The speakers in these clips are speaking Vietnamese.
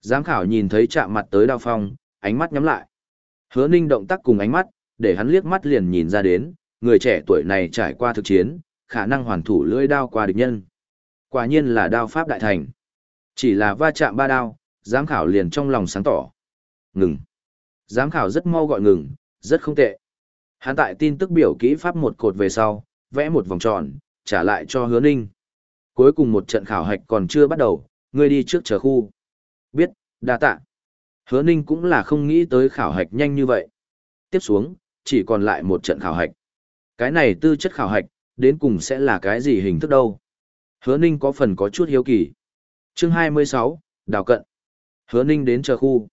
Giám khảo nhìn thấy chạm mặt tới đao phong, ánh mắt nhắm lại. Hứa ninh động tác cùng ánh mắt, để hắn liếc mắt liền nhìn ra đến, người trẻ tuổi này trải qua thực chiến, khả năng hoàn thủ lưỡi đao qua địch nhân. Quả nhiên là đao pháp đại thành. Chỉ là va chạm ba đao, giám khảo liền trong lòng sáng tỏ. Ngừng. Giám khảo rất mau gọi ngừng, rất không tệ. Hắn tại tin tức biểu kỹ pháp một cột về sau, vẽ một vòng tròn, trả lại cho hứa ninh. Cuối cùng một trận khảo hạch còn chưa bắt đầu, ngươi đi trước chờ khu. Biết, đa tạ. Hứa ninh cũng là không nghĩ tới khảo hạch nhanh như vậy. Tiếp xuống, chỉ còn lại một trận khảo hạch. Cái này tư chất khảo hạch, đến cùng sẽ là cái gì hình thức đâu. Hứa ninh có phần có chút hiếu kỳ. Chương 26, Đào Cận. Hứa ninh đến chờ khu.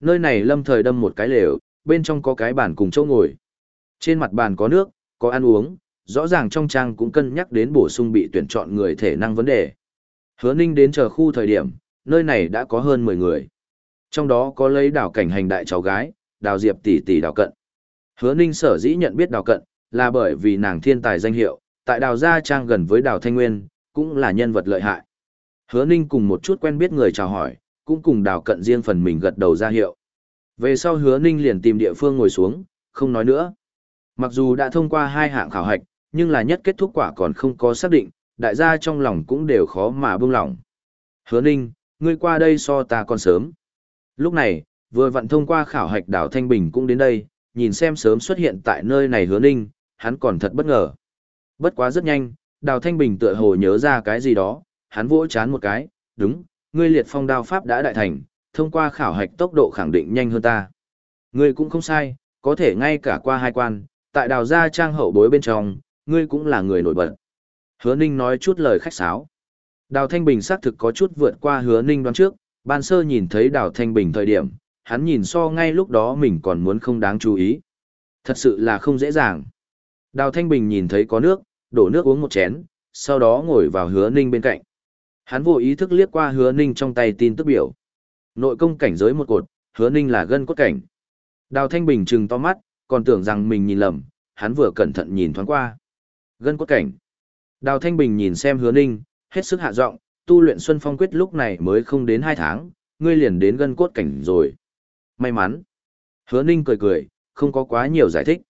Nơi này lâm thời đâm một cái lều, bên trong có cái bàn cùng chỗ ngồi. Trên mặt bàn có nước, có ăn uống, rõ ràng trong trang cũng cân nhắc đến bổ sung bị tuyển chọn người thể năng vấn đề. Hứa ninh đến chờ khu thời điểm, nơi này đã có hơn 10 người. Trong đó có lấy đảo cảnh hành đại cháu gái, đào diệp tỷ tỷ đào cận. Hứa ninh sở dĩ nhận biết đào cận, là bởi vì nàng thiên tài danh hiệu, tại đào gia trang gần với đào thanh nguyên, cũng là nhân vật lợi hại. Hứa ninh cùng một chút quen biết người chào hỏi, cũng cùng đào cận riêng phần mình gật đầu ra hiệu. Về sau hứa ninh liền tìm địa phương ngồi xuống, không nói nữa. Mặc dù đã thông qua hai hạng khảo hạch, nhưng là nhất kết thúc quả còn không có xác định, đại gia trong lòng cũng đều khó mà buông lỏng. Hứa ninh, ngươi qua đây so ta còn sớm. Lúc này, vừa vặn thông qua khảo hạch đảo Thanh Bình cũng đến đây, nhìn xem sớm xuất hiện tại nơi này hứa ninh, hắn còn thật bất ngờ. Bất quá rất nhanh, đào Thanh Bình tựa hồ nhớ ra cái gì đó, hắn vỗ chán một cái, đúng, ngươi liệt phong đao pháp đã đại thành, thông qua khảo hạch tốc độ khẳng định nhanh hơn ta. Ngươi cũng không sai, có thể ngay cả qua hai quan, tại đào gia trang hậu bối bên trong, ngươi cũng là người nổi bật. Hứa Ninh nói chút lời khách sáo. Đào Thanh Bình xác thực có chút vượt qua Hứa Ninh đoán trước, ban sơ nhìn thấy Đào Thanh Bình thời điểm, hắn nhìn so ngay lúc đó mình còn muốn không đáng chú ý. Thật sự là không dễ dàng. Đào Thanh Bình nhìn thấy có nước, đổ nước uống một chén, sau đó ngồi vào Hứa Ninh bên cạnh. Hắn vô ý thức liếc qua Hứa Ninh trong tay tin tức biểu. Nội công cảnh giới một cột, Hứa Ninh là gân cốt cảnh. Đào Thanh Bình trừng to mắt, còn tưởng rằng mình nhìn lầm, hắn vừa cẩn thận nhìn thoáng qua. Gân cốt cảnh. Đào Thanh Bình nhìn xem hứa ninh, hết sức hạ giọng, tu luyện Xuân Phong Quyết lúc này mới không đến 2 tháng, ngươi liền đến gân cốt cảnh rồi. May mắn. Hứa ninh cười cười, không có quá nhiều giải thích.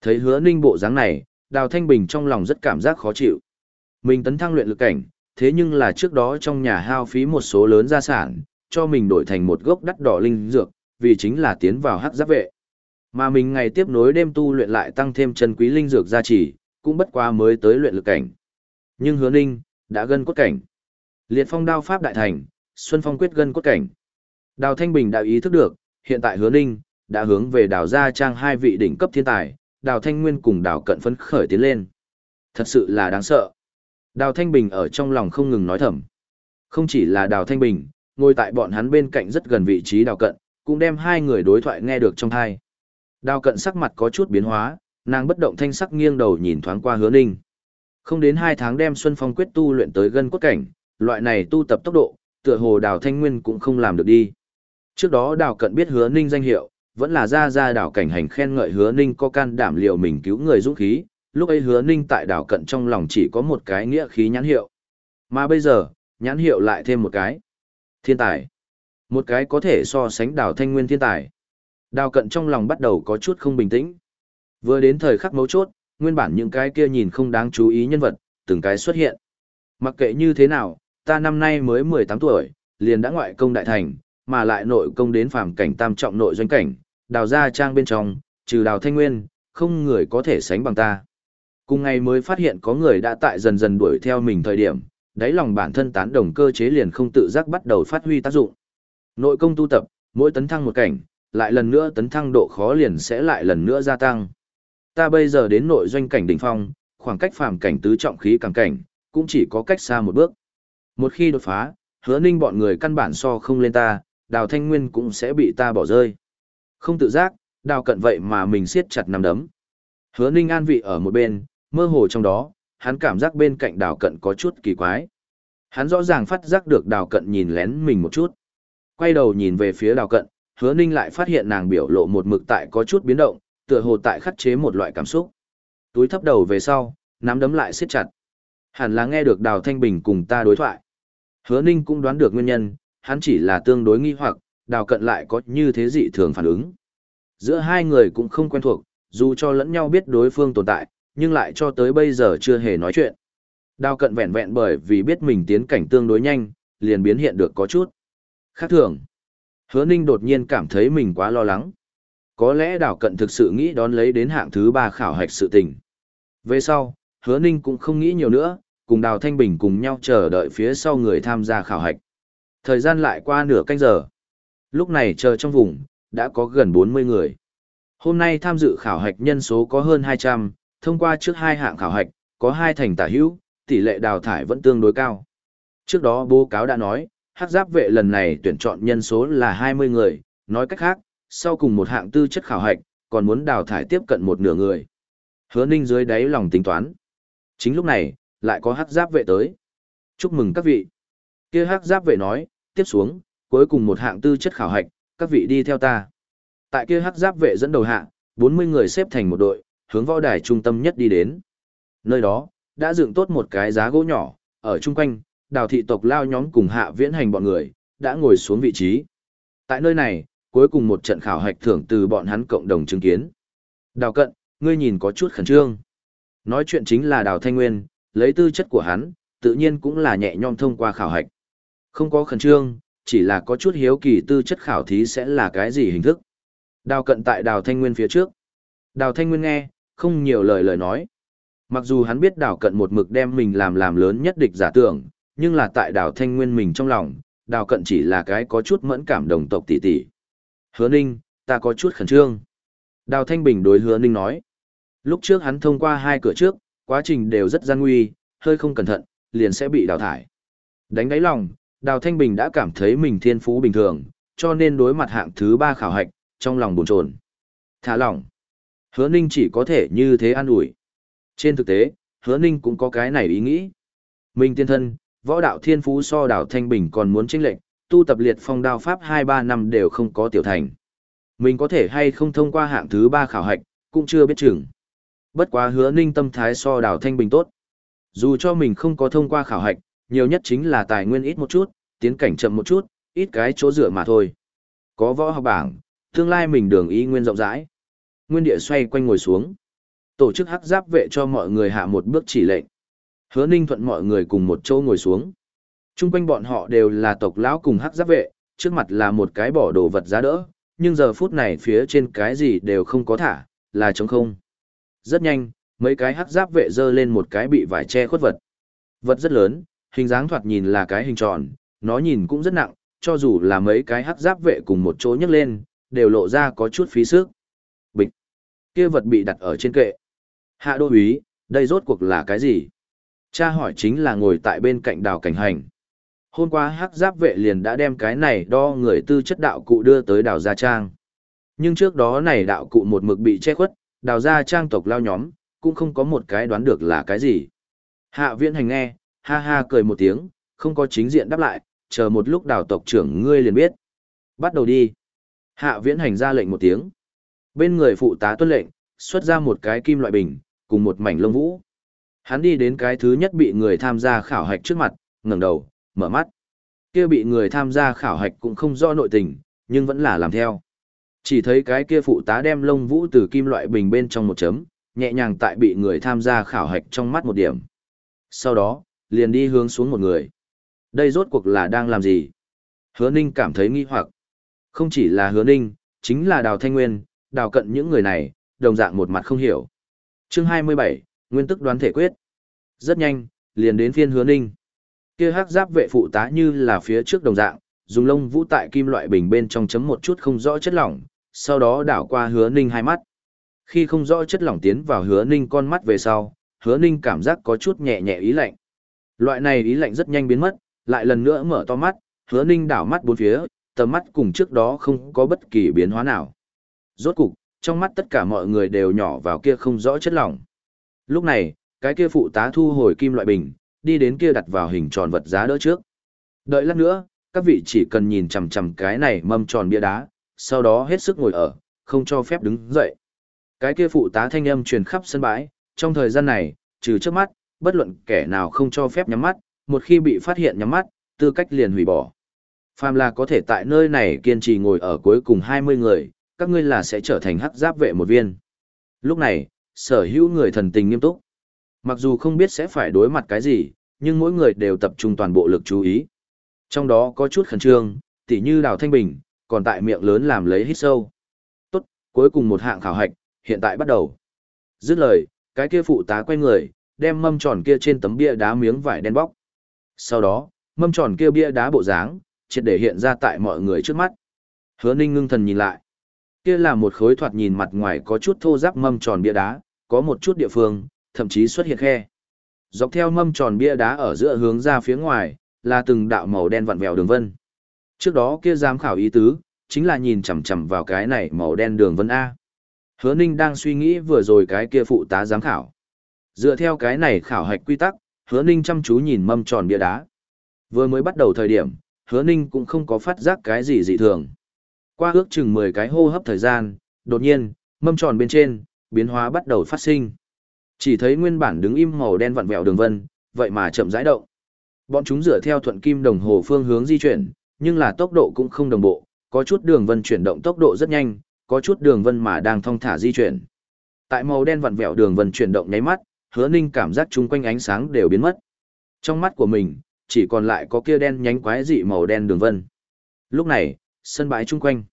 Thấy hứa ninh bộ dáng này, Đào Thanh Bình trong lòng rất cảm giác khó chịu. Mình tấn thăng luyện lực cảnh, thế nhưng là trước đó trong nhà hao phí một số lớn gia sản, cho mình đổi thành một gốc đắt đỏ linh dược, vì chính là tiến vào hắc giáp vệ. Mà mình ngày tiếp nối đêm tu luyện lại tăng thêm chân quý linh dược gia trì, cũng bất quá mới tới luyện lực cảnh. Nhưng hứa ninh, đã gân cốt cảnh. Liệt phong đao pháp đại thành, Xuân Phong quyết gân cốt cảnh. Đào Thanh Bình đã ý thức được, hiện tại hứa ninh, đã hướng về đào gia trang hai vị đỉnh cấp thiên tài, đào Thanh Nguyên cùng đào cận phấn khởi tiến lên. Thật sự là đáng sợ. Đào Thanh Bình ở trong lòng không ngừng nói thầm. Không chỉ là đào Thanh Bình, ngồi tại bọn hắn bên cạnh rất gần vị trí đào cận, cũng đem hai người đối thoại nghe được trong thai. Đào cận sắc mặt có chút biến hóa, nàng bất động thanh sắc nghiêng đầu nhìn thoáng qua hứa ninh. Không đến hai tháng đem Xuân Phong quyết tu luyện tới gân cốt cảnh, loại này tu tập tốc độ, tựa hồ đào thanh nguyên cũng không làm được đi. Trước đó đào cận biết hứa ninh danh hiệu, vẫn là ra ra đào cảnh hành khen ngợi hứa ninh có can đảm liệu mình cứu người dũng khí, lúc ấy hứa ninh tại đào cận trong lòng chỉ có một cái nghĩa khí nhãn hiệu. Mà bây giờ, nhãn hiệu lại thêm một cái. Thiên tài. Một cái có thể so sánh đào thanh nguyên thiên tài. Đào cận trong lòng bắt đầu có chút không bình tĩnh. Vừa đến thời khắc mấu chốt, nguyên bản những cái kia nhìn không đáng chú ý nhân vật, từng cái xuất hiện. Mặc kệ như thế nào, ta năm nay mới 18 tuổi, liền đã ngoại công đại thành, mà lại nội công đến phàm cảnh tam trọng nội doanh cảnh, đào ra trang bên trong, trừ đào thanh nguyên, không người có thể sánh bằng ta. Cùng ngày mới phát hiện có người đã tại dần dần đuổi theo mình thời điểm, đáy lòng bản thân tán đồng cơ chế liền không tự giác bắt đầu phát huy tác dụng. Nội công tu tập, mỗi tấn thăng một cảnh, lại lần nữa tấn thăng độ khó liền sẽ lại lần nữa gia tăng. Ta bây giờ đến nội doanh cảnh đỉnh phong, khoảng cách phàm cảnh tứ trọng khí càng cảnh, cũng chỉ có cách xa một bước. Một khi đột phá, hứa ninh bọn người căn bản so không lên ta, đào thanh nguyên cũng sẽ bị ta bỏ rơi. Không tự giác, đào cận vậy mà mình siết chặt nằm đấm. Hứa ninh an vị ở một bên, mơ hồ trong đó, hắn cảm giác bên cạnh đào cận có chút kỳ quái. Hắn rõ ràng phát giác được đào cận nhìn lén mình một chút. Quay đầu nhìn về phía đào cận, hứa ninh lại phát hiện nàng biểu lộ một mực tại có chút biến động, tựa hồ tại khắc chế một loại cảm xúc. Túi thấp đầu về sau, nắm đấm lại siết chặt. Hẳn là nghe được Đào Thanh Bình cùng ta đối thoại. Hứa Ninh cũng đoán được nguyên nhân, hắn chỉ là tương đối nghi hoặc, đào cận lại có như thế dị thường phản ứng. Giữa hai người cũng không quen thuộc, dù cho lẫn nhau biết đối phương tồn tại, nhưng lại cho tới bây giờ chưa hề nói chuyện. Đào cận vẹn vẹn bởi vì biết mình tiến cảnh tương đối nhanh, liền biến hiện được có chút. Khác thường. Hứa Ninh đột nhiên cảm thấy mình quá lo lắng. Có lẽ đào cận thực sự nghĩ đón lấy đến hạng thứ ba khảo hạch sự tình. Về sau, hứa Ninh cũng không nghĩ nhiều nữa, cùng đào Thanh Bình cùng nhau chờ đợi phía sau người tham gia khảo hạch. Thời gian lại qua nửa canh giờ. Lúc này chờ trong vùng, đã có gần 40 người. Hôm nay tham dự khảo hạch nhân số có hơn 200, thông qua trước hai hạng khảo hạch, có hai thành tả hữu, tỷ lệ đào thải vẫn tương đối cao. Trước đó bố cáo đã nói, hắc giáp vệ lần này tuyển chọn nhân số là 20 người, nói cách khác, sau cùng một hạng tư chất khảo hạch, còn muốn đào thải tiếp cận một nửa người. Hứa ninh dưới đáy lòng tính toán. Chính lúc này, lại có hắc giáp vệ tới. Chúc mừng các vị. Kia hắc giáp vệ nói, tiếp xuống, cuối cùng một hạng tư chất khảo hạch, các vị đi theo ta. Tại kia hắc giáp vệ dẫn đầu hạng, 40 người xếp thành một đội, hướng võ đài trung tâm nhất đi đến. Nơi đó, đã dựng tốt một cái giá gỗ nhỏ, ở chung quanh, đào thị tộc lao nhóm cùng hạ viễn hành bọn người, đã ngồi xuống vị trí. Tại nơi này, cuối cùng một trận khảo hạch thưởng từ bọn hắn cộng đồng chứng kiến. Đào cận, ngươi nhìn có chút khẩn trương. Nói chuyện chính là đào thanh nguyên, lấy tư chất của hắn, tự nhiên cũng là nhẹ nhõm thông qua khảo hạch. Không có khẩn trương, chỉ là có chút hiếu kỳ tư chất khảo thí sẽ là cái gì hình thức. Đào cận tại đào thanh nguyên phía trước. Đào thanh nguyên nghe, không nhiều lời lời nói. Mặc dù hắn biết đào cận một mực đem mình làm làm lớn nhất địch giả tưởng, nhưng là tại đào thanh nguyên mình trong lòng, đào cận chỉ là cái có chút mẫn cảm đồng tộc tỷ tỷ. Hứa ninh, ta có chút khẩn trương. Đào thanh bình đối hứa ninh nói. Lúc trước hắn thông qua hai cửa trước, quá trình đều rất gian nguy, hơi không cẩn thận, liền sẽ bị đào thải. Đánh đáy lòng, đào thanh bình đã cảm thấy mình thiên phú bình thường, cho nên đối mặt hạng thứ ba khảo hạch, trong lòng buồn chồn. Thả lỏng. Hứa ninh chỉ có thể như thế an ủi. Trên thực tế, hứa ninh cũng có cái này ý nghĩ. Mình tiên thân, võ đạo thiên phú so Đào Thanh Bình còn muốn chênh lệnh, tu tập liệt phong đao pháp 2-3 năm đều không có tiểu thành. Mình có thể hay không thông qua hạng thứ 3 khảo hạch, cũng chưa biết chừng. Bất quá hứa ninh tâm thái so đảo Thanh Bình tốt. Dù cho mình không có thông qua khảo hạch, nhiều nhất chính là tài nguyên ít một chút, tiến cảnh chậm một chút, ít cái chỗ dựa mà thôi. Có võ học bảng, tương lai mình đường ý nguyên rộng rãi. Nguyên địa xoay quanh ngồi xuống. Tổ chức hắc giáp vệ cho mọi người hạ một bước chỉ lệnh. Hứa Ninh thuận mọi người cùng một chỗ ngồi xuống. Trung quanh bọn họ đều là tộc lão cùng hắc giáp vệ, trước mặt là một cái bỏ đồ vật giá đỡ, nhưng giờ phút này phía trên cái gì đều không có thả, là trống không. Rất nhanh, mấy cái hắc giáp vệ dơ lên một cái bị vải che khuất vật. Vật rất lớn, hình dáng thoạt nhìn là cái hình tròn, nó nhìn cũng rất nặng, cho dù là mấy cái hắc giáp vệ cùng một chỗ nhấc lên, đều lộ ra có chút phí sức. Bịch. Kia vật bị đặt ở trên kệ. Hạ đô úy, đây rốt cuộc là cái gì? Cha hỏi chính là ngồi tại bên cạnh đào cảnh hành. Hôm qua hắc giáp vệ liền đã đem cái này đo người tư chất đạo cụ đưa tới đào Gia Trang. Nhưng trước đó này đạo cụ một mực bị che khuất, đào Gia Trang tộc lao nhóm, cũng không có một cái đoán được là cái gì. Hạ viễn hành nghe, ha ha cười một tiếng, không có chính diện đáp lại, chờ một lúc đào tộc trưởng ngươi liền biết. Bắt đầu đi. Hạ viễn hành ra lệnh một tiếng. Bên người phụ tá tuân lệnh, xuất ra một cái kim loại bình, cùng một mảnh lông vũ. Hắn đi đến cái thứ nhất bị người tham gia khảo hạch trước mặt, ngẩng đầu, mở mắt. Kia bị người tham gia khảo hạch cũng không rõ nội tình, nhưng vẫn là làm theo. Chỉ thấy cái kia phụ tá đem lông vũ từ kim loại bình bên trong một chấm, nhẹ nhàng tại bị người tham gia khảo hạch trong mắt một điểm. Sau đó, liền đi hướng xuống một người. Đây rốt cuộc là đang làm gì? Hứa Ninh cảm thấy nghi hoặc. Không chỉ là Hứa Ninh, chính là Đào Thanh Nguyên, Đào Cận những người này, đồng dạng một mặt không hiểu. Chương 27, Nguyên tức đoán thể quyết. Rất nhanh, liền đến phiên Hứa Ninh. Kia hắc giáp vệ phụ tá như là phía trước đồng dạng, dùng lông vũ tại kim loại bình bên trong chấm một chút không rõ chất lỏng, sau đó đảo qua Hứa Ninh hai mắt. Khi không rõ chất lỏng tiến vào Hứa Ninh con mắt về sau, Hứa Ninh cảm giác có chút nhẹ nhẹ ý lạnh. Loại này ý lạnh rất nhanh biến mất, lại lần nữa mở to mắt, Hứa Ninh đảo mắt bốn phía, tầm mắt cùng trước đó không có bất kỳ biến hóa nào. Rốt cục, trong mắt tất cả mọi người đều nhỏ vào kia không rõ chất lỏng. Lúc này, cái kia phụ tá thu hồi kim loại bình, đi đến kia đặt vào hình tròn vật giá đỡ trước. Đợi lát nữa, các vị chỉ cần nhìn chằm chằm cái này mâm tròn bia đá, sau đó hết sức ngồi ở, không cho phép đứng dậy. Cái kia phụ tá thanh âm truyền khắp sân bãi, trong thời gian này, trừ trước mắt, bất luận kẻ nào không cho phép nhắm mắt, một khi bị phát hiện nhắm mắt, tư cách liền hủy bỏ. Phàm là có thể tại nơi này kiên trì ngồi ở cuối cùng 20 người, các ngươi là sẽ trở thành hắc giáp vệ một viên. Lúc này, sở hữu người thần tình nghiêm túc. Mặc dù không biết sẽ phải đối mặt cái gì, nhưng mỗi người đều tập trung toàn bộ lực chú ý. Trong đó có chút khẩn trương, tỉ như Đào Thanh Bình, còn tại miệng lớn làm lấy hít sâu. Tốt, cuối cùng một hạng khảo hạch, hiện tại bắt đầu. Dứt lời, cái kia phụ tá quay người, đem mâm tròn kia trên tấm bia đá miếng vải đen bóc. Sau đó, mâm tròn kia bia đá bộ dáng, triệt để hiện ra tại mọi người trước mắt. Hứa Ninh ngưng thần nhìn lại. Kia là một khối thoạt nhìn mặt ngoài có chút thô ráp mâm tròn bia đá, có một chút địa phương, thậm chí xuất hiện khe. Dọc theo mâm tròn bia đá ở giữa hướng ra phía ngoài, là từng đạo màu đen vặn vẹo đường vân. Trước đó kia giám khảo ý tứ, chính là nhìn chằm chằm vào cái này màu đen đường vân A. Hứa Ninh đang suy nghĩ vừa rồi cái kia phụ tá giám khảo. Dựa theo cái này khảo hạch quy tắc, Hứa Ninh chăm chú nhìn mâm tròn bia đá. Vừa mới bắt đầu thời điểm, Hứa Ninh cũng không có phát giác cái gì dị thường. Qua ước chừng 10 cái hô hấp thời gian, đột nhiên, mâm tròn bên trên, biến hóa bắt đầu phát sinh. Chỉ thấy nguyên bản đứng im màu đen vặn vẹo đường vân, vậy mà chậm rãi động. Bọn chúng dựa theo thuận kim đồng hồ phương hướng di chuyển, nhưng là tốc độ cũng không đồng bộ, có chút đường vân chuyển động tốc độ rất nhanh, có chút đường vân mà đang thong thả di chuyển. Tại màu đen vặn vẹo đường vân chuyển động nháy mắt, Hứa Ninh cảm giác chung quanh ánh sáng đều biến mất. Trong mắt của mình, chỉ còn lại có kia đen nhánh quái dị màu đen đường vân. Lúc này, sân bãi chung quanh.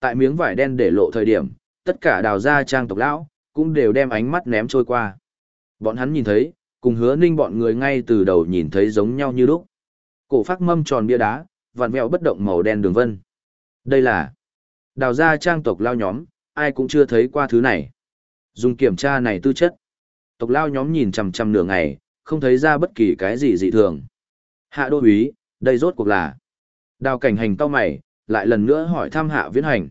Tại miếng vải đen để lộ thời điểm, tất cả đào gia trang tộc lão, cũng đều đem ánh mắt ném trôi qua. Bọn hắn nhìn thấy, cùng hứa ninh bọn người ngay từ đầu nhìn thấy giống nhau như lúc. Cổ phát mâm tròn bia đá, vặn vẹo bất động màu đen đường vân. Đây là đào ra trang tộc lao nhóm, ai cũng chưa thấy qua thứ này. Dùng kiểm tra này tư chất. Tộc lao nhóm nhìn chằm chằm nửa ngày, không thấy ra bất kỳ cái gì dị thường. Hạ đô úy, đây rốt cuộc là. Đào cảnh hành cao mày, lại lần nữa hỏi thăm hạ viễn hành.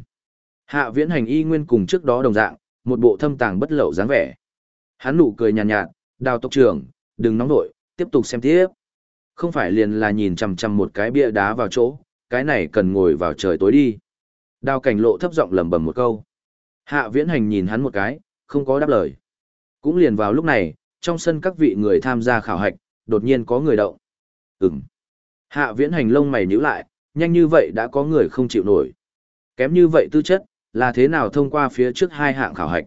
Hạ viễn hành y nguyên cùng trước đó đồng dạng, một bộ thâm tàng bất lậu dáng vẻ. Hắn nụ cười nhàn nhạt, nhạt, đào tộc trưởng, đừng nóng nổi, tiếp tục xem tiếp. Không phải liền là nhìn chằm chằm một cái bia đá vào chỗ, cái này cần ngồi vào trời tối đi. Đào cảnh lộ thấp giọng lẩm bẩm một câu. Hạ viễn hành nhìn hắn một cái, không có đáp lời. Cũng liền vào lúc này, trong sân các vị người tham gia khảo hạch, đột nhiên có người động. Ừm. Hạ viễn hành lông mày nhíu lại, nhanh như vậy đã có người không chịu nổi. Kém như vậy tư chất, là thế nào thông qua phía trước hai hạng khảo hạch.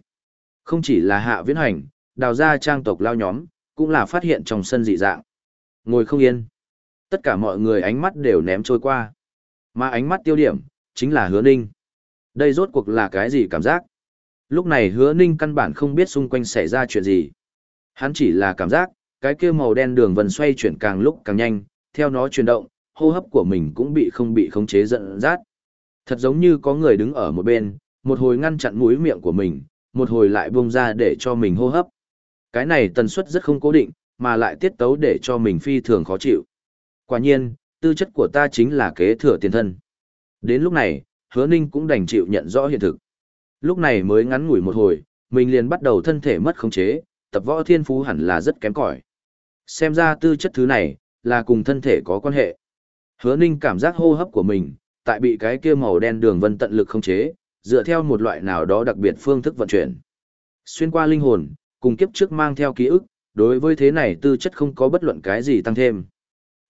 Không chỉ là hạ viễn hành, đào ra trang tộc lao nhóm, cũng là phát hiện trong sân dị dạng. Ngồi không yên. Tất cả mọi người ánh mắt đều ném trôi qua. Mà ánh mắt tiêu điểm, chính là hứa ninh. Đây rốt cuộc là cái gì cảm giác? Lúc này hứa ninh căn bản không biết xung quanh xảy ra chuyện gì. Hắn chỉ là cảm giác, cái kia màu đen đường vần xoay chuyển càng lúc càng nhanh, theo nó chuyển động, hô hấp của mình cũng bị không bị khống chế giận dắt. Thật giống như có người đứng ở một bên, một hồi ngăn chặn mũi miệng của mình, một hồi lại buông ra để cho mình hô hấp. Cái này tần suất rất không cố định, mà lại tiết tấu để cho mình phi thường khó chịu. Quả nhiên, tư chất của ta chính là kế thừa tiền thân. Đến lúc này, hứa ninh cũng đành chịu nhận rõ hiện thực. Lúc này mới ngắn ngủi một hồi, mình liền bắt đầu thân thể mất khống chế, tập võ thiên phú hẳn là rất kém cỏi. Xem ra tư chất thứ này, là cùng thân thể có quan hệ. Hứa ninh cảm giác hô hấp của mình, tại bị cái kia màu đen đường vân tận lực khống chế, dựa theo một loại nào đó đặc biệt phương thức vận chuyển. Xuyên qua linh hồn, cùng kiếp trước mang theo ký ức, đối với thế này tư chất không có bất luận cái gì tăng thêm.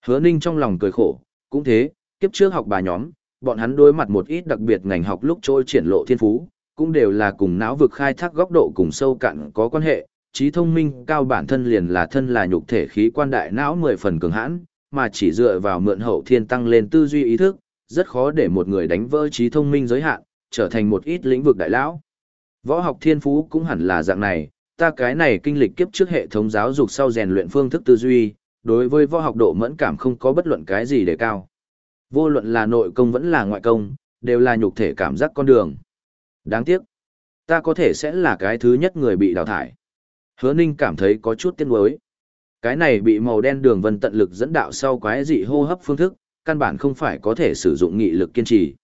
Hứa Ninh trong lòng cười khổ, cũng thế, kiếp trước học bà nhóm, bọn hắn đối mặt một ít đặc biệt ngành học lúc trôi triển lộ thiên phú, cũng đều là cùng não vực khai thác góc độ cùng sâu cạn có quan hệ, trí thông minh cao bản thân liền là thân là nhục thể khí quan đại não 10 phần cường hãn, mà chỉ dựa vào mượn hậu thiên tăng lên tư duy ý thức, rất khó để một người đánh vỡ trí thông minh giới hạn, trở thành một ít lĩnh vực đại lão. Võ học thiên phú cũng hẳn là dạng này, ta cái này kinh lịch kiếp trước hệ thống giáo dục sau rèn luyện phương thức tư duy, đối với võ học độ mẫn cảm không có bất luận cái gì để cao. Vô luận là nội công vẫn là ngoại công, đều là nhục thể cảm giác con đường. Đáng tiếc, ta có thể sẽ là cái thứ nhất người bị đào thải. Hứa Ninh cảm thấy có chút tiếc nuối. Cái này bị màu đen đường vân tận lực dẫn đạo sau quái dị hô hấp phương thức, căn bản không phải có thể sử dụng nghị lực kiên trì.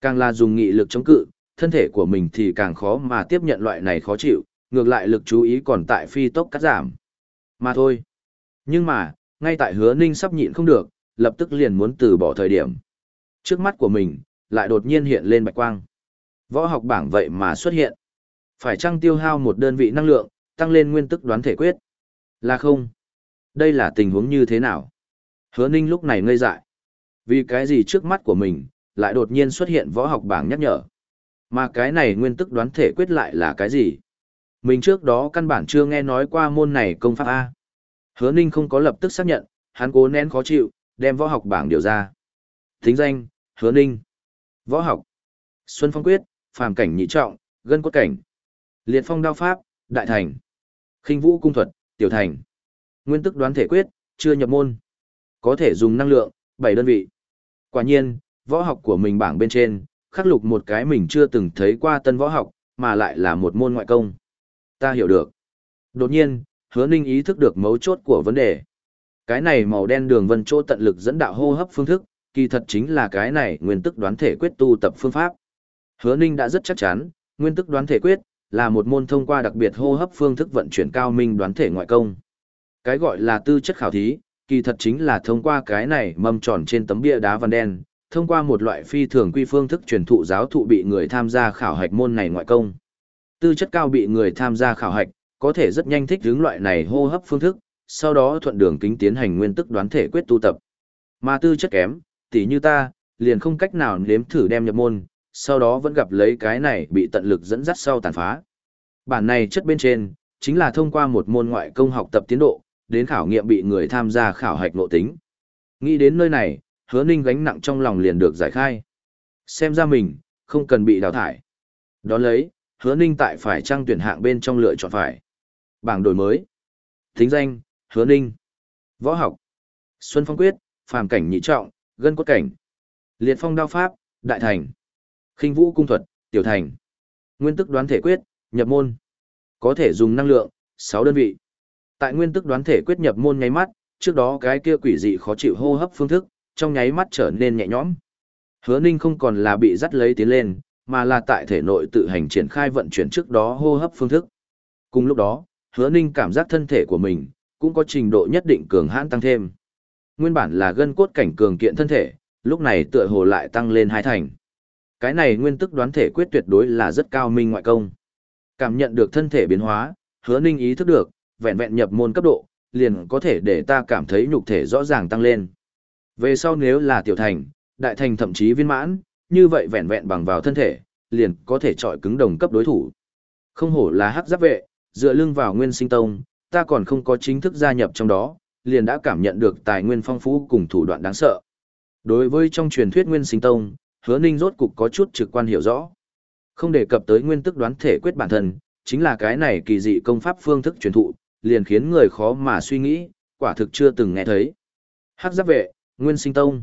Càng là dùng nghị lực chống cự, thân thể của mình thì càng khó mà tiếp nhận loại này khó chịu, ngược lại lực chú ý còn tại phi tốc cắt giảm. Mà thôi. Nhưng mà, ngay tại hứa ninh sắp nhịn không được, lập tức liền muốn từ bỏ thời điểm. Trước mắt của mình, lại đột nhiên hiện lên bạch quang. Võ học bảng vậy mà xuất hiện. Phải chăng tiêu hao một đơn vị năng lượng, tăng lên nguyên tức đoán thể quyết? Là không. Đây là tình huống như thế nào? Hứa ninh lúc này ngây dại. Vì cái gì trước mắt của mình, lại đột nhiên xuất hiện võ học bảng nhắc nhở. Mà cái này nguyên tức đoán thể quyết lại là cái gì? Mình trước đó căn bản chưa nghe nói qua môn này công pháp A. Hứa Ninh không có lập tức xác nhận, hắn cố nén khó chịu, đem võ học bảng điều ra. Thính danh, Hứa Ninh. Võ học. Xuân Phong Quyết, Phàm Cảnh Nhị Trọng, Gân Cốt Cảnh. Liệt Phong Đao Pháp, Đại Thành. khinh Vũ Cung Thuật, Tiểu Thành. Nguyên tức đoán thể quyết, chưa nhập môn. Có thể dùng năng lượng, 7 đơn vị. Quả nhiên, võ học của mình bảng bên trên, khắc lục một cái mình chưa từng thấy qua tân võ học, mà lại là một môn ngoại công. Ta hiểu được. Đột nhiên, hứa ninh ý thức được mấu chốt của vấn đề. Cái này màu đen đường vân chỗ tận lực dẫn đạo hô hấp phương thức, kỳ thật chính là cái này nguyên tức đoán thể quyết tu tập phương pháp. Hứa ninh đã rất chắc chắn, nguyên tức đoán thể quyết, là một môn thông qua đặc biệt hô hấp phương thức vận chuyển cao minh đoán thể ngoại công. Cái gọi là tư chất khảo thí, kỳ thật chính là thông qua cái này mâm tròn trên tấm bia đá văn đen, thông qua một loại phi thường quy phương thức truyền thụ giáo thụ bị người tham gia khảo hạch môn này ngoại công. Tư chất cao bị người tham gia khảo hạch, có thể rất nhanh thích hướng loại này hô hấp phương thức, sau đó thuận đường kính tiến hành nguyên tức đoán thể quyết tu tập. Mà tư chất kém, tỉ như ta, liền không cách nào nếm thử đem nhập môn, sau đó vẫn gặp lấy cái này bị tận lực dẫn dắt sau tàn phá. Bản này chất bên trên, chính là thông qua một môn ngoại công học tập tiến độ, đến khảo nghiệm bị người tham gia khảo hạch nội tính. Nghĩ đến nơi này, hứa ninh gánh nặng trong lòng liền được giải khai. Xem ra mình, không cần bị đào thải. Đón lấy, hứa ninh tại phải trăng tuyển hạng bên trong lựa chọn phải. Bảng đổi mới. Thính danh, hứa ninh. Võ học. Xuân Phong Quyết, phàm cảnh nhị trọng, gân cốt cảnh. Liệt phong đao pháp, đại thành. khinh vũ cung thuật, tiểu thành. Nguyên tức đoán thể quyết, nhập môn. Có thể dùng năng lượng, sáu đơn vị. Tại nguyên tức đoán thể quyết nhập môn nháy mắt, trước đó cái kia quỷ dị khó chịu hô hấp phương thức, trong nháy mắt trở nên nhẹ nhõm. Hứa Ninh không còn là bị dắt lấy tiến lên, mà là tại thể nội tự hành triển khai vận chuyển trước đó hô hấp phương thức. Cùng lúc đó, Hứa Ninh cảm giác thân thể của mình cũng có trình độ nhất định cường hãn tăng thêm. Nguyên bản là gân cốt cảnh cường kiện thân thể, lúc này tựa hồ lại tăng lên hai thành. Cái này nguyên tức đoán thể quyết tuyệt đối là rất cao minh ngoại công. Cảm nhận được thân thể biến hóa, Hứa Ninh ý thức được, vẹn vẹn nhập môn cấp độ, liền có thể để ta cảm thấy nhục thể rõ ràng tăng lên. Về sau nếu là tiểu thành, đại thành thậm chí viên mãn, như vậy vẹn vẹn bằng vào thân thể, liền có thể chọi cứng đồng cấp đối thủ. Không hổ là hắc giáp vệ, dựa lưng vào nguyên sinh tông, ta còn không có chính thức gia nhập trong đó, liền đã cảm nhận được tài nguyên phong phú cùng thủ đoạn đáng sợ. Đối với trong truyền thuyết nguyên sinh tông, hứa ninh rốt cục có chút trực quan hiểu rõ. Không đề cập tới nguyên tức đoán thể quyết bản thân, chính là cái này kỳ dị công pháp phương thức truyền thụ, liền khiến người khó mà suy nghĩ, quả thực chưa từng nghe thấy. Hắc giáp vệ, Nguyên sinh tông.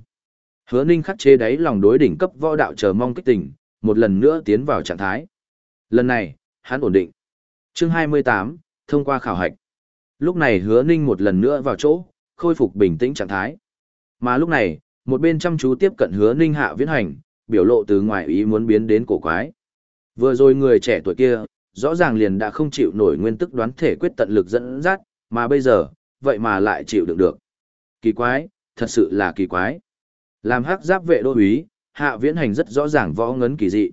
Hứa ninh khắc chế đáy lòng đối đỉnh cấp võ đạo chờ mong kích tỉnh, một lần nữa tiến vào trạng thái. Lần này, hắn ổn định. Chương 28, thông qua khảo hạch. Lúc này hứa ninh một lần nữa vào chỗ, khôi phục bình tĩnh trạng thái. Mà lúc này, một bên chăm chú tiếp cận hứa ninh hạ viễn hành, biểu lộ từ ngoài ý muốn biến đến cổ quái. Vừa rồi người trẻ tuổi kia, rõ ràng liền đã không chịu nổi nguyên tức đoán thể quyết tận lực dẫn dắt, mà bây giờ, vậy mà lại chịu đựng được. Kỳ quái, thật sự là kỳ quái. Làm hắc giáp vệ đô úy, hạ viễn hành rất rõ ràng võ ngấn kỳ dị.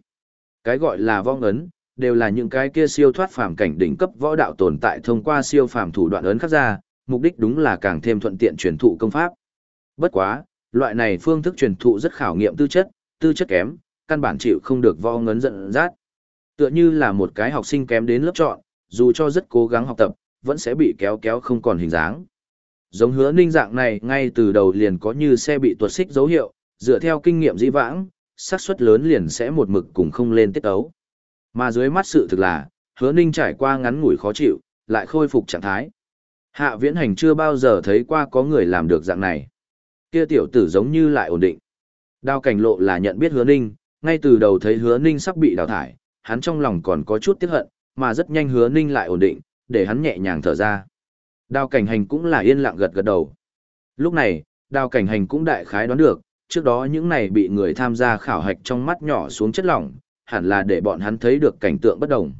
Cái gọi là võ ngấn, đều là những cái kia siêu thoát phàm cảnh đỉnh cấp võ đạo tồn tại thông qua siêu phàm thủ đoạn ấn khắc ra, mục đích đúng là càng thêm thuận tiện truyền thụ công pháp. Bất quá, loại này phương thức truyền thụ rất khảo nghiệm tư chất, tư chất kém, căn bản chịu không được võ ngấn giận dắt. Tựa như là một cái học sinh kém đến lớp chọn, dù cho rất cố gắng học tập, vẫn sẽ bị kéo kéo không còn hình dáng. Giống hứa ninh dạng này ngay từ đầu liền có như xe bị tuột xích dấu hiệu, dựa theo kinh nghiệm dĩ vãng, xác suất lớn liền sẽ một mực cùng không lên tiết ấu. Mà dưới mắt sự thực là, hứa ninh trải qua ngắn ngủi khó chịu, lại khôi phục trạng thái. Hạ viễn hành chưa bao giờ thấy qua có người làm được dạng này. Kia tiểu tử giống như lại ổn định. Đao cảnh lộ là nhận biết hứa ninh, ngay từ đầu thấy hứa ninh sắp bị đào thải, hắn trong lòng còn có chút tiếc hận, mà rất nhanh hứa ninh lại ổn định, để hắn nhẹ nhàng thở ra. Đao cảnh hành cũng là yên lặng gật gật đầu. Lúc này, Đao cảnh hành cũng đại khái đoán được, trước đó những này bị người tham gia khảo hạch trong mắt nhỏ xuống chất lỏng, hẳn là để bọn hắn thấy được cảnh tượng bất đồng.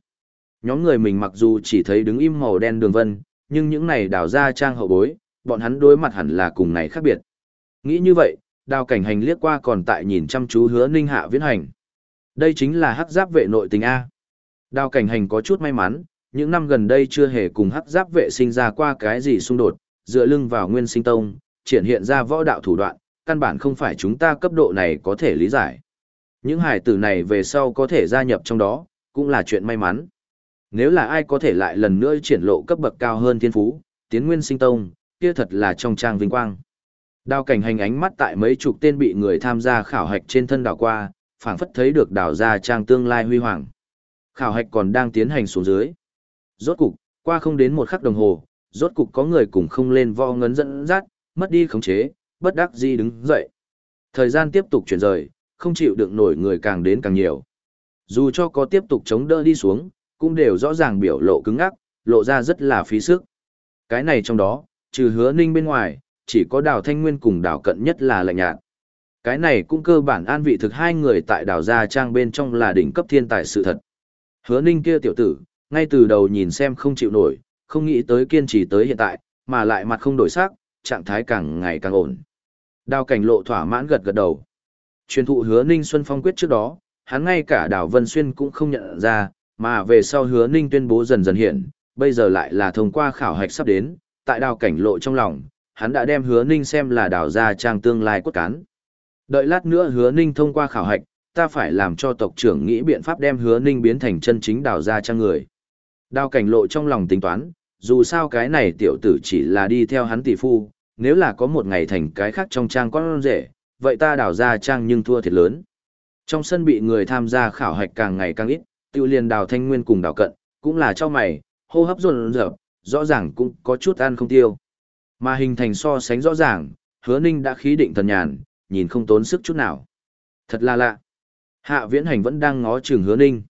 Nhóm người mình mặc dù chỉ thấy đứng im màu đen đường vân, nhưng những này đào ra trang hậu bối, bọn hắn đối mặt hẳn là cùng này khác biệt. Nghĩ như vậy, đào cảnh hành liếc qua còn tại nhìn chăm chú hứa ninh hạ viễn hành. Đây chính là hắc giáp vệ nội tình A. Đào cảnh hành có chút may mắn, những năm gần đây chưa hề cùng hắc giáp vệ sinh ra qua cái gì xung đột, dựa lưng vào nguyên sinh tông, triển hiện ra võ đạo thủ đoạn, căn bản không phải chúng ta cấp độ này có thể lý giải. Những hải tử này về sau có thể gia nhập trong đó, cũng là chuyện may mắn. Nếu là ai có thể lại lần nữa triển lộ cấp bậc cao hơn thiên phú, tiến nguyên sinh tông, kia thật là trong trang vinh quang. Đào cảnh hành ánh mắt tại mấy chục tên bị người tham gia khảo hạch trên thân đảo qua, phảng phất thấy được đào ra trang tương lai huy hoàng. Khảo hạch còn đang tiến hành xuống dưới. Rốt cục, qua không đến một khắc đồng hồ, rốt cục có người cùng không lên vo ngấn dẫn dắt, mất đi khống chế, bất đắc dĩ đứng dậy. Thời gian tiếp tục chuyển rời, không chịu đựng nổi người càng đến càng nhiều. Dù cho có tiếp tục chống đỡ đi xuống, cũng đều rõ ràng biểu lộ cứng ngắc, lộ ra rất là phí sức. Cái này trong đó, trừ hứa ninh bên ngoài, chỉ có đào thanh nguyên cùng đào cận nhất là lạnh nhạt. Cái này cũng cơ bản an vị thực hai người tại đào gia trang bên trong là đỉnh cấp thiên tài sự thật. Hứa ninh kia tiểu tử, ngay từ đầu nhìn xem không chịu nổi, không nghĩ tới kiên trì tới hiện tại, mà lại mặt không đổi sắc, trạng thái càng ngày càng ổn. Đào cảnh lộ thỏa mãn gật gật đầu. Truyền thụ hứa ninh Xuân Phong quyết trước đó, hắn ngay cả đào Vân Xuyên cũng không nhận ra, mà về sau hứa ninh tuyên bố dần dần hiện, bây giờ lại là thông qua khảo hạch sắp đến, tại đào cảnh lộ trong lòng, hắn đã đem hứa ninh xem là đào gia trang tương lai cốt cán. Đợi lát nữa hứa ninh thông qua khảo hạch, ta phải làm cho tộc trưởng nghĩ biện pháp đem hứa ninh biến thành chân chính đào gia trang người. Đào cảnh lộ trong lòng tính toán, dù sao cái này tiểu tử chỉ là đi theo hắn tỷ phu, nếu là có một ngày thành cái khác trong trang con rể, vậy ta đào ra trang nhưng thua thiệt lớn. Trong sân bị người tham gia khảo hạch càng ngày càng ít, tiêu liền đào thanh nguyên cùng đào cận, cũng là cho mày, hô hấp rộn rợp, rõ ràng cũng có chút ăn không tiêu. Mà hình thành so sánh rõ ràng, hứa ninh đã khí định thần nhàn, nhìn không tốn sức chút nào. Thật là lạ. Hạ viễn hành vẫn đang ngó chừng hứa ninh.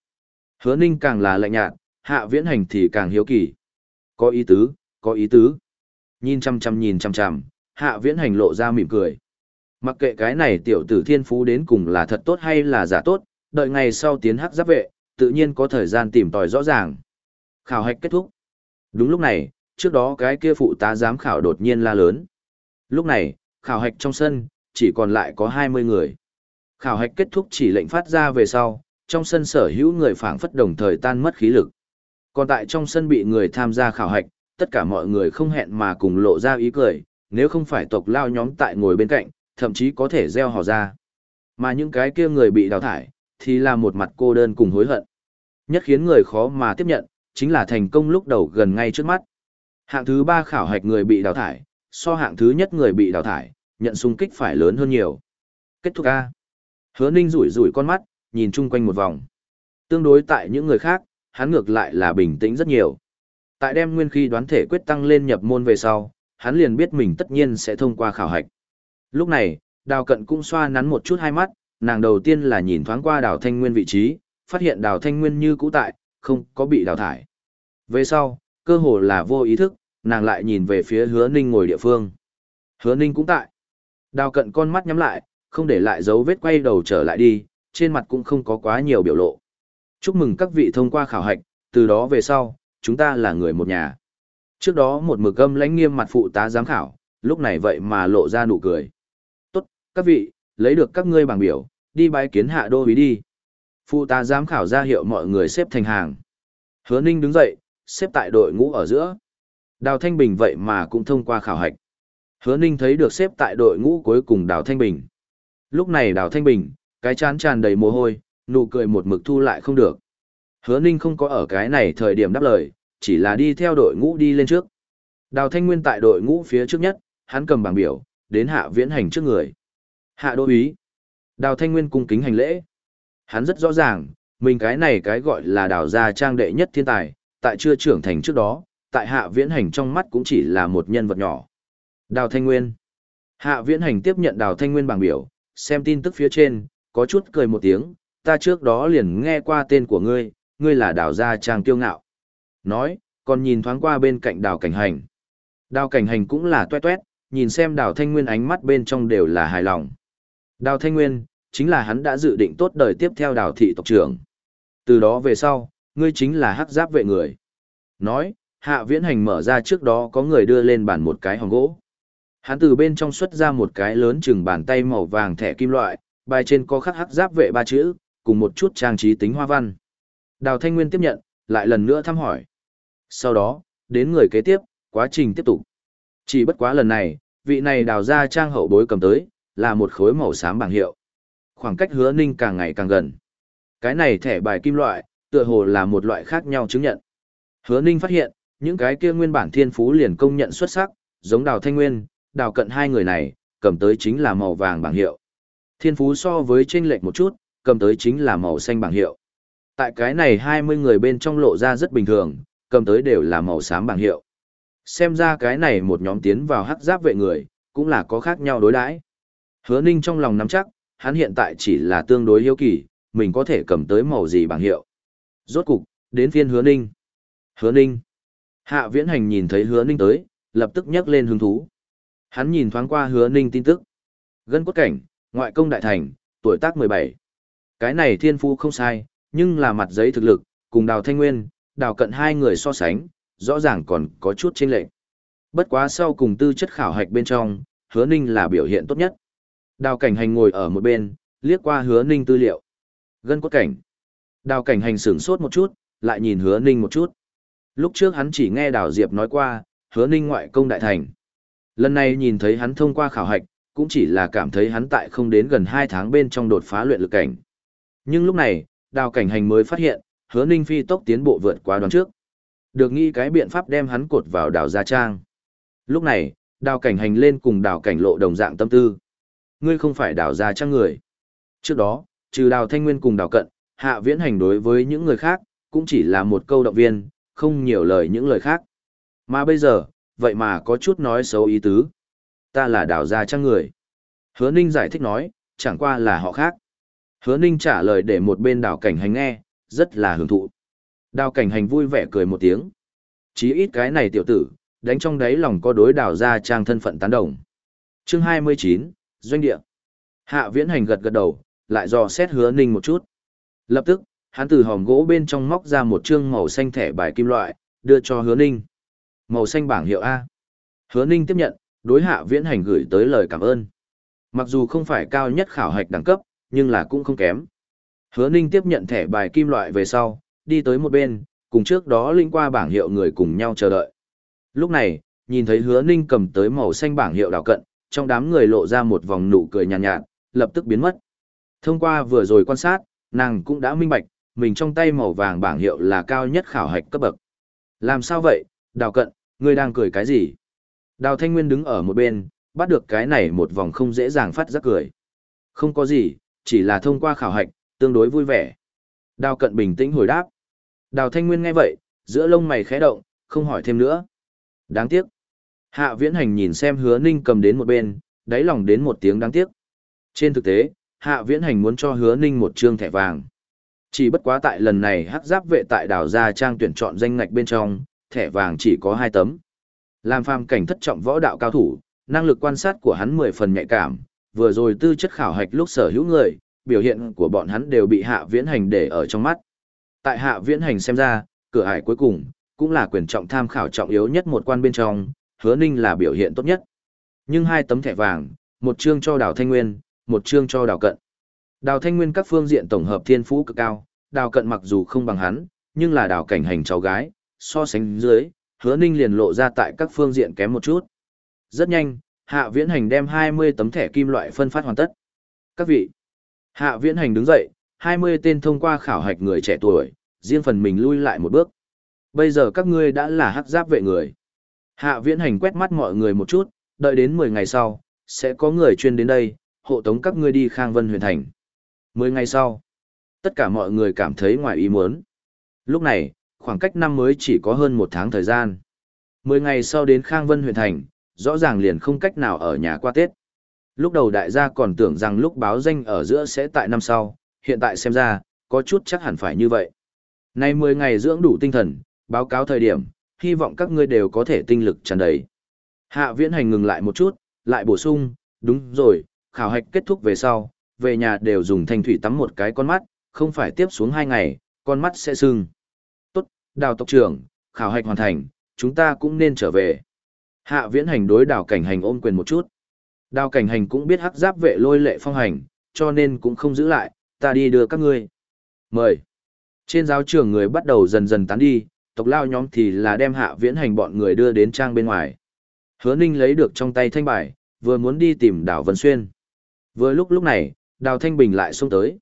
Hứa ninh càng là lạnh nhạt, hạ viễn hành thì càng hiếu kỳ. Có ý tứ, có ý tứ. Nhìn chăm chăm nhìn chăm chăm, hạ viễn hành lộ ra mỉm cười. Mặc kệ cái này tiểu tử thiên phú đến cùng là thật tốt hay là giả tốt, đợi ngày sau tiến hắc giáp vệ, tự nhiên có thời gian tìm tòi rõ ràng. Khảo hạch kết thúc. Đúng lúc này, trước đó cái kia phụ tá giám khảo đột nhiên la lớn. Lúc này, khảo hạch trong sân, chỉ còn lại có 20 người. Khảo hạch kết thúc chỉ lệnh phát ra về sau, trong sân sở hữu người phảng phất đồng thời tan mất khí lực. Còn tại trong sân bị người tham gia khảo hạch, tất cả mọi người không hẹn mà cùng lộ ra ý cười, nếu không phải tộc lao nhóm tại ngồi bên cạnh, thậm chí có thể gieo hò ra. Mà những cái kia người bị đào thải, thì là một mặt cô đơn cùng hối hận. Nhất khiến người khó mà tiếp nhận, chính là thành công lúc đầu gần ngay trước mắt. Hạng thứ ba khảo hạch người bị đào thải, so hạng thứ nhất người bị đào thải, nhận xung kích phải lớn hơn nhiều. Kết thúc A. Hứa ninh rủi rủi con mắt, nhìn chung quanh một vòng. Tương đối tại những người khác, hắn ngược lại là bình tĩnh rất nhiều. Tại đem nguyên khí đoán thể quyết tăng lên nhập môn về sau, hắn liền biết mình tất nhiên sẽ thông qua khảo hạch. Lúc này, đào cận cũng xoa nắn một chút hai mắt, nàng đầu tiên là nhìn thoáng qua đào thanh nguyên vị trí, phát hiện đào thanh nguyên như cũ tại, không có bị đào thải. Về sau, cơ hồ là vô ý thức, nàng lại nhìn về phía hứa ninh ngồi địa phương. Hứa ninh cũng tại. Đào cận con mắt nhắm lại, không để lại dấu vết quay đầu trở lại đi, trên mặt cũng không có quá nhiều biểu lộ. Chúc mừng các vị thông qua khảo hạch, từ đó về sau, chúng ta là người một nhà. Trước đó một mực âm lãnh nghiêm mặt phụ tá giám khảo, lúc này vậy mà lộ ra nụ cười. Tốt, các vị, lấy được các ngươi bằng biểu, đi bái kiến hạ đô ý đi. Phụ tá giám khảo ra hiệu mọi người xếp thành hàng. Hứa Ninh đứng dậy, xếp tại đội ngũ ở giữa. Đào Thanh Bình vậy mà cũng thông qua khảo hạch. Hứa Ninh thấy được xếp tại đội ngũ cuối cùng Đào Thanh Bình. Lúc này Đào Thanh Bình, cái chán tràn đầy mồ hôi, nụ cười một mực thu lại không được. Hứa Ninh không có ở cái này thời điểm đáp lời, chỉ là đi theo đội ngũ đi lên trước. Đào Thanh Nguyên tại đội ngũ phía trước nhất, hắn cầm bảng biểu, đến hạ viễn hành trước người. Hạ đô ý. Đào Thanh Nguyên cung kính hành lễ. Hắn rất rõ ràng, mình cái này cái gọi là đào gia trang đệ nhất thiên tài, tại chưa trưởng thành trước đó, tại hạ viễn hành trong mắt cũng chỉ là một nhân vật nhỏ. Đào Thanh Nguyên. Hạ viễn hành tiếp nhận đào Thanh Nguyên bảng biểu, xem tin tức phía trên, có chút cười một tiếng, ta trước đó liền nghe qua tên của ngươi, ngươi là đào gia trang kiêu ngạo. Nói, còn nhìn thoáng qua bên cạnh đào cảnh hành. Đào cảnh hành cũng là tuét tuét, nhìn xem đào thanh nguyên ánh mắt bên trong đều là hài lòng. Đào thanh nguyên, chính là hắn đã dự định tốt đời tiếp theo đào thị tộc trưởng. Từ đó về sau, ngươi chính là hắc giáp vệ người. Nói, hạ viễn hành mở ra trước đó có người đưa lên bàn một cái hòn gỗ. Hắn từ bên trong xuất ra một cái lớn chừng bàn tay màu vàng thẻ kim loại, bài trên có khắc hắc giáp vệ ba chữ, cùng một chút trang trí tính hoa văn. Đào Thanh Nguyên tiếp nhận, lại lần nữa thăm hỏi. Sau đó, đến người kế tiếp, quá trình tiếp tục. Chỉ bất quá lần này, vị này đào ra trang hậu bối cầm tới, là một khối màu xám bảng hiệu. Khoảng cách hứa ninh càng ngày càng gần. Cái này thẻ bài kim loại, tựa hồ là một loại khác nhau chứng nhận. Hứa ninh phát hiện, những cái kia nguyên bản thiên phú liền công nhận xuất sắc, giống đào thanh nguyên, đào cận hai người này, cầm tới chính là màu vàng bảng hiệu. Thiên phú so với trên lệch một chút, cầm tới chính là màu xanh bảng hiệu. Tại cái này 20 người bên trong lộ ra rất bình thường, cầm tới đều là màu xám bảng hiệu. Xem ra cái này một nhóm tiến vào hắc giáp vệ người, cũng là có khác nhau đối đãi. Hứa Ninh trong lòng nắm chắc, hắn hiện tại chỉ là tương đối hiếu kỳ, mình có thể cầm tới màu gì bảng hiệu. Rốt cục, đến phiên Hứa Ninh. Hứa Ninh. Hạ Viễn Hành nhìn thấy Hứa Ninh tới, lập tức nhắc lên hứng thú. Hắn nhìn thoáng qua Hứa Ninh tin tức. Gân cốt cảnh, ngoại công đại thành, tuổi tác 17. Cái này thiên phu không sai, nhưng là mặt giấy thực lực, cùng Đào Thanh Nguyên, Đào Cận hai người so sánh, rõ ràng còn có chút chênh lệch. Bất quá sau cùng tư chất khảo hạch bên trong, Hứa Ninh là biểu hiện tốt nhất. Đào Cảnh Hành ngồi ở một bên, liếc qua Hứa Ninh tư liệu. Gân cốt cảnh. Đào Cảnh Hành sửng sốt một chút, lại nhìn Hứa Ninh một chút. Lúc trước hắn chỉ nghe Đào Diệp nói qua, Hứa Ninh ngoại công đại thành. Lần này nhìn thấy hắn thông qua khảo hạch, cũng chỉ là cảm thấy hắn tại không đến gần 2 tháng bên trong đột phá luyện lực cảnh. Nhưng lúc này, đào cảnh hành mới phát hiện, hứa ninh phi tốc tiến bộ vượt quá đoán trước. Được nghĩ cái biện pháp đem hắn cột vào đào gia trang. Lúc này, đào cảnh hành lên cùng đào cảnh lộ đồng dạng tâm tư. Ngươi không phải đào gia trang người. Trước đó, trừ đào thanh nguyên cùng đào cận, hạ viễn hành đối với những người khác, cũng chỉ là một câu động viên, không nhiều lời những lời khác. Mà bây giờ, vậy mà có chút nói xấu ý tứ. Ta là đào gia trang người. Hứa ninh giải thích nói, chẳng qua là họ khác. Hứa Ninh trả lời để một bên đào cảnh hành nghe, rất là hưởng thụ. Đào cảnh hành vui vẻ cười một tiếng. Chí ít cái này tiểu tử, đánh trong đáy lòng có đối đào ra trang thân phận tán đồng. Chương 29, Doanh địa. Hạ viễn hành gật gật đầu, lại dò xét hứa Ninh một chút. Lập tức, hắn từ hòm gỗ bên trong móc ra một chương màu xanh thẻ bài kim loại, đưa cho hứa Ninh. Màu xanh bảng hiệu A. Hứa Ninh tiếp nhận, đối hạ viễn hành gửi tới lời cảm ơn. Mặc dù không phải cao nhất khảo hạch đẳng cấp, nhưng là cũng không kém. Hứa Ninh tiếp nhận thẻ bài kim loại về sau, đi tới một bên, cùng trước đó linh qua bảng hiệu người cùng nhau chờ đợi. Lúc này, nhìn thấy Hứa Ninh cầm tới màu xanh bảng hiệu đảo cận, trong đám người lộ ra một vòng nụ cười nhàn nhạt, nhạt, lập tức biến mất. Thông qua vừa rồi quan sát, nàng cũng đã minh bạch, mình trong tay màu vàng bảng hiệu là cao nhất khảo hạch cấp bậc. Làm sao vậy, đào cận, ngươi đang cười cái gì? Đào Thanh Nguyên đứng ở một bên, bắt được cái này một vòng không dễ dàng phát giác cười. Không có gì, chỉ là thông qua khảo hạch, tương đối vui vẻ. Đào cận bình tĩnh hồi đáp. Đào thanh nguyên nghe vậy, giữa lông mày khẽ động, không hỏi thêm nữa. Đáng tiếc. Hạ viễn hành nhìn xem hứa ninh cầm đến một bên, đáy lòng đến một tiếng đáng tiếc. Trên thực tế, hạ viễn hành muốn cho hứa ninh một trương thẻ vàng. Chỉ bất quá tại lần này hắc giáp vệ tại đảo gia trang tuyển chọn danh ngạch bên trong, thẻ vàng chỉ có hai tấm. Làm phàm cảnh thất trọng võ đạo cao thủ, năng lực quan sát của hắn mười phần nhạy cảm, vừa rồi tư chất khảo hạch lúc sở hữu người, biểu hiện của bọn hắn đều bị hạ viễn hành để ở trong mắt. Tại hạ viễn hành xem ra, cửa ải cuối cùng, cũng là quyền trọng tham khảo trọng yếu nhất một quan bên trong, hứa ninh là biểu hiện tốt nhất. Nhưng hai tấm thẻ vàng, một chương cho đào thanh nguyên, một chương cho đào cận. Đào thanh nguyên các phương diện tổng hợp thiên phú cực cao, đào cận mặc dù không bằng hắn, nhưng là đào cảnh hành cháu gái, so sánh dưới, hứa ninh liền lộ ra tại các phương diện kém một chút. Rất nhanh, Hạ Viễn Hành đem 20 tấm thẻ kim loại phân phát hoàn tất. Các vị. Hạ Viễn Hành đứng dậy, 20 tên thông qua khảo hạch người trẻ tuổi, riêng phần mình lui lại một bước. Bây giờ các ngươi đã là hắc giáp vệ người. Hạ Viễn Hành quét mắt mọi người một chút, đợi đến 10 ngày sau, sẽ có người chuyên đến đây, hộ tống các ngươi đi Khang Vân Huyền thành. 10 ngày sau, tất cả mọi người cảm thấy ngoài ý muốn. Lúc này, khoảng cách năm mới chỉ có hơn một tháng thời gian. 10 ngày sau đến Khang Vân Huyền thành, rõ ràng liền không cách nào ở nhà qua Tết. Lúc đầu đại gia còn tưởng rằng lúc báo danh ở giữa sẽ tại năm sau, hiện tại xem ra, có chút chắc hẳn phải như vậy. Nay 10 ngày dưỡng đủ tinh thần, báo cáo thời điểm, hy vọng các ngươi đều có thể tinh lực tràn đầy. Hạ viễn hành ngừng lại một chút, lại bổ sung, đúng rồi, khảo hạch kết thúc về sau, về nhà đều dùng thanh thủy tắm một cái con mắt, không phải tiếp xuống 2 ngày, con mắt sẽ sưng. Tốt, đào tộc trưởng, khảo hạch hoàn thành, chúng ta cũng nên trở về. Hạ viễn hành đối đào cảnh hành ôm quyền một chút. Đào cảnh hành cũng biết hắc giáp vệ lôi lệ phong hành, cho nên cũng không giữ lại, ta đi đưa các ngươi. Mời. Trên giáo trường người bắt đầu dần dần tán đi, tộc lao nhóm thì là đem hạ viễn hành bọn người đưa đến trang bên ngoài. Hứa ninh lấy được trong tay thanh bài, vừa muốn đi tìm Đào Vân Xuyên. Vừa lúc lúc này, Đào Thanh Bình lại xông tới.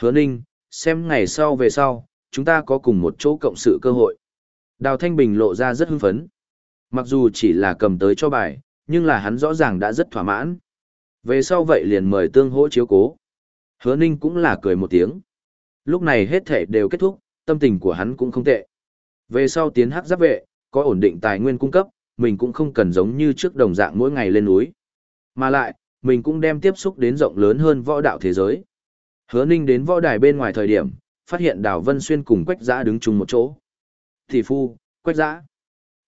Hứa Ninh, xem ngày sau về sau, chúng ta có cùng một chỗ cộng sự cơ hội. Đào Thanh Bình lộ ra rất hưng phấn. Mặc dù chỉ là cầm tới cho bài, nhưng là hắn rõ ràng đã rất thỏa mãn. Về sau vậy liền mời tương hỗ chiếu cố. Hứa Ninh cũng là cười một tiếng. Lúc này hết thể đều kết thúc, tâm tình của hắn cũng không tệ. Về sau tiến hắc giáp vệ, có ổn định tài nguyên cung cấp, mình cũng không cần giống như trước đồng dạng mỗi ngày lên núi. Mà lại, mình cũng đem tiếp xúc đến rộng lớn hơn võ đạo thế giới. Hứa Ninh đến võ đài bên ngoài thời điểm, phát hiện Đào Vân Xuyên cùng Quách Giã đứng chung một chỗ. Thị phu, Quách Giã.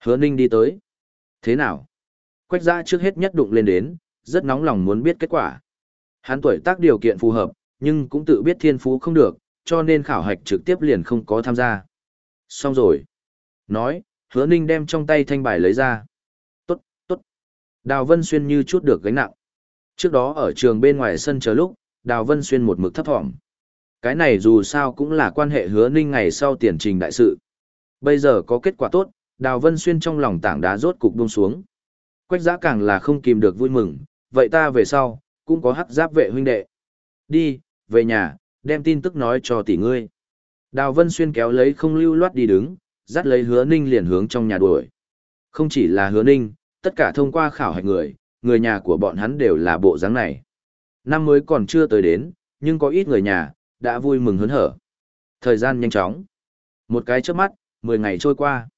Hứa Ninh đi tới. Thế nào? Quách Giã trước hết nhất đụng lên đến, rất nóng lòng muốn biết kết quả. Hắn tuổi tác điều kiện phù hợp, nhưng cũng tự biết thiên phú không được, cho nên khảo hạch trực tiếp liền không có tham gia. Xong rồi. Nói, hứa ninh đem trong tay thanh bài lấy ra. Tốt, tốt. Đào Vân Xuyên như chút được gánh nặng. Trước đó ở trường bên ngoài sân chờ lúc, Đào Vân Xuyên một mực thấp thỏm. Cái này dù sao cũng là quan hệ hứa ninh ngày sau tiền trình đại sự. Bây giờ có kết quả tốt, Đào Vân Xuyên trong lòng tảng đá rốt cục buông xuống. Quách giã càng là không kìm được vui mừng, vậy ta về sau, cũng có hắc giáp vệ huynh đệ. Đi, về nhà, đem tin tức nói cho tỷ ngươi. Đào Vân Xuyên kéo lấy không lưu loát đi đứng, dắt lấy hứa ninh liền hướng trong nhà đuổi. Không chỉ là hứa ninh, tất cả thông qua khảo hạch người, người nhà của bọn hắn đều là bộ dáng này. Năm mới còn chưa tới đến, nhưng có ít người nhà, đã vui mừng hớn hở. Thời gian nhanh chóng. Một cái trước mắt, 10 ngày trôi qua.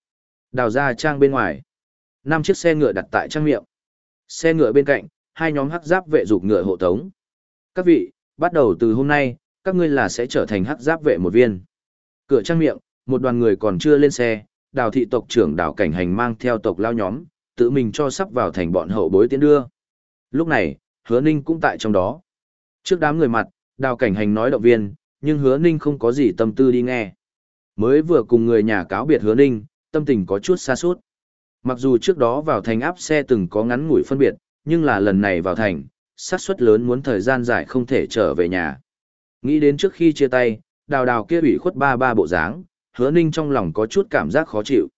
Đào ra trang bên ngoài. năm chiếc xe ngựa đặt tại trang miệng. Xe ngựa bên cạnh, hai nhóm hắc giáp vệ dục ngựa hộ tống. Các vị, bắt đầu từ hôm nay, các ngươi là sẽ trở thành hắc giáp vệ một viên. Cửa trang miệng, một đoàn người còn chưa lên xe, đào thị tộc trưởng đào cảnh hành mang theo tộc lao nhóm, tự mình cho sắp vào thành bọn hậu bối tiến đưa. Lúc này, hứa ninh cũng tại trong đó. Trước đám người mặt, đào cảnh hành nói động viên, nhưng hứa ninh không có gì tâm tư đi nghe. Mới vừa cùng người nhà cáo biệt hứa ninh, tâm tình có chút xa suốt. Mặc dù trước đó vào thành áp xe từng có ngắn ngủi phân biệt, nhưng là lần này vào thành, xác suất lớn muốn thời gian dài không thể trở về nhà. Nghĩ đến trước khi chia tay, đào đào kia ủy khuất ba ba bộ dáng, hứa ninh trong lòng có chút cảm giác khó chịu.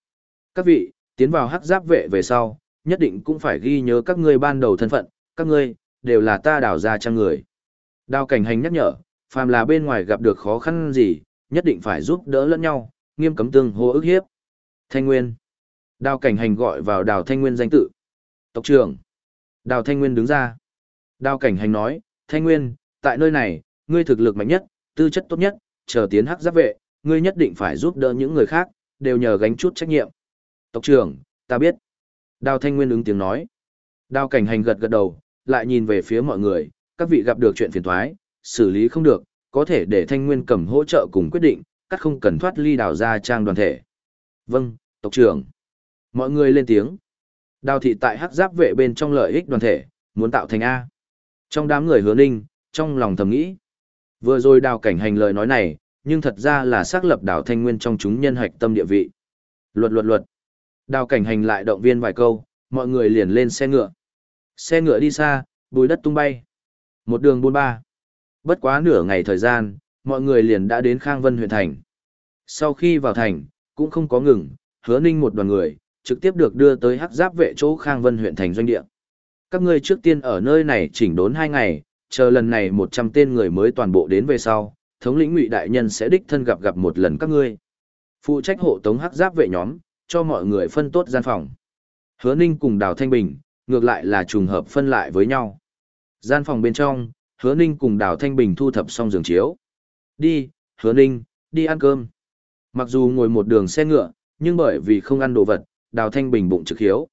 Các vị, tiến vào hắc giáp vệ về sau, nhất định cũng phải ghi nhớ các ngươi ban đầu thân phận, các ngươi, đều là ta đào ra trang người. Đào cảnh hành nhắc nhở, phàm là bên ngoài gặp được khó khăn gì, nhất định phải giúp đỡ lẫn nhau, nghiêm cấm tương hô ức hiếp. Thanh Nguyên. Đào cảnh hành gọi vào đào Thanh Nguyên danh tự. Tộc trưởng. Đào Thanh Nguyên đứng ra. Đào cảnh hành nói, Thanh Nguyên, tại nơi này, ngươi thực lực mạnh nhất, tư chất tốt nhất, chờ tiến hắc giáp vệ, ngươi nhất định phải giúp đỡ những người khác, đều nhờ gánh chút trách nhiệm. Tộc trưởng, ta biết. Đào Thanh Nguyên ứng tiếng nói. Đào cảnh hành gật gật đầu, lại nhìn về phía mọi người, các vị gặp được chuyện phiền thoái, xử lý không được, có thể để Thanh Nguyên cầm hỗ trợ cùng quyết định, cắt không cần thoát ly đào ra trang đoàn thể. Vâng, tộc trưởng. Mọi người lên tiếng. Đào thị tại hắc giáp vệ bên trong lợi ích đoàn thể, muốn tạo thành A. Trong đám người hứa ninh, trong lòng thầm nghĩ. Vừa rồi đào cảnh hành lời nói này, nhưng thật ra là xác lập đào thanh nguyên trong chúng nhân hạch tâm địa vị. Luật luật luật. Đào cảnh hành lại động viên vài câu, mọi người liền lên xe ngựa. Xe ngựa đi xa, bùi đất tung bay. Một đường buôn ba. Bất quá nửa ngày thời gian, mọi người liền đã đến Khang Vân huyện thành. Sau khi vào thành, cũng không có ngừng, hứa ninh một đoàn người, trực tiếp được đưa tới hắc giáp vệ chỗ Khang Vân huyện thành doanh địa. Các ngươi trước tiên ở nơi này chỉnh đốn hai ngày, chờ lần này một trăm tên người mới toàn bộ đến về sau, thống lĩnh ngụy đại nhân sẽ đích thân gặp gặp một lần các ngươi. Phụ trách hộ tống hắc giáp vệ nhóm, cho mọi người phân tốt gian phòng. Hứa Ninh cùng Đào Thanh Bình, ngược lại là trùng hợp phân lại với nhau. Gian phòng bên trong, Hứa Ninh cùng Đào Thanh Bình thu thập xong giường chiếu. Đi, Hứa Ninh, đi ăn cơm. Mặc dù ngồi một đường xe ngựa, nhưng bởi vì không ăn đồ vật, Đào Thanh Bình bụng trực hiếu.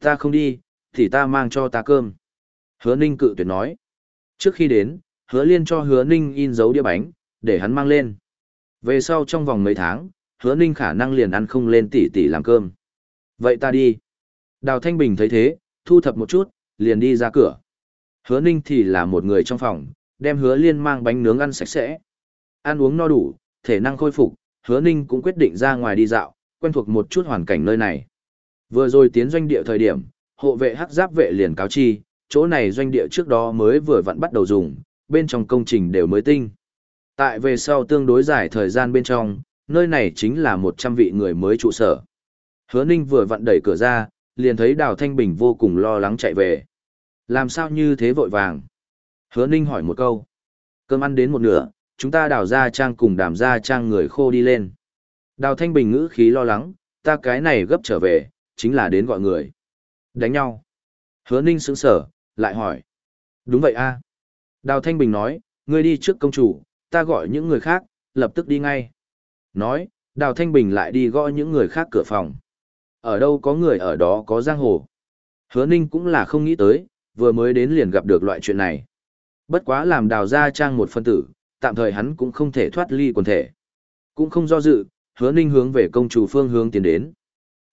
Ta không đi, thì ta mang cho ta cơm. Hứa Ninh cự tuyệt nói. Trước khi đến, hứa liên cho hứa ninh in dấu đĩa bánh, để hắn mang lên. Về sau trong vòng mấy tháng, hứa ninh khả năng liền ăn không lên tỷ tỷ làm cơm. Vậy ta đi. Đào Thanh Bình thấy thế, thu thập một chút, liền đi ra cửa. Hứa ninh thì là một người trong phòng, đem hứa liên mang bánh nướng ăn sạch sẽ. Ăn uống no đủ, thể năng khôi phục, hứa ninh cũng quyết định ra ngoài đi dạo, quen thuộc một chút hoàn cảnh nơi này. Vừa rồi tiến doanh địa thời điểm, hộ vệ hắc giáp vệ liền cáo chi, chỗ này doanh địa trước đó mới vừa vặn bắt đầu dùng, bên trong công trình đều mới tinh. Tại về sau tương đối dài thời gian bên trong, nơi này chính là 100 vị người mới trụ sở. Hứa Ninh vừa vặn đẩy cửa ra, liền thấy Đào Thanh Bình vô cùng lo lắng chạy về. Làm sao như thế vội vàng? Hứa Ninh hỏi một câu. Cơm ăn đến một nửa, chúng ta đào ra trang cùng đàm ra trang người khô đi lên. Đào Thanh Bình ngữ khí lo lắng, ta cái này gấp trở về, chính là đến gọi người. Đánh nhau. Hứa Ninh sững sở, lại hỏi. Đúng vậy a Đào Thanh Bình nói, ngươi đi trước công chủ, ta gọi những người khác, lập tức đi ngay. Nói, Đào Thanh Bình lại đi gọi những người khác cửa phòng. Ở đâu có người ở đó có giang hồ. Hứa Ninh cũng là không nghĩ tới, vừa mới đến liền gặp được loại chuyện này. Bất quá làm đào ra trang một phân tử, tạm thời hắn cũng không thể thoát ly quần thể. Cũng không do dự, hứa ninh hướng về công chủ phương hướng tiến đến.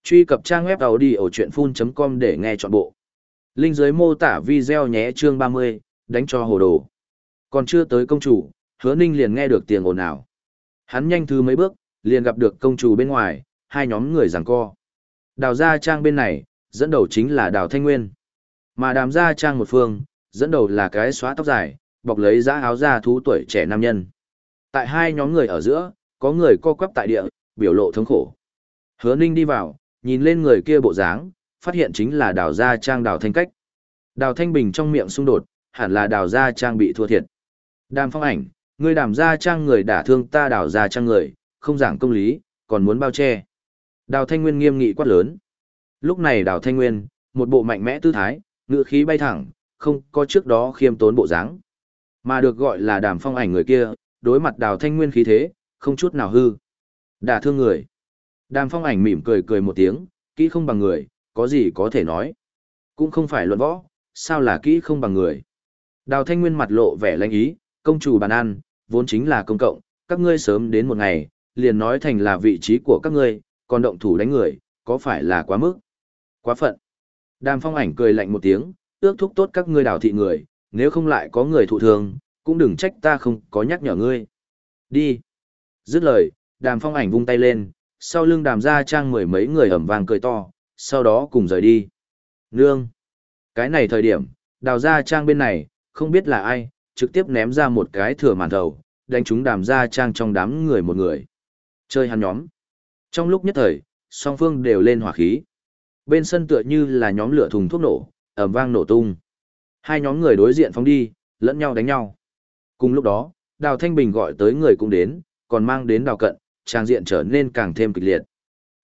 Truy cập trang web đầu đi ở chuyệnfun.com để nghe trọn bộ. Linh dưới mô tả video nhé chương 30, đánh cho hồ đồ. Còn chưa tới công chủ, hứa ninh liền nghe được tiếng ồn ào. Hắn nhanh thứ mấy bước, liền gặp được công chủ bên ngoài, hai nhóm người giằng co. Đào ra trang bên này, dẫn đầu chính là đào thanh nguyên. Mà đàm ra trang một phương, dẫn đầu là cái xóa tóc dài, bọc lấy giã áo da thú tuổi trẻ nam nhân. Tại hai nhóm người ở giữa, có người co quắp tại địa, biểu lộ thống khổ. Hứa Ninh đi vào, nhìn lên người kia bộ dáng, phát hiện chính là đào gia trang đào thanh cách. Đào thanh bình trong miệng xung đột, hẳn là đào gia trang bị thua thiệt. Đàm phong ảnh, người đàm gia trang người đả thương ta đào gia trang người, không giảng công lý, còn muốn bao che. Đào thanh nguyên nghiêm nghị quát lớn. Lúc này đào thanh nguyên, một bộ mạnh mẽ tư thái, ngựa khí bay thẳng, không có trước đó khiêm tốn bộ dáng. Mà được gọi là đàm phong ảnh người kia, đối mặt đào thanh nguyên khí thế, không chút nào hư. Đả thương người. Đàm phong ảnh mỉm cười cười một tiếng, kỹ không bằng người, có gì có thể nói. Cũng không phải luận võ, sao là kỹ không bằng người. Đào thanh nguyên mặt lộ vẻ lãnh ý, công chủ bàn ăn, vốn chính là công cộng, các ngươi sớm đến một ngày, liền nói thành là vị trí của các ngươi, còn động thủ đánh người, có phải là quá mức? Quá phận. Đàm phong ảnh cười lạnh một tiếng, ước thúc tốt các ngươi đào thị người, nếu không lại có người thụ thương, cũng đừng trách ta không có nhắc nhở ngươi. Đi. Dứt lời, đàm phong ảnh vung tay lên, sau lưng đàm ra trang mười mấy người ẩm vàng cười to, sau đó cùng rời đi. Nương. Cái này thời điểm, đào ra trang bên này, không biết là ai, trực tiếp ném ra một cái thừa màn thầu, đánh chúng đàm ra trang trong đám người một người. Chơi hắn nhóm. Trong lúc nhất thời, song phương đều lên hỏa khí. Bên sân tựa như là nhóm lửa thùng thuốc nổ, ẩm vang nổ tung. Hai nhóm người đối diện phóng đi, lẫn nhau đánh nhau. Cùng lúc đó, Đào Thanh Bình gọi tới người cũng đến, còn mang đến Đào Cận, trang diện trở nên càng thêm kịch liệt.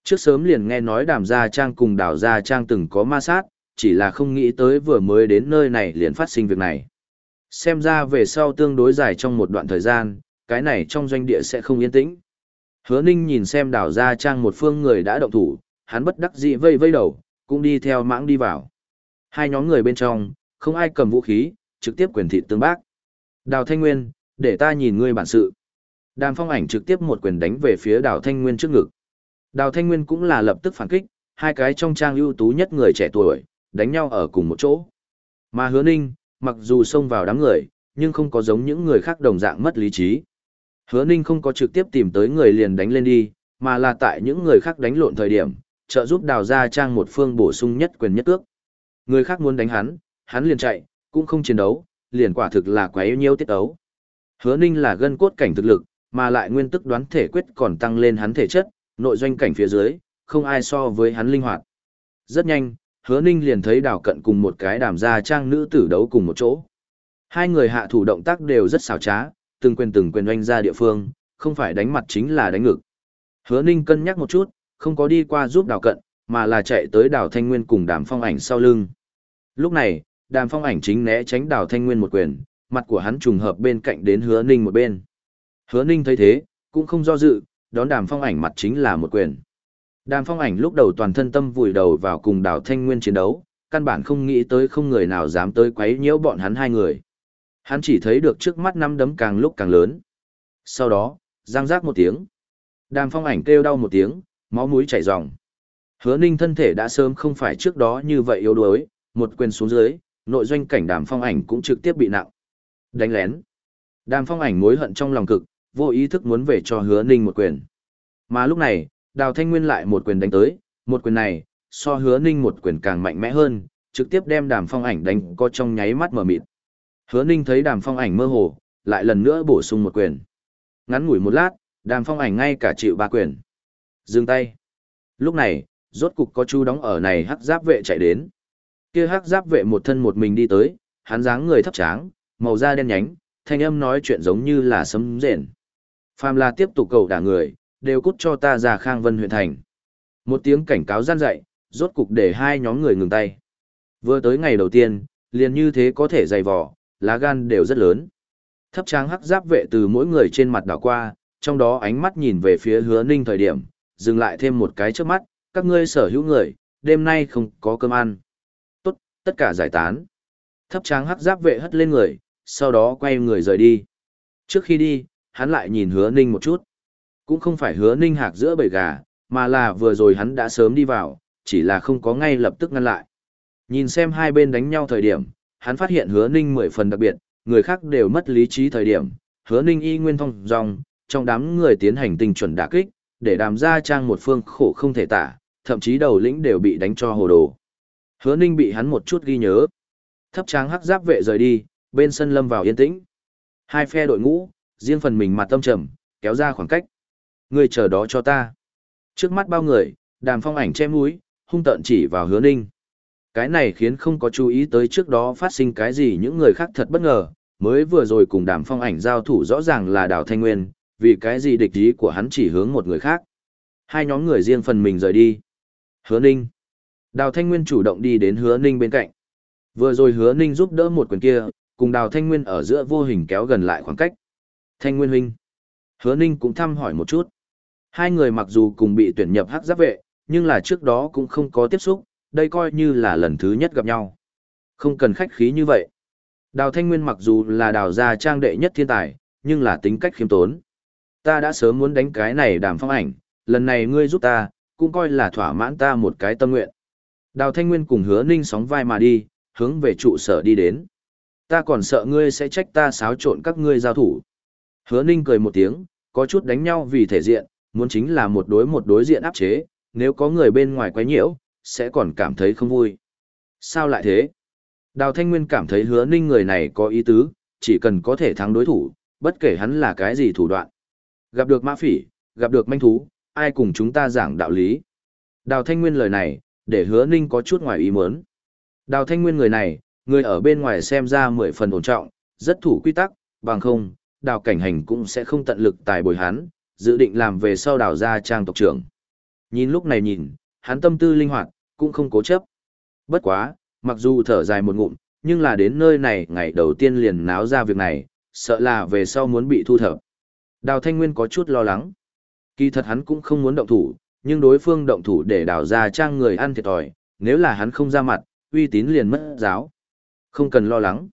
Trước sớm liền nghe nói Đàm Gia Trang cùng Đào Gia Trang từng có ma sát, chỉ là không nghĩ tới vừa mới đến nơi này liền phát sinh việc này. Xem ra về sau tương đối dài trong một đoạn thời gian, cái này trong doanh địa sẽ không yên tĩnh. Hứa Ninh nhìn xem Đào Gia Trang một phương người đã động thủ, hắn bất đắc dĩ vây vây đầu, cũng đi theo mãng đi vào. Hai nhóm người bên trong, không ai cầm vũ khí, trực tiếp quyền thị tương bác. Đào Thanh Nguyên, để ta nhìn ngươi bản sự. Đàm phong ảnh trực tiếp một quyền đánh về phía đào Thanh Nguyên trước ngực. Đào Thanh Nguyên cũng là lập tức phản kích, hai cái trong trang ưu tú nhất người trẻ tuổi, đánh nhau ở cùng một chỗ. Mà hứa ninh, mặc dù xông vào đám người, nhưng không có giống những người khác đồng dạng mất lý trí. Hứa ninh không có trực tiếp tìm tới người liền đánh lên đi, mà là tại những người khác đánh lộn thời điểm, trợ giúp đào ra trang một phương bổ sung nhất quyền nhất ước. Người khác muốn đánh hắn, hắn liền chạy, cũng không chiến đấu, liền quả thực là quá yếu nhiêu tiết ấu. Hứa Ninh là gân cốt cảnh thực lực, mà lại nguyên tức đoán thể quyết còn tăng lên hắn thể chất, nội doanh cảnh phía dưới, không ai so với hắn linh hoạt. Rất nhanh, Hứa Ninh liền thấy đào cận cùng một cái đàm gia trang nữ tử đấu cùng một chỗ. Hai người hạ thủ động tác đều rất xảo trá, từng quyền từng quyền oanh ra địa phương, không phải đánh mặt chính là đánh ngực. Hứa Ninh cân nhắc một chút, không có đi qua giúp đào cận, mà là chạy tới đào thanh nguyên cùng đàm phong ảnh sau lưng. Lúc này, đàm phong ảnh chính né tránh đào thanh nguyên một quyền, mặt của hắn trùng hợp bên cạnh đến hứa ninh một bên. Hứa ninh thấy thế, cũng không do dự, đón đàm phong ảnh mặt chính là một quyền. Đàm phong ảnh lúc đầu toàn thân tâm vùi đầu vào cùng đào thanh nguyên chiến đấu, căn bản không nghĩ tới không người nào dám tới quấy nhiễu bọn hắn hai người. Hắn chỉ thấy được trước mắt năm đấm càng lúc càng lớn. Sau đó, giang giác một tiếng. Đàm phong ảnh kêu đau một tiếng, máu mũi chảy ròng. Hứa ninh thân thể đã sớm không phải trước đó như vậy yếu đuối, một quyền xuống dưới, nội doanh cảnh đàm phong ảnh cũng trực tiếp bị nặng. Đánh lén. Đàm phong ảnh mối hận trong lòng cực, vô ý thức muốn về cho hứa ninh một quyền. Mà lúc này, đào thanh nguyên lại một quyền đánh tới, một quyền này, so hứa ninh một quyền càng mạnh mẽ hơn, trực tiếp đem đàm phong ảnh đánh có trong nháy mắt mở mịt. Hứa ninh thấy đàm phong ảnh mơ hồ, lại lần nữa bổ sung một quyền. Ngắn ngủi một lát, đàm phong ảnh ngay cả chịu ba quyền. Dừng tay. Lúc này, rốt cục có chú đóng ở này hắc giáp vệ chạy đến kia hắc giáp vệ một thân một mình đi tới, hắn dáng người thấp tráng, màu da đen nhánh, thanh âm nói chuyện giống như là sấm rền. Phàm là tiếp tục cầu đả người, đều cút cho ta ra Khang Vân huyện thành. Một tiếng cảnh cáo gian dạy, rốt cục để hai nhóm người ngừng tay. Vừa tới ngày đầu tiên, liền như thế có thể dày vỏ, lá gan đều rất lớn. Thấp tráng hắc giáp vệ từ mỗi người trên mặt đảo qua, trong đó ánh mắt nhìn về phía hứa ninh thời điểm, dừng lại thêm một cái trước mắt, các ngươi sở hữu người, đêm nay không có cơm ăn. Tất cả giải tán. Thấp tráng hắc giáp vệ hất lên người, sau đó quay người rời đi. Trước khi đi, hắn lại nhìn hứa ninh một chút. Cũng không phải hứa ninh hạc giữa bầy gà, mà là vừa rồi hắn đã sớm đi vào, chỉ là không có ngay lập tức ngăn lại. Nhìn xem hai bên đánh nhau thời điểm, hắn phát hiện hứa ninh mười phần đặc biệt, người khác đều mất lý trí thời điểm, hứa ninh y nguyên thông dòng, trong đám người tiến hành tình chuẩn đả kích, để đàm ra trang một phương khổ không thể tả, thậm chí đầu lĩnh đều bị đánh cho hồ đồ. Hứa ninh bị hắn một chút ghi nhớ. Thấp tráng hắc giáp vệ rời đi, bên sân lâm vào yên tĩnh. Hai phe đội ngũ, riêng phần mình mặt tâm trầm, kéo ra khoảng cách. Người chờ đó cho ta. Trước mắt bao người, đàm phong ảnh che mũi, hung tợn chỉ vào hứa ninh. Cái này khiến không có chú ý tới trước đó phát sinh cái gì những người khác thật bất ngờ, mới vừa rồi cùng đàm phong ảnh giao thủ rõ ràng là đào thanh nguyên, vì cái gì địch ý của hắn chỉ hướng một người khác. Hai nhóm người riêng phần mình rời đi. Hứa ninh. Đào thanh nguyên chủ động đi đến hứa ninh bên cạnh. Vừa rồi hứa ninh giúp đỡ một quyền kia, cùng đào thanh nguyên ở giữa vô hình kéo gần lại khoảng cách. Thanh nguyên huynh. Hứa ninh cũng thăm hỏi một chút. Hai người mặc dù cùng bị tuyển nhập hắc giáp vệ, nhưng là trước đó cũng không có tiếp xúc, đây coi như là lần thứ nhất gặp nhau. Không cần khách khí như vậy. Đào Thanh Nguyên mặc dù là đào gia trang đệ nhất thiên tài, nhưng là tính cách khiêm tốn. Ta đã sớm muốn đánh cái này đàm phong ảnh, lần này ngươi giúp ta, cũng coi là thỏa mãn ta một cái tâm nguyện. Đào Thanh Nguyên cùng hứa ninh sóng vai mà đi, hướng về trụ sở đi đến. Ta còn sợ ngươi sẽ trách ta xáo trộn các ngươi giao thủ. Hứa ninh cười một tiếng, có chút đánh nhau vì thể diện, muốn chính là một đối một đối diện áp chế, nếu có người bên ngoài quấy nhiễu, sẽ còn cảm thấy không vui. Sao lại thế? Đào Thanh Nguyên cảm thấy hứa ninh người này có ý tứ, chỉ cần có thể thắng đối thủ, bất kể hắn là cái gì thủ đoạn. Gặp được mã phỉ, gặp được manh thú, ai cùng chúng ta giảng đạo lý. Đào Thanh Nguyên lời này, để hứa ninh có chút ngoài ý muốn. Đào Thanh Nguyên người này, người ở bên ngoài xem ra mười phần ổn trọng, rất thủ quy tắc, bằng không, đào cảnh hành cũng sẽ không tận lực tài bồi hắn, dự định làm về sau đào gia trang tộc trưởng. Nhìn lúc này nhìn, hắn tâm tư linh hoạt, cũng không cố chấp. Bất quá, mặc dù thở dài một ngụm, nhưng là đến nơi này ngày đầu tiên liền náo ra việc này, sợ là về sau muốn bị thu thập. Đào Thanh Nguyên có chút lo lắng. Kỳ thật hắn cũng không muốn động thủ, nhưng đối phương động thủ để đào ra trang người ăn thiệt thòi, nếu là hắn không ra mặt, uy tín liền mất giáo. Không cần lo lắng.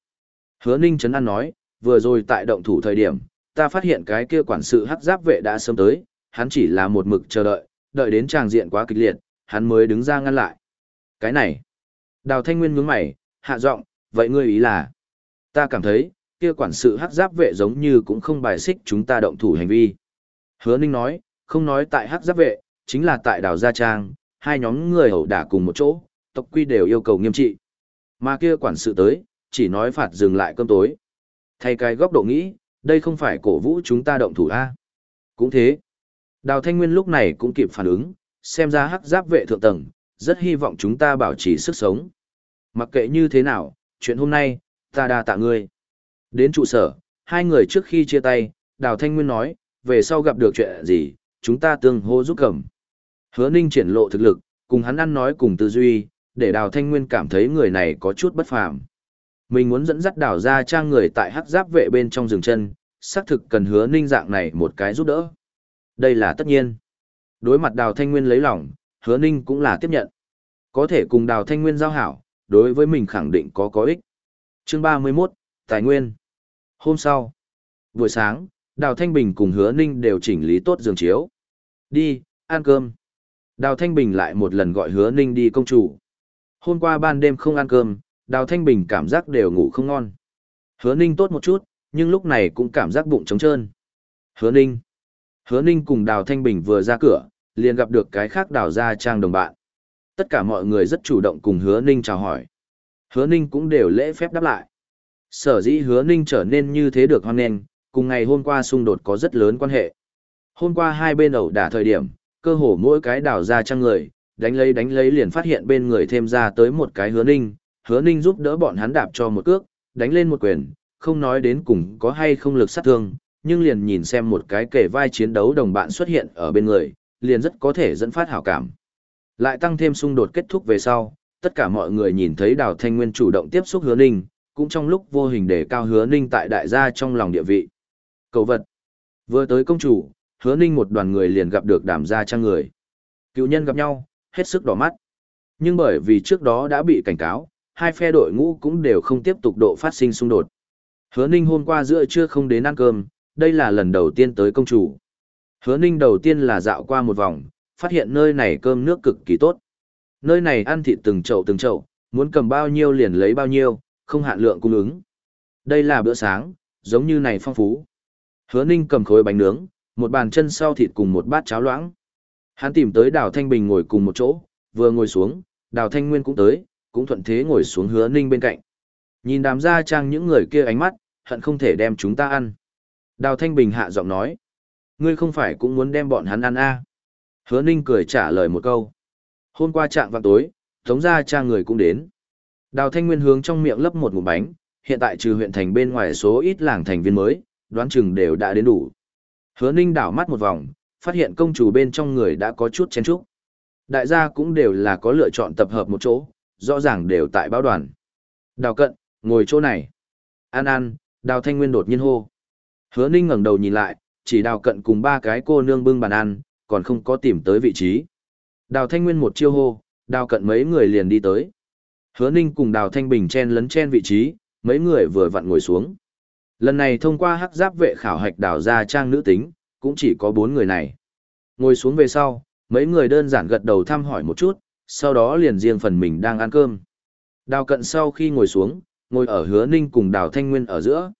Hứa Ninh Trấn An nói, vừa rồi tại động thủ thời điểm, ta phát hiện cái kia quản sự hắc giáp vệ đã sớm tới, hắn chỉ là một mực chờ đợi, đợi đến tràng diện quá kịch liệt, hắn mới đứng ra ngăn lại. Cái này, đào thanh nguyên nhướng mày, hạ giọng, vậy ngươi ý là, ta cảm thấy, kia quản sự hắc giáp vệ giống như cũng không bài xích chúng ta động thủ hành vi. Hứa Ninh nói, không nói tại hắc giáp vệ, chính là tại đào Gia Trang, hai nhóm người hậu đả cùng một chỗ, tộc quy đều yêu cầu nghiêm trị. Mà kia quản sự tới, chỉ nói phạt dừng lại cơm tối. Thay cái góc độ nghĩ, đây không phải cổ vũ chúng ta động thủ A. Cũng thế. Đào Thanh Nguyên lúc này cũng kịp phản ứng, xem ra hắc giáp vệ thượng tầng, rất hy vọng chúng ta bảo trì sức sống. Mặc kệ như thế nào, chuyện hôm nay, ta đa tạ ngươi. Đến trụ sở, hai người trước khi chia tay, Đào Thanh Nguyên nói, về sau gặp được chuyện gì, chúng ta tương hô giúp cầm. Hứa Ninh triển lộ thực lực, cùng hắn ăn nói cùng tư duy, để Đào Thanh Nguyên cảm thấy người này có chút bất phàm. Mình muốn dẫn dắt Đào ra trang người tại hắc giáp vệ bên trong rừng chân, xác thực cần hứa Ninh dạng này một cái giúp đỡ. Đây là tất nhiên. Đối mặt Đào Thanh Nguyên lấy lòng, hứa ninh cũng là tiếp nhận. Có thể cùng Đào Thanh Nguyên giao hảo, đối với mình khẳng định có có ích. Chương ba mươi 31, Tài Nguyên. Hôm sau, buổi sáng, Đào Thanh Bình cùng hứa ninh đều chỉnh lý tốt giường chiếu. Đi, ăn cơm. Đào Thanh Bình lại một lần gọi hứa ninh đi công chủ. Hôm qua ban đêm không ăn cơm, Đào Thanh Bình cảm giác đều ngủ không ngon. Hứa ninh tốt một chút, nhưng lúc này cũng cảm giác bụng trống trơn. Hứa ninh. Hứa ninh cùng Đào Thanh Bình vừa ra cửa, liền gặp được cái khác đào ra trang đồng bạn. Tất cả mọi người rất chủ động cùng hứa ninh chào hỏi. Hứa ninh cũng đều lễ phép đáp lại. Sở dĩ hứa ninh trở nên như thế được hoan nghênh, cùng ngày hôm qua xung đột có rất lớn quan hệ. Hôm qua hai bên ẩu đả thời điểm, cơ hồ mỗi cái đào ra trang người, đánh lấy đánh lấy liền phát hiện bên người thêm ra tới một cái hứa ninh, hứa ninh giúp đỡ bọn hắn đạp cho một cước, đánh lên một quyền, không nói đến cùng có hay không lực sát thương, nhưng liền nhìn xem một cái kể vai chiến đấu đồng bạn xuất hiện ở bên người, liền rất có thể dẫn phát hảo cảm. Lại tăng thêm xung đột kết thúc về sau, tất cả mọi người nhìn thấy Đào Thanh Nguyên chủ động tiếp xúc Hứa Ninh, cũng trong lúc vô hình để cao Hứa Ninh tại đại gia trong lòng địa vị. Cầu vật. Vừa tới công chủ, Hứa Ninh một đoàn người liền gặp được đàm gia trang người. Cựu nhân gặp nhau, hết sức đỏ mắt. Nhưng bởi vì trước đó đã bị cảnh cáo, hai phe đội ngũ cũng đều không tiếp tục độ phát sinh xung đột. Hứa Ninh hôm qua giữa trưa không đến ăn cơm, đây là lần đầu tiên tới công chủ. Hứa Ninh đầu tiên là dạo qua một vòng, phát hiện nơi này cơm nước cực kỳ tốt. Nơi này ăn thịt từng chậu từng chậu, muốn cầm bao nhiêu liền lấy bao nhiêu, không hạn lượng cung ứng. Đây là bữa sáng, giống như này phong phú. Hứa Ninh cầm khối bánh nướng, một bàn chân sau thịt cùng một bát cháo loãng. Hắn tìm tới Đào Thanh Bình ngồi cùng một chỗ, vừa ngồi xuống, Đào Thanh Nguyên cũng tới, cũng thuận thế ngồi xuống Hứa Ninh bên cạnh. Nhìn đám gia trang những người kia ánh mắt, hận không thể đem chúng ta ăn. Đào Thanh Bình hạ giọng nói. Ngươi không phải cũng muốn đem bọn hắn ăn à? Hứa Ninh cười trả lời một câu. Hôm qua trạng vào tối, tống gia trang người cũng đến. Đào Thanh Nguyên hướng trong miệng lấp một ngụm bánh, hiện tại trừ huyện thành bên ngoài số ít làng thành viên mới, đoán chừng đều đã đến đủ. Hứa Ninh đảo mắt một vòng, phát hiện công chủ bên trong người đã có chút chén chúc. Đại gia cũng đều là có lựa chọn tập hợp một chỗ, rõ ràng đều tại báo đoàn. Đào cận, ngồi chỗ này. An An, đào thanh nguyên đột nhiên hô. Hứa Ninh ngẩng đầu nhìn lại, chỉ đào cận cùng ba cái cô nương bưng bàn ăn, còn không có tìm tới vị trí. Đào thanh nguyên một chiêu hô, đào cận mấy người liền đi tới. Hứa Ninh cùng đào thanh bình chen lấn chen vị trí, mấy người vừa vặn ngồi xuống. Lần này thông qua hắc giáp vệ khảo hạch đào ra trang nữ tính, cũng chỉ có bốn người này. Ngồi xuống về sau, mấy người đơn giản gật đầu thăm hỏi một chút, sau đó liền riêng phần mình đang ăn cơm. Đào cận sau khi ngồi xuống, ngồi ở hứa ninh cùng đào thanh nguyên ở giữa.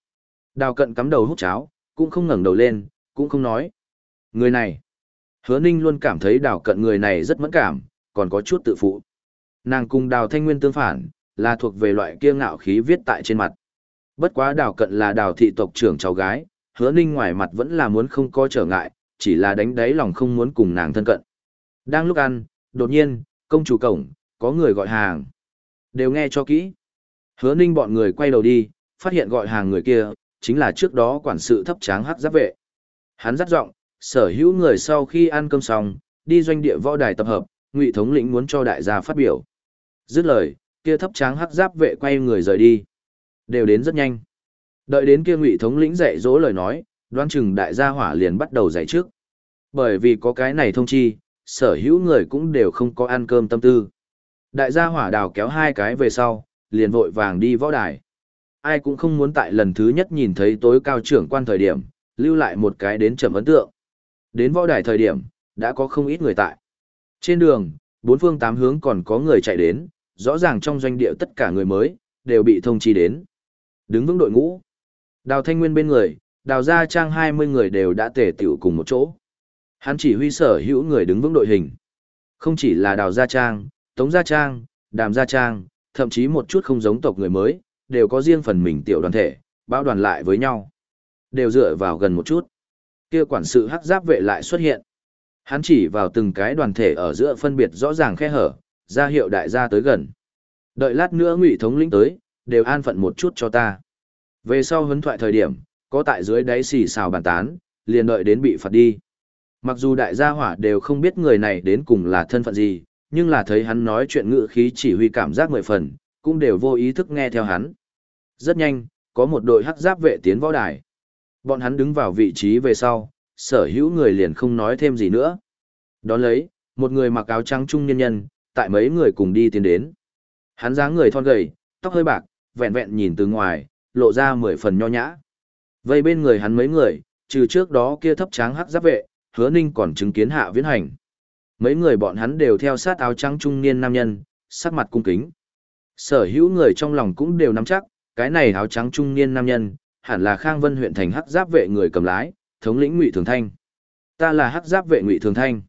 Đào cận cắm đầu hút cháo, cũng không ngẩng đầu lên, cũng không nói. Người này, hứa ninh luôn cảm thấy đào cận người này rất mẫn cảm, còn có chút tự phụ. Nàng cùng đào thanh nguyên tương phản, là thuộc về loại kia ngạo khí viết tại trên mặt. Bất quá đào cận là đào thị tộc trưởng cháu gái, hứa ninh ngoài mặt vẫn là muốn không có trở ngại, chỉ là đánh đáy lòng không muốn cùng nàng thân cận. Đang lúc ăn, đột nhiên, công chủ cổng, có người gọi hàng. Đều nghe cho kỹ. Hứa ninh bọn người quay đầu đi, phát hiện gọi hàng người kia, chính là trước đó quản sự thấp tráng hắc giáp vệ. Hắn dắt giọng, sở hữu người sau khi ăn cơm xong, đi doanh địa võ đài tập hợp, ngụy thống lĩnh muốn cho đại gia phát biểu. Dứt lời, kia thấp tráng hắc giáp vệ quay người rời đi. Đều đến rất nhanh. Đợi đến kia ngụy thống lĩnh dạy dỗ lời nói, đoán chừng đại gia hỏa liền bắt đầu dạy trước. Bởi vì có cái này thông chi, sở hữu người cũng đều không có ăn cơm tâm tư. Đại gia hỏa đào kéo hai cái về sau, liền vội vàng đi võ đài. Ai cũng không muốn tại lần thứ nhất nhìn thấy tối cao trưởng quan thời điểm, lưu lại một cái đến trầm ấn tượng. Đến võ đài thời điểm, đã có không ít người tại. Trên đường, bốn phương tám hướng còn có người chạy đến, rõ ràng trong doanh địa tất cả người mới, đều bị thông chi đến. Đứng vững đội ngũ. Đào Thanh Nguyên bên người, đào gia trang 20 người đều đã tề tiểu cùng một chỗ. Hắn chỉ huy sở hữu người đứng vững đội hình. Không chỉ là đào gia trang, tống gia trang, đàm gia trang, thậm chí một chút không giống tộc người mới, đều có riêng phần mình tiểu đoàn thể, bao đoàn lại với nhau. Đều dựa vào gần một chút. Kia quản sự hắc giáp vệ lại xuất hiện. Hắn chỉ vào từng cái đoàn thể ở giữa phân biệt rõ ràng khe hở, ra hiệu đại gia tới gần. Đợi lát nữa ngụy thống lĩnh tới, đều an phận một chút cho ta. Về sau huấn thoại thời điểm, có tại dưới đáy xì xào bàn tán, liền đợi đến bị phạt đi. Mặc dù đại gia hỏa đều không biết người này đến cùng là thân phận gì, nhưng là thấy hắn nói chuyện ngữ khí chỉ huy cảm giác mười phần, cũng đều vô ý thức nghe theo hắn. Rất nhanh, có một đội hắc giáp vệ tiến võ đài. Bọn hắn đứng vào vị trí về sau, sở hữu người liền không nói thêm gì nữa. Đón lấy, một người mặc áo trắng trung nhân nhân, tại mấy người cùng đi tiến đến. Hắn dáng người thon gầy, tóc hơi bạc, vẹn vẹn nhìn từ ngoài, lộ ra mười phần nho nhã. Vây bên người hắn mấy người, trừ trước đó kia thấp tráng hắc giáp vệ, hứa ninh còn chứng kiến hạ viễn hành. Mấy người bọn hắn đều theo sát áo trắng trung niên nam nhân, sắc mặt cung kính. Sở hữu người trong lòng cũng đều nắm chắc, cái này áo trắng trung niên nam nhân, hẳn là Khang Vân huyện thành hắc giáp vệ người cầm lái, thống lĩnh Ngụy Thường Thanh. Ta là hắc giáp vệ Ngụy Thường Thanh.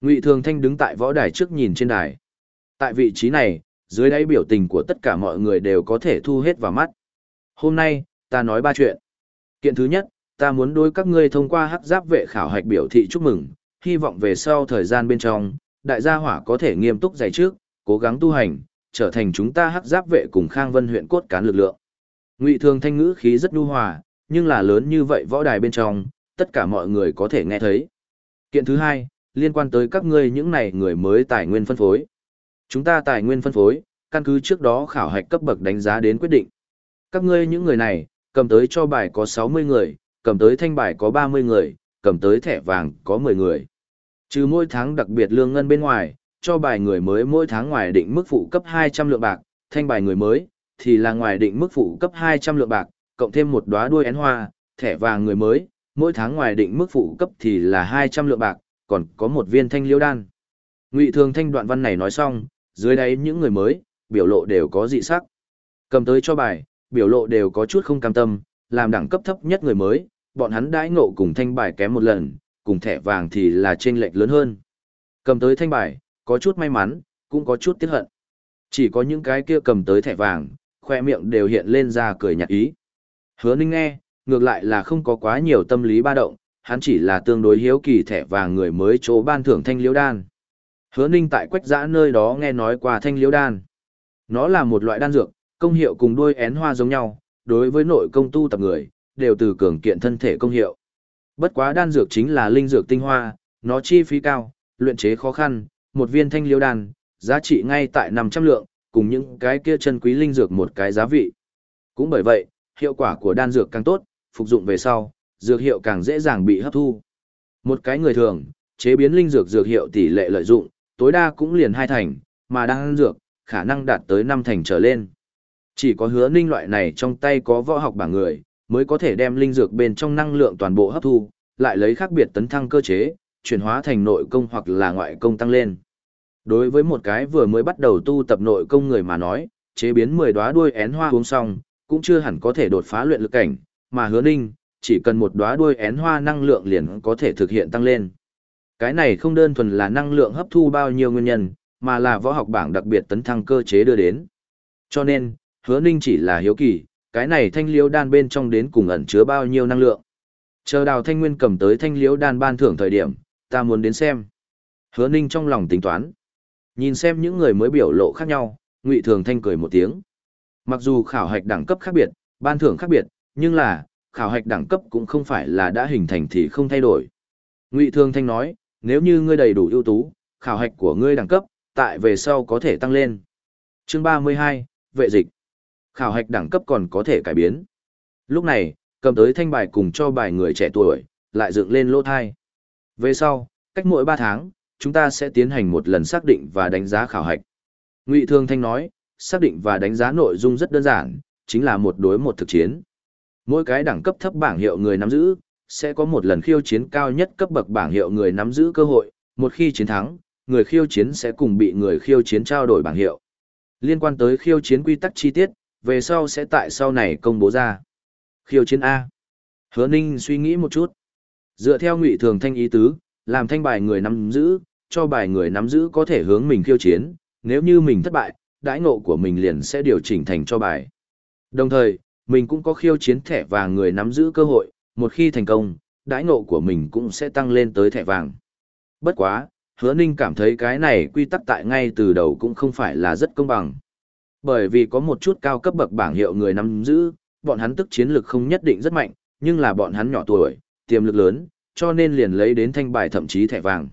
Ngụy Thường Thanh đứng tại võ đài trước nhìn trên đài. Tại vị trí này, dưới đáy biểu tình của tất cả mọi người đều có thể thu hết vào mắt. Hôm nay, ta nói ba chuyện. Kiện thứ nhất, ta muốn đối các ngươi thông qua hắc giáp vệ khảo hạch biểu thị chúc mừng, hy vọng về sau thời gian bên trong, đại gia hỏa có thể nghiêm túc dày trước, cố gắng tu hành, trở thành chúng ta hắc giáp vệ cùng Khang Vân huyện cốt cán lực lượng. Ngụy Thường Thanh ngữ khí rất nhu hòa, nhưng là lớn như vậy võ đài bên trong, tất cả mọi người có thể nghe thấy. Kiện thứ hai, liên quan tới các ngươi những này người mới tài nguyên phân phối. Chúng ta tài nguyên phân phối, căn cứ trước đó khảo hạch cấp bậc đánh giá đến quyết định. Các ngươi những người này, cầm tới cho bài có 60 người, cầm tới thanh bài có 30 người, cầm tới thẻ vàng có 10 người. Trừ mỗi tháng đặc biệt lương ngân bên ngoài, cho bài người mới mỗi tháng ngoài định mức phụ cấp 200 lượng bạc, thanh bài người mới thì là ngoài định mức phụ cấp 200 lượng bạc, cộng thêm một đóa đuôi én hoa, thẻ vàng người mới, mỗi tháng ngoài định mức phụ cấp thì là 200 lượng bạc, còn có một viên thanh liễu đan. Ngụy Thường Thanh đoạn văn này nói xong, dưới đáy những người mới, biểu lộ đều có dị sắc. Cầm tới cho bài, biểu lộ đều có chút không cam tâm, làm đẳng cấp thấp nhất người mới, bọn hắn đãi ngộ cùng thanh bài kém một lần, cùng thẻ vàng thì là chênh lệch lớn hơn. Cầm tới thanh bài, có chút may mắn, cũng có chút tiếc hận. Chỉ có những cái kia cầm tới thẻ vàng, khoe miệng đều hiện lên ra cười nhạt ý. Hứa Ninh nghe, ngược lại là không có quá nhiều tâm lý ba động, hắn chỉ là tương đối hiếu kỳ thẻ vàng người mới chỗ ban thưởng thanh liễu đan. Hứa Ninh tại quách giã nơi đó nghe nói qua thanh liễu đan. Nó là một loại đan dược, công hiệu cùng đuôi én hoa giống nhau, đối với nội công tu tập người, đều từ cường kiện thân thể công hiệu. Bất quá đan dược chính là linh dược tinh hoa, nó chi phí cao, luyện chế khó khăn, một viên thanh liễu đan, giá trị ngay tại 500 lượng, cùng những cái kia chân quý linh dược một cái giá vị. Cũng bởi vậy, hiệu quả của đan dược càng tốt, phục dụng về sau, dược hiệu càng dễ dàng bị hấp thu. Một cái người thường, chế biến linh dược dược hiệu tỷ lệ lợi dụng, tối đa cũng liền hai thành, mà đan dược, khả năng đạt tới năm thành trở lên. Chỉ có hứa ninh loại này trong tay có võ học bảng người, mới có thể đem linh dược bên trong năng lượng toàn bộ hấp thu, lại lấy khác biệt tấn thăng cơ chế, chuyển hóa thành nội công hoặc là ngoại công tăng lên. Đối với một cái vừa mới bắt đầu tu tập nội công người mà nói, chế biến 10 đóa đuôi én hoa uống xong, cũng chưa hẳn có thể đột phá luyện lực cảnh, mà hứa ninh, chỉ cần một đóa đuôi én hoa năng lượng liền có thể thực hiện tăng lên. Cái này không đơn thuần là năng lượng hấp thu bao nhiêu nguyên nhân, mà là võ học bảng đặc biệt tấn thăng cơ chế đưa đến. Cho nên, hứa ninh chỉ là hiếu kỳ, cái này thanh liễu đan bên trong đến cùng ẩn chứa bao nhiêu năng lượng. Chờ đào thanh nguyên cầm tới thanh liễu đan ban thưởng thời điểm, ta muốn đến xem. Hứa ninh trong lòng tính toán. Nhìn xem những người mới biểu lộ khác nhau, Ngụy Thường Thanh cười một tiếng. Mặc dù khảo hạch đẳng cấp khác biệt, ban thưởng khác biệt, nhưng là, khảo hạch đẳng cấp cũng không phải là đã hình thành thì không thay đổi. Ngụy Thường Thanh nói, nếu như ngươi đầy đủ ưu tú, khảo hạch của ngươi đẳng cấp, tại về sau có thể tăng lên. Chương 32, vệ dịch. Khảo hạch đẳng cấp còn có thể cải biến. Lúc này, cầm tới thanh bài cùng cho bài người trẻ tuổi, lại dựng lên lỗ thai. Về sau, cách mỗi 3 tháng, chúng ta sẽ tiến hành một lần xác định và đánh giá khảo hạch. Ngụy Thương Thanh nói, xác định và đánh giá nội dung rất đơn giản, chính là một đối một thực chiến. Mỗi cái đẳng cấp thấp bảng hiệu người nắm giữ, sẽ có một lần khiêu chiến cao nhất cấp bậc bảng hiệu người nắm giữ cơ hội, một khi chiến thắng, người khiêu chiến sẽ cùng bị người khiêu chiến trao đổi bảng hiệu. Liên quan tới khiêu chiến quy tắc chi tiết, về sau sẽ tại sau này công bố ra. Khiêu chiến A. Hứa Ninh suy nghĩ một chút. Dựa theo ngụy thường thanh ý tứ, làm thanh bài người nắm giữ, cho bài người nắm giữ có thể hướng mình khiêu chiến, nếu như mình thất bại, đãi ngộ của mình liền sẽ điều chỉnh thành cho bài. Đồng thời, mình cũng có khiêu chiến thẻ và người nắm giữ cơ hội, một khi thành công, đãi ngộ của mình cũng sẽ tăng lên tới thẻ vàng. Bất quá, hứa ninh cảm thấy cái này quy tắc tại ngay từ đầu cũng không phải là rất công bằng. Bởi vì có một chút cao cấp bậc bảng hiệu người nắm giữ, bọn hắn tức chiến lực không nhất định rất mạnh, nhưng là bọn hắn nhỏ tuổi, tiềm lực lớn, cho nên liền lấy đến thanh bài thậm chí thẻ vàng.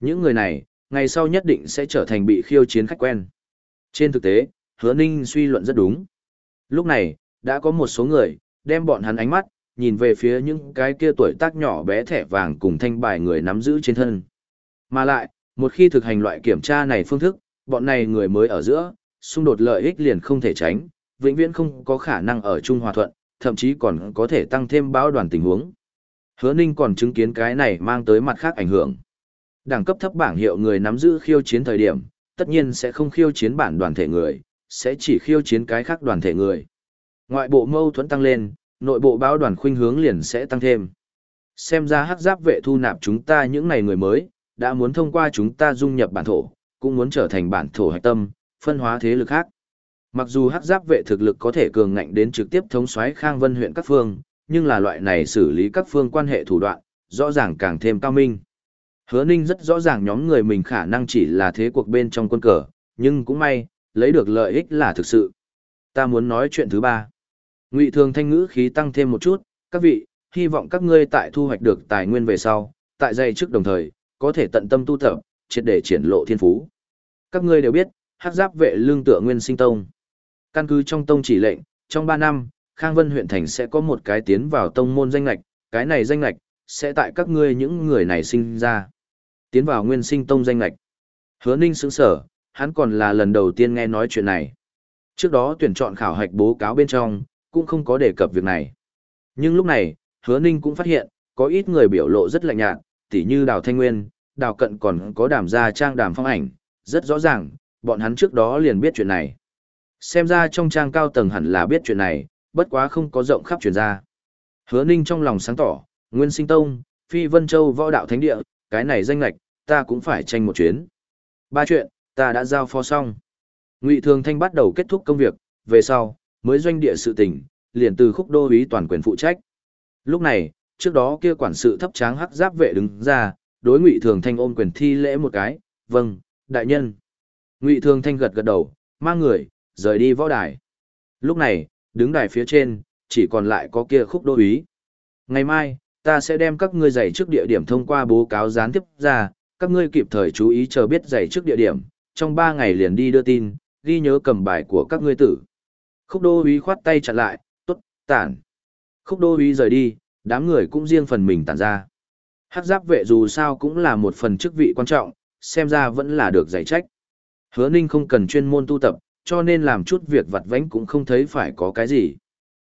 Những người này, ngày sau nhất định sẽ trở thành bị khiêu chiến khách quen. Trên thực tế, hứa ninh suy luận rất đúng. Lúc này, đã có một số người, đem bọn hắn ánh mắt, nhìn về phía những cái kia tuổi tác nhỏ bé thẻ vàng cùng thanh bài người nắm giữ trên thân. Mà lại, một khi thực hành loại kiểm tra này phương thức, bọn này người mới ở giữa, xung đột lợi ích liền không thể tránh, vĩnh viễn không có khả năng ở chung hòa thuận, thậm chí còn có thể tăng thêm báo đoàn tình huống. Hứa Ninh còn chứng kiến cái này mang tới mặt khác ảnh hưởng. Đẳng cấp thấp bảng hiệu người nắm giữ khiêu chiến thời điểm, tất nhiên sẽ không khiêu chiến bản đoàn thể người, sẽ chỉ khiêu chiến cái khác đoàn thể người. Ngoại bộ mâu thuẫn tăng lên, nội bộ báo đoàn khuynh hướng liền sẽ tăng thêm. Xem ra hắc giáp vệ thu nạp chúng ta những này người mới, đã muốn thông qua chúng ta dung nhập bản thổ, cũng muốn trở thành bản thổ hạch tâm, phân hóa thế lực khác. Mặc dù hắc giáp vệ thực lực có thể cường ngạnh đến trực tiếp thống soái Khang Vân huyện các phương, nhưng là loại này xử lý các phương quan hệ thủ đoạn, rõ ràng càng thêm cao minh. Hứa Ninh rất rõ ràng nhóm người mình khả năng chỉ là thế cuộc bên trong quân cờ, nhưng cũng may, lấy được lợi ích là thực sự. Ta muốn nói chuyện thứ ba. Ngụy Thường Thanh ngữ khí tăng thêm một chút, các vị, hy vọng các ngươi tại thu hoạch được tài nguyên về sau, tại dạy trước đồng thời, có thể tận tâm tu tập, triệt để triển lộ thiên phú. Các ngươi đều biết, hắc giáp vệ lương tựa nguyên sinh tông. Căn cứ trong tông chỉ lệnh, trong 3 năm, Khang Vân huyện thành sẽ có một cái tiến vào tông môn danh lạch, cái này danh lạch, sẽ tại các ngươi những người này sinh ra. Tiến vào nguyên sinh tông danh lạch. Hứa Ninh sững sở, hắn còn là lần đầu tiên nghe nói chuyện này. Trước đó tuyển chọn khảo hạch bố cáo bên trong, cũng không có đề cập việc này. Nhưng lúc này, hứa ninh cũng phát hiện, có ít người biểu lộ rất lạnh nhạt, tỉ như đào thanh nguyên, đào cận còn có đàm gia trang đàm phong ảnh, rất rõ ràng, bọn hắn trước đó liền biết chuyện này. Xem ra trong trang cao tầng hẳn là biết chuyện này, bất quá không có rộng khắp truyền ra. Hứa ninh trong lòng sáng tỏ, Nguyên Sinh Tông, Phi Vân Châu võ đạo thánh địa, cái này danh lạch, ta cũng phải tranh một chuyến. Ba chuyện, ta đã giao phó xong. Ngụy Thường Thanh bắt đầu kết thúc công việc, về sau, mới doanh địa sự tình, liền từ khúc đô úy toàn quyền phụ trách. Lúc này, trước đó kia quản sự thấp tráng hắc giáp vệ đứng ra, đối Ngụy Thường Thanh ôm quyền thi lễ một cái, "Vâng, đại nhân." Ngụy Thường Thanh gật gật đầu, mang người rời đi võ đài. Lúc này, đứng đài phía trên, chỉ còn lại có kia khúc đô úy. Ngày mai, ta sẽ đem các ngươi giày trước địa điểm thông qua bố cáo gián tiếp ra, các ngươi kịp thời chú ý chờ biết giày trước địa điểm, trong 3 ngày liền đi đưa tin, ghi nhớ cầm bài của các ngươi tử. Khúc đô úy khoát tay chặn lại, tốt, tản. Khúc đô úy rời đi, đám người cũng riêng phần mình tản ra. Hắc giáp vệ dù sao cũng là một phần chức vị quan trọng, xem ra vẫn là được giải trách. Hứa ninh không cần chuyên môn tu tập, cho nên làm chút việc vặt vãnh cũng không thấy phải có cái gì.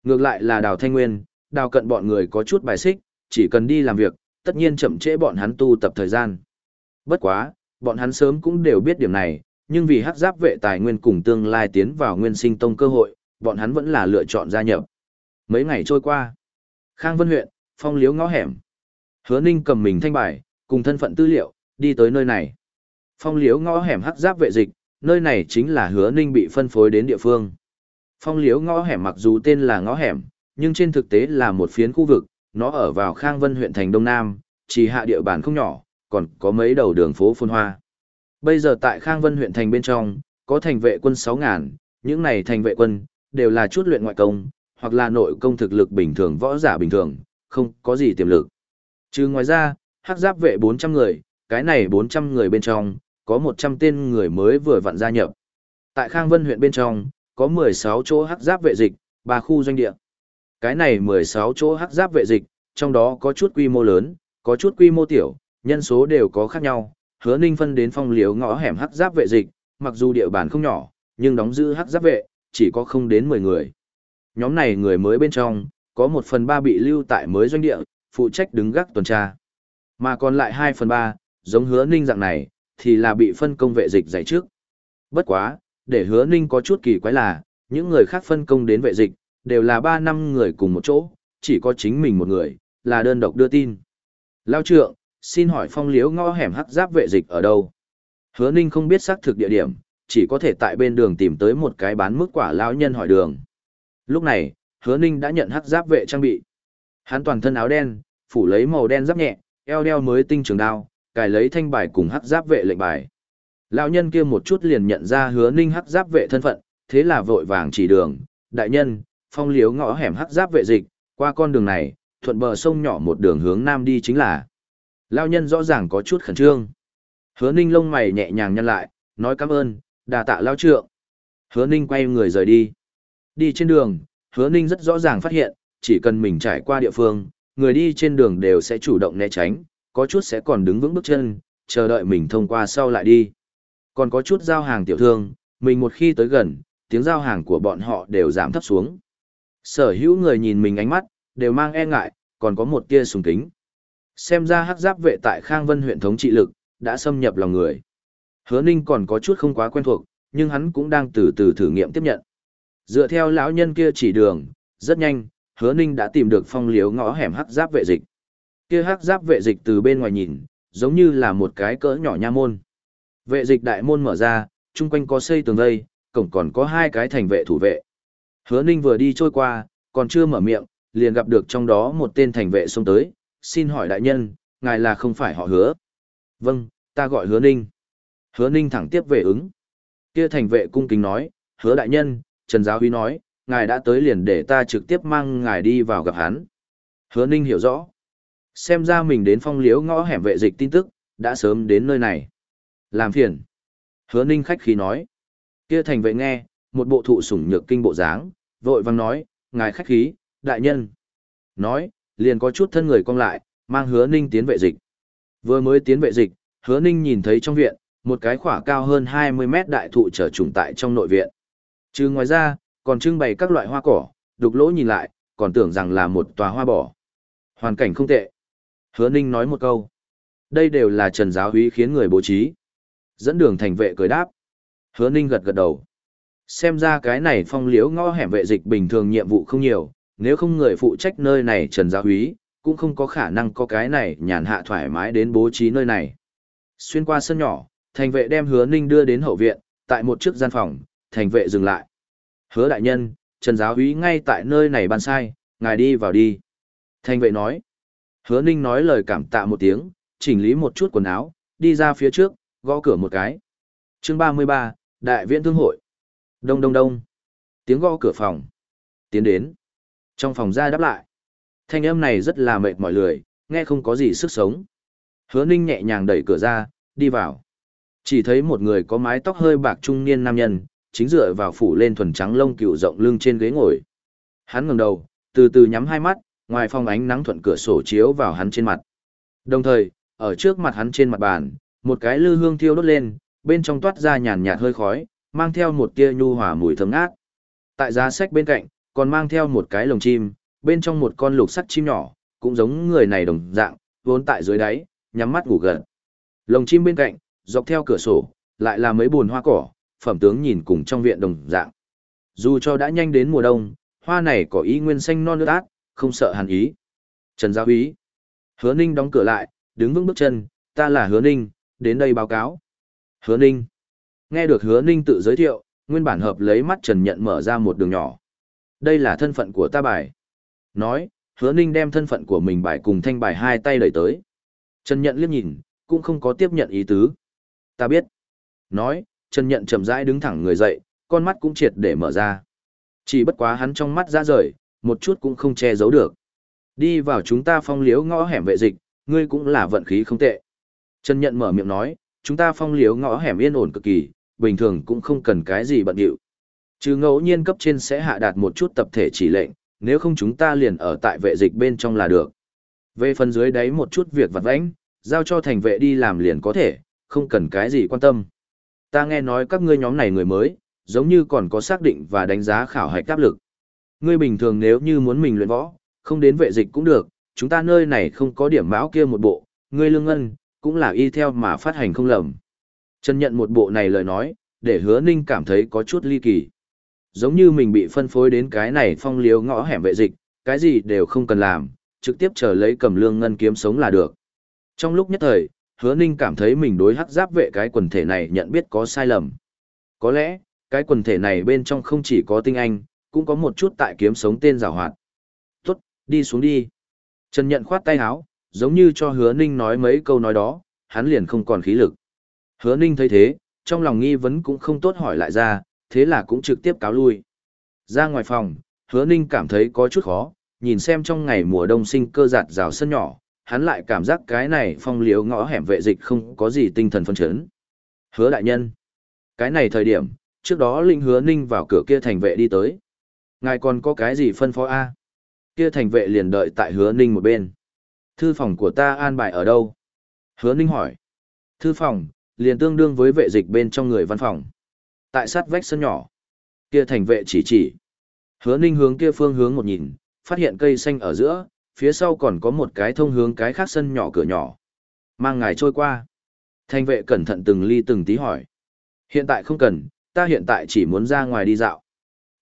Ngược lại là đào thanh nguyên, đào cận bọn người có chút bài xích, chỉ cần đi làm việc, tất nhiên chậm trễ bọn hắn tu tập thời gian. Bất quá, bọn hắn sớm cũng đều biết điểm này, nhưng vì hắc giáp vệ tài nguyên cùng tương lai tiến vào nguyên sinh tông cơ hội, bọn hắn vẫn là lựa chọn gia nhập. Mấy ngày trôi qua, Khang Vân huyện, phong liếu ngõ hẻm. Hứa Ninh cầm mình thanh bài, cùng thân phận tư liệu, đi tới nơi này. Phong liếu ngõ hẻm hắc giáp vệ dịch, nơi này chính là Hứa Ninh bị phân phối đến địa phương. Phong liếu ngõ hẻm mặc dù tên là ngõ hẻm, nhưng trên thực tế là một phiến khu vực, nó ở vào Khang Vân huyện thành Đông Nam, chỉ hạ địa bàn không nhỏ, còn có mấy đầu đường phố phồn hoa. Bây giờ tại Khang Vân huyện thành bên trong, có thành vệ quân 6.000, những này thành vệ quân, đều là chút luyện ngoại công, hoặc là nội công thực lực bình thường võ giả bình thường, không có gì tiềm lực. Trừ ngoài ra, hắc giáp vệ 400 người, cái này 400 người bên trong, có 100 tên người mới vừa vặn gia nhập. Tại Khang Vân huyện bên trong, có 16 chỗ hắc giáp vệ dịch, 3 khu doanh địa. Cái này 16 chỗ hắc giáp vệ dịch, trong đó có chút quy mô lớn, có chút quy mô tiểu, nhân số đều có khác nhau, hứa ninh phân đến phong liếu ngõ hẻm hắc giáp vệ dịch, mặc dù địa bàn không nhỏ, nhưng đóng giữ hắc giáp vệ, chỉ có không đến 10 người. Nhóm này người mới bên trong, có 1 phần 3 bị lưu tại mới doanh địa, phụ trách đứng gác tuần tra. Mà còn lại 2 phần 3, giống hứa ninh dạng này, thì là bị phân công vệ dịch dạy trước. Bất quá, để hứa ninh có chút kỳ quái là, những người khác phân công đến vệ dịch, đều là 3 năm người cùng một chỗ, chỉ có chính mình một người, là đơn độc đưa tin. Lao trượng, xin hỏi phong liếu ngõ hẻm hắc giáp vệ dịch ở đâu? Hứa Ninh không biết xác thực địa điểm, chỉ có thể tại bên đường tìm tới một cái bán mức quả lão nhân hỏi đường. Lúc này, Hứa Ninh đã nhận hắc giáp vệ trang bị. Hắn toàn thân áo đen, phủ lấy màu đen giáp nhẹ, eo đeo mới tinh trường đao, cài lấy thanh bài cùng hắc giáp vệ lệnh bài. Lão nhân kia một chút liền nhận ra Hứa Ninh hắc giáp vệ thân phận, thế là vội vàng chỉ đường, đại nhân, phong liếu ngõ hẻm hắc giáp vệ dịch, qua con đường này, thuận bờ sông nhỏ một đường hướng nam đi chính là. lão nhân rõ ràng có chút khẩn trương. Hứa ninh lông mày nhẹ nhàng nhăn lại, nói cảm ơn, đà tạ lao trượng. Hứa ninh quay người rời đi. Đi trên đường, hứa ninh rất rõ ràng phát hiện, chỉ cần mình trải qua địa phương, người đi trên đường đều sẽ chủ động né tránh, có chút sẽ còn đứng vững bước chân, chờ đợi mình thông qua sau lại đi. Còn có chút giao hàng tiểu thương, mình một khi tới gần, tiếng giao hàng của bọn họ đều giảm thấp xuống. Sở hữu người nhìn mình ánh mắt, đều mang e ngại, còn có một tia sùng kính. Xem ra hắc giáp vệ tại Khang Vân huyện thống trị lực, đã xâm nhập lòng người. Hứa Ninh còn có chút không quá quen thuộc, nhưng hắn cũng đang từ từ thử nghiệm tiếp nhận. Dựa theo lão nhân kia chỉ đường, rất nhanh, Hứa Ninh đã tìm được phong liếu ngõ hẻm hắc giáp vệ dịch. Kia hắc giáp vệ dịch từ bên ngoài nhìn, giống như là một cái cỡ nhỏ nha môn. Vệ dịch đại môn mở ra, chung quanh có xây tường vây, cổng còn có hai cái thành vệ thủ vệ. Hứa Ninh vừa đi trôi qua, còn chưa mở miệng, liền gặp được trong đó một tên thành vệ xông tới, xin hỏi đại nhân, ngài là không phải họ hứa. Vâng, ta gọi hứa ninh. Hứa ninh thẳng tiếp về ứng. Kia thành vệ cung kính nói, hứa đại nhân, Trần Giáo Huy nói, ngài đã tới liền để ta trực tiếp mang ngài đi vào gặp hắn. Hứa Ninh hiểu rõ. Xem ra mình đến phong liếu ngõ hẻm vệ dịch tin tức, đã sớm đến nơi này. Làm phiền. Hứa Ninh khách khí nói. Kia thành vệ nghe, một bộ thụ sủng nhược kinh bộ dáng, vội vang nói, ngài khách khí, đại nhân. Nói, liền có chút thân người cong lại, mang hứa Ninh tiến vệ dịch. Vừa mới tiến vệ dịch, hứa Ninh nhìn thấy trong viện, một cái khỏa cao hơn 20 mét đại thụ trở trùng tại trong nội viện. Chứ ngoài ra, còn trưng bày các loại hoa cỏ, đục lỗ nhìn lại, còn tưởng rằng là một tòa hoa bỏ. Hoàn cảnh không tệ. Hứa Ninh nói một câu. Đây đều là trần giáo Hủy khiến người bố trí. Dẫn đường thành vệ cười đáp. Hứa Ninh gật gật đầu. Xem ra cái này phong liếu ngõ hẻm vệ dịch bình thường nhiệm vụ không nhiều, nếu không người phụ trách nơi này trần giáo Hủy cũng không có khả năng có cái này nhàn hạ thoải mái đến bố trí nơi này. Xuyên qua sân nhỏ, thành vệ đem hứa Ninh đưa đến hậu viện, tại một chiếc gian phòng, thành vệ dừng lại. Hứa đại nhân, trần giáo húy ngay tại nơi này ban sai, ngài đi vào đi. Thành vệ nói. Hứa Ninh nói lời cảm tạ một tiếng, chỉnh lý một chút quần áo, đi ra phía trước, gõ cửa một cái. chương 33, Đại viện Thương hội. Đông đông đông. Tiếng gõ cửa phòng. Tiến đến. Trong phòng ra đáp lại. Thanh âm này rất là mệt mỏi lười, nghe không có gì sức sống. Hứa Ninh nhẹ nhàng đẩy cửa ra, đi vào. Chỉ thấy một người có mái tóc hơi bạc trung niên nam nhân, chính dựa vào phủ lên thuần trắng lông cựu rộng lưng trên ghế ngồi. Hắn ngẩng đầu, từ từ nhắm hai mắt, ngoài phong ánh nắng thuận cửa sổ chiếu vào hắn trên mặt. Đồng thời, ở trước mặt hắn trên mặt bàn, một cái lư hương thiêu đốt lên, bên trong toát ra nhàn nhạt hơi khói, mang theo một tia nhu hòa mùi thơm ngát. Tại giá sách bên cạnh, còn mang theo một cái lồng chim, bên trong một con lục sắt chim nhỏ, cũng giống người này đồng dạng, vốn tại dưới đáy, nhắm mắt ngủ gần. Lồng chim bên cạnh, dọc theo cửa sổ, lại là mấy buồn hoa cỏ, phẩm tướng nhìn cùng trong viện đồng dạng. Dù cho đã nhanh đến mùa đông, hoa này có ý nguyên xanh non nước át, không sợ hàn ý. Trần Giáo Ý. Hứa Ninh đóng cửa lại, đứng vững bước chân, ta là Hứa Ninh, đến đây báo cáo. Hứa Ninh. Nghe được Hứa Ninh tự giới thiệu, nguyên bản hợp lấy mắt Trần Nhận mở ra một đường nhỏ. Đây là thân phận của ta bài. Nói, Hứa Ninh đem thân phận của mình bài cùng thanh bài hai tay đẩy tới. Trần Nhận liếc nhìn, cũng không có tiếp nhận ý tứ. Ta biết. Nói, Trần Nhận chậm rãi đứng thẳng người dậy, con mắt cũng triệt để mở ra. Chỉ bất quá hắn trong mắt ra rời, một chút cũng không che giấu được. Đi vào chúng ta phong liếu ngõ hẻm vệ dịch, ngươi cũng là vận khí không tệ. Trần Nhận mở miệng nói, chúng ta phong liếu ngõ hẻm yên ổn cực kỳ, bình thường cũng không cần cái gì bận điệu. Trừ ngẫu nhiên cấp trên sẽ hạ đạt một chút tập thể chỉ lệnh, nếu không chúng ta liền ở tại vệ dịch bên trong là được. Về phần dưới đấy một chút việc vặt vãnh, giao cho thành vệ đi làm liền có thể, không cần cái gì quan tâm. Ta nghe nói các ngươi nhóm này người mới, giống như còn có xác định và đánh giá khảo hạch áp lực. Ngươi bình thường nếu như muốn mình luyện võ, không đến vệ dịch cũng được, chúng ta nơi này không có điểm báo kia một bộ, ngươi lương ngân, cũng là y theo mà phát hành không lầm. Trần nhận một bộ này lời nói, để hứa ninh cảm thấy có chút ly kỳ. Giống như mình bị phân phối đến cái này phong liếu ngõ hẻm vệ dịch, cái gì đều không cần làm, trực tiếp chờ lấy cầm lương ngân kiếm sống là được. Trong lúc nhất thời, hứa ninh cảm thấy mình đối hắc giáp vệ cái quần thể này nhận biết có sai lầm. Có lẽ, cái quần thể này bên trong không chỉ có tinh anh, cũng có một chút tại kiếm sống tên rào hoạt. Tốt, đi xuống đi. Trần nhận khoát tay áo, giống như cho hứa ninh nói mấy câu nói đó, hắn liền không còn khí lực. Hứa ninh thấy thế, trong lòng nghi vấn cũng không tốt hỏi lại ra, thế là cũng trực tiếp cáo lui. Ra ngoài phòng, hứa ninh cảm thấy có chút khó, nhìn xem trong ngày mùa đông sinh cơ giạt rào sân nhỏ, hắn lại cảm giác cái này phong liếu ngõ hẻm vệ dịch không có gì tinh thần phân chấn. Hứa đại nhân. Cái này thời điểm, trước đó linh hứa ninh vào cửa kia thành vệ đi tới. Ngài còn có cái gì phân phó A? Kia thành vệ liền đợi tại hứa ninh một bên. Thư phòng của ta an bài ở đâu? Hứa ninh hỏi. Thư phòng, liền tương đương với vệ dịch bên trong người văn phòng. Tại sát vách sân nhỏ. Kia thành vệ chỉ chỉ. Hứa ninh hướng kia phương hướng một nhìn, phát hiện cây xanh ở giữa, phía sau còn có một cái thông hướng cái khác sân nhỏ cửa nhỏ. Mang ngài trôi qua. thanh vệ cẩn thận từng ly từng tí hỏi. Hiện tại không cần, ta hiện tại chỉ muốn ra ngoài đi dạo.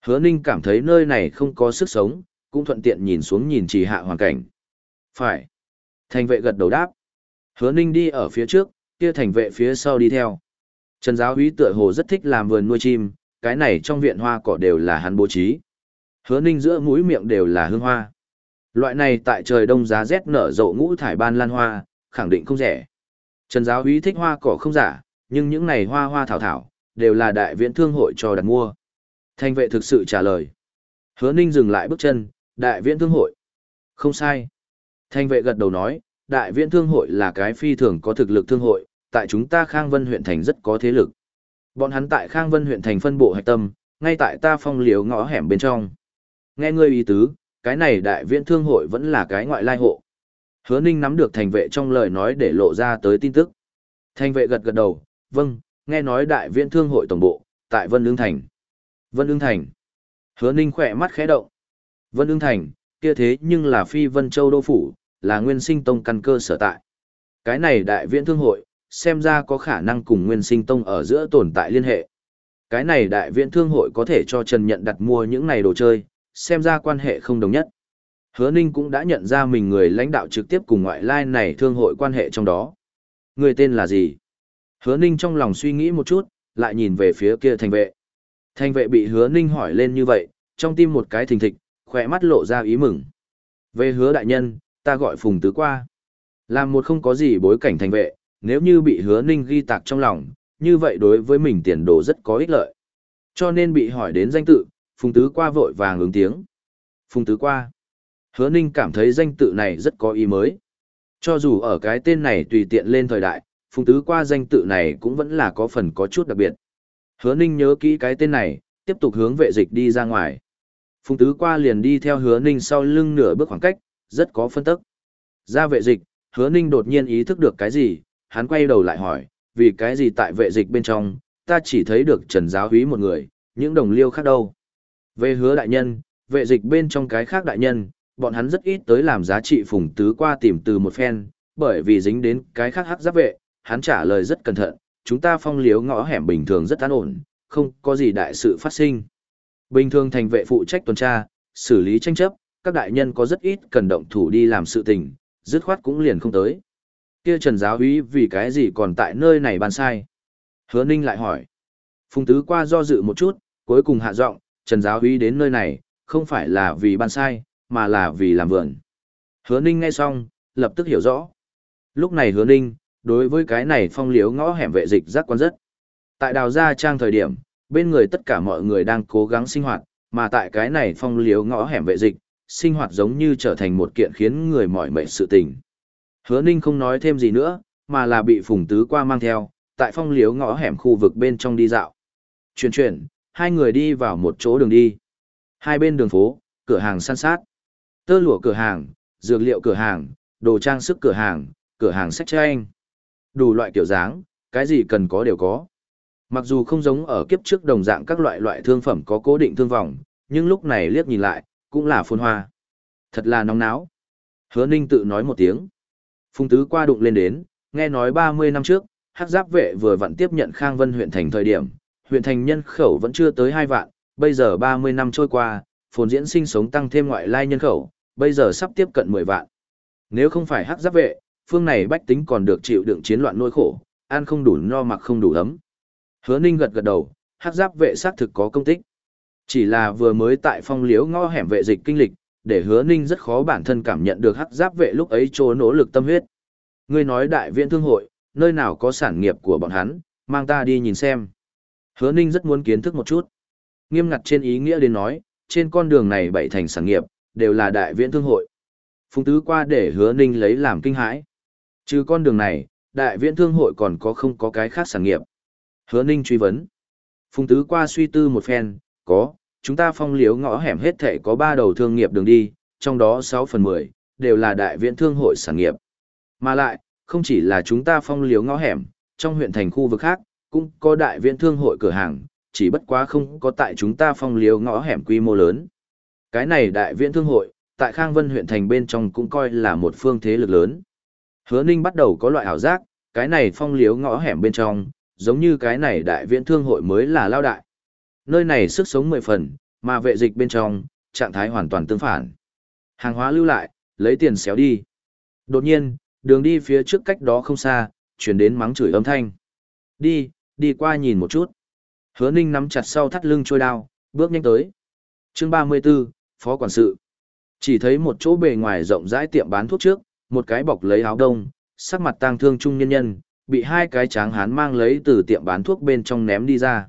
Hứa Ninh cảm thấy nơi này không có sức sống, cũng thuận tiện nhìn xuống nhìn chỉ hạ hoàn cảnh. Phải. Thành vệ gật đầu đáp. Hứa Ninh đi ở phía trước, kia thành vệ phía sau đi theo. Trần giáo úy tựa hồ rất thích làm vườn nuôi chim, cái này trong viện hoa cỏ đều là hắn bố trí. Hứa Ninh giữa mũi miệng đều là hương hoa. Loại này tại trời đông giá rét nở rộ ngũ thải ban lan hoa, khẳng định không rẻ. Trần giáo úy thích hoa cỏ không giả, nhưng những này hoa hoa thảo thảo, đều là đại viện thương hội cho đặt mua. Thanh vệ thực sự trả lời. Hứa Ninh dừng lại bước chân, đại viễn thương hội. Không sai. Thanh vệ gật đầu nói, đại viễn thương hội là cái phi thường có thực lực thương hội, tại chúng ta Khang Vân huyện thành rất có thế lực. Bọn hắn tại Khang Vân huyện thành phân bộ hạch tâm, ngay tại ta phong liếu ngõ hẻm bên trong. Nghe ngươi ý tứ, cái này đại viễn thương hội vẫn là cái ngoại lai hộ. Hứa Ninh nắm được thành vệ trong lời nói để lộ ra tới tin tức. Thành vệ gật gật đầu, vâng, nghe nói đại viễn thương hội tổng bộ, tại Vân Ưng Thành. Vân Ưng Thành. Hứa Ninh khỏe mắt khẽ động. Vân Ưng Thành, kia thế nhưng là phi Vân Châu Đô Phủ, là nguyên sinh tông căn cơ sở tại. Cái này đại viễn thương hội, xem ra có khả năng cùng nguyên sinh tông ở giữa tồn tại liên hệ. Cái này đại viễn thương hội có thể cho Trần Nhận đặt mua những này đồ chơi, xem ra quan hệ không đồng nhất. Hứa Ninh cũng đã nhận ra mình người lãnh đạo trực tiếp cùng ngoại lai này thương hội quan hệ trong đó. Người tên là gì? Hứa Ninh trong lòng suy nghĩ một chút, lại nhìn về phía kia thành vệ. Thành vệ bị hứa Ninh hỏi lên như vậy, trong tim một cái thình thịch, khỏe mắt lộ ra ý mừng. Về hứa đại nhân, ta gọi Phùng Tứ qua. Làm một không có gì bối cảnh thành vệ, nếu như bị hứa Ninh ghi tạc trong lòng, như vậy đối với mình tiền đồ rất có ích lợi. Cho nên bị hỏi đến danh tự, Phùng Tứ qua vội vàng ứng tiếng. Phùng Tứ qua. Hứa Ninh cảm thấy danh tự này rất có ý mới. Cho dù ở cái tên này tùy tiện lên thời đại, Phùng Tứ qua danh tự này cũng vẫn là có phần có chút đặc biệt. Hứa Ninh nhớ kỹ cái tên này, tiếp tục hướng vệ dịch đi ra ngoài. Phùng Tứ qua liền đi theo Hứa Ninh sau lưng nửa bước khoảng cách, rất có phân tức. Ra vệ dịch, Hứa Ninh đột nhiên ý thức được cái gì, hắn quay đầu lại hỏi, vì cái gì tại vệ dịch bên trong, ta chỉ thấy được Trần Giáo Húy một người, những đồng liêu khác đâu. Về hứa đại nhân, vệ dịch bên trong cái khác đại nhân, bọn hắn rất ít tới làm giá trị phùng tứ qua tìm từ một phen, bởi vì dính đến cái khác hắc giáp vệ, hắn trả lời rất cẩn thận, chúng ta phong liếu ngõ hẻm bình thường rất an ổn, không có gì đại sự phát sinh. Bình thường thành vệ phụ trách tuần tra, xử lý tranh chấp, các đại nhân có rất ít cần động thủ đi làm sự tình, dứt khoát cũng liền không tới. Kia Trần giáo úy vì cái gì còn tại nơi này bàn sai? Hứa Ninh lại hỏi. Phùng Tứ qua do dự một chút, cuối cùng hạ giọng, Trần giáo Huy đến nơi này, không phải là vì ban sai, mà là vì làm vườn. Hứa Ninh nghe xong, lập tức hiểu rõ. Lúc này Hứa Ninh, đối với cái này phong liếu ngõ hẻm vệ dịch rất quan rất. Tại đào gia trang thời điểm, bên người tất cả mọi người đang cố gắng sinh hoạt, mà tại cái này phong liếu ngõ hẻm vệ dịch, sinh hoạt giống như trở thành một kiện khiến người mỏi mệt sự tình. Hứa Ninh không nói thêm gì nữa, mà là bị Phùng Tứ qua mang theo, tại phong liếu ngõ hẻm khu vực bên trong đi dạo. Chuyển chuyển, hai người đi vào một chỗ đường đi. Hai bên đường phố, cửa hàng san sát. Tơ lụa cửa hàng, dược liệu cửa hàng, đồ trang sức cửa hàng, cửa hàng sách tranh. Đủ loại kiểu dáng, cái gì cần có đều có. Mặc dù không giống ở kiếp trước đồng dạng các loại loại thương phẩm có cố định thương vòng, nhưng lúc này liếc nhìn lại, cũng là phồn hoa. Thật là nóng náo. Hứa Ninh tự nói một tiếng. Phùng Tứ qua đụng lên đến, nghe nói 30 năm trước, hắc giáp vệ vừa vặn tiếp nhận Khang Vân huyện thành thời điểm, huyện thành nhân khẩu vẫn chưa tới 2 vạn, bây giờ 30 năm trôi qua, phồn diễn sinh sống tăng thêm ngoại lai nhân khẩu, bây giờ sắp tiếp cận 10 vạn. Nếu không phải hắc giáp vệ, phương này bách tính còn được chịu đựng chiến loạn nỗi khổ, ăn không đủ no mặc không đủ ấm. Hứa Ninh gật gật đầu, hắc giáp vệ xác thực có công tích. Chỉ là vừa mới tại phong liếu ngõ hẻm vệ dịch kinh lịch, để hứa ninh rất khó bản thân cảm nhận được hắc giáp vệ lúc ấy chỗ nỗ lực tâm huyết. Ngươi nói đại viện thương hội, nơi nào có sản nghiệp của bọn hắn, mang ta đi nhìn xem. Hứa ninh rất muốn kiến thức một chút. Nghiêm ngặt trên ý nghĩa đến nói, trên con đường này bảy thành sản nghiệp, đều là đại viện thương hội. Phùng tứ qua để hứa ninh lấy làm kinh hãi. Trừ con đường này, đại viện thương hội còn có không có cái khác sản nghiệp. Hứa ninh truy vấn. Phùng tứ qua suy tư một phen, có, chúng ta phong liếu ngõ hẻm hết thể có ba đầu thương nghiệp đường đi, trong đó 6 phần 10, đều là đại viện thương hội sản nghiệp. Mà lại, không chỉ là chúng ta phong liếu ngõ hẻm, trong huyện thành khu vực khác, cũng có đại viện thương hội cửa hàng, chỉ bất quá không có tại chúng ta phong liếu ngõ hẻm quy mô lớn. Cái này đại viện thương hội, tại Khang Vân huyện thành bên trong cũng coi là một phương thế lực lớn. Hứa Ninh bắt đầu có loại ảo giác, cái này phong liếu ngõ hẻm bên trong, giống như cái này đại viện thương hội mới là lao đại. Nơi này sức sống mười phần, mà vệ dịch bên trong, trạng thái hoàn toàn tương phản. Hàng hóa lưu lại, lấy tiền xéo đi. Đột nhiên, đường đi phía trước cách đó không xa, chuyển đến mắng chửi âm thanh. Đi, đi qua nhìn một chút. Hứa ninh nắm chặt sau thắt lưng trôi đao, bước nhanh tới. chương 34, Phó Quản sự. Chỉ thấy một chỗ bề ngoài rộng rãi tiệm bán thuốc trước, một cái bọc lấy áo đông, sắc mặt tang thương trung nhân nhân, bị hai cái tráng hán mang lấy từ tiệm bán thuốc bên trong ném đi ra.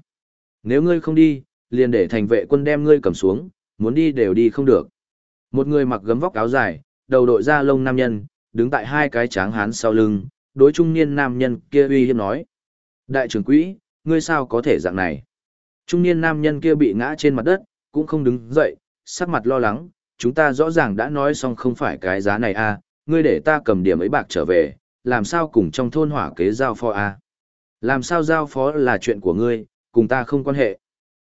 Nếu ngươi không đi, liền để thành vệ quân đem ngươi cầm xuống, muốn đi đều đi không được. Một người mặc gấm vóc áo dài, đầu đội da lông nam nhân, đứng tại hai cái tráng hán sau lưng, đối trung niên nam nhân kia uy hiếp nói. Đại trưởng quỹ, ngươi sao có thể dạng này? Trung niên nam nhân kia bị ngã trên mặt đất, cũng không đứng dậy, sắc mặt lo lắng, chúng ta rõ ràng đã nói xong không phải cái giá này a, à, ngươi để ta cầm điểm ấy bạc trở về, làm sao cùng trong thôn hỏa kế giao phó a? À? Làm sao giao phó là chuyện của ngươi, cùng ta không quan hệ.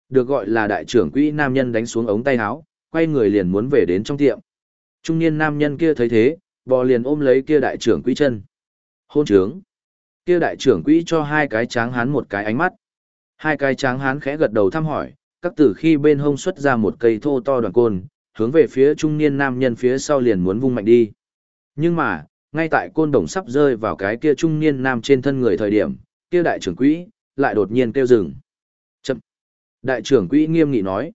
Được gọi là đại trưởng quỹ nam nhân đánh xuống ống tay áo, quay người liền muốn về đến trong tiệm. Trung niên nam nhân kia thấy thế, bò liền ôm lấy kia đại trưởng quỹ chân. Hôn trướng. Kia đại trưởng quỹ cho hai cái tráng hán một cái ánh mắt. Hai cái tráng hán khẽ gật đầu thăm hỏi, các tử khi bên hông xuất ra một cây thô to đoàn côn, hướng về phía trung niên nam nhân phía sau liền muốn vung mạnh đi. Nhưng mà, ngay tại côn đồng sắp rơi vào cái kia trung niên nam trên thân người thời điểm, kia đại trưởng quỹ, lại đột nhiên kêu dừng. Chậm. Đại trưởng quỹ nghiêm nghị nói.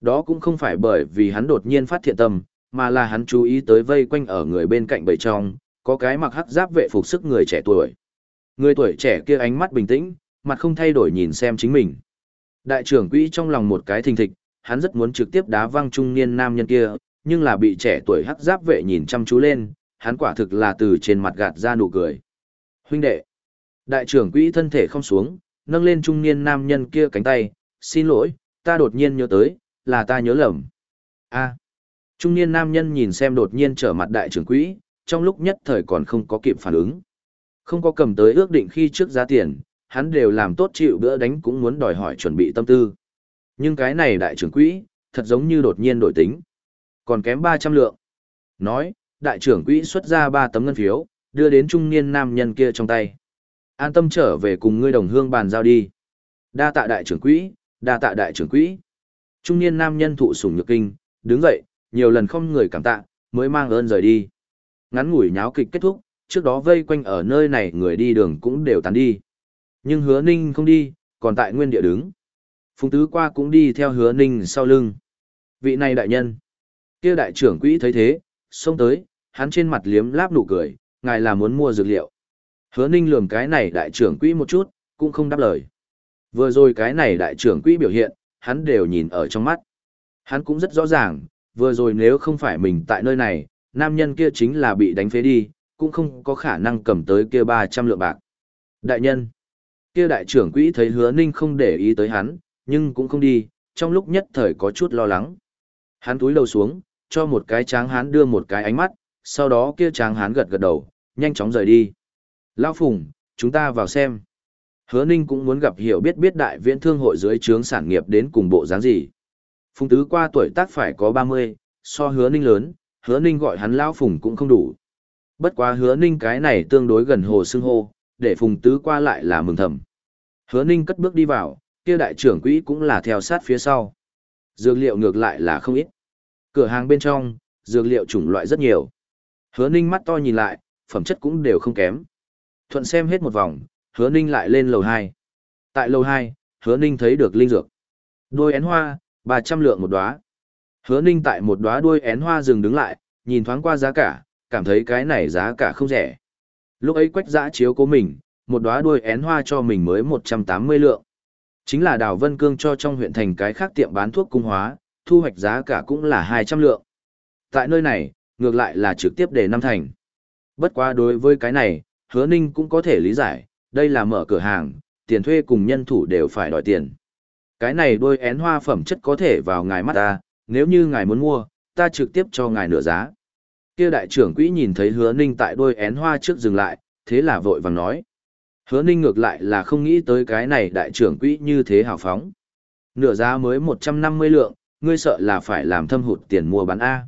Đó cũng không phải bởi vì hắn đột nhiên phát thiện tâm, mà là hắn chú ý tới vây quanh ở người bên cạnh bầy trong, có cái mặc hắc giáp vệ phục sức người trẻ tuổi. Người tuổi trẻ kia ánh mắt bình tĩnh, mặt không thay đổi nhìn xem chính mình. Đại trưởng quỹ trong lòng một cái thình thịch, hắn rất muốn trực tiếp đá văng trung niên nam nhân kia, nhưng là bị trẻ tuổi hắc giáp vệ nhìn chăm chú lên, hắn quả thực là từ trên mặt gạt ra nụ cười. Huynh đệ, đại trưởng quỹ thân thể không xuống, nâng lên trung niên nam nhân kia cánh tay, xin lỗi, ta đột nhiên nhớ tới, là ta nhớ lầm. a trung niên nam nhân nhìn xem đột nhiên trở mặt đại trưởng quỹ, trong lúc nhất thời còn không có kịp phản ứng. Không có cầm tới ước định khi trước giá tiền, hắn đều làm tốt chịu bữa đánh cũng muốn đòi hỏi chuẩn bị tâm tư. Nhưng cái này đại trưởng quỹ, thật giống như đột nhiên đổi tính. Còn kém 300 lượng. Nói, đại trưởng quỹ xuất ra 3 tấm ngân phiếu, đưa đến trung niên nam nhân kia trong tay. An tâm trở về cùng ngươi đồng hương bàn giao đi. Đa tạ đại trưởng quỹ, đa tạ đại trưởng quỹ. Trung niên nam nhân thụ sủng nhược kinh, đứng dậy, nhiều lần không người cảm tạ, mới mang ơn rời đi. Ngắn ngủi nháo kịch kết thúc, trước đó vây quanh ở nơi này người đi đường cũng đều tán đi. Nhưng hứa ninh không đi, còn tại nguyên địa đứng. Phùng tứ qua cũng đi theo hứa ninh sau lưng. Vị này đại nhân. kia đại trưởng quỹ thấy thế, xông tới, hắn trên mặt liếm láp nụ cười, ngài là muốn mua dược liệu. Hứa ninh lườm cái này đại trưởng quỹ một chút, cũng không đáp lời. Vừa rồi cái này đại trưởng quỹ biểu hiện, hắn đều nhìn ở trong mắt. Hắn cũng rất rõ ràng, vừa rồi nếu không phải mình tại nơi này, nam nhân kia chính là bị đánh phế đi, cũng không có khả năng cầm tới kia 300 lượng bạc. Đại nhân, kia đại trưởng quỹ thấy hứa ninh không để ý tới hắn, nhưng cũng không đi, trong lúc nhất thời có chút lo lắng. Hắn túi đầu xuống, cho một cái tráng hán đưa một cái ánh mắt, sau đó kia tráng hán gật gật đầu, nhanh chóng rời đi. Lão Phùng, chúng ta vào xem. Hứa Ninh cũng muốn gặp hiểu biết biết đại viễn thương hội dưới trướng sản nghiệp đến cùng bộ dáng gì. Phùng Tứ qua tuổi tác phải có 30, so Hứa Ninh lớn, Hứa Ninh gọi hắn Lão Phùng cũng không đủ. Bất quá Hứa Ninh cái này tương đối gần hồ xưng hô, để Phùng Tứ qua lại là mừng thầm. Hứa Ninh cất bước đi vào, kia đại trưởng quỹ cũng là theo sát phía sau. Dược liệu ngược lại là không ít. Cửa hàng bên trong, dược liệu chủng loại rất nhiều. Hứa Ninh mắt to nhìn lại, phẩm chất cũng đều không kém. Thuận xem hết một vòng, hứa ninh lại lên lầu 2. Tại lầu 2, hứa ninh thấy được linh dược. Đôi én hoa, 300 lượng một đóa. Hứa ninh tại một đóa đuôi én hoa dừng đứng lại, nhìn thoáng qua giá cả, cảm thấy cái này giá cả không rẻ. Lúc ấy quách giã chiếu cố mình, một đóa đuôi én hoa cho mình mới 180 lượng. Chính là Đào Vân Cương cho trong huyện thành cái khác tiệm bán thuốc cung hóa, thu hoạch giá cả cũng là 200 lượng. Tại nơi này, ngược lại là trực tiếp để năm thành. Bất quá đối với cái này, hứa ninh cũng có thể lý giải, đây là mở cửa hàng, tiền thuê cùng nhân thủ đều phải đòi tiền. Cái này đôi én hoa phẩm chất có thể vào ngài mắt ta, nếu như ngài muốn mua, ta trực tiếp cho ngài nửa giá. Kia đại trưởng quỹ nhìn thấy hứa ninh tại đôi én hoa trước dừng lại, thế là vội vàng nói. Hứa ninh ngược lại là không nghĩ tới cái này đại trưởng quỹ như thế hào phóng. Nửa giá mới 150 lượng, ngươi sợ là phải làm thâm hụt tiền mua bán A.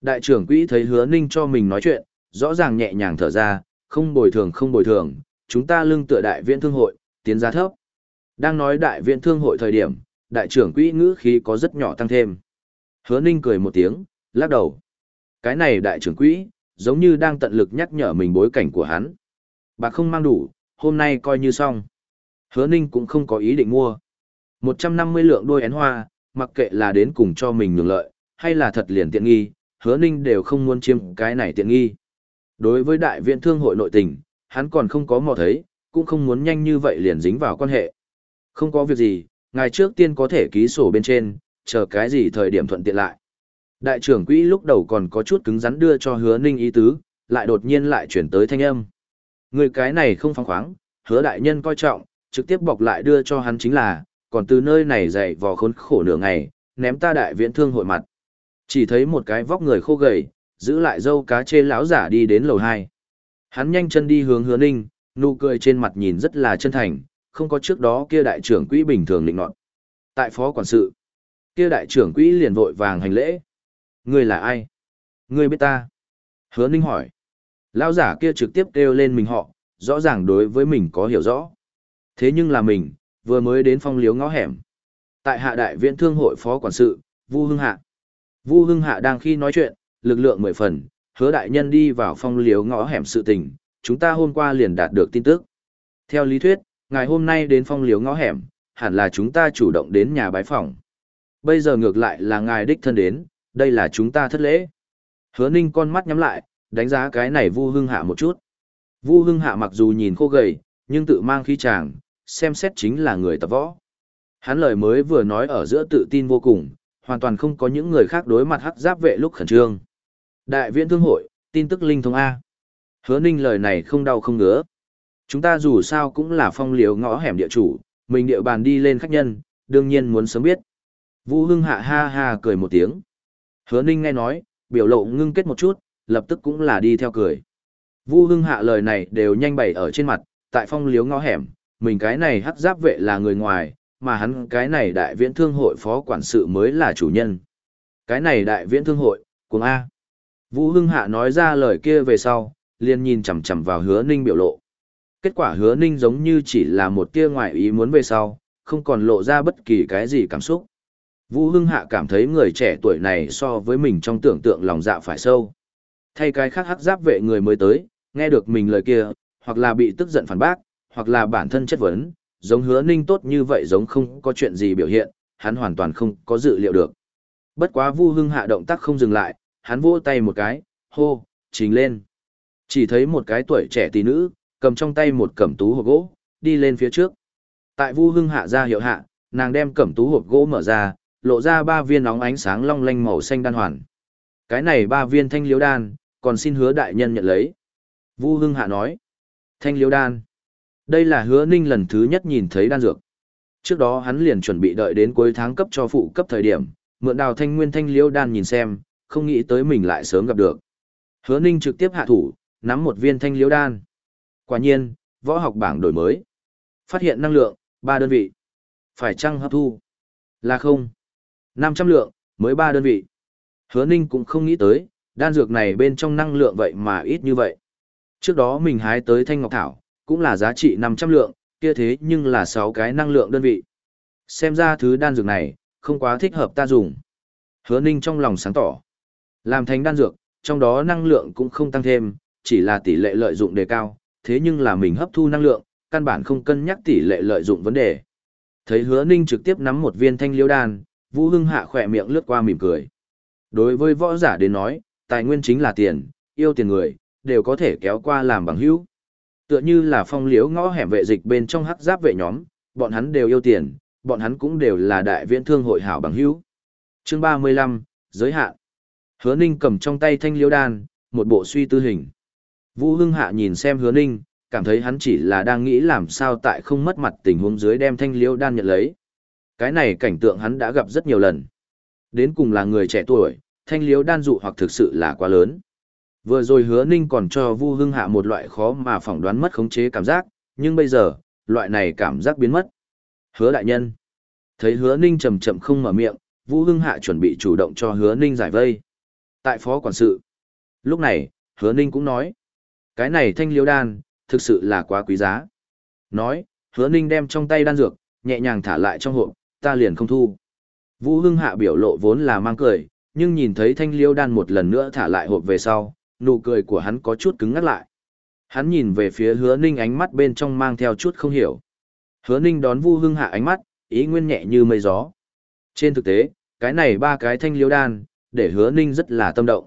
Đại trưởng quỹ thấy hứa ninh cho mình nói chuyện, rõ ràng nhẹ nhàng thở ra, không bồi thường không bồi thường, chúng ta lưng tựa đại viện thương hội, tiến giá thấp. Đang nói đại viện thương hội thời điểm, đại trưởng quỹ ngữ khí có rất nhỏ tăng thêm. Hứa Ninh cười một tiếng, lắc đầu. Cái này đại trưởng quỹ, giống như đang tận lực nhắc nhở mình bối cảnh của hắn. Bà không mang đủ, hôm nay coi như xong. Hứa Ninh cũng không có ý định mua. 150 lượng đôi én hoa, mặc kệ là đến cùng cho mình nhường lợi, hay là thật liền tiện nghi, hứa Ninh đều không muốn chiếm cái này tiện nghi. Đối với đại viện thương hội nội tình, hắn còn không có mò thấy, cũng không muốn nhanh như vậy liền dính vào quan hệ. Không có việc gì, ngài trước tiên có thể ký sổ bên trên, chờ cái gì thời điểm thuận tiện lại. Đại trưởng quỹ lúc đầu còn có chút cứng rắn đưa cho hứa ninh ý tứ, lại đột nhiên lại chuyển tới thanh âm. Người cái này không phóng khoáng, hứa đại nhân coi trọng, trực tiếp bọc lại đưa cho hắn chính là, còn từ nơi này dậy vò khốn khổ nửa ngày, ném ta đại viễn thương hội mặt. Chỉ thấy một cái vóc người khô gầy, giữ lại dâu cá chê lão giả đi đến lầu hai. Hắn nhanh chân đi hướng hứa ninh, nụ cười trên mặt nhìn rất là chân thành, không có trước đó kia đại trưởng quỹ bình thường định nọt. Tại phó quản sự, kia đại trưởng quỹ liền vội vàng hành lễ. Ngươi là ai? Ngươi biết ta? Hứa ninh hỏi. Lão giả kia trực tiếp kêu lên mình họ, rõ ràng đối với mình có hiểu rõ. Thế nhưng là mình, vừa mới đến phong liếu ngõ hẻm. Tại hạ đại viện thương hội phó quản sự, Vu Hưng Hạ. Vu Hưng Hạ đang khi nói chuyện, lực lượng mười phần, hứa đại nhân đi vào phong liếu ngõ hẻm sự tình, chúng ta hôm qua liền đạt được tin tức. Theo lý thuyết, ngày hôm nay đến phong liếu ngõ hẻm, hẳn là chúng ta chủ động đến nhà bái phòng. Bây giờ ngược lại là ngài đích thân đến, đây là chúng ta thất lễ. Hứa ninh con mắt nhắm lại, đánh giá cái này Vu Hưng Hạ một chút. Vu Hưng Hạ mặc dù nhìn khô gầy, nhưng tự mang khí chàng, xem xét chính là người tập võ. Hắn lời mới vừa nói ở giữa tự tin vô cùng, hoàn toàn không có những người khác đối mặt hắc giáp vệ lúc khẩn trương. Đại viện thương hội, tin tức linh thông A. Hứa ninh lời này không đau không ngứa. Chúng ta dù sao cũng là phong liều ngõ hẻm địa chủ, mình địa bàn đi lên khách nhân, đương nhiên muốn sớm biết. Vũ Hưng hạ ha ha cười một tiếng. Hứa ninh nghe nói, biểu lộ ngưng kết một chút, lập tức cũng là đi theo cười. Vu Hưng hạ lời này đều nhanh bày ở trên mặt, tại phong liếu ngõ hẻm, mình cái này hắc giáp vệ là người ngoài, mà hắn cái này đại viễn thương hội phó quản sự mới là chủ nhân. Cái này đại viễn thương hội, cùng A. Vũ Hưng Hạ nói ra lời kia về sau, liền nhìn chằm chằm vào hứa ninh biểu lộ. Kết quả hứa ninh giống như chỉ là một tia ngoại ý muốn về sau, không còn lộ ra bất kỳ cái gì cảm xúc. Vũ Hưng Hạ cảm thấy người trẻ tuổi này so với mình trong tưởng tượng lòng dạ phải sâu. Thay cái khác hắc giáp vệ người mới tới, nghe được mình lời kia, hoặc là bị tức giận phản bác, hoặc là bản thân chất vấn, giống hứa ninh tốt như vậy giống không có chuyện gì biểu hiện, hắn hoàn toàn không có dự liệu được. Bất quá Vu Hưng hạ động tác không dừng lại, hắn vỗ tay một cái, hô, trình lên. Chỉ thấy một cái tuổi trẻ tỷ nữ, cầm trong tay một cẩm tú hộp gỗ, đi lên phía trước. Tại Vu Hưng hạ ra hiệu hạ, nàng đem cẩm tú hộp gỗ mở ra, lộ ra ba viên nóng ánh sáng long lanh màu xanh đan hoàn. Cái này ba viên thanh liễu đan, còn xin hứa đại nhân nhận lấy. Vu Hưng hạ nói, thanh liễu đan. Đây là hứa ninh lần thứ nhất nhìn thấy đan dược. Trước đó hắn liền chuẩn bị đợi đến cuối tháng cấp cho phụ cấp thời điểm, mượn đào thanh nguyên thanh liễu đan nhìn xem, không nghĩ tới mình lại sớm gặp được. Hứa ninh trực tiếp hạ thủ, nắm một viên thanh liễu đan. Quả nhiên, võ học bảng đổi mới. Phát hiện năng lượng, ba đơn vị. Phải chăng hấp thu? Là không năm trăm lượng, mới ba đơn vị. Hứa ninh cũng không nghĩ tới, đan dược này bên trong năng lượng vậy mà ít như vậy. Trước đó mình hái tới thanh ngọc thảo, cũng là giá trị 500 lượng, kia thế nhưng là 6 cái năng lượng đơn vị. Xem ra thứ đan dược này, không quá thích hợp ta dùng. Hứa ninh trong lòng sáng tỏ. Làm thành đan dược, trong đó năng lượng cũng không tăng thêm, chỉ là tỷ lệ lợi dụng đề cao, thế nhưng là mình hấp thu năng lượng, căn bản không cân nhắc tỷ lệ lợi dụng vấn đề. Thấy hứa ninh trực tiếp nắm một viên thanh liễu đan, Vũ Hưng hạ khỏe miệng lướt qua mỉm cười. Đối với võ giả đến nói, tài nguyên chính là tiền, yêu tiền người, đều có thể kéo qua làm bằng hữu. Tựa như là phong liếu ngõ hẻm vệ dịch bên trong hắc giáp vệ nhóm, bọn hắn đều yêu tiền, bọn hắn cũng đều là đại viễn thương hội hảo bằng hữu. Chương 35, giới hạn. Hứa Ninh cầm trong tay thanh liễu đan, một bộ suy tư hình. Vũ Hưng Hạ nhìn xem Hứa Ninh, cảm thấy hắn chỉ là đang nghĩ làm sao tại không mất mặt tình huống dưới đem thanh liễu đan nhận lấy. Cái này cảnh tượng hắn đã gặp rất nhiều lần. Đến cùng là người trẻ tuổi, thanh liễu đan dụ hoặc thực sự là quá lớn. Vừa rồi hứa ninh còn cho Vu Hưng Hạ một loại khó mà phỏng đoán mất khống chế cảm giác, nhưng bây giờ, loại này cảm giác biến mất. Hứa đại nhân. Thấy hứa ninh chầm chậm không mở miệng, Vu Hưng Hạ chuẩn bị chủ động cho hứa ninh giải vây. Tại phó quản sự. Lúc này, hứa ninh cũng nói. Cái này thanh liếu đan, thực sự là quá quý giá. Nói, hứa ninh đem trong tay đan dược, nhẹ nhàng thả lại trong hộp, ta liền không thu. Vũ Hưng Hạ biểu lộ vốn là mang cười, nhưng nhìn thấy thanh liêu đan một lần nữa thả lại hộp về sau, nụ cười của hắn có chút cứng ngắt lại. Hắn nhìn về phía hứa ninh ánh mắt bên trong mang theo chút không hiểu. Hứa ninh đón vu hưng hạ ánh mắt, ý nguyên nhẹ như mây gió. Trên thực tế, cái này ba cái thanh liêu đan, để hứa ninh rất là tâm động.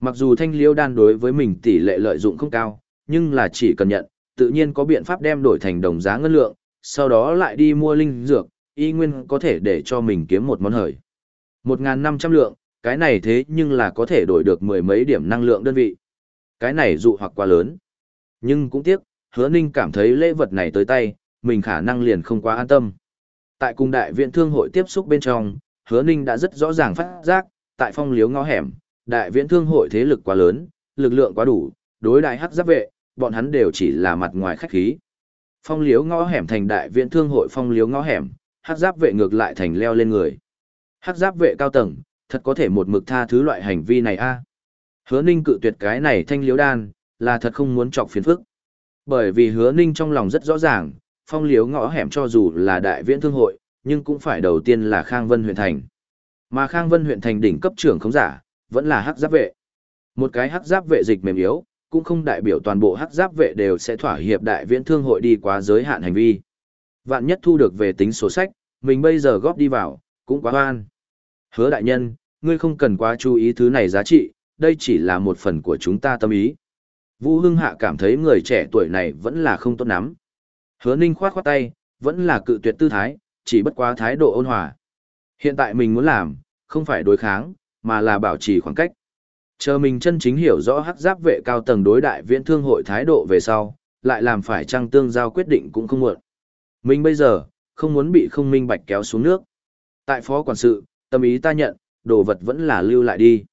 Mặc dù thanh liêu đan đối với mình tỷ lệ lợi dụng không cao, nhưng là chỉ cần nhận, tự nhiên có biện pháp đem đổi thành đồng giá ngân lượng, sau đó lại đi mua linh dược, y nguyên có thể để cho mình kiếm một món hời. 1.500 lượng, cái này thế nhưng là có thể đổi được mười mấy điểm năng lượng đơn vị. Cái này dụ hoặc quá lớn. Nhưng cũng tiếc, hứa ninh cảm thấy lễ vật này tới tay, mình khả năng liền không quá an tâm. Tại cung đại viện thương hội tiếp xúc bên trong, hứa ninh đã rất rõ ràng phát giác, tại phong liếu ngõ hẻm, đại viện thương hội thế lực quá lớn, lực lượng quá đủ, đối đại hắc giáp vệ, bọn hắn đều chỉ là mặt ngoài khách khí. Phong liếu ngõ hẻm thành đại viện thương hội phong liếu ngõ hẻm, hắc giáp vệ ngược lại thành leo lên người. Hắc giáp vệ cao tầng, thật có thể một mực tha thứ loại hành vi này a à? Hứa ninh cự tuyệt cái này thanh liếu đan, là thật không muốn chọc phiền phức. Bởi vì hứa ninh trong lòng rất rõ ràng, phong liếu ngõ hẻm cho dù là đại viễn thương hội, nhưng cũng phải đầu tiên là Khang Vân huyện thành. Mà Khang Vân huyện thành đỉnh cấp trưởng không giả, vẫn là hắc giáp vệ. Một cái hắc giáp vệ dịch mềm yếu, cũng không đại biểu toàn bộ hắc giáp vệ đều sẽ thỏa hiệp đại viễn thương hội đi quá giới hạn hành vi. Vạn nhất thu được về tính số sách, mình bây giờ góp đi vào, cũng quá hoan, Hứa đại nhân, ngươi không cần quá chú ý thứ này giá trị, đây chỉ là một phần của chúng ta tâm ý. Vũ Hưng Hạ cảm thấy người trẻ tuổi này vẫn là không tốt lắm. Hứa Ninh khoát khoát tay, vẫn là cự tuyệt tư thái, chỉ bất quá thái độ ôn hòa. Hiện tại mình muốn làm, không phải đối kháng, mà là bảo trì khoảng cách. Chờ mình chân chính hiểu rõ hắc giáp vệ cao tầng đối đại viễn thương hội thái độ về sau, lại làm phải trăng tương giao quyết định cũng không muộn. Mình bây giờ, không muốn bị không minh bạch kéo xuống nước. Tại phó quản sự, tâm ý ta nhận, đồ vật vẫn là lưu lại đi.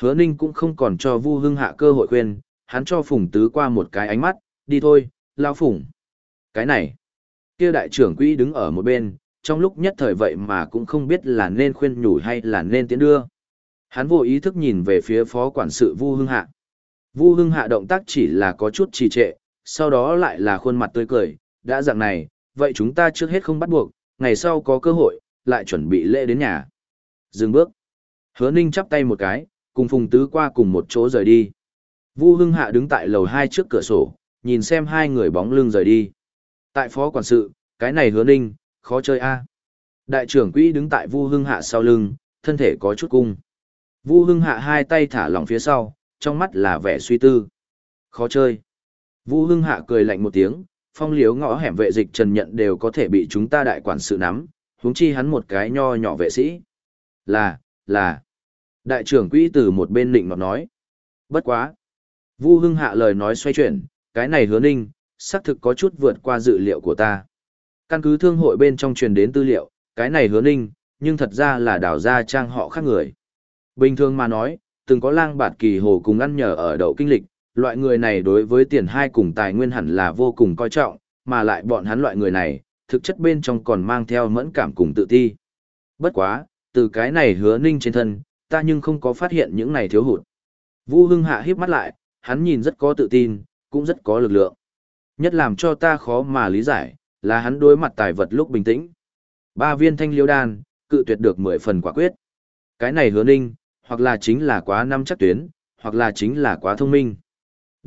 Hứa Ninh cũng không còn cho Vu Hưng Hạ cơ hội khuyên, hắn cho Phùng Tứ qua một cái ánh mắt, đi thôi, lao Phùng. Cái này, kia đại trưởng quỹ đứng ở một bên, trong lúc nhất thời vậy mà cũng không biết là nên khuyên nhủ hay là nên tiến đưa. Hắn vô ý thức nhìn về phía phó quản sự Vu Hưng Hạ. Vu Hưng Hạ động tác chỉ là có chút trì trệ, sau đó lại là khuôn mặt tươi cười, đã dạng này, vậy chúng ta trước hết không bắt buộc, ngày sau có cơ hội, lại chuẩn bị lễ đến nhà. Dừng bước. Hứa Ninh chắp tay một cái, cùng Phùng Tứ qua cùng một chỗ rời đi. Vu Hưng Hạ đứng tại lầu hai trước cửa sổ, nhìn xem hai người bóng lưng rời đi. Tại phó quản sự, cái này Hứa Ninh, khó chơi a. Đại trưởng quỹ đứng tại Vu Hưng Hạ sau lưng, thân thể có chút cung. Vu Hưng Hạ hai tay thả lỏng phía sau, trong mắt là vẻ suy tư. Khó chơi. Vu Hưng Hạ cười lạnh một tiếng, phong liếu ngõ hẻm vệ dịch trần nhận đều có thể bị chúng ta đại quản sự nắm, huống chi hắn một cái nho nhỏ vệ sĩ. Là, là. Đại trưởng quỹ từ một bên định nọt nói. Bất quá. Vu Hưng Hạ lời nói xoay chuyển, cái này hứa ninh, xác thực có chút vượt qua dự liệu của ta. Căn cứ thương hội bên trong truyền đến tư liệu, cái này hứa ninh, nhưng thật ra là đảo ra trang họ khác người. Bình thường mà nói, từng có lang bạt kỳ hồ cùng ăn nhờ ở đậu kinh lịch, loại người này đối với tiền hai cùng tài nguyên hẳn là vô cùng coi trọng, mà lại bọn hắn loại người này, thực chất bên trong còn mang theo mẫn cảm cùng tự ti. Bất quá, từ cái này hứa ninh trên thân, ta nhưng không có phát hiện những này thiếu hụt. Vu Hưng Hạ híp mắt lại, hắn nhìn rất có tự tin, cũng rất có lực lượng. Nhất làm cho ta khó mà lý giải, là hắn đối mặt tài vật lúc bình tĩnh. Ba viên thanh liêu đan, cự tuyệt được 10 phần quả quyết. Cái này hứa ninh, hoặc là chính là quá năm chắc tuyến, hoặc là chính là quá thông minh.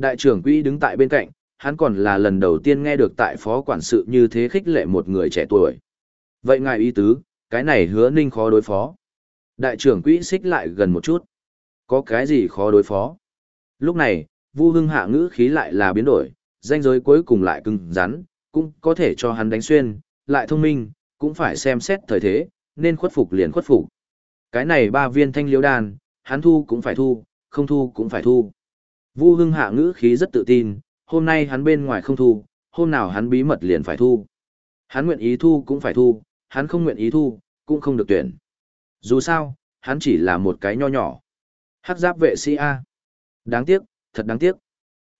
Đại trưởng quỹ đứng tại bên cạnh, hắn còn là lần đầu tiên nghe được tại phó quản sự như thế khích lệ một người trẻ tuổi. Vậy ngài ý tứ, cái này hứa ninh khó đối phó. Đại trưởng quỹ xích lại gần một chút. Có cái gì khó đối phó? Lúc này, Vu Hưng hạ ngữ khí lại là biến đổi, danh giới cuối cùng lại cứng rắn, cũng có thể cho hắn đánh xuyên, lại thông minh, cũng phải xem xét thời thế, nên khuất phục liền khuất phục. Cái này ba viên thanh liễu đan, hắn thu cũng phải thu, không thu cũng phải thu. Vu Hưng hạ ngữ khí rất tự tin, hôm nay hắn bên ngoài không thu, hôm nào hắn bí mật liền phải thu. Hắn nguyện ý thu cũng phải thu, hắn không nguyện ý thu, cũng không được tuyển. Dù sao, hắn chỉ là một cái nho nhỏ. Hắc giáp vệ sĩ A. Đáng tiếc, thật đáng tiếc.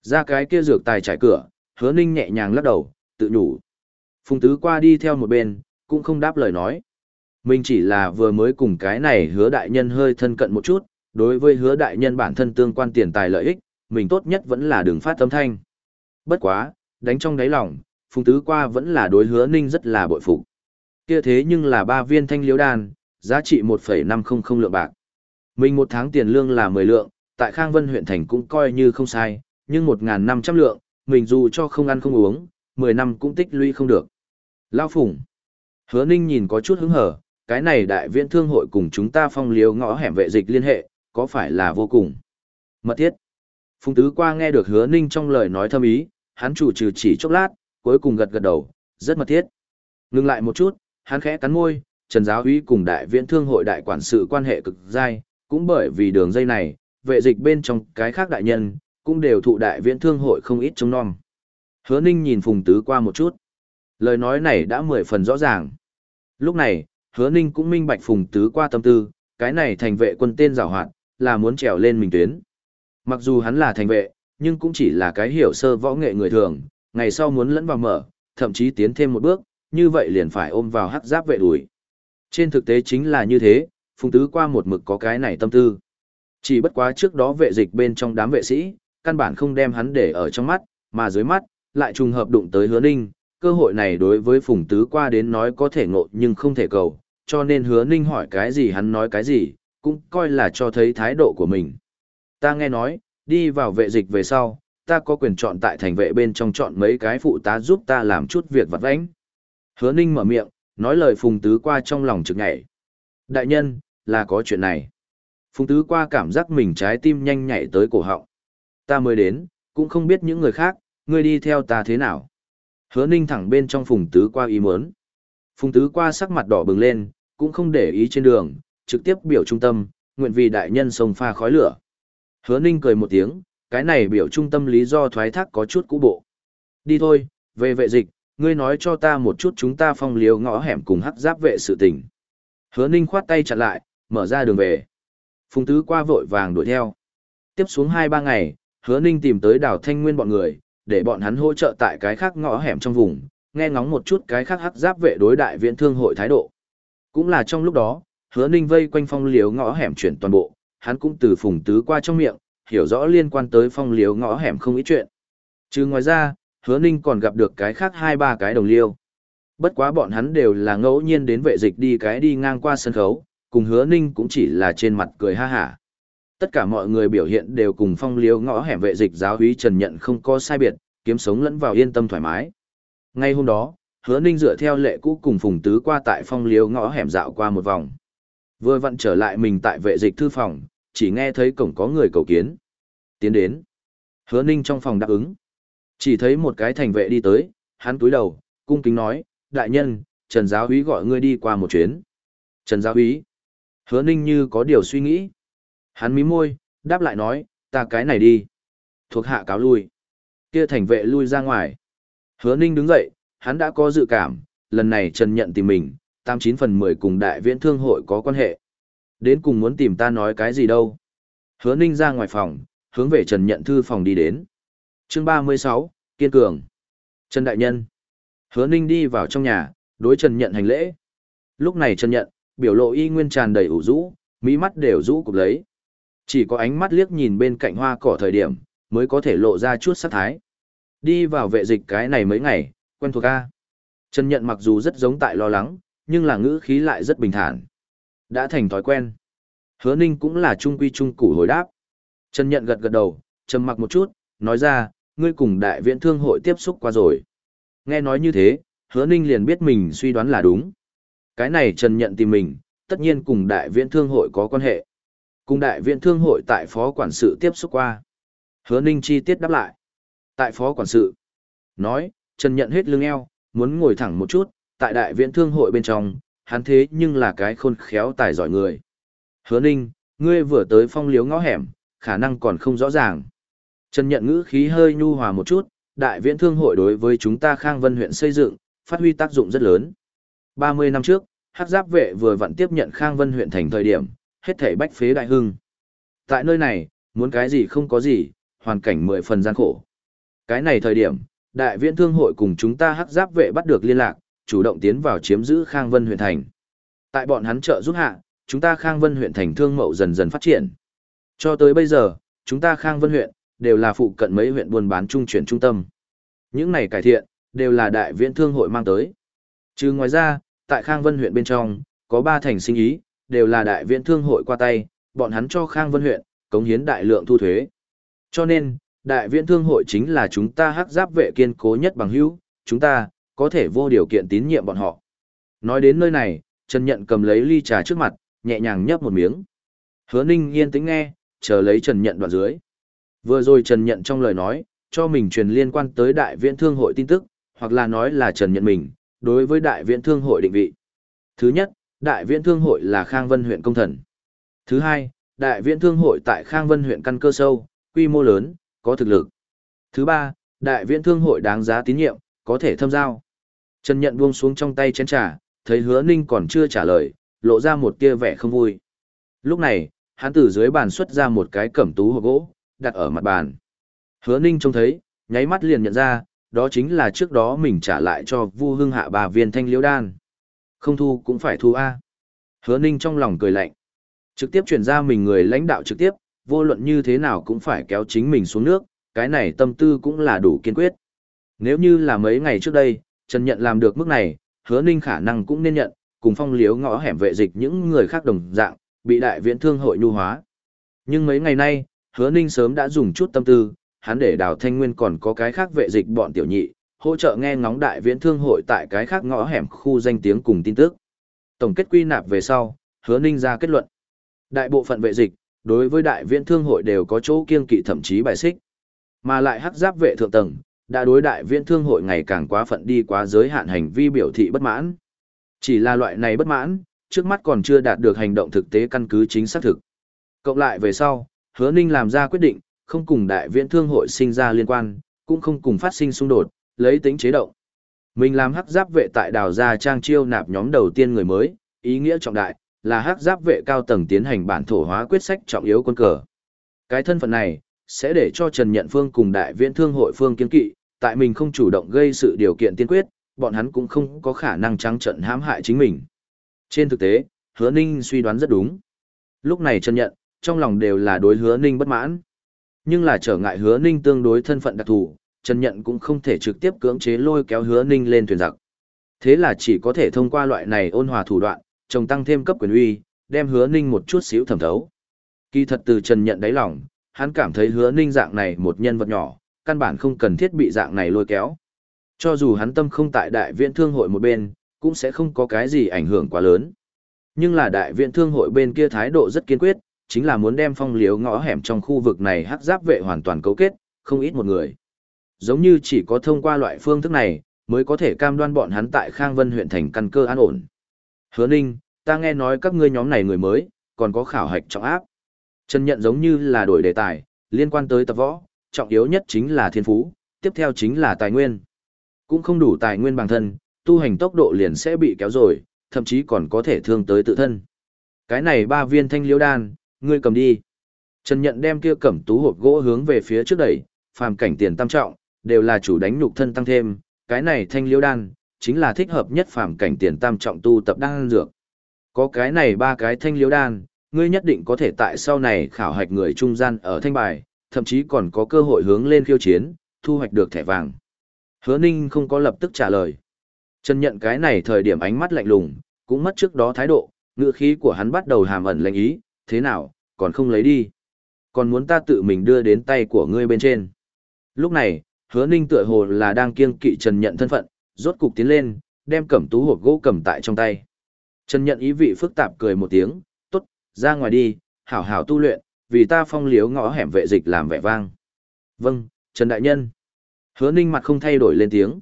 Ra cái kia dược tài trải cửa, hứa ninh nhẹ nhàng lắc đầu, tự nhủ. Phùng tứ qua đi theo một bên, cũng không đáp lời nói. Mình chỉ là vừa mới cùng cái này hứa đại nhân hơi thân cận một chút, đối với hứa đại nhân bản thân tương quan tiền tài lợi ích, mình tốt nhất vẫn là đường phát tâm thanh. Bất quá, đánh trong đáy lòng, Phùng Tứ qua vẫn là đối hứa ninh rất là bội phục. Kia thế nhưng là ba viên thanh liễu đan, giá trị 1,500 lượng bạc. Mình một tháng tiền lương là 10 lượng, tại Khang Vân huyện thành cũng coi như không sai, nhưng 1.500 lượng, mình dù cho không ăn không uống, 10 năm cũng tích lũy không được. Lao Phùng. Hứa Ninh nhìn có chút hứng hở, cái này đại viện thương hội cùng chúng ta phong liếu ngõ hẻm vệ dịch liên hệ, có phải là vô cùng mật thiết. Phùng Tứ qua nghe được Hứa Ninh trong lời nói thâm ý, hắn chủ trừ chỉ chốc lát, cuối cùng gật gật đầu, rất mật thiết. Ngừng lại một chút, hắn khẽ cắn môi, Trần Giáo Úy cùng Đại Viễn Thương hội đại quản sự quan hệ cực dai, cũng bởi vì đường dây này, vệ dịch bên trong cái khác đại nhân, cũng đều thụ Đại Viễn Thương hội không ít chống non. Hứa Ninh nhìn Phùng Tứ qua một chút. Lời nói này đã mười phần rõ ràng. Lúc này, Hứa Ninh cũng minh bạch Phùng Tứ qua tâm tư, cái này thành vệ quân tên giảo hoạt, là muốn trèo lên mình tuyến. Mặc dù hắn là thành vệ, nhưng cũng chỉ là cái hiểu sơ võ nghệ người thường, ngày sau muốn lẫn vào mở, thậm chí tiến thêm một bước, như vậy liền phải ôm vào hắc giáp vệ đuổi. Trên thực tế chính là như thế, Phùng Tứ qua một mực có cái này tâm tư. Chỉ bất quá trước đó vệ dịch bên trong đám vệ sĩ, căn bản không đem hắn để ở trong mắt, mà dưới mắt, lại trùng hợp đụng tới hứa ninh, cơ hội này đối với Phùng Tứ qua đến nói có thể ngộ nhưng không thể cầu, cho nên hứa ninh hỏi cái gì hắn nói cái gì, cũng coi là cho thấy thái độ của mình. Ta nghe nói, đi vào vệ dịch về sau, ta có quyền chọn tại thành vệ bên trong chọn mấy cái phụ tá giúp ta làm chút việc vặt vãnh. Hứa ninh mở miệng, nói lời Phùng Tứ qua trong lòng trực nhảy. Đại nhân, là có chuyện này. Phùng Tứ qua cảm giác mình trái tim nhanh nhảy tới cổ họng. Ta mới đến, cũng không biết những người khác, ngươi đi theo ta thế nào. Hứa ninh thẳng bên trong Phùng Tứ qua ý muốn. Phùng Tứ qua sắc mặt đỏ bừng lên, cũng không để ý trên đường, trực tiếp biểu trung tâm, nguyện vì đại nhân sông pha khói lửa. Hứa ninh cười một tiếng, cái này biểu trung tâm lý do thoái thác có chút cũ bộ. Đi thôi, về vệ dịch, ngươi nói cho ta một chút chúng ta phong liều ngõ hẻm cùng hắc giáp vệ sự tình. Hứa ninh khoát tay chặn lại, mở ra đường về. Phùng tứ qua vội vàng đuổi theo. Tiếp xuống 2-3 ngày, hứa ninh tìm tới đảo thanh nguyên bọn người, để bọn hắn hỗ trợ tại cái khác ngõ hẻm trong vùng, nghe ngóng một chút cái khác hắc giáp vệ đối đại viện thương hội thái độ. Cũng là trong lúc đó, hứa ninh vây quanh phong liều ngõ hẻm chuyển toàn bộ, hắn cũng từ phùng tứ qua trong miệng, hiểu rõ liên quan tới phong liều ngõ hẻm không ít chuyện. Chứ ngoài ra, hứa ninh còn gặp được cái khác hai ba cái đồng liêu. Bất quá bọn hắn đều là ngẫu nhiên đến vệ dịch đi cái đi ngang qua sân khấu, cùng hứa ninh cũng chỉ là trên mặt cười ha hả. Tất cả mọi người biểu hiện đều cùng phong liều ngõ hẻm vệ dịch giáo úy trần nhận không có sai biệt, kiếm sống lẫn vào yên tâm thoải mái. Ngay hôm đó, hứa ninh dựa theo lệ cũ cùng phùng tứ qua tại phong liều ngõ hẻm dạo qua một vòng. Vừa vặn trở lại mình tại vệ dịch thư phòng, chỉ nghe thấy cổng có người cầu kiến. Tiến đến. Hứa ninh trong phòng đáp ứng. Chỉ thấy một cái thành vệ đi tới, hắn túi đầu, cung kính nói, đại nhân, Trần Giáo Úy gọi ngươi đi qua một chuyến. Trần Giáo Úy. Hứa ninh như có điều suy nghĩ. Hắn mím môi, đáp lại nói, ta cái này đi. Thuộc hạ cáo lui. Kia thành vệ lui ra ngoài. Hứa ninh đứng dậy, hắn đã có dự cảm, lần này Trần nhận tìm mình, tam chín phần mười cùng đại viễn thương hội có quan hệ. Đến cùng muốn tìm ta nói cái gì đâu. Hứa ninh ra ngoài phòng, hướng về Trần nhận thư phòng đi đến. chương ba mươi sáu Kiên Cường. Trần Đại Nhân. Hứa ninh đi vào trong nhà, đối Trần nhận hành lễ. Lúc này Trần nhận, biểu lộ y nguyên tràn đầy ủ rũ, mỹ mắt đều rũ cục lấy. Chỉ có ánh mắt liếc nhìn bên cạnh hoa cỏ thời điểm, mới có thể lộ ra chút sát thái. Đi vào vệ dịch cái này mấy ngày, quen thuộc a. Trần Nhận mặc dù rất giống tại lo lắng, nhưng là ngữ khí lại rất bình thản. Đã thành thói quen. Hứa Ninh cũng là trung quy trung củ hồi đáp. Trần Nhận gật gật đầu, trầm mặc một chút, nói ra, ngươi cùng đại viện thương hội tiếp xúc qua rồi. Nghe nói như thế, Hứa Ninh liền biết mình suy đoán là đúng. Cái này Trần Nhận tìm mình, tất nhiên cùng đại viện thương hội có quan hệ. Cùng đại viện thương hội tại phó quản sự tiếp xúc qua. Hứa Ninh chi tiết đáp lại. Tại phó quản sự. Nói, Trần Nhận hết lưng eo, muốn ngồi thẳng một chút, tại đại viện thương hội bên trong, hắn thế nhưng là cái khôn khéo tài giỏi người. Hứa Ninh, ngươi vừa tới phong liếu ngõ hẻm, khả năng còn không rõ ràng. Trần nhận ngữ khí hơi nhu hòa một chút, đại viễn thương hội đối với chúng ta Khang Vân huyện xây dựng, phát huy tác dụng rất lớn. 30 năm trước, Hắc Giáp vệ vừa vặn tiếp nhận Khang Vân huyện thành thời điểm, hết thảy bách phế đại hưng. Tại nơi này, muốn cái gì không có gì, hoàn cảnh mười phần gian khổ. Cái này thời điểm, đại viễn thương hội cùng chúng ta Hắc Giáp vệ bắt được liên lạc, chủ động tiến vào chiếm giữ Khang Vân huyện thành. Tại bọn hắn trợ giúp hạ, chúng ta Khang Vân huyện thành thương mậu dần dần phát triển. Cho tới bây giờ, chúng ta Khang Vân huyện, đều là phụ cận mấy huyện buôn bán trung chuyển trung tâm. Những này cải thiện, đều là đại viện thương hội mang tới. Trừ ngoài ra, tại Khang Vân huyện bên trong, có ba thành sinh ý, đều là đại viện thương hội qua tay, bọn hắn cho Khang Vân huyện, cống hiến đại lượng thu thuế. Cho nên, đại viện thương hội chính là chúng ta hắc giáp vệ kiên cố nhất bằng hữu, chúng ta, có thể vô điều kiện tín nhiệm bọn họ. Nói đến nơi này, Trần Nhận cầm lấy ly trà trước mặt, nhẹ nhàng nhấp một miếng. Hứa Ninh yên tĩnh nghe, chờ lấy Trần Nhận đoạn dưới. Vừa rồi Trần Nhận trong lời nói, cho mình truyền liên quan tới đại viện thương hội tin tức, hoặc là nói là Trần Nhận mình, đối với đại viện thương hội định vị. Thứ nhất, Đại Viễn Thương hội là Khang Vân huyện công thần. Thứ hai, Đại Viễn Thương hội tại Khang Vân huyện căn cơ sâu, quy mô lớn, có thực lực. Thứ ba, Đại Viễn Thương hội đáng giá tín nhiệm, có thể thâm giao. Trần Nhận buông xuống trong tay chén trà, thấy Hứa Ninh còn chưa trả lời, lộ ra một tia vẻ không vui. Lúc này, hắn từ dưới bàn xuất ra một cái cẩm tú hộp gỗ, đặt ở mặt bàn. Hứa Ninh trông thấy, nháy mắt liền nhận ra, đó chính là trước đó mình trả lại cho Vu Hưng Hạ bà viên thanh liễu đan. Không thu cũng phải thu a. Hứa Ninh trong lòng cười lạnh. Trực tiếp chuyển ra mình người lãnh đạo trực tiếp, vô luận như thế nào cũng phải kéo chính mình xuống nước, cái này tâm tư cũng là đủ kiên quyết. Nếu như là mấy ngày trước đây, Trần Nhận làm được mức này, Hứa Ninh khả năng cũng nên nhận, cùng phong liếu ngõ hẻm vệ dịch những người khác đồng dạng, bị đại viễn thương hội nhu hóa. Nhưng mấy ngày nay, Hứa Ninh sớm đã dùng chút tâm tư, hắn để đào thanh nguyên còn có cái khác vệ dịch bọn tiểu nhị, hỗ trợ nghe ngóng đại viễn thương hội tại cái khác ngõ hẻm khu danh tiếng cùng tin tức. Tổng kết quy nạp về sau, hứa ninh ra kết luận. Đại bộ phận vệ dịch, đối với đại viễn thương hội đều có chỗ kiên kỵ thậm chí bài xích. Mà lại hắc giáp vệ thượng tầng, đã đối đại viễn thương hội ngày càng quá phận đi quá giới hạn hành vi biểu thị bất mãn. Chỉ là loại này bất mãn, trước mắt còn chưa đạt được hành động thực tế căn cứ chính xác thực. Cộng lại về sau, hứa ninh làm ra quyết định, không cùng đại viễn thương hội sinh ra liên quan, cũng không cùng phát sinh xung đột, lấy tính chế động. Mình làm hắc giáp vệ tại đào gia trang chiêu nạp nhóm đầu tiên người mới, ý nghĩa trọng đại, là hắc giáp vệ cao tầng tiến hành bản thổ hóa quyết sách trọng yếu quân cờ. Cái thân phận này, sẽ để cho Trần Nhận Phương cùng đại viễn thương hội phương kiến kỵ, tại mình không chủ động gây sự điều kiện tiên quyết, bọn hắn cũng không có khả năng trắng trận hãm hại chính mình. Trên thực tế, hứa ninh suy đoán rất đúng. Lúc này Trần Nhận, trong lòng đều là đối hứa ninh bất mãn. Nhưng là trở ngại hứa ninh tương đối thân phận đặc thù, Trần Nhận cũng không thể trực tiếp cưỡng chế lôi kéo hứa ninh lên thuyền giặc. Thế là chỉ có thể thông qua loại này ôn hòa thủ đoạn, trồng tăng thêm cấp quyền uy, đem hứa ninh một chút xíu thẩm thấu. Kỳ thật từ Trần Nhận đáy lòng, hắn cảm thấy hứa ninh dạng này một nhân vật nhỏ, căn bản không cần thiết bị dạng này lôi kéo. Cho dù hắn tâm không tại đại viện thương hội một bên, cũng sẽ không có cái gì ảnh hưởng quá lớn. Nhưng là đại viện thương hội bên kia thái độ rất kiên quyết, chính là muốn đem phong liếu ngõ hẻm trong khu vực này hắc giáp vệ hoàn toàn cấu kết, không ít một người. Giống như chỉ có thông qua loại phương thức này, mới có thể cam đoan bọn hắn tại Khang Vân huyện thành căn cơ an ổn. Hứa Ninh, ta nghe nói các ngươi nhóm này người mới, còn có khảo hạch trọng áp. Trần nhận giống như là đổi đề tài, liên quan tới tập võ, trọng yếu nhất chính là thiên phú, tiếp theo chính là tài nguyên. Cũng không đủ tài nguyên bằng thân, tu hành tốc độ liền sẽ bị kéo rồi, thậm chí còn có thể thương tới tự thân. Cái này ba viên thanh liễu đan, ngươi cầm đi. Trần nhận đem kia cẩm tú hộp gỗ hướng về phía trước đẩy, phàm cảnh tiền tam trọng, đều là chủ đánh nhục thân tăng thêm, cái này thanh liễu đan, chính là thích hợp nhất phàm cảnh tiền tam trọng tu tập đan dược. Có cái này ba cái thanh liễu đan, ngươi nhất định có thể tại sau này khảo hạch người trung gian ở thanh bài, thậm chí còn có cơ hội hướng lên khiêu chiến, thu hoạch được thẻ vàng. Hứa Ninh không có lập tức trả lời. Trần nhận cái này thời điểm ánh mắt lạnh lùng, cũng mất trước đó thái độ, ngựa khí của hắn bắt đầu hàm ẩn lệnh ý, thế nào, còn không lấy đi. Còn muốn ta tự mình đưa đến tay của ngươi bên trên. Lúc này, hứa ninh tựa hồ là đang kiêng kỵ Trần Nhận thân phận, rốt cục tiến lên, đem cẩm tú hộp gỗ cầm tại trong tay. Trần Nhận ý vị phức tạp cười một tiếng, tốt, ra ngoài đi, hảo hảo tu luyện, vì ta phong liếu ngõ hẻm vệ dịch làm vẻ vang. Vâng, Trần Đại Nhân. Hứa ninh mặt không thay đổi lên tiếng.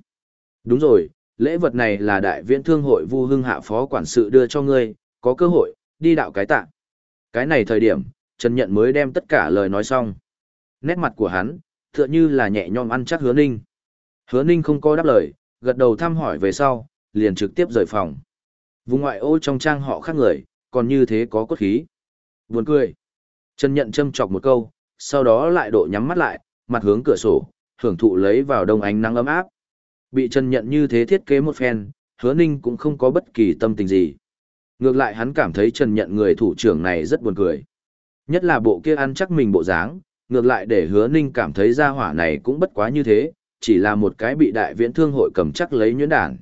Đúng rồi, lễ vật này là đại viễn thương hội vu hưng hạ phó quản sự đưa cho ngươi, có cơ hội, đi đạo cái tạ. Cái này thời điểm, Trần Nhận mới đem tất cả lời nói xong. Nét mặt của hắn, tựa như là nhẹ nhõm ăn chắc hứa ninh. Hứa ninh không có đáp lời, gật đầu thăm hỏi về sau, liền trực tiếp rời phòng. Vùng ngoại ô trong trang họ khác người, còn như thế có cốt khí. Buồn cười. Trần Nhận châm chọc một câu, sau đó lại độ nhắm mắt lại, mặt hướng cửa sổ, hưởng thụ lấy vào đông ánh nắng ấm áp. Bị Trần Nhận như thế thiết kế một phen, hứa ninh cũng không có bất kỳ tâm tình gì. Ngược lại hắn cảm thấy Trần Nhận người thủ trưởng này rất buồn cười. Nhất là bộ kia ăn chắc mình bộ dáng, ngược lại để hứa ninh cảm thấy gia hỏa này cũng bất quá như thế, chỉ là một cái bị đại viễn thương hội cầm chắc lấy nhuyễn đản.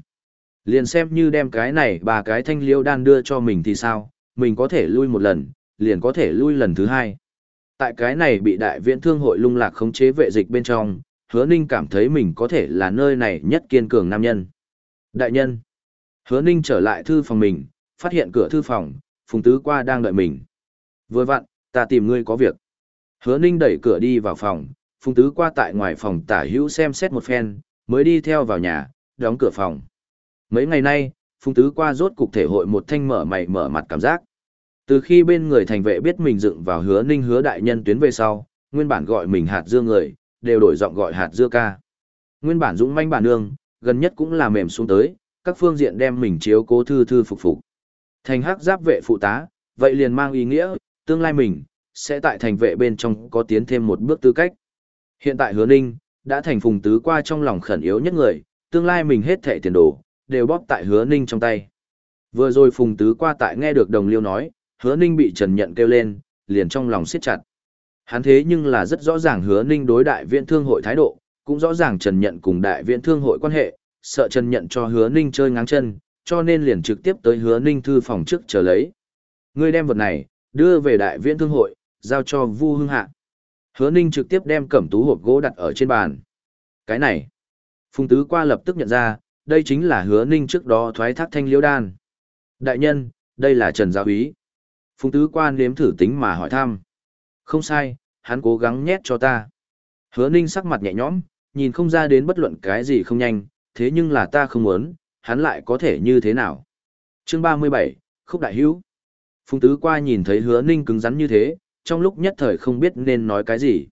Liền xem như đem cái này ba cái thanh liêu đan đưa cho mình thì sao, mình có thể lui một lần, liền có thể lui lần thứ hai. Tại cái này bị đại viện thương hội lung lạc khống chế vệ dịch bên trong, hứa ninh cảm thấy mình có thể là nơi này nhất kiên cường nam nhân. Đại nhân, hứa ninh trở lại thư phòng mình, phát hiện cửa thư phòng, Phùng Tứ qua đang đợi mình. Vừa vặn, ta tìm ngươi có việc. Hứa Ninh đẩy cửa đi vào phòng, Phùng Tứ qua tại ngoài phòng tả hữu xem xét một phen, mới đi theo vào nhà, đóng cửa phòng. Mấy ngày nay, Phùng Tứ qua rốt cục thể hội một thanh mở mày mở mặt cảm giác. Từ khi bên người thành vệ biết mình dựng vào hứa ninh hứa đại nhân tuyến về sau, nguyên bản gọi mình hạt dưa người, đều đổi giọng gọi hạt dưa ca. Nguyên bản dũng manh bản nương, gần nhất cũng là mềm xuống tới, các phương diện đem mình chiếu cố thư thư phục phục. Thành hắc giáp vệ phụ tá, vậy liền mang ý nghĩa, tương lai mình, sẽ tại thành vệ bên trong có tiến thêm một bước tư cách. Hiện tại hứa ninh, đã thành phùng tứ qua trong lòng khẩn yếu nhất người, tương lai mình hết thẻ tiền đồ, đều bóp tại hứa ninh trong tay. Vừa rồi phùng tứ qua tại nghe được đồng liêu nói, hứa ninh bị trần nhận kêu lên, liền trong lòng siết chặt. Hắn thế nhưng là rất rõ ràng hứa ninh đối đại viện thương hội thái độ, cũng rõ ràng trần nhận cùng đại viện thương hội quan hệ, sợ trần nhận cho hứa ninh chơi ngáng chân, cho nên liền trực tiếp tới hứa ninh thư phòng trước chờ lấy. Ngươi đem vật này, đưa về đại viện thương hội, giao cho Vu Hưng Hạ. Hứa ninh trực tiếp đem cẩm tú hộp gỗ đặt ở trên bàn. Cái này, Phùng Tứ qua lập tức nhận ra, đây chính là hứa ninh trước đó thoái thác thanh liễu đan. Đại nhân, đây là Trần gia úy. Phùng Tứ quan nếm thử tính mà hỏi thăm. Không sai, hắn cố gắng nhét cho ta. Hứa ninh sắc mặt nhẹ nhõm, nhìn không ra đến bất luận cái gì không nhanh, thế nhưng là ta không muốn, hắn lại có thể như thế nào. Chương 37, Khúc Đại Hữu Phùng Tứ qua nhìn thấy hứa ninh cứng rắn như thế, trong lúc nhất thời không biết nên nói cái gì.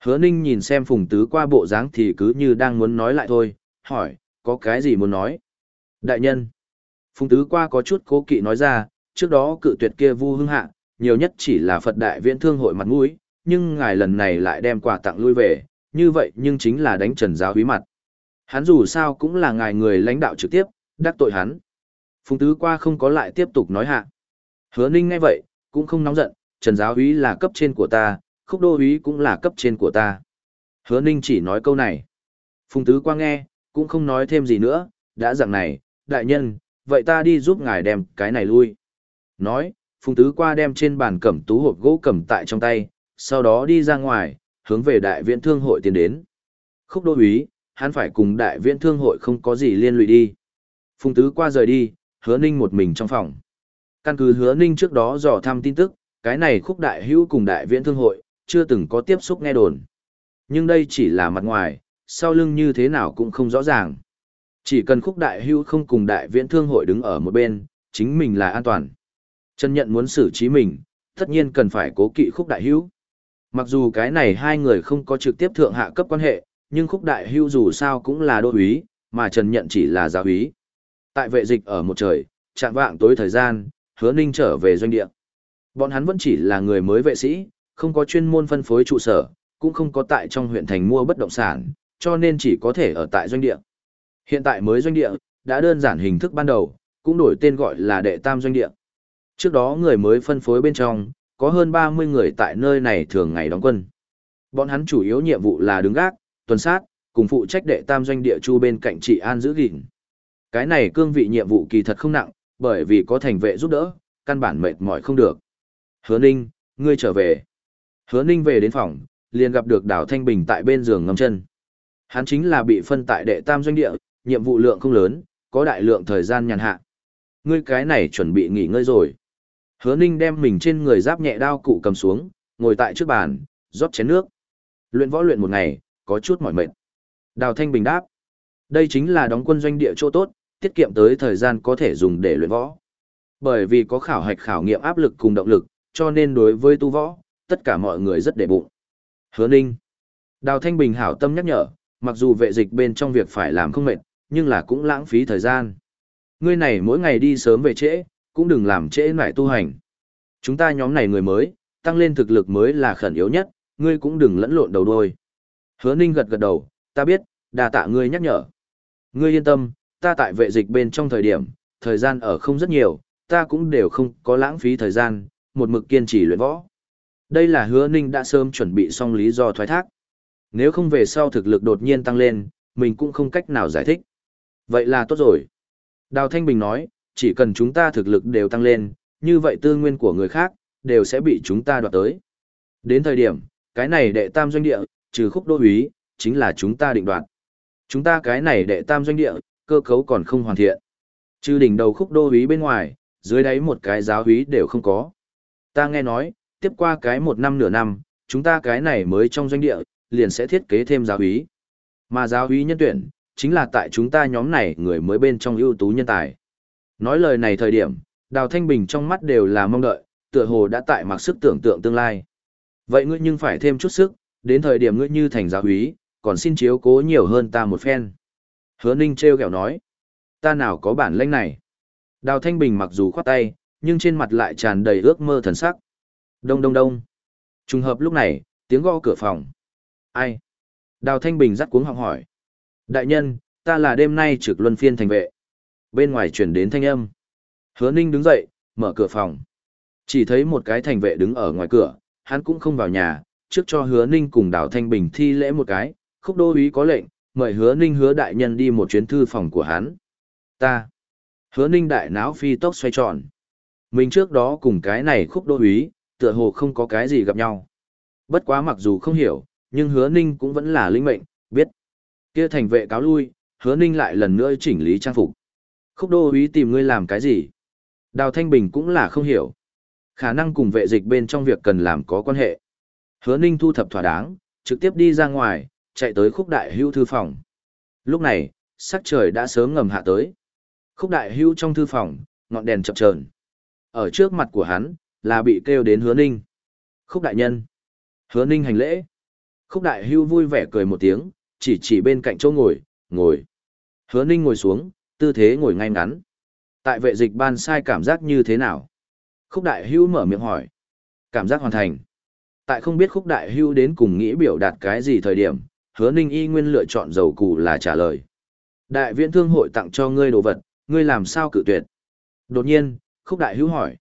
Hứa ninh nhìn xem Phùng Tứ qua bộ dáng thì cứ như đang muốn nói lại thôi, hỏi, có cái gì muốn nói? Đại nhân. Phùng Tứ qua có chút cố kỵ nói ra, trước đó cự tuyệt kia vu hưng hạ, nhiều nhất chỉ là Phật Đại Viễn Thương hội mặt mũi, nhưng ngài lần này lại đem quà tặng lui về, như vậy nhưng chính là đánh trần giáo húy mặt. Hắn dù sao cũng là ngài người lãnh đạo trực tiếp, đắc tội hắn. Phùng Tứ qua không có lại tiếp tục nói hạ. Hứa Ninh ngay vậy, cũng không nóng giận, Trần giáo húy là cấp trên của ta, Khúc đô húy cũng là cấp trên của ta. Hứa Ninh chỉ nói câu này. Phùng Tứ qua nghe, cũng không nói thêm gì nữa, đã dạng này, đại nhân, vậy ta đi giúp ngài đem cái này lui. Nói, Phùng Tứ qua đem trên bàn cẩm tú hộp gỗ cầm tại trong tay, sau đó đi ra ngoài, hướng về đại viện thương hội tiến đến. Khúc đô úy, hắn phải cùng đại viện thương hội không có gì liên lụy đi. Phùng Tứ qua rời đi, hứa ninh một mình trong phòng. Căn cứ hứa ninh trước đó dò thăm tin tức, cái này khúc đại hữu cùng đại viện thương hội, chưa từng có tiếp xúc nghe đồn. Nhưng đây chỉ là mặt ngoài, sau lưng như thế nào cũng không rõ ràng. Chỉ cần khúc đại hữu không cùng đại viện thương hội đứng ở một bên, chính mình là an toàn. Trần Nhận muốn xử trí mình, tất nhiên cần phải cố kỵ khúc đại hữu. Mặc dù cái này hai người không có trực tiếp thượng hạ cấp quan hệ, nhưng khúc đại hữu dù sao cũng là đô úy, mà Trần Nhận chỉ là giáo úy. Tại vệ dịch ở một trời, chạm vạng tối thời gian, hứa ninh trở về doanh địa. Bọn hắn vẫn chỉ là người mới vệ sĩ, không có chuyên môn phân phối trụ sở, cũng không có tại trong huyện thành mua bất động sản, cho nên chỉ có thể ở tại doanh địa. Hiện tại mới doanh địa, đã đơn giản hình thức ban đầu, cũng đổi tên gọi là đệ tam doanh địa. Trước đó người mới phân phối bên trong, có hơn 30 người tại nơi này thường ngày đóng quân. Bọn hắn chủ yếu nhiệm vụ là đứng gác, tuần sát, cùng phụ trách đệ tam doanh địa chu bên cạnh trị an giữ gìn. Cái này cương vị nhiệm vụ kỳ thật không nặng, bởi vì có thành vệ giúp đỡ, căn bản mệt mỏi không được. Hứa Ninh, ngươi trở về. Hứa Ninh về đến phòng, liền gặp được Đào Thanh Bình tại bên giường ngâm chân. Hắn chính là bị phân tại đệ tam doanh địa, nhiệm vụ lượng không lớn, có đại lượng thời gian nhàn hạ. Ngươi cái này chuẩn bị nghỉ ngơi rồi. Hứa Ninh đem mình trên người giáp nhẹ đao cụ cầm xuống, ngồi tại trước bàn, rót chén nước. Luyện võ luyện một ngày, có chút mỏi mệt. Đào Thanh Bình đáp. Đây chính là đóng quân doanh địa chỗ tốt, tiết kiệm tới thời gian có thể dùng để luyện võ. Bởi vì có khảo hạch khảo nghiệm áp lực cùng động lực, cho nên đối với tu võ, tất cả mọi người rất để bụng. Hứa Ninh. Đào Thanh Bình hảo tâm nhắc nhở, mặc dù vệ dịch bên trong việc phải làm không mệt, nhưng là cũng lãng phí thời gian. Ngươi này mỗi ngày đi sớm về trễ, cũng đừng làm trễ nải tu hành. Chúng ta nhóm này người mới, tăng lên thực lực mới là khẩn yếu nhất, ngươi cũng đừng lẫn lộn đầu đôi. Hứa Ninh gật gật đầu, ta biết, đà tạ ngươi nhắc nhở. Ngươi yên tâm, ta tại vệ dịch bên trong thời điểm, thời gian ở không rất nhiều, ta cũng đều không có lãng phí thời gian, một mực kiên trì luyện võ. Đây là hứa Ninh đã sớm chuẩn bị xong lý do thoái thác. Nếu không về sau thực lực đột nhiên tăng lên, mình cũng không cách nào giải thích. Vậy là tốt rồi. Đào Thanh Bình nói, chỉ cần chúng ta thực lực đều tăng lên, như vậy tư nguyên của người khác, đều sẽ bị chúng ta đoạt tới. Đến thời điểm, cái này đệ tam doanh địa, trừ khúc đô úy, chính là chúng ta định đoạt. Chúng ta cái này đệ tam doanh địa, cơ cấu còn không hoàn thiện. Trừ đỉnh đầu khúc đô úy bên ngoài, dưới đáy một cái giáo úy đều không có. Ta nghe nói, tiếp qua cái một năm nửa năm, chúng ta cái này mới trong doanh địa, liền sẽ thiết kế thêm giáo úy. Mà giáo úy nhân tuyển, chính là tại chúng ta nhóm này người mới bên trong ưu tú nhân tài. Nói lời này thời điểm, Đào Thanh Bình trong mắt đều là mong đợi, tựa hồ đã tại mặc sức tưởng tượng tương lai. Vậy ngươi nhưng phải thêm chút sức, đến thời điểm ngươi như thành giáo úy, còn xin chiếu cố nhiều hơn ta một phen. Hứa Ninh treo kẹo nói, ta nào có bản lĩnh này. Đào Thanh Bình mặc dù khoát tay, nhưng trên mặt lại tràn đầy ước mơ thần sắc. Đông đông đông. Trùng hợp lúc này, tiếng gõ cửa phòng. Ai? Đào Thanh Bình dắt cuống họng hỏi. Đại nhân, ta là đêm nay trực luân phiên thành vệ. Bên ngoài truyền đến thanh âm. Hứa Ninh đứng dậy, mở cửa phòng. Chỉ thấy một cái thành vệ đứng ở ngoài cửa, hắn cũng không vào nhà, trước cho Hứa Ninh cùng Đào Thanh Bình thi lễ một cái, khúc đô úy có lệnh, mời Hứa Ninh hứa đại nhân đi một chuyến thư phòng của hắn. Ta. Hứa Ninh đại náo phi tốc xoay tròn. Mình trước đó cùng cái này khúc đô úy, tựa hồ không có cái gì gặp nhau. Bất quá mặc dù không hiểu, nhưng hứa ninh cũng vẫn là linh mệnh, biết. Kia thành vệ cáo lui, hứa ninh lại lần nữa chỉnh lý trang phục. Khúc đô úy tìm ngươi làm cái gì? Đào Thanh Bình cũng là không hiểu. Khả năng cùng vệ dịch bên trong việc cần làm có quan hệ. Hứa ninh thu thập thỏa đáng, trực tiếp đi ra ngoài, chạy tới khúc đại hưu thư phòng. Lúc này, sắc trời đã sớm ngầm hạ tới. Khúc đại hưu trong thư phòng, ngọn đèn chập chờn. Ở trước mặt của hắn, là bị kêu đến hứa ninh. Khúc đại nhân. Hứa ninh hành lễ. Khúc đại hưu vui vẻ cười một tiếng, chỉ chỉ bên cạnh chỗ ngồi, ngồi. Hứa ninh ngồi xuống, tư thế ngồi ngay ngắn. Tại vệ dịch ban sai cảm giác như thế nào? Khúc đại hưu mở miệng hỏi. Cảm giác hoàn thành. Tại không biết khúc đại hưu đến cùng nghĩ biểu đạt cái gì thời điểm, hứa ninh y nguyên lựa chọn dầu củ là trả lời. Đại viện thương hội tặng cho ngươi đồ vật, ngươi làm sao cự tuyệt? Đột nhiên, khúc đại hưu hỏi.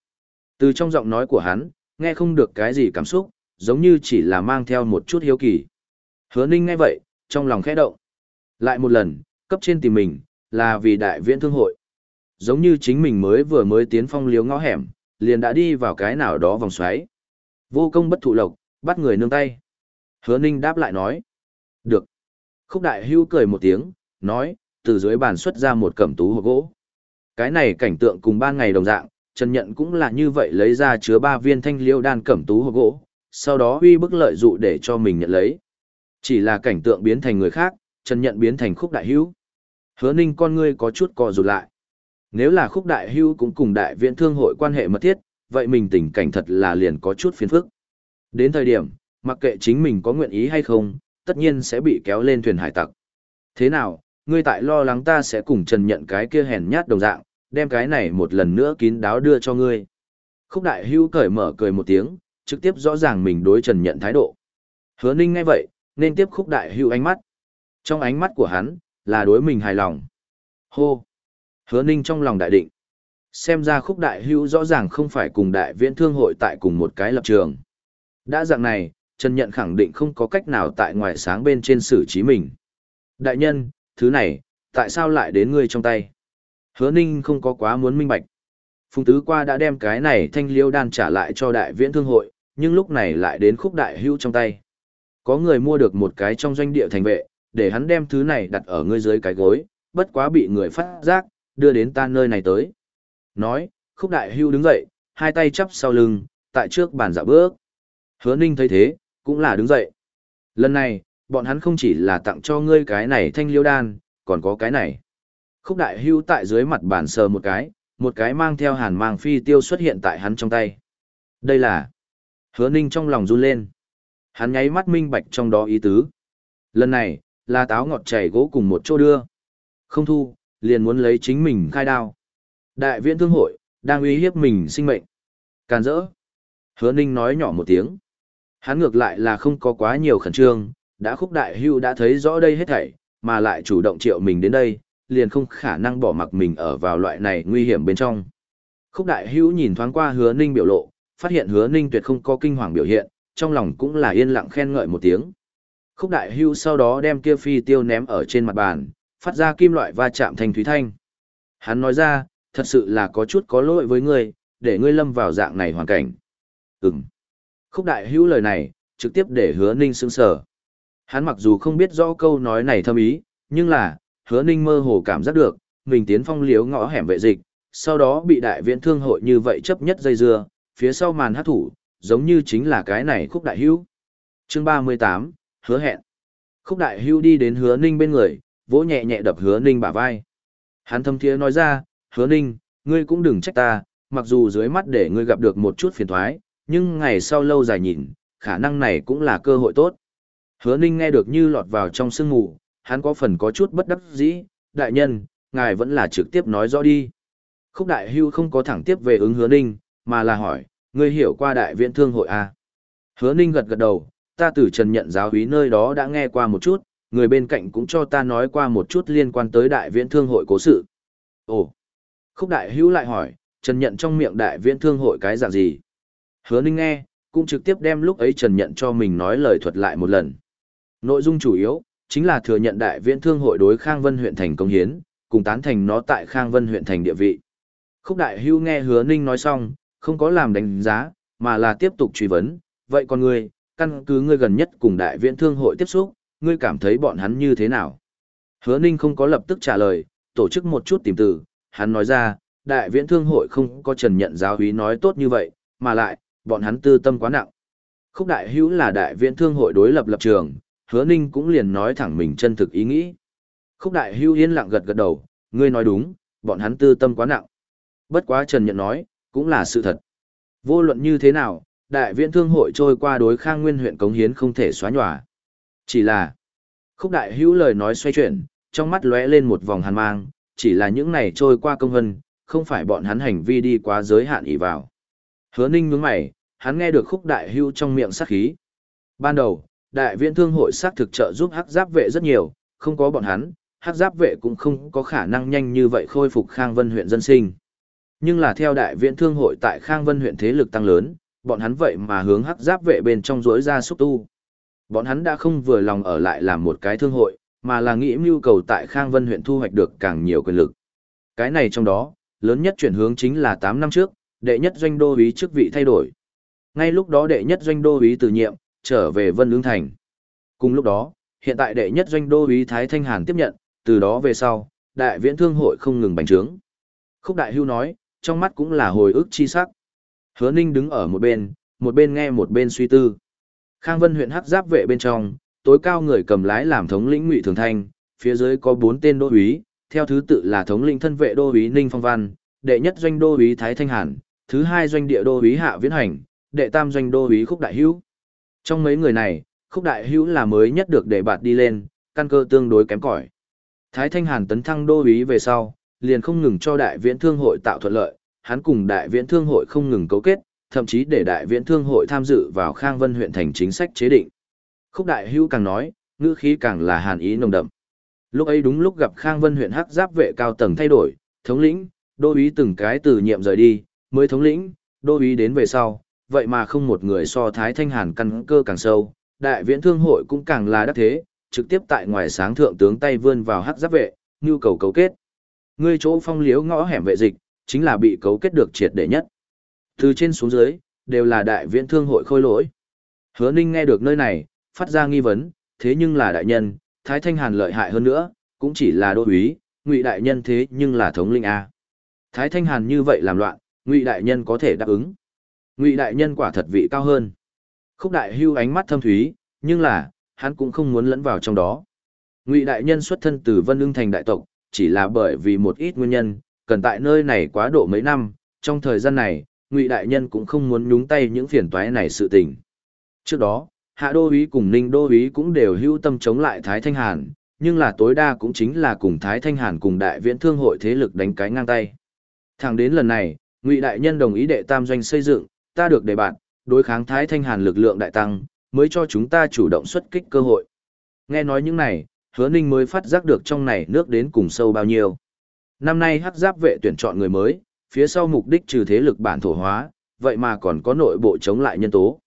Từ trong giọng nói của hắn, nghe không được cái gì cảm xúc, giống như chỉ là mang theo một chút hiếu kỳ. Hứa ninh nghe vậy, trong lòng khẽ động. Lại một lần, cấp trên tìm mình, là vì đại viện thương hội. Giống như chính mình mới vừa mới tiến phong liếu ngõ hẻm, liền đã đi vào cái nào đó vòng xoáy. Vô công bất thụ lộc, bắt người nương tay. Hứa ninh đáp lại nói. Được. Khúc đại hưu cười một tiếng, nói, từ dưới bàn xuất ra một cẩm tú hộp gỗ. Cái này cảnh tượng cùng ban ngày đồng dạng, Trần Nhận cũng là như vậy lấy ra chứa ba viên thanh liêu đan cẩm tú hộp gỗ, sau đó uy bức lợi dụ để cho mình nhận lấy. Chỉ là cảnh tượng biến thành người khác, Trần Nhận biến thành khúc đại hữu. Hứa ninh con ngươi có chút co rụt lại. Nếu là khúc đại Hưu cũng cùng đại viện thương hội quan hệ mật thiết, vậy mình tình cảnh thật là liền có chút phiền phức. Đến thời điểm, mặc kệ chính mình có nguyện ý hay không, tất nhiên sẽ bị kéo lên thuyền hải tặc. Thế nào, ngươi tại lo lắng ta sẽ cùng Trần Nhận cái kia hèn nhát đồng dạng, đem cái này một lần nữa kín đáo đưa cho ngươi. Khúc đại hưu cởi mở cười một tiếng, trực tiếp rõ ràng mình đối Trần Nhận thái độ. Hứa ninh ngay vậy, nên tiếp khúc đại hưu ánh mắt. Trong ánh mắt của hắn, là đối mình hài lòng. Hô! Hứa ninh trong lòng đại định. Xem ra khúc đại hưu rõ ràng không phải cùng đại viễn thương hội tại cùng một cái lập trường. Đã dạng này, Trần Nhận khẳng định không có cách nào tại ngoài sáng bên trên xử trí mình. Đại nhân, thứ này, tại sao lại đến ngươi trong tay? Hứa Ninh không có quá muốn minh bạch. Phùng Tứ qua đã đem cái này thanh liêu đan trả lại cho đại viễn thương hội, nhưng lúc này lại đến khúc đại hữu trong tay. Có người mua được một cái trong doanh địa thành vệ, để hắn đem thứ này đặt ở ngươi dưới cái gối, bất quá bị người phát giác, đưa đến ta nơi này tới. Nói, khúc đại hưu đứng dậy, hai tay chắp sau lưng, tại trước bàn dạo bước. Hứa Ninh thấy thế, cũng là đứng dậy. Lần này, bọn hắn không chỉ là tặng cho ngươi cái này thanh liêu đan, còn có cái này. Khúc đại hưu tại dưới mặt bàn sờ một cái, một cái mang theo hàn mang phi tiêu xuất hiện tại hắn trong tay. Đây là... Hứa ninh trong lòng run lên. Hắn nháy mắt minh bạch trong đó ý tứ. Lần này, là táo ngọt chảy gỗ cùng một chỗ đưa. Không thu, liền muốn lấy chính mình khai đao. Đại viện thương hội, đang uy hiếp mình sinh mệnh. Càn rỡ. Hứa ninh nói nhỏ một tiếng. Hắn ngược lại là không có quá nhiều khẩn trương, đã khúc đại hưu đã thấy rõ đây hết thảy, mà lại chủ động triệu mình đến đây, liền không khả năng bỏ mặc mình ở vào loại này nguy hiểm bên trong. Khúc đại hữu nhìn thoáng qua hứa ninh biểu lộ, phát hiện hứa ninh tuyệt không có kinh hoàng biểu hiện, trong lòng cũng là yên lặng khen ngợi một tiếng. Khúc đại Hưu sau đó đem kia phi tiêu ném ở trên mặt bàn, phát ra kim loại va chạm thành thúy thanh. Hắn nói ra, thật sự là có chút có lỗi với ngươi, để ngươi lâm vào dạng này hoàn cảnh. Ừm. Khúc đại hữu lời này, trực tiếp để hứa ninh sững sở. Hắn mặc dù không biết rõ câu nói này thâm ý, nhưng là, hứa ninh mơ hồ cảm giác được, mình tiến phong liếu ngõ hẻm vệ dịch, sau đó bị đại viện thương hội như vậy chấp nhất dây dưa, phía sau màn hát thủ, giống như chính là cái này khúc đại hữu. Chương ba mươi tám hứa hẹn. Khúc đại hưu đi đến hứa ninh bên người, vỗ nhẹ nhẹ đập hứa ninh bả vai. Hắn thâm thiế nói ra, hứa ninh, ngươi cũng đừng trách ta, mặc dù dưới mắt để ngươi gặp được một chút phiền thoái, nhưng ngày sau lâu dài nhìn, khả năng này cũng là cơ hội tốt. Hứa Ninh nghe được như lọt vào trong sương ngủ, hắn có phần có chút bất đắc dĩ, đại nhân, ngài vẫn là trực tiếp nói rõ đi. Khúc đại hưu không có thẳng tiếp về ứng hứa Ninh, mà là hỏi, ngươi hiểu qua đại viện thương hội à? Hứa Ninh gật gật đầu, ta từ trần nhận giáo hí nơi đó đã nghe qua một chút, người bên cạnh cũng cho ta nói qua một chút liên quan tới đại viện thương hội cố sự. Ồ! Khúc đại hưu lại hỏi, trần nhận trong miệng đại viện thương hội cái dạng gì? Hứa Ninh nghe, cũng trực tiếp đem lúc ấy trần nhận cho mình nói lời thuật lại một lần. Nội dung chủ yếu, chính là thừa nhận đại viện thương hội đối Khang Vân huyện thành công hiến, cùng tán thành nó tại Khang Vân huyện thành địa vị. Khúc đại hưu nghe hứa ninh nói xong, không có làm đánh giá, mà là tiếp tục truy vấn, vậy còn ngươi, căn cứ ngươi gần nhất cùng đại viện thương hội tiếp xúc, ngươi cảm thấy bọn hắn như thế nào? Hứa ninh không có lập tức trả lời, tổ chức một chút tìm từ, hắn nói ra, đại viện thương hội không có trần nhận giáo hí nói tốt như vậy, mà lại, bọn hắn tư tâm quá nặng. Khúc đại hữu là đại viện thương hội đối lập lập trường, hứa ninh cũng liền nói thẳng mình chân thực ý nghĩ. Khúc đại hữu yên lặng gật gật đầu, ngươi nói đúng, bọn hắn tư tâm quá nặng. Bất quá Trần Nhận nói, cũng là sự thật. Vô luận như thế nào, đại viện thương hội trôi qua đối khang nguyên huyện cống hiến không thể xóa nhòa. Chỉ là, khúc đại hữu lời nói xoay chuyển, trong mắt lóe lên một vòng hàn mang, chỉ là những này trôi qua công hân, không phải bọn hắn hành vi đi quá giới hạn ỷ vào. Hứa ninh nhướng mày, hắn nghe được khúc đại hữu trong miệng sát khí. Ban đầu, đại viện thương hội xác thực trợ giúp hắc giáp vệ rất nhiều, không có bọn hắn, hắc giáp vệ cũng không có khả năng nhanh như vậy khôi phục khang vân huyện dân sinh. Nhưng là theo đại viện thương hội tại Khang Vân huyện thế lực tăng lớn, bọn hắn vậy mà hướng hắc giáp vệ bên trong rỗi ra xúc tu. Bọn hắn đã không vừa lòng ở lại làm một cái thương hội, mà là nghĩ mưu cầu tại Khang Vân huyện thu hoạch được càng nhiều quyền lực. Cái này trong đó, lớn nhất chuyển hướng chính là 8 năm trước, đệ nhất doanh đô úy chức vị thay đổi. Ngay lúc đó đệ nhất doanh đô úy từ nhiệm, trở về Vân Lương Thành. Cùng lúc đó, hiện tại đệ nhất doanh đô úy Thái Thanh Hàn tiếp nhận, từ đó về sau, đại viễn thương hội không ngừng bành trướng. Khúc Đại Hưu nói, trong mắt cũng là hồi ức chi sắc. Hứa Ninh đứng ở một bên, một bên nghe một bên suy tư. Khang Vân huyện hắc giáp vệ bên trong, tối cao người cầm lái làm thống lĩnh Ngụy Thường Thanh, phía dưới có bốn tên đô úy, theo thứ tự là thống lĩnh thân vệ đô úy Ninh Phong Văn, đệ nhất doanh đô úy Thái Thanh Hàn, thứ hai doanh địa đô úy Hạ Viễn Hành, đệ tam doanh đô úy Khúc Đại Hữu. Trong mấy người này, Khúc Đại Hữu là mới nhất được đề bạt đi lên, căn cơ tương đối kém cỏi. Thái Thanh Hàn tấn thăng đô úy về sau, liền không ngừng cho đại viễn thương hội tạo thuận lợi, hắn cùng đại viễn thương hội không ngừng cấu kết, thậm chí để đại viễn thương hội tham dự vào Khang Vân huyện thành chính sách chế định. Khúc đại hữu càng nói, ngữ khí càng là hàn ý nồng đậm. Lúc ấy đúng lúc gặp Khang Vân huyện hắc giáp vệ cao tầng thay đổi, thống lĩnh, đô úy từng cái từ nhiệm rời đi, mới thống lĩnh, đô úy đến về sau, vậy mà không một người so thái thanh hàn căn cơ càng sâu, đại viễn thương hội cũng càng là đắc thế, trực tiếp tại ngoài sáng thượng tướng tay vươn vào hắc giáp vệ, nhu cầu cấu kết. Ngươi chỗ phong liếu ngõ hẻm vệ dịch, chính là bị cấu kết được triệt để nhất. Từ trên xuống dưới, đều là đại viễn thương hội khôi lỗi. Hứa Ninh nghe được nơi này, phát ra nghi vấn, thế nhưng là đại nhân, Thái Thanh Hàn lợi hại hơn nữa, cũng chỉ là đô úy, Ngụy đại nhân thế nhưng là thống linh a. Thái Thanh Hàn như vậy làm loạn, Ngụy đại nhân có thể đáp ứng. Ngụy đại nhân quả thật vị cao hơn. Khúc đại hưu ánh mắt thâm thúy, nhưng là, hắn cũng không muốn lẫn vào trong đó. Ngụy đại nhân xuất thân từ Vân Ưng thành đại tộc, chỉ là bởi vì một ít nguyên nhân, cần tại nơi này quá độ mấy năm, trong thời gian này, Ngụy đại nhân cũng không muốn nhúng tay những phiền toái này sự tình. Trước đó, Hạ đô úy cùng Ninh đô úy cũng đều hưu tâm chống lại Thái Thanh Hàn, nhưng là tối đa cũng chính là cùng Thái Thanh Hàn cùng đại viễn thương hội thế lực đánh cái ngang tay. Thẳng đến lần này, Ngụy đại nhân đồng ý đệ tam doanh xây dựng, ta được đề bạn, đối kháng Thái Thanh Hàn lực lượng đại tăng, mới cho chúng ta chủ động xuất kích cơ hội. Nghe nói những này, hứa ninh mới phát giác được trong này nước đến cùng sâu bao nhiêu. Năm nay hắc giáp vệ tuyển chọn người mới, phía sau mục đích trừ thế lực bản thổ hóa, vậy mà còn có nội bộ chống lại nhân tố.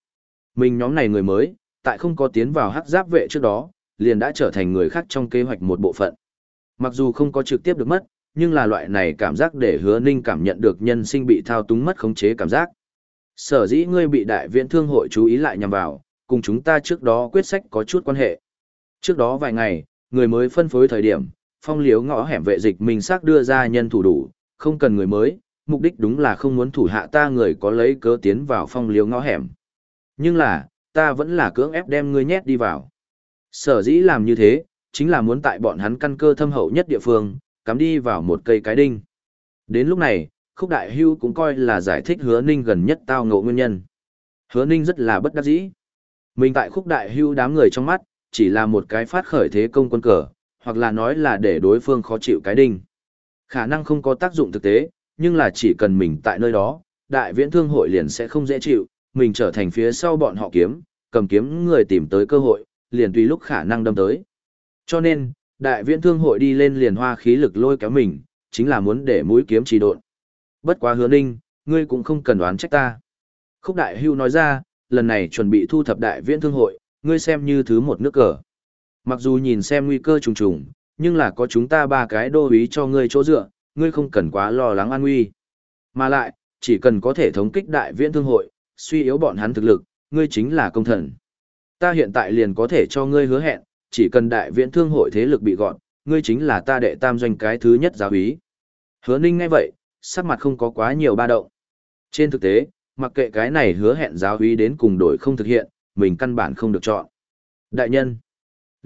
Mình nhóm này người mới, tại không có tiến vào hắc giáp vệ trước đó, liền đã trở thành người khác trong kế hoạch một bộ phận. Mặc dù không có trực tiếp được mất, nhưng là loại này cảm giác để hứa ninh cảm nhận được nhân sinh bị thao túng mất khống chế cảm giác. Sở dĩ ngươi bị đại viện thương hội chú ý lại nhằm vào, cùng chúng ta trước đó quyết sách có chút quan hệ. Trước đó vài ngày, người mới phân phối thời điểm, phong liếu ngõ hẻm vệ dịch mình xác đưa ra nhân thủ đủ, không cần người mới, mục đích đúng là không muốn thủ hạ ta người có lấy cớ tiến vào phong liếu ngõ hẻm. Nhưng là, ta vẫn là cưỡng ép đem ngươi nhét đi vào. Sở dĩ làm như thế, chính là muốn tại bọn hắn căn cơ thâm hậu nhất địa phương, cắm đi vào một cây cái đinh. Đến lúc này, khúc đại hưu cũng coi là giải thích hứa ninh gần nhất tao ngộ nguyên nhân. Hứa ninh rất là bất đắc dĩ. Mình tại khúc đại hưu đám người trong mắt, chỉ là một cái phát khởi thế công quân cờ, hoặc là nói là để đối phương khó chịu cái đinh. Khả năng không có tác dụng thực tế, nhưng là chỉ cần mình tại nơi đó, đại viễn thương hội liền sẽ không dễ chịu, mình trở thành phía sau bọn họ kiếm, cầm kiếm người tìm tới cơ hội, liền tùy lúc khả năng đâm tới. Cho nên, đại viễn thương hội đi lên liền hoa khí lực lôi kéo mình, chính là muốn để mũi kiếm trì độn. Bất quá hứa ninh, ngươi cũng không cần đoán trách ta. Khúc đại hưu nói ra, lần này chuẩn bị thu thập đại viễn thương hội, ngươi xem như thứ một nước cờ. Mặc dù nhìn xem nguy cơ trùng trùng, nhưng là có chúng ta ba cái đô ý cho ngươi chỗ dựa, ngươi không cần quá lo lắng an nguy. Mà lại, chỉ cần có thể thống kích đại viễn thương hội, suy yếu bọn hắn thực lực, ngươi chính là công thần. Ta hiện tại liền có thể cho ngươi hứa hẹn, chỉ cần đại viễn thương hội thế lực bị gọn, ngươi chính là ta đệ tam doanh cái thứ nhất giáo úy. Hứa Ninh ngay vậy, sắc mặt không có quá nhiều ba động. Trên thực tế, mặc kệ cái này hứa hẹn giáo úy đến cùng đổi không thực hiện, mình căn bản không được chọn. Đại nhân.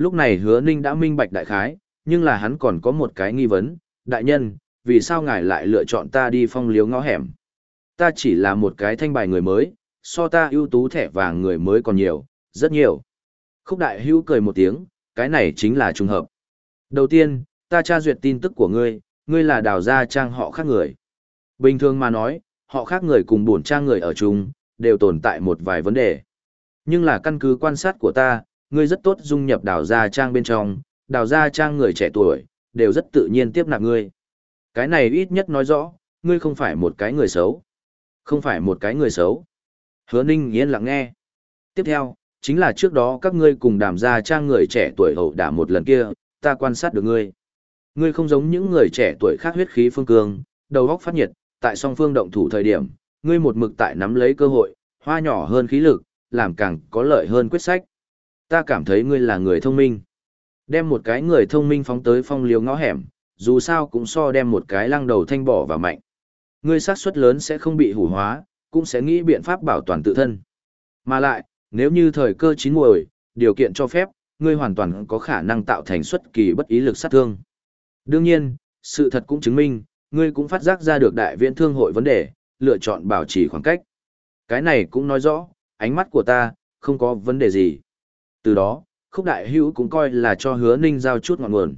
Lúc này hứa Ninh đã minh bạch đại khái, nhưng là hắn còn có một cái nghi vấn. Đại nhân, vì sao ngài lại lựa chọn ta đi phong liếu ngõ hẻm? Ta chỉ là một cái thanh bài người mới, so ta ưu tú thẻ vàng người mới còn nhiều, rất nhiều. Khúc đại hữu cười một tiếng, cái này chính là trùng hợp. Đầu tiên, ta tra duyệt tin tức của ngươi, ngươi là đào gia trang họ khác người. Bình thường mà nói, họ khác người cùng bổn trang người ở chung, đều tồn tại một vài vấn đề. Nhưng là căn cứ quan sát của ta, ngươi rất tốt dung nhập đào gia trang bên trong, đào gia trang người trẻ tuổi, đều rất tự nhiên tiếp nạp ngươi. Cái này ít nhất nói rõ, ngươi không phải một cái người xấu. Không phải một cái người xấu. Hứa Ninh yên lặng nghe. Tiếp theo, chính là trước đó các ngươi cùng đàm gia trang người trẻ tuổi hậu đả một lần kia, ta quan sát được ngươi. Ngươi không giống những người trẻ tuổi khác huyết khí phương cương, đầu óc phát nhiệt, tại song phương động thủ thời điểm, ngươi một mực tại nắm lấy cơ hội, hoa nhỏ hơn khí lực, làm càng có lợi hơn quyết sách. Ta cảm thấy ngươi là người thông minh. Đem một cái người thông minh phóng tới phong liều ngõ hẻm, dù sao cũng so đem một cái lăng đầu thanh bỏ vào mạnh. Ngươi xác suất lớn sẽ không bị hủ hóa, cũng sẽ nghĩ biện pháp bảo toàn tự thân. Mà lại, nếu như thời cơ chín muồi, điều kiện cho phép, ngươi hoàn toàn có khả năng tạo thành xuất kỳ bất ý lực sát thương. Đương nhiên, sự thật cũng chứng minh, ngươi cũng phát giác ra được đại viện thương hội vấn đề, lựa chọn bảo trì khoảng cách. Cái này cũng nói rõ, ánh mắt của ta, không có vấn đề gì. Từ đó, khúc đại hữu cũng coi là cho hứa ninh giao chút ngọn nguồn.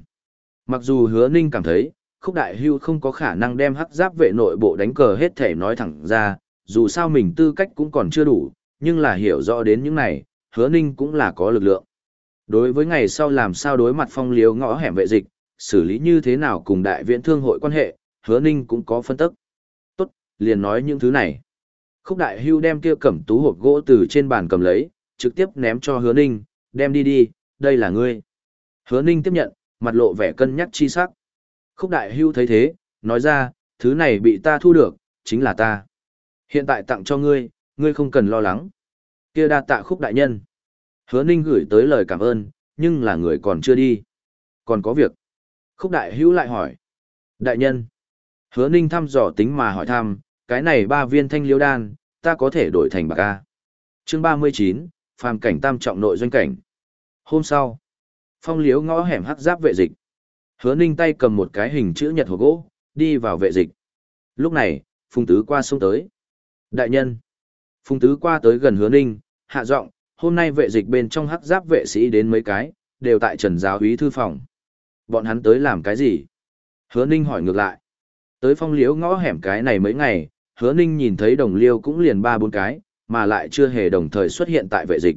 Mặc dù hứa ninh cảm thấy, khúc đại hữu không có khả năng đem hắc giáp vệ nội bộ đánh cờ hết thể nói thẳng ra, dù sao mình tư cách cũng còn chưa đủ, nhưng là hiểu rõ đến những này, hứa ninh cũng là có lực lượng. Đối với ngày sau làm sao đối mặt phong liếu ngõ hẻm vệ dịch, xử lý như thế nào cùng đại viện thương hội quan hệ, hứa ninh cũng có phân tức. Tốt, liền nói những thứ này. Khúc đại hưu đem kia cẩm tú hộp gỗ từ trên bàn cầm lấy, trực tiếp ném cho hứa ninh, đem đi đi, đây là ngươi. Hứa ninh tiếp nhận, mặt lộ vẻ cân nhắc chi sắc. Khúc đại hưu thấy thế, nói ra, thứ này bị ta thu được, chính là ta. Hiện tại tặng cho ngươi, ngươi không cần lo lắng. Kia đa tạ khúc đại nhân. Hứa ninh gửi tới lời cảm ơn, nhưng là người còn chưa đi. Còn có việc. Khúc đại hữu lại hỏi. Đại nhân. Hứa ninh thăm dò tính mà hỏi thăm, cái này ba viên thanh liêu đan, ta có thể đổi thành bạc A. chương ba mươi chín, phàm cảnh tam trọng nội doanh cảnh. Hôm sau, phong liếu ngõ hẻm hắc giáp vệ dịch. Hứa ninh tay cầm một cái hình chữ nhật hồ gỗ, đi vào vệ dịch. Lúc này, phùng tứ qua sông tới. Đại nhân. Phùng tứ qua tới gần hứa ninh, hạ giọng hôm nay vệ dịch bên trong hắc giáp vệ sĩ đến mấy cái, đều tại trần giáo úy thư phòng. Bọn hắn tới làm cái gì? Hứa ninh hỏi ngược lại. Tới phong liếu ngõ hẻm cái này mấy ngày, hứa ninh nhìn thấy đồng liêu cũng liền ba bốn cái, mà lại chưa hề đồng thời xuất hiện tại vệ dịch.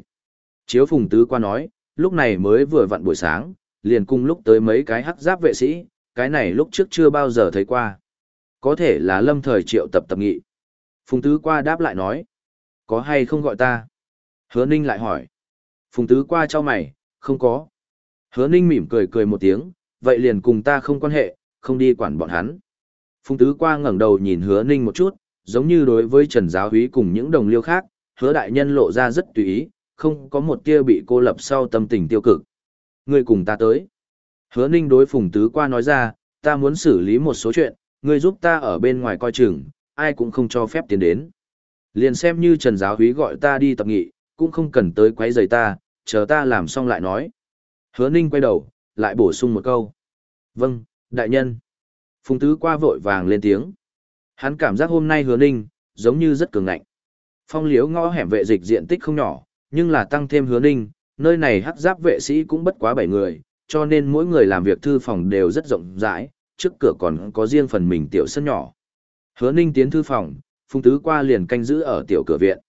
Chiếu phùng tứ qua nói, lúc này mới vừa vặn buổi sáng, liền cùng lúc tới mấy cái hắc giáp vệ sĩ, cái này lúc trước chưa bao giờ thấy qua. Có thể là lâm thời triệu tập tập nghị. Phùng tứ qua đáp lại nói, có hay không gọi ta? Hứa ninh lại hỏi. Phùng tứ qua cho mày, không có. Hứa ninh mỉm cười cười một tiếng, vậy liền cùng ta không quan hệ, không đi quản bọn hắn. Phùng tứ qua ngẩng đầu nhìn hứa ninh một chút, giống như đối với Trần Giáo Húy cùng những đồng liêu khác, hứa đại nhân lộ ra rất tùy ý, không có một tia bị cô lập sau tâm tình tiêu cực. Ngươi cùng ta tới. Hứa ninh đối phùng tứ qua nói ra, ta muốn xử lý một số chuyện, ngươi giúp ta ở bên ngoài coi chừng, ai cũng không cho phép tiến đến. Liền xem như Trần Giáo Húy gọi ta đi tập nghị, cũng không cần tới quấy rầy ta, chờ ta làm xong lại nói. Hứa ninh quay đầu, lại bổ sung một câu. Vâng, đại nhân. Phùng tứ qua vội vàng lên tiếng. Hắn cảm giác hôm nay hứa ninh, giống như rất cường ngạnh. Phong liếu ngõ hẻm vệ dịch diện tích không nhỏ, nhưng là tăng thêm hứa ninh, nơi này hắc giáp vệ sĩ cũng bất quá 7 người, cho nên mỗi người làm việc thư phòng đều rất rộng rãi, trước cửa còn có riêng phần mình tiểu sân nhỏ. Hứa ninh tiến thư phòng, phung tứ qua liền canh giữ ở tiểu cửa viện.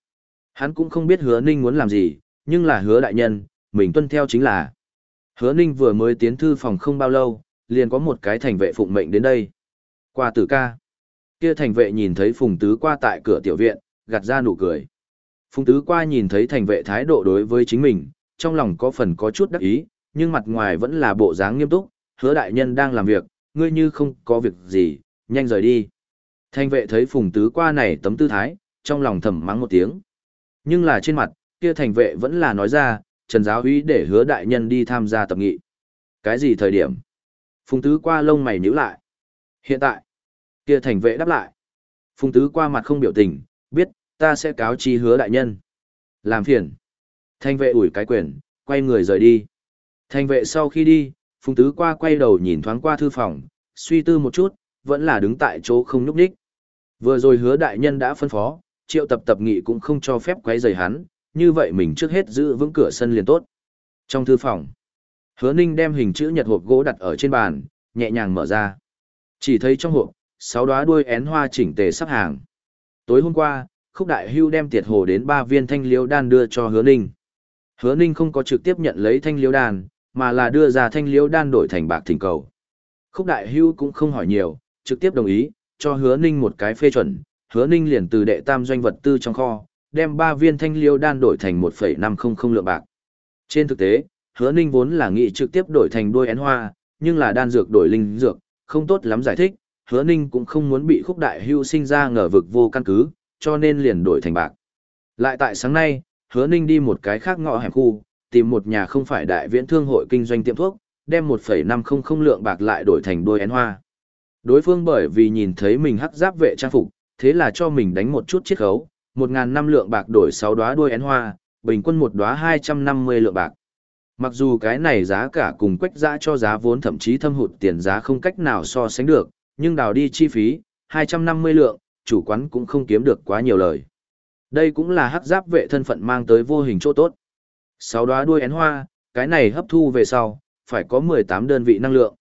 Hắn cũng không biết hứa ninh muốn làm gì, nhưng là hứa đại nhân, mình tuân theo chính là. Hứa ninh vừa mới tiến thư phòng không bao lâu, liền có một cái thành vệ phụng mệnh đến đây. Qua tử ca. Kia thành vệ nhìn thấy phùng tứ qua tại cửa tiểu viện, gạt ra nụ cười. Phùng tứ qua nhìn thấy thành vệ thái độ đối với chính mình, trong lòng có phần có chút đắc ý, nhưng mặt ngoài vẫn là bộ dáng nghiêm túc, hứa đại nhân đang làm việc, ngươi như không có việc gì, nhanh rời đi. Thành vệ thấy phùng tứ qua này tấm tư thái, trong lòng thầm mắng một tiếng. Nhưng là trên mặt, kia thành vệ vẫn là nói ra, trần giáo huy để hứa đại nhân đi tham gia tập nghị. Cái gì thời điểm? Phùng tứ qua lông mày nhíu lại. Hiện tại, kia thành vệ đáp lại. Phùng tứ qua mặt không biểu tình, biết, ta sẽ cáo chi hứa đại nhân. Làm phiền. Thành vệ ủi cái quyền, quay người rời đi. Thành vệ sau khi đi, Phùng tứ qua quay đầu nhìn thoáng qua thư phòng, suy tư một chút, vẫn là đứng tại chỗ không nhúc ních Vừa rồi hứa đại nhân đã phân phó, triệu tập tập nghị cũng không cho phép quấy rầy hắn, như vậy mình trước hết giữ vững cửa sân liền tốt. Trong thư phòng, hứa ninh đem hình chữ nhật hộp gỗ đặt ở trên bàn, nhẹ nhàng mở ra. Chỉ thấy trong hộp, sáu đóa đuôi én hoa chỉnh tề sắp hàng. Tối hôm qua, khúc đại hưu đem tiệt hồ đến ba viên thanh liễu đan đưa cho hứa ninh. Hứa ninh không có trực tiếp nhận lấy thanh liễu đan, mà là đưa ra thanh liễu đan đổi thành bạc thỉnh cầu. Khúc đại hưu cũng không hỏi nhiều, trực tiếp đồng ý, cho hứa ninh một cái phê chuẩn, hứa ninh liền từ đệ tam doanh vật tư trong kho, đem ba viên thanh liêu đan đổi thành 1,500 lượng bạc. Trên thực tế, hứa ninh vốn là nghị trực tiếp đổi thành đuôi én hoa, nhưng là đan dược đổi linh dược, không tốt lắm giải thích, hứa ninh cũng không muốn bị khúc đại hưu sinh ra ngờ vực vô căn cứ, cho nên liền đổi thành bạc. Lại tại sáng nay, hứa ninh đi một cái khác ngõ hẻm khu, tìm một nhà không phải đại viễn thương hội kinh doanh tiệm thuốc, đem 1,500 lượng bạc lại đổi thành đôi én hoa. Đối phương bởi vì nhìn thấy mình hắc giáp vệ trang phục, thế là cho mình đánh một chút chiết khấu, một ngàn năm lượng bạc đổi sáu đóa đuôi én hoa, bình quân một đóa hai trăm năm mươi lượng bạc. Mặc dù cái này giá cả cùng quách giá cho giá vốn thậm chí thâm hụt tiền giá không cách nào so sánh được, nhưng đào đi chi phí, hai trăm năm mươi lượng, chủ quán cũng không kiếm được quá nhiều lời. Đây cũng là hắc giáp vệ thân phận mang tới vô hình chỗ tốt. Sáu đóa đuôi én hoa, cái này hấp thu về sau, phải có mười tám đơn vị năng lượng.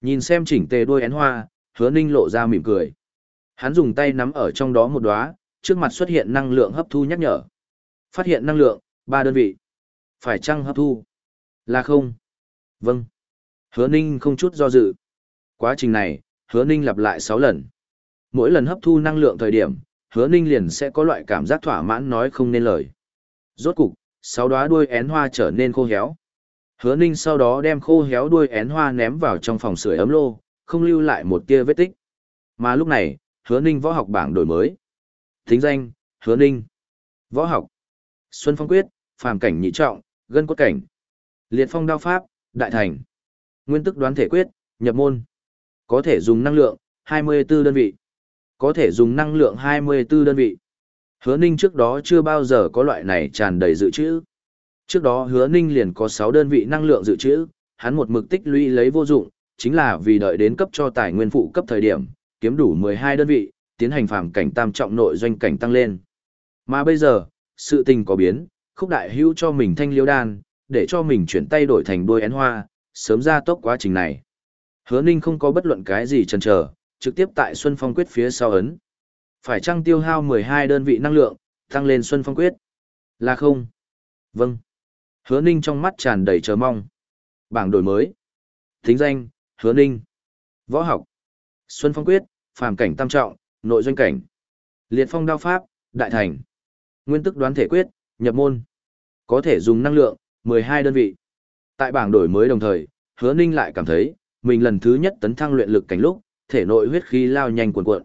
Nhìn xem chỉnh tề đuôi én hoa, hứa ninh lộ ra mỉm cười. Hắn dùng tay nắm ở trong đó một đóa, trước mặt xuất hiện năng lượng hấp thu nhắc nhở. Phát hiện năng lượng, ba đơn vị. Phải chăng hấp thu? Là không? Vâng. Hứa ninh không chút do dự. Quá trình này, hứa ninh lặp lại sáu lần. Mỗi lần hấp thu năng lượng thời điểm, hứa ninh liền sẽ có loại cảm giác thỏa mãn nói không nên lời. Rốt cục, sáu đóa đuôi én hoa trở nên khô héo. Hứa ninh sau đó đem khô héo đuôi én hoa ném vào trong phòng sưởi ấm lô, không lưu lại một tia vết tích. Mà lúc này, hứa ninh võ học bảng đổi mới. Thính danh, hứa ninh. Võ học. Xuân phong quyết, phàm cảnh nhị trọng, gân cốt cảnh. Liệt phong đao pháp, đại thành. Nguyên tức đoán thể quyết, nhập môn. Có thể dùng năng lượng, 24 đơn vị. Có thể dùng năng lượng 24 đơn vị. Hứa ninh trước đó chưa bao giờ có loại này tràn đầy dự trữ. Trước đó hứa ninh liền có 6 đơn vị năng lượng dự trữ, hắn một mực tích lũy lấy vô dụng, chính là vì đợi đến cấp cho tài nguyên phụ cấp thời điểm, kiếm đủ 12 đơn vị, tiến hành phàm cảnh tam trọng nội doanh cảnh tăng lên. Mà bây giờ, sự tình có biến, khúc đại hưu cho mình thanh liêu đan, để cho mình chuyển tay đổi thành đôi én hoa, sớm ra tốc quá trình này. Hứa ninh không có bất luận cái gì chần chờ trực tiếp tại Xuân Phong Quyết phía sau ấn. Phải chăng tiêu hao 12 đơn vị năng lượng, tăng lên Xuân Phong Quyết? Là không? Vâng. Hứa ninh trong mắt tràn đầy chờ mong. Bảng đổi mới. Thính danh, Hứa ninh. Võ học. Xuân Phong Quyết, phàm cảnh tam trọng, nội doanh cảnh. Liệt phong đao pháp, đại thành. Nguyên tức đoán thể quyết, nhập môn. Có thể dùng năng lượng, 12 đơn vị. Tại bảng đổi mới đồng thời, hứa ninh lại cảm thấy, mình lần thứ nhất tấn thăng luyện lực cảnh lúc, thể nội huyết khí lao nhanh cuồn cuộn.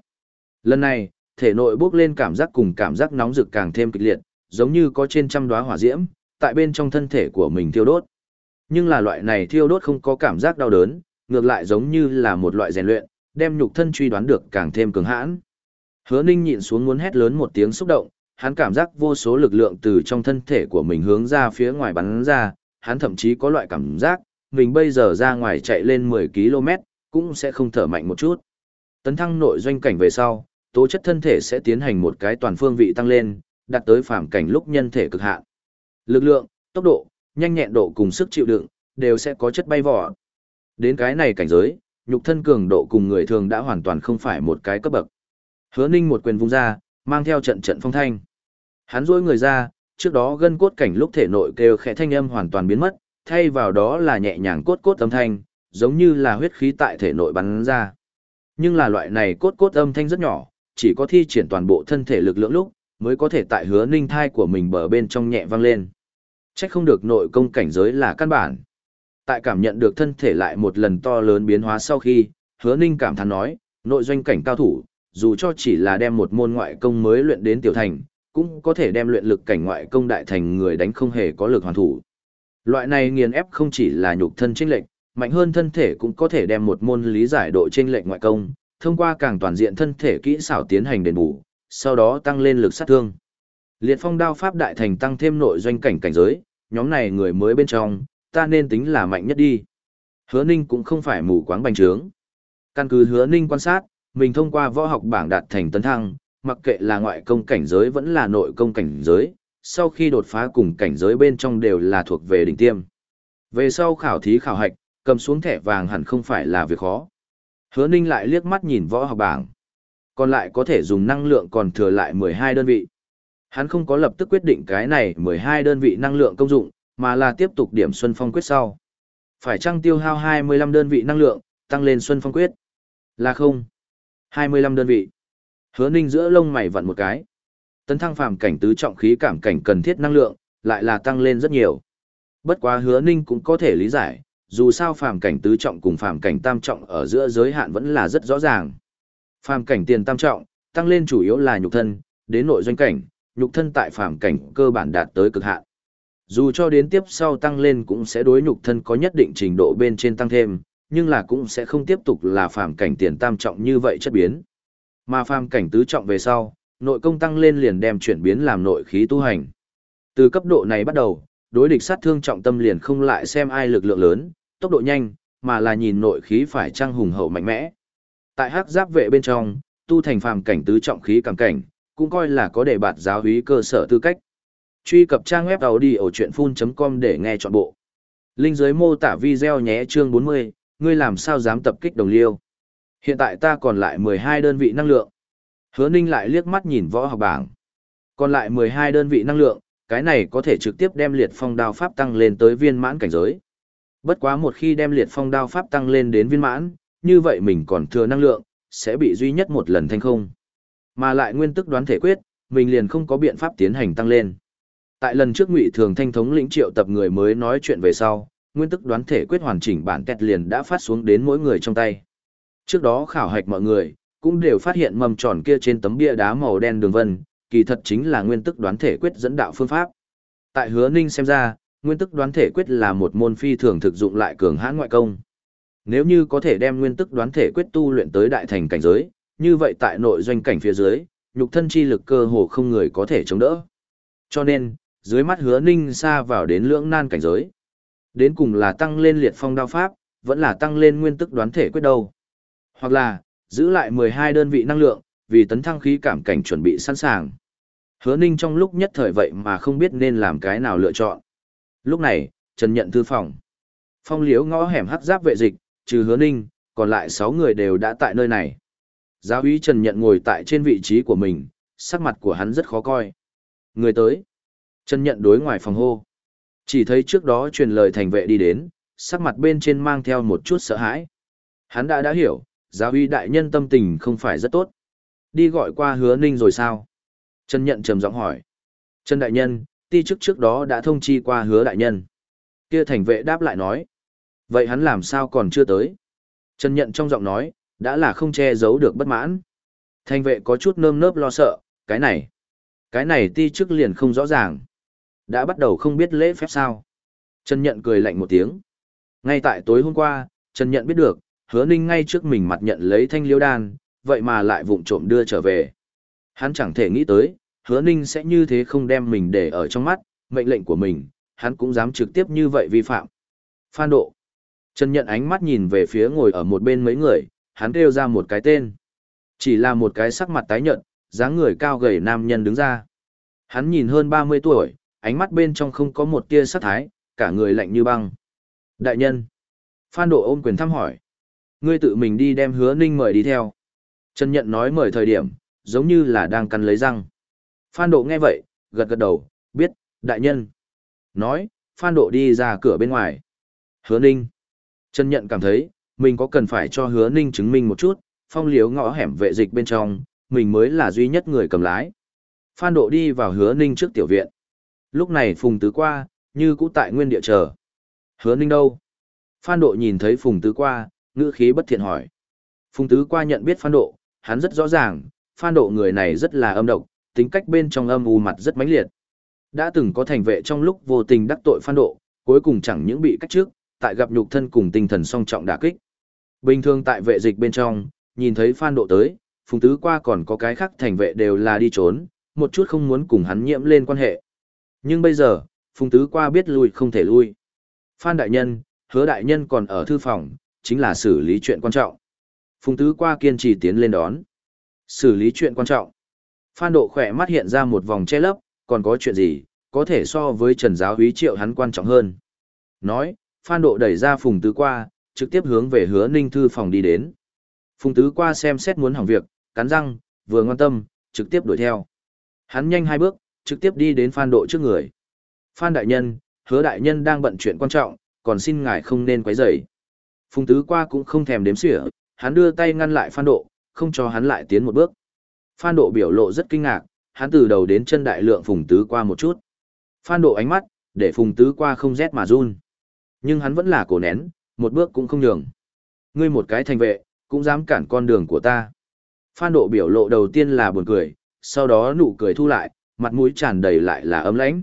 Lần này, thể nội bốc lên cảm giác cùng cảm giác nóng rực càng thêm kịch liệt, giống như có trên trăm đóa hỏa diễm, tại bên trong thân thể của mình thiêu đốt. Nhưng là loại này thiêu đốt không có cảm giác đau đớn, ngược lại giống như là một loại rèn luyện, đem nhục thân truy đoán được càng thêm cường hãn. Hứa Ninh nhịn xuống muốn hét lớn một tiếng xúc động, hắn cảm giác vô số lực lượng từ trong thân thể của mình hướng ra phía ngoài bắn ra, hắn thậm chí có loại cảm giác, mình bây giờ ra ngoài chạy lên 10 km, cũng sẽ không thở mạnh một chút. Tấn thăng nội doanh cảnh về sau, tố chất thân thể sẽ tiến hành một cái toàn phương vị tăng lên, đạt tới phàm cảnh lúc nhân thể cực hạn. Lực lượng, tốc độ, nhanh nhẹn độ cùng sức chịu đựng đều sẽ có chất bay vỏ. Đến cái này cảnh giới, nhục thân cường độ cùng người thường đã hoàn toàn không phải một cái cấp bậc. Hứa Ninh một quyền vung ra, mang theo trận trận phong thanh. Hắn duỗi người ra, trước đó gân cốt cảnh lúc thể nội kêu khẽ thanh âm hoàn toàn biến mất, thay vào đó là nhẹ nhàng cốt cốt âm thanh, giống như là huyết khí tại thể nội bắn ra. Nhưng là loại này cốt cốt âm thanh rất nhỏ, chỉ có thi triển toàn bộ thân thể lực lượng lúc, mới có thể tại hứa ninh thai của mình bờ bên trong nhẹ vang lên. Trách không được nội công cảnh giới là căn bản. Tại cảm nhận được thân thể lại một lần to lớn biến hóa sau khi, hứa ninh cảm thán nói, nội doanh cảnh cao thủ, dù cho chỉ là đem một môn ngoại công mới luyện đến tiểu thành, cũng có thể đem luyện lực cảnh ngoại công đại thành người đánh không hề có lực hoàn thủ. Loại này nghiền ép không chỉ là nhục thân chênh lệnh, mạnh hơn thân thể cũng có thể đem một môn lý giải độ chênh lệch ngoại công, thông qua càng toàn diện thân thể kỹ xảo tiến hành đền bù, sau đó tăng lên lực sát thương. Liệt phong đao pháp đại thành tăng thêm nội doanh cảnh cảnh giới, nhóm này người mới bên trong, ta nên tính là mạnh nhất đi. Hứa Ninh cũng không phải mù quáng bành trướng. Căn cứ Hứa Ninh quan sát, mình thông qua võ học bảng đạt thành tấn thăng, mặc kệ là ngoại công cảnh giới vẫn là nội công cảnh giới, sau khi đột phá cùng cảnh giới bên trong đều là thuộc về đỉnh tiêm. Về sau khảo thí khảo hạch, cầm xuống thẻ vàng hẳn không phải là việc khó. Hứa Ninh lại liếc mắt nhìn võ học bảng. Còn lại có thể dùng năng lượng còn thừa lại 12 đơn vị. Hắn không có lập tức quyết định cái này 12 đơn vị năng lượng công dụng, mà là tiếp tục điểm Xuân Phong quyết sau. Phải chăng tiêu hao 25 đơn vị năng lượng, tăng lên Xuân Phong quyết? Là không. 25 đơn vị. Hứa Ninh giữa lông mày vặn một cái. Tấn thăng phàm cảnh tứ trọng khí cảm cảnh cần thiết năng lượng, lại là tăng lên rất nhiều. Bất quá Hứa Ninh cũng có thể lý giải, dù sao phàm cảnh tứ trọng cùng phàm cảnh tam trọng ở giữa giới hạn vẫn là rất rõ ràng. Phàm cảnh tiền tam trọng, tăng lên chủ yếu là nhục thân, đến nội doanh cảnh, nhục thân tại phàm cảnh cơ bản đạt tới cực hạn. Dù cho đến tiếp sau tăng lên cũng sẽ đối nhục thân có nhất định trình độ bên trên tăng thêm, nhưng là cũng sẽ không tiếp tục là phàm cảnh tiền tam trọng như vậy chất biến. Mà phàm cảnh tứ trọng về sau, nội công tăng lên liền đem chuyển biến làm nội khí tu hành. Từ cấp độ này bắt đầu, đối địch sát thương trọng tâm liền không lại xem ai lực lượng lớn, tốc độ nhanh, mà là nhìn nội khí phải trang hùng hậu mạnh mẽ. Tại hắc giáp vệ bên trong, tu thành phàm cảnh tứ trọng khí càng cảnh, cũng coi là có để bạt giáo hí cơ sở tư cách. Truy cập trang web đầu đi ở chuyện full.com để nghe trọn bộ. Linh dưới mô tả video nhé chương 40, ngươi làm sao dám tập kích đồng liêu. Hiện tại ta còn lại 12 đơn vị năng lượng. Hứa Ninh lại liếc mắt nhìn võ học bảng. Còn lại 12 đơn vị năng lượng, cái này có thể trực tiếp đem liệt phong đao pháp tăng lên tới viên mãn cảnh giới. Bất quá một khi đem liệt phong đao pháp tăng lên đến viên mãn, như vậy mình còn thừa năng lượng, sẽ bị duy nhất một lần thanh không. Mà lại nguyên tức đoán thể quyết, mình liền không có biện pháp tiến hành tăng lên. Tại lần trước Ngụy Thường Thanh thống lĩnh triệu tập người mới nói chuyện về sau, nguyên tức đoán thể quyết hoàn chỉnh bản kẹt liền đã phát xuống đến mỗi người trong tay. Trước đó khảo hạch mọi người, cũng đều phát hiện mầm tròn kia trên tấm bia đá màu đen đường vân, kỳ thật chính là nguyên tức đoán thể quyết dẫn đạo phương pháp. Tại hứa ninh xem ra, nguyên tức đoán thể quyết là một môn phi thường thực dụng lại cường hãn ngoại công. Nếu như có thể đem nguyên tức đoán thể quyết tu luyện tới đại thành cảnh giới, như vậy tại nội doanh cảnh phía dưới, nhục thân chi lực cơ hồ không người có thể chống đỡ. Cho nên, dưới mắt hứa ninh xa vào đến lưỡng nan cảnh giới. Đến cùng là tăng lên liệt phong đao pháp, vẫn là tăng lên nguyên tức đoán thể quyết đâu. Hoặc là, giữ lại 12 đơn vị năng lượng, vì tấn thăng khí cảm cảnh chuẩn bị sẵn sàng. Hứa ninh trong lúc nhất thời vậy mà không biết nên làm cái nào lựa chọn. Lúc này, Trần nhận thư phòng. Phong liếu ngõ hẻm hắc giáp vệ dịch, trừ hứa ninh, còn lại 6 người đều đã tại nơi này. Giáo úy Trần nhận ngồi tại trên vị trí của mình, sắc mặt của hắn rất khó coi. Người tới. Trần nhận đối ngoài phòng hô. Chỉ thấy trước đó truyền lời thành vệ đi đến, sắc mặt bên trên mang theo một chút sợ hãi. Hắn đã đã hiểu, giáo uy đại nhân tâm tình không phải rất tốt. Đi gọi qua hứa ninh rồi sao? Trần nhận trầm giọng hỏi. Trần đại nhân, ti chức trước đó đã thông chi qua hứa đại nhân. Kia thành vệ đáp lại nói. Vậy hắn làm sao còn chưa tới? Trần nhận trong giọng nói, đã là không che giấu được bất mãn. Thành vệ có chút nơm nớp lo sợ, cái này. Cái này ti chức liền không rõ ràng. Đã bắt đầu không biết lễ phép sao. Trần nhận cười lạnh một tiếng. Ngay tại tối hôm qua, Trần nhận biết được, hứa ninh ngay trước mình mặt nhận lấy thanh liêu đan, vậy mà lại vụng trộm đưa trở về. Hắn chẳng thể nghĩ tới, hứa ninh sẽ như thế không đem mình để ở trong mắt, mệnh lệnh của mình, hắn cũng dám trực tiếp như vậy vi phạm. Phan độ. Trần nhận ánh mắt nhìn về phía ngồi ở một bên mấy người, hắn kêu ra một cái tên. Chỉ là một cái sắc mặt tái nhợt, dáng người cao gầy nam nhân đứng ra. Hắn nhìn hơn 30 tuổi, ánh mắt bên trong không có một tia sắc thái, cả người lạnh như băng. Đại nhân. Phan Độ ôm quyền thăm hỏi. Ngươi tự mình đi đem hứa ninh mời đi theo. Trần Nhận nói mời thời điểm, giống như là đang cắn lấy răng. Phan Độ nghe vậy, gật gật đầu, biết, đại nhân. Nói, Phan Độ đi ra cửa bên ngoài. Hứa ninh. Trần Nhận cảm thấy, mình có cần phải cho hứa ninh chứng minh một chút, phong liếu ngõ hẻm vệ dịch bên trong, mình mới là duy nhất người cầm lái. Phan Độ đi vào hứa ninh trước tiểu viện. Lúc này Phùng Tứ qua, như cũ tại nguyên địa chờ. Hứa ninh đâu? Phan Độ nhìn thấy Phùng Tứ qua, ngữ khí bất thiện hỏi. Phùng Tứ qua nhận biết Phan Độ, hắn rất rõ ràng, Phan Độ người này rất là âm độc, tính cách bên trong âm u mặt rất mãnh liệt. Đã từng có thành vệ trong lúc vô tình đắc tội Phan Độ, cuối cùng chẳng những bị cách trước, tại gặp nhục thân cùng tinh thần song trọng đả kích. Bình thường tại vệ dịch bên trong, nhìn thấy Phan Độ tới, Phùng Tứ qua còn có cái khác thành vệ đều là đi trốn, một chút không muốn cùng hắn nhiễm lên quan hệ. Nhưng bây giờ, Phùng Tứ qua biết lui không thể lui. Phan Đại Nhân, hứa Đại Nhân còn ở thư phòng, chính là xử lý chuyện quan trọng. Phùng Tứ qua kiên trì tiến lên đón. Xử lý chuyện quan trọng. Phan Độ khỏe mắt hiện ra một vòng che lấp, còn có chuyện gì, có thể so với Trần Giáo Húy Triệu hắn quan trọng hơn. Nói, Phan Độ đẩy ra Phùng Tứ qua, trực tiếp hướng về hứa Ninh Thư phòng đi đến. Phùng Tứ qua xem xét muốn hỏng việc, cắn răng, vừa ngoan tâm, trực tiếp đuổi theo. Hắn nhanh hai bước, trực tiếp đi đến Phan Độ trước người. Phan Đại Nhân, hứa Đại Nhân đang bận chuyện quan trọng, còn xin ngài không nên quấy rầy. Phùng Tứ qua cũng không thèm đếm xỉa, hắn đưa tay ngăn lại Phan Độ, không cho hắn lại tiến một bước. Phan Độ biểu lộ rất kinh ngạc, hắn từ đầu đến chân đại lượng Phùng Tứ qua một chút. Phan Độ ánh mắt, để Phùng Tứ qua không rét mà run. Nhưng hắn vẫn là cổ nén, một bước cũng không nhường. Ngươi một cái thành vệ, cũng dám cản con đường của ta. Phan Độ biểu lộ đầu tiên là buồn cười, sau đó nụ cười thu lại, mặt mũi tràn đầy lại là ấm lãnh.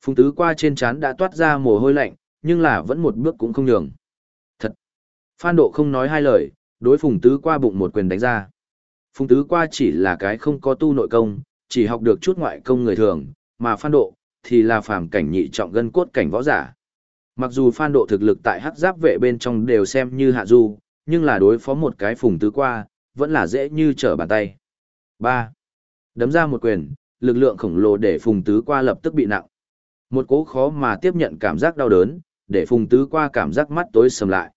Phùng Tứ qua trên trán đã toát ra mồ hôi lạnh, nhưng là vẫn một bước cũng không nhường. Phan Độ không nói hai lời, đối Phùng Tứ qua bụng một quyền đánh ra. Phùng Tứ qua chỉ là cái không có tu nội công, chỉ học được chút ngoại công người thường, mà Phan Độ thì là phàm cảnh nhị trọng gân cốt cảnh võ giả. Mặc dù Phan Độ thực lực tại hắc giáp vệ bên trong đều xem như hạ du, nhưng là đối phó một cái Phùng Tứ qua, vẫn là dễ như trở bàn tay. 3. Đấm ra một quyền, lực lượng khổng lồ để Phùng Tứ qua lập tức bị nặng. Một cố khó mà tiếp nhận cảm giác đau đớn, để Phùng Tứ qua cảm giác mắt tối sầm lại.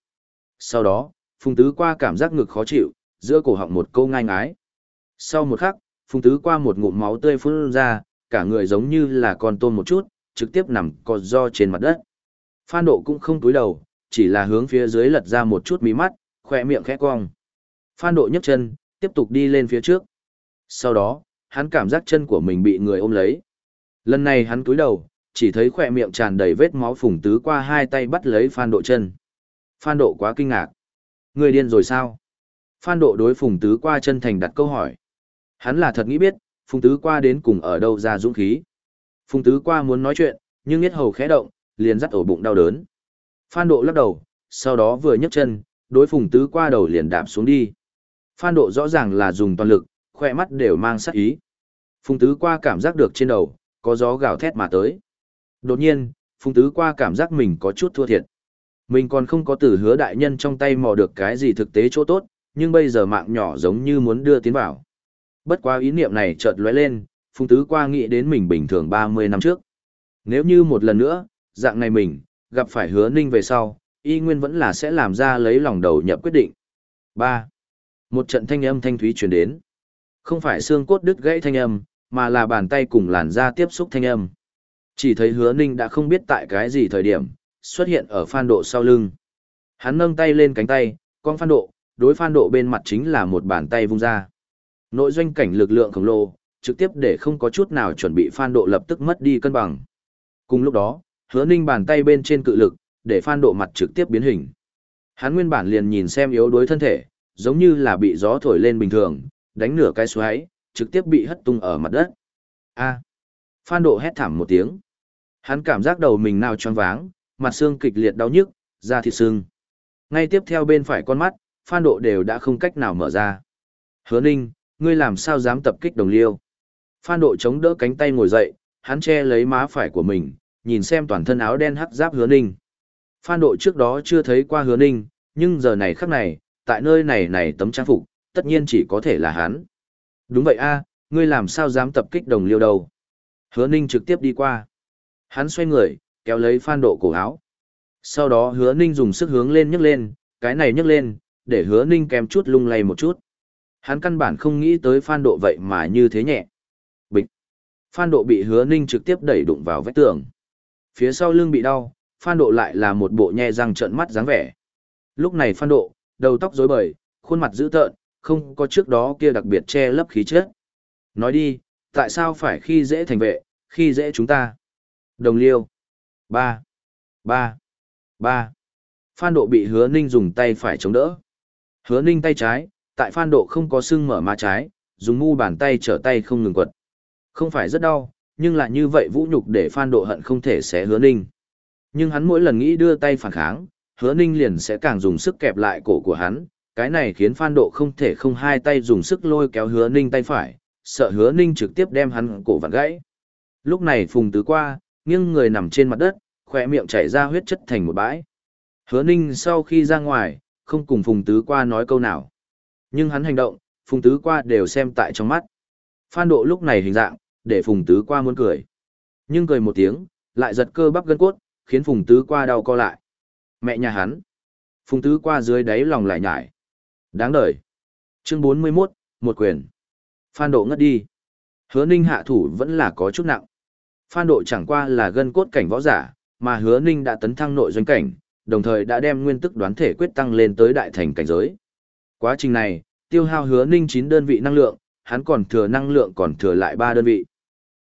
Sau đó, Phùng Tứ qua cảm giác ngực khó chịu, giữa cổ họng một câu ngai ngái. Sau một khắc, Phùng Tứ qua một ngụm máu tươi phun ra, cả người giống như là con tôm một chút, trực tiếp nằm co do trên mặt đất. Phan Độ cũng không túi đầu, chỉ là hướng phía dưới lật ra một chút mí mắt, khỏe miệng khẽ cong. Phan Độ nhấc chân, tiếp tục đi lên phía trước. Sau đó, hắn cảm giác chân của mình bị người ôm lấy. Lần này hắn túi đầu, chỉ thấy khỏe miệng tràn đầy vết máu phùng tứ qua hai tay bắt lấy Phan Độ chân. Phan Độ quá kinh ngạc. Người điên rồi sao? Phan Độ đối phùng tứ qua chân thành đặt câu hỏi. Hắn là thật nghĩ biết, phùng tứ qua đến cùng ở đâu ra dũng khí. Phùng tứ qua muốn nói chuyện, nhưng biết hầu khẽ động, liền dắt ổ bụng đau đớn. Phan Độ lắc đầu, sau đó vừa nhấc chân, đối phùng tứ qua đầu liền đạp xuống đi. Phan Độ rõ ràng là dùng toàn lực, khoe mắt đều mang sát ý. Phùng tứ qua cảm giác được trên đầu, có gió gào thét mà tới. Đột nhiên, Phùng tứ qua cảm giác mình có chút thua thiệt. Mình còn không có từ hứa đại nhân trong tay mò được cái gì thực tế chỗ tốt, nhưng bây giờ mạng nhỏ giống như muốn đưa tiến vào. Bất quá ý niệm này chợt lóe lên, Phùng tứ qua nghĩ đến mình bình thường 30 năm trước. Nếu như một lần nữa, dạng này mình, gặp phải hứa ninh về sau, y nguyên vẫn là sẽ làm ra lấy lòng đầu nhập quyết định. 3. Một trận thanh âm thanh thúy truyền đến. Không phải xương cốt đứt gãy thanh âm, mà là bàn tay cùng làn da tiếp xúc thanh âm. Chỉ thấy hứa ninh đã không biết tại cái gì thời điểm, xuất hiện ở phan độ sau lưng. Hắn nâng tay lên cánh tay, con phan độ, đối phan độ bên mặt chính là một bàn tay vung ra. Nội doanh cảnh lực lượng khổng lồ, trực tiếp để không có chút nào chuẩn bị phan độ lập tức mất đi cân bằng. Cùng lúc đó, hứa ninh bàn tay bên trên cự lực, để phan độ mặt trực tiếp biến hình. Hắn nguyên bản liền nhìn xem yếu đuối thân thể, giống như là bị gió thổi lên bình thường, đánh nửa cái xoáy, trực tiếp bị hất tung ở mặt đất. A. Phan độ hét thảm một tiếng. Hắn cảm giác đầu mình nào choáng váng, mặt xương kịch liệt đau nhức, da thịt sưng. Ngay tiếp theo bên phải con mắt, Phan độ đều đã không cách nào mở ra. Hứa Ninh, ngươi làm sao dám tập kích đồng liêu? Phan độ chống đỡ cánh tay ngồi dậy, hắn che lấy má phải của mình, nhìn xem toàn thân áo đen hắc giáp Hứa Ninh. Phan độ trước đó chưa thấy qua Hứa Ninh, nhưng giờ này khắc này, tại nơi này này tấm trang phục, tất nhiên chỉ có thể là hắn. Đúng vậy a, ngươi làm sao dám tập kích đồng liêu đâu. Hứa ninh trực tiếp đi qua. Hắn xoay người, kéo lấy phan độ cổ áo. Sau đó hứa ninh dùng sức hướng lên nhấc lên, cái này nhấc lên, để hứa ninh kèm chút lung lay một chút. Hắn căn bản không nghĩ tới phan độ vậy mà như thế nhẹ. Bịch. Phan độ bị hứa ninh trực tiếp đẩy đụng vào vách tường. Phía sau lưng bị đau, phan độ lại là một bộ nhe răng trợn mắt dáng vẻ. Lúc này phan độ, đầu tóc rối bời, khuôn mặt dữ tợn, không có trước đó kia đặc biệt che lấp khí chất. Nói đi, tại sao phải khi dễ thành vệ, khi dễ chúng ta? Đồng liêu. Ba. Ba. Ba. Phan độ bị hứa ninh dùng tay phải chống đỡ. Hứa ninh tay trái, tại phan độ không có sưng mở má trái, dùng mu bàn tay trở tay không ngừng quật. Không phải rất đau, nhưng lại như vậy vũ nhục để phan độ hận không thể xé hứa ninh. Nhưng hắn mỗi lần nghĩ đưa tay phản kháng, hứa ninh liền sẽ càng dùng sức kẹp lại cổ của hắn, cái này khiến phan độ không thể không hai tay dùng sức lôi kéo hứa ninh tay phải, sợ hứa ninh trực tiếp đem hắn cổ vặn gãy. Lúc này phùng tứ qua, nghiêng người nằm trên mặt đất, khỏe miệng chảy ra huyết chất thành một bãi. Hứa ninh sau khi ra ngoài, không cùng phùng tứ qua nói câu nào. Nhưng hắn hành động, phùng tứ qua đều xem tại trong mắt. Phan độ lúc này hình dạng, để phùng tứ qua muốn cười. Nhưng cười một tiếng, lại giật cơ bắp gân cốt, khiến phùng tứ qua đau co lại. Mẹ nhà hắn. Phùng tứ qua dưới đáy lòng lại nhải. Đáng đời. Chương 41, một quyền. Phan độ ngất đi. Hứa ninh hạ thủ vẫn là có chút nặng. Phan độ chẳng qua là gân cốt cảnh võ giả, mà hứa ninh đã tấn thăng nội doanh cảnh, đồng thời đã đem nguyên tức đoán thể quyết tăng lên tới đại thành cảnh giới. Quá trình này, tiêu hao hứa ninh 9 đơn vị năng lượng, hắn còn thừa năng lượng còn thừa lại 3 đơn vị.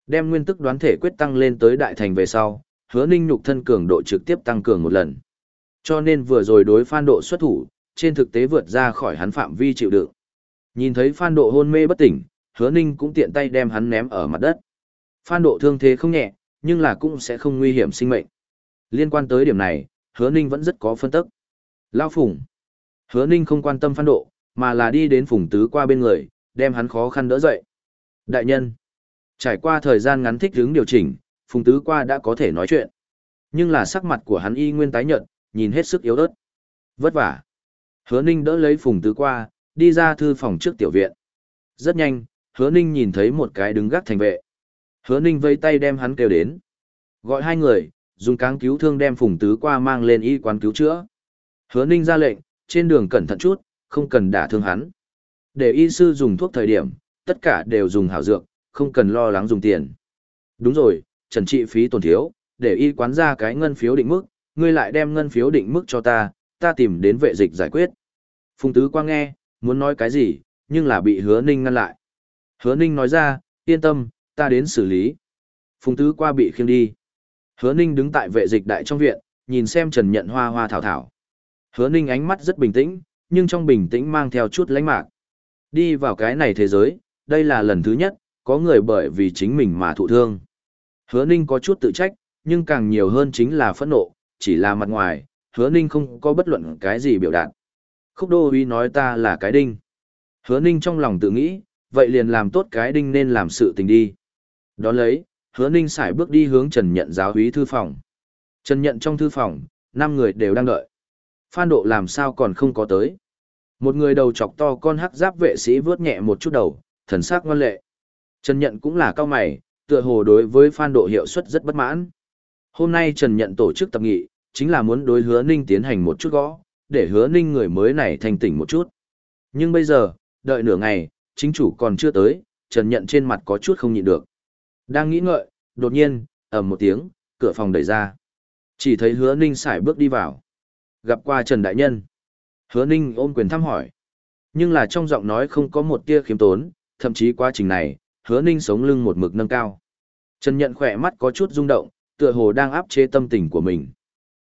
Đem nguyên tức đoán thể quyết tăng lên tới đại thành về sau, hứa ninh nhục thân cường độ trực tiếp tăng cường một lần. Cho nên vừa rồi đối phan độ xuất thủ, trên thực tế vượt ra khỏi hắn phạm vi chịu đựng. Nhìn thấy phan độ hôn mê bất tỉnh, hứa ninh cũng tiện tay đem hắn ném ở mặt đất. Phan độ thương thế không nhẹ, nhưng là cũng sẽ không nguy hiểm sinh mệnh. Liên quan tới điểm này, hứa ninh vẫn rất có phân tức. Lao phùng. Hứa ninh không quan tâm phan độ, mà là đi đến phùng tứ qua bên người, đem hắn khó khăn đỡ dậy. Đại nhân. Trải qua thời gian ngắn thích hướng điều chỉnh, phùng tứ qua đã có thể nói chuyện. Nhưng là sắc mặt của hắn y nguyên tái nhợt, nhìn hết sức yếu ớt. Vất vả. Hứa ninh đỡ lấy phùng tứ qua, đi ra thư phòng trước tiểu viện. Rất nhanh, hứa ninh nhìn thấy một cái đứng gác thành vệ. Hứa ninh vây tay đem hắn kêu đến. Gọi hai người, dùng cáng cứu thương đem phùng tứ qua mang lên y quán cứu chữa. Hứa ninh ra lệnh, trên đường cẩn thận chút, không cần đả thương hắn. Để y sư dùng thuốc thời điểm, tất cả đều dùng hảo dược, không cần lo lắng dùng tiền. Đúng rồi, trần trị phí tổn thiếu, để y quán ra cái ngân phiếu định mức, ngươi lại đem ngân phiếu định mức cho ta, ta tìm đến vệ dịch giải quyết. Phùng tứ qua nghe, muốn nói cái gì, nhưng là bị hứa ninh ngăn lại. Hứa ninh nói ra, yên tâm, ta đến xử lý. Phùng tứ qua bị khiêng đi. Hứa ninh đứng tại vệ dịch đại trong viện, nhìn xem trần nhận hoa hoa thảo thảo. Hứa ninh ánh mắt rất bình tĩnh, nhưng trong bình tĩnh mang theo chút lãnh mạc. Đi vào cái này thế giới, đây là lần thứ nhất, có người bởi vì chính mình mà thụ thương. Hứa ninh có chút tự trách, nhưng càng nhiều hơn chính là phẫn nộ, chỉ là mặt ngoài, hứa ninh không có bất luận cái gì biểu đạt. Khúc đô uy nói ta là cái đinh. Hứa ninh trong lòng tự nghĩ, vậy liền làm tốt cái đinh nên làm sự tình đi. Đón lấy, hứa ninh xài bước đi hướng Trần Nhận giáo húy thư phòng. Trần Nhận trong thư phòng, năm người đều đang đợi. Phan độ làm sao còn không có tới. Một người đầu chọc to con hắc giáp vệ sĩ vớt nhẹ một chút đầu, thần sắc ngoan lệ. Trần Nhận cũng là cao mày, tựa hồ đối với Phan độ hiệu suất rất bất mãn. Hôm nay Trần Nhận tổ chức tập nghị, chính là muốn đối hứa ninh tiến hành một chút gõ, để hứa ninh người mới này thành tỉnh một chút. Nhưng bây giờ, đợi nửa ngày, chính chủ còn chưa tới, Trần Nhận trên mặt có chút không nhịn được. Đang nghĩ ngợi, đột nhiên, ầm một tiếng, cửa phòng đẩy ra. Chỉ thấy hứa ninh sải bước đi vào. Gặp qua Trần Đại Nhân. Hứa ninh ôm quyền thăm hỏi. Nhưng là trong giọng nói không có một tia khiếm tốn, thậm chí quá trình này, hứa ninh sống lưng một mực nâng cao. Trần Nhận khỏe mắt có chút rung động, tựa hồ đang áp chế tâm tình của mình.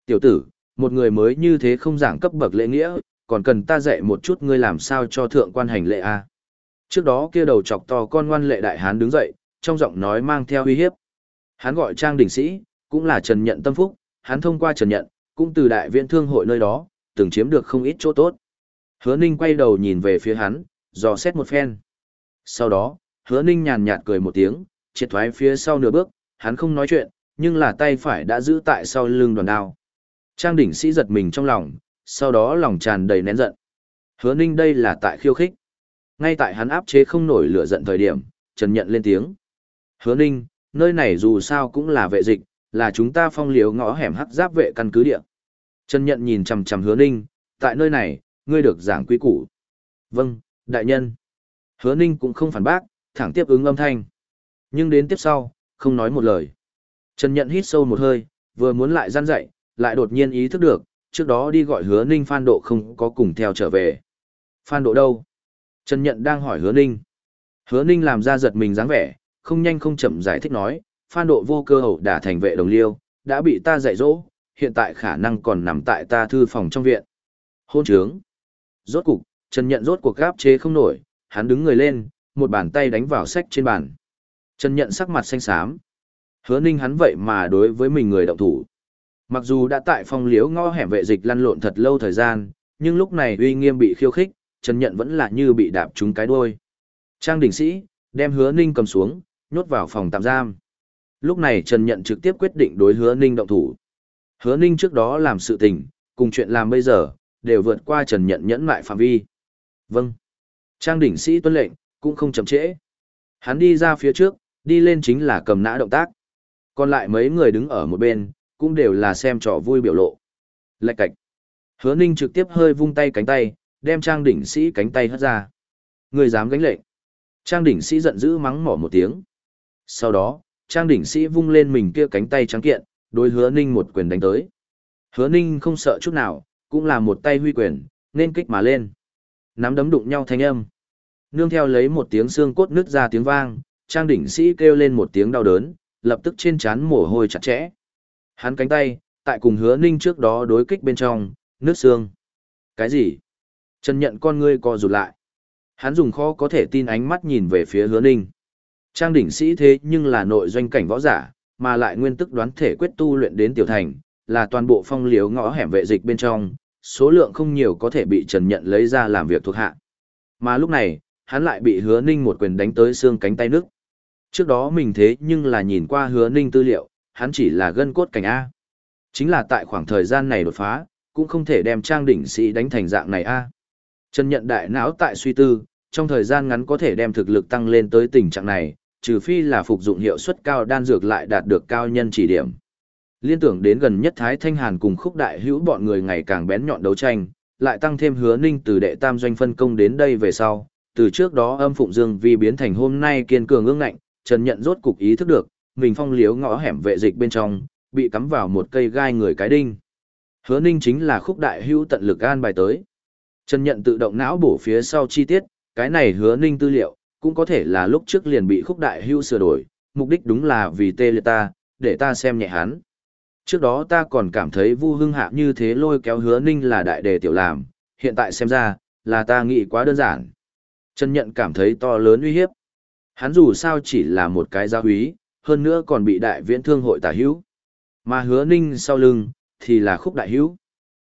Tiểu tử, một người mới như thế không giảng cấp bậc lễ nghĩa, còn cần ta dạy một chút ngươi làm sao cho thượng quan hành lệ a. À? Trước đó kia đầu chọc to con ngoan lệ đại hán đứng dậy, trong giọng nói mang theo uy hiếp. Hắn gọi Trang đỉnh sĩ, cũng là Trần Nhận tâm phúc, hắn thông qua Trần Nhận, cũng từ đại viện thương hội nơi đó, từng chiếm được không ít chỗ tốt. Hứa Ninh quay đầu nhìn về phía hắn, dò xét một phen. Sau đó, Hứa Ninh nhàn nhạt cười một tiếng, triệt thoái phía sau nửa bước, hắn không nói chuyện, nhưng là tay phải đã giữ tại sau lưng đoàn đao. Trang đỉnh sĩ giật mình trong lòng, sau đó lòng tràn đầy nén giận. Hứa Ninh đây là tại khiêu khích. Ngay tại hắn áp chế không nổi lửa giận thời điểm, Trần Nhận lên tiếng. Hứa Ninh, nơi này dù sao cũng là vệ dịch, là chúng ta phong liếu ngõ hẻm hắc giáp vệ căn cứ địa. Trần Nhận nhìn chằm chằm Hứa Ninh, tại nơi này, ngươi được giảng quy củ. Vâng, đại nhân. Hứa Ninh cũng không phản bác, thẳng tiếp ứng âm thanh. Nhưng đến tiếp sau, không nói một lời. Trần Nhận hít sâu một hơi, vừa muốn lại gian dậy, lại đột nhiên ý thức được, trước đó đi gọi Hứa Ninh Phan Độ không có cùng theo trở về. Phan Độ đâu? Trần Nhận đang hỏi Hứa Ninh. Hứa Ninh làm ra giật mình dáng vẻ, không nhanh không chậm giải thích nói, Phan Độ vô cơ hậu đã thành vệ đồng liêu, đã bị ta dạy dỗ, hiện tại khả năng còn nằm tại ta thư phòng trong viện. Hôn trướng. Rốt cục, Trần Nhận rốt cuộc gáp chế không nổi, hắn đứng người lên, một bàn tay đánh vào sách trên bàn. Trần Nhận sắc mặt xanh xám. Hứa Ninh hắn vậy mà đối với mình người động thủ. Mặc dù đã tại phòng liếu ngõ hẻm vệ dịch lăn lộn thật lâu thời gian, nhưng lúc này uy nghiêm bị khiêu khích, Trần Nhận vẫn là như bị đạp trúng cái đuôi. Trang đỉnh sĩ, đem hứa ninh cầm xuống, nhốt vào phòng tạm giam. Lúc này Trần Nhận trực tiếp quyết định đối hứa ninh động thủ. Hứa ninh trước đó làm sự tình, cùng chuyện làm bây giờ, đều vượt qua Trần Nhận nhẫn lại phạm vi. Vâng. Trang đỉnh sĩ tuân lệnh, cũng không chậm trễ. Hắn đi ra phía trước, đi lên chính là cầm nã động tác. Còn lại mấy người đứng ở một bên, cũng đều là xem trò vui biểu lộ. Lạch cạch. Hứa ninh trực tiếp hơi vung tay cánh tay, đem trang đỉnh sĩ cánh tay hất ra. Người dám gánh lệnh. Trang đỉnh sĩ giận dữ mắng mỏ một tiếng. Sau đó, trang đỉnh sĩ vung lên mình kia cánh tay trắng kiện, đối hứa ninh một quyền đánh tới. Hứa ninh không sợ chút nào, cũng là một tay huy quyền, nên kích mà lên. Nắm đấm đụng nhau thanh âm. Nương theo lấy một tiếng xương cốt nứt ra tiếng vang, trang đỉnh sĩ kêu lên một tiếng đau đớn, lập tức trên trán mồ hôi chặt chẽ. Hắn cánh tay, tại cùng hứa ninh trước đó đối kích bên trong, nứt xương. Cái gì? Trần nhận con ngươi co rụt lại. Hắn dùng khó có thể tin ánh mắt nhìn về phía hứa ninh. Trang đỉnh sĩ thế nhưng là nội doanh cảnh võ giả, mà lại nguyên tức đoán thể quyết tu luyện đến tiểu thành, là toàn bộ phong liếu ngõ hẻm vệ dịch bên trong, số lượng không nhiều có thể bị Trần Nhận lấy ra làm việc thuộc hạ. Mà lúc này, hắn lại bị hứa ninh một quyền đánh tới xương cánh tay nước. Trước đó mình thế nhưng là nhìn qua hứa ninh tư liệu, hắn chỉ là gân cốt cảnh A. Chính là tại khoảng thời gian này đột phá, cũng không thể đem trang đỉnh sĩ đánh thành dạng này A. Trần nhận đại não tại suy tư, trong thời gian ngắn có thể đem thực lực tăng lên tới tình trạng này, trừ phi là phục dụng hiệu suất cao đan dược lại đạt được cao nhân chỉ điểm. Liên tưởng đến gần nhất Thái Thanh Hàn cùng khúc đại hữu bọn người ngày càng bén nhọn đấu tranh, lại tăng thêm hứa ninh từ đệ tam doanh phân công đến đây về sau, từ trước đó âm phụng dương vì biến thành hôm nay kiên cường ương ngạnh, Trần nhận rốt cục ý thức được, mình phong liếu ngõ hẻm vệ dịch bên trong, bị cắm vào một cây gai người cái đinh. Hứa ninh chính là khúc đại hữu tận lực an bài tới. Trần nhận tự động não bổ phía sau chi tiết, cái này hứa ninh tư liệu, cũng có thể là lúc trước liền bị khúc đại hưu sửa đổi, mục đích đúng là vì tê liệt ta, để ta xem nhẹ hắn. Trước đó ta còn cảm thấy vu hưng hạ như thế lôi kéo hứa ninh là đại đề tiểu làm, hiện tại xem ra, là ta nghĩ quá đơn giản. Trần nhận cảm thấy to lớn uy hiếp. Hắn dù sao chỉ là một cái gia húy, hơn nữa còn bị đại viễn thương hội tả hữu. Mà hứa ninh sau lưng, thì là khúc đại hữu.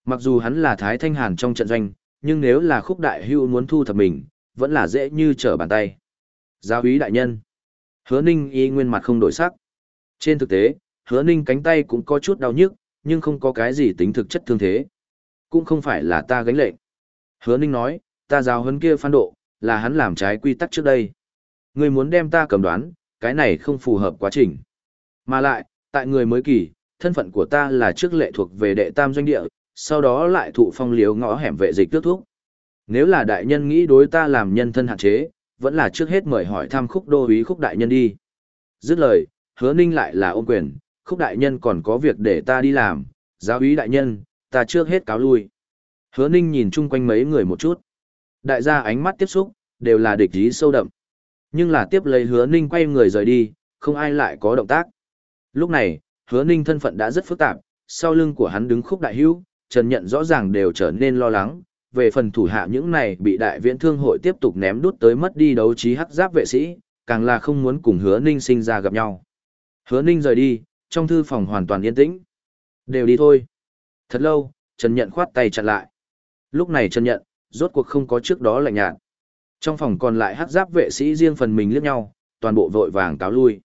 Mặc dù hắn là Thái Thanh Hàn trong trận doanh, nhưng nếu là khúc đại hữu muốn thu thập mình, vẫn là dễ như trở bàn tay. Giáo úy đại nhân. Hứa ninh y nguyên mặt không đổi sắc. Trên thực tế, hứa ninh cánh tay cũng có chút đau nhức, nhưng không có cái gì tính thực chất thương thế. Cũng không phải là ta gánh lệnh. Hứa ninh nói, ta giáo huấn kia phan độ, là hắn làm trái quy tắc trước đây. Người muốn đem ta cầm đoán, cái này không phù hợp quá trình. Mà lại, tại người mới kỳ, thân phận của ta là trước lệ thuộc về đệ tam doanh địa, sau đó lại thụ phong liếu ngõ hẻm vệ dịch tước thuốc. Nếu là đại nhân nghĩ đối ta làm nhân thân hạn chế, vẫn là trước hết mời hỏi thăm khúc đô úy khúc đại nhân đi. Dứt lời, hứa ninh lại là ôm quyền, khúc đại nhân còn có việc để ta đi làm, giáo úy đại nhân, ta trước hết cáo lui. Hứa ninh nhìn chung quanh mấy người một chút. Đại gia ánh mắt tiếp xúc, đều là địch ý sâu đậm. Nhưng là tiếp lấy hứa ninh quay người rời đi, không ai lại có động tác. Lúc này, hứa ninh thân phận đã rất phức tạp, sau lưng của hắn đứng khúc đại hữu, Trần Nhận rõ ràng đều trở nên lo lắng, về phần thủ hạ những này bị đại viễn thương hội tiếp tục ném đút tới mất đi đấu trí hắc giáp vệ sĩ, càng là không muốn cùng hứa ninh sinh ra gặp nhau. Hứa ninh rời đi, trong thư phòng hoàn toàn yên tĩnh. Đều đi thôi. Thật lâu, Trần Nhận khoát tay chặn lại. Lúc này Trần Nhận, rốt cuộc không có trước đó lạnh nhạt. Trong phòng còn lại hắc giáp vệ sĩ riêng phần mình liếc nhau, toàn bộ vội vàng cáo lui.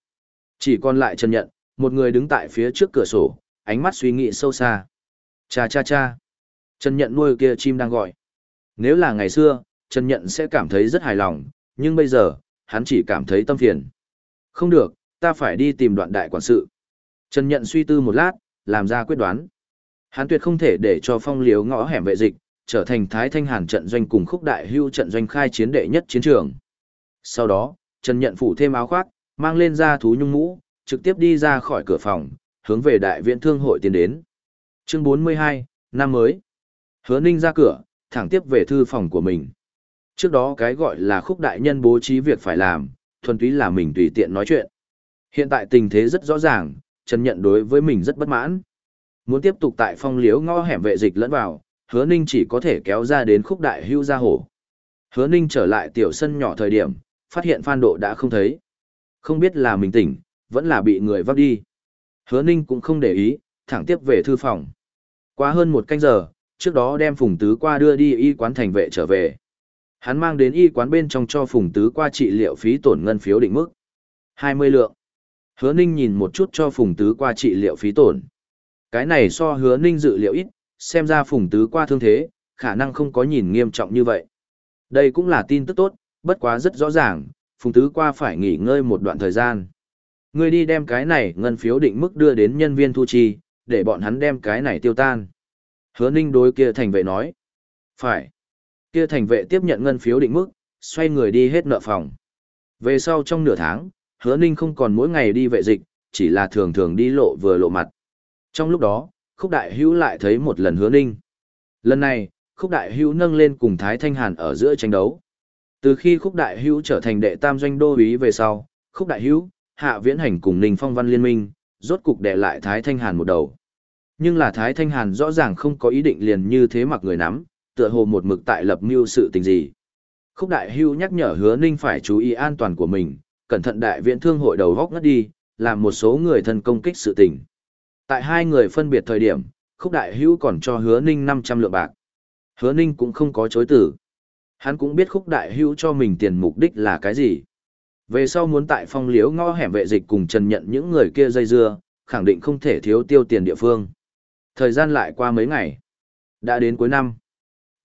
Chỉ còn lại Trần Nhận, một người đứng tại phía trước cửa sổ, ánh mắt suy nghĩ sâu xa. Cha cha cha. Trần nhận nuôi kia chim đang gọi. Nếu là ngày xưa, Trần Nhận sẽ cảm thấy rất hài lòng, nhưng bây giờ, hắn chỉ cảm thấy tâm phiền. Không được, ta phải đi tìm đoạn đại quản sự. Trần Nhận suy tư một lát, làm ra quyết đoán. Hắn tuyệt không thể để cho phong liếu ngõ hẻm vệ dịch, trở thành Thái Thanh Hàn trận doanh cùng khúc đại hưu trận doanh khai chiến đệ nhất chiến trường. Sau đó, Trần Nhận phủ thêm áo khoác, mang lên ra thú nhung mũ, trực tiếp đi ra khỏi cửa phòng, hướng về đại viện thương hội tiến đến. Chương 42, năm mới. Hứa Ninh ra cửa, thẳng tiếp về thư phòng của mình. Trước đó cái gọi là khúc đại nhân bố trí việc phải làm, thuần túy là mình tùy tiện nói chuyện. Hiện tại tình thế rất rõ ràng, Trần Nhận đối với mình rất bất mãn. Muốn tiếp tục tại phong liếu ngõ hẻm vệ dịch lẫn vào, hứa ninh chỉ có thể kéo ra đến khúc đại hưu ra hổ. Hứa ninh trở lại tiểu sân nhỏ thời điểm, phát hiện phan độ đã không thấy. Không biết là mình tỉnh, vẫn là bị người vắt đi. Hứa ninh cũng không để ý, thẳng tiếp về thư phòng. Qua hơn một canh giờ, trước đó đem Phùng Tứ qua đưa đi y quán thành vệ trở về. Hắn mang đến y quán bên trong cho Phùng Tứ qua trị liệu phí tổn ngân phiếu định mức. 20 lượng. Hứa Ninh nhìn một chút cho Phùng Tứ qua trị liệu phí tổn. Cái này so Hứa Ninh dự liệu ít, xem ra Phùng Tứ qua thương thế, khả năng không có nhìn nghiêm trọng như vậy. Đây cũng là tin tức tốt, bất quá rất rõ ràng, Phùng Tứ qua phải nghỉ ngơi một đoạn thời gian. Ngươi đi đem cái này ngân phiếu định mức đưa đến nhân viên thu chi, để bọn hắn đem cái này tiêu tan. Hứa Ninh đối kia thành vệ nói. Phải. Kia thành vệ tiếp nhận ngân phiếu định mức, xoay người đi hết nợ phòng. Về sau trong nửa tháng, hứa Ninh không còn mỗi ngày đi vệ dịch, chỉ là thường thường đi lộ vừa lộ mặt. Trong lúc đó, khúc đại hữu lại thấy một lần hứa Ninh. Lần này, khúc đại hữu nâng lên cùng Thái Thanh Hàn ở giữa tranh đấu. Từ khi khúc đại hữu trở thành đệ tam doanh đô úy về sau, khúc đại hữu, hạ viễn hành cùng Ninh Phong Văn liên minh, rốt cục đệ lại Thái Thanh Hàn một đầu. Nhưng là Thái Thanh Hàn rõ ràng không có ý định liền như thế mặc người nắm, tựa hồ một mực tại lập mưu sự tình gì. Khúc Đại Hưu nhắc nhở Hứa Ninh phải chú ý an toàn của mình, cẩn thận đại viện thương hội đầu góc ngất đi, làm một số người thân công kích sự tình. Tại hai người phân biệt thời điểm, Khúc Đại Hưu còn cho Hứa Ninh 500 lượng bạc. Hứa Ninh cũng không có chối tử. Hắn cũng biết Khúc Đại Hưu cho mình tiền mục đích là cái gì. Về sau muốn tại phong liếu ngõ hẻm vệ dịch cùng trần nhận những người kia dây dưa, khẳng định không thể thiếu tiêu tiền địa phương. Thời gian lại qua mấy ngày. Đã đến cuối năm.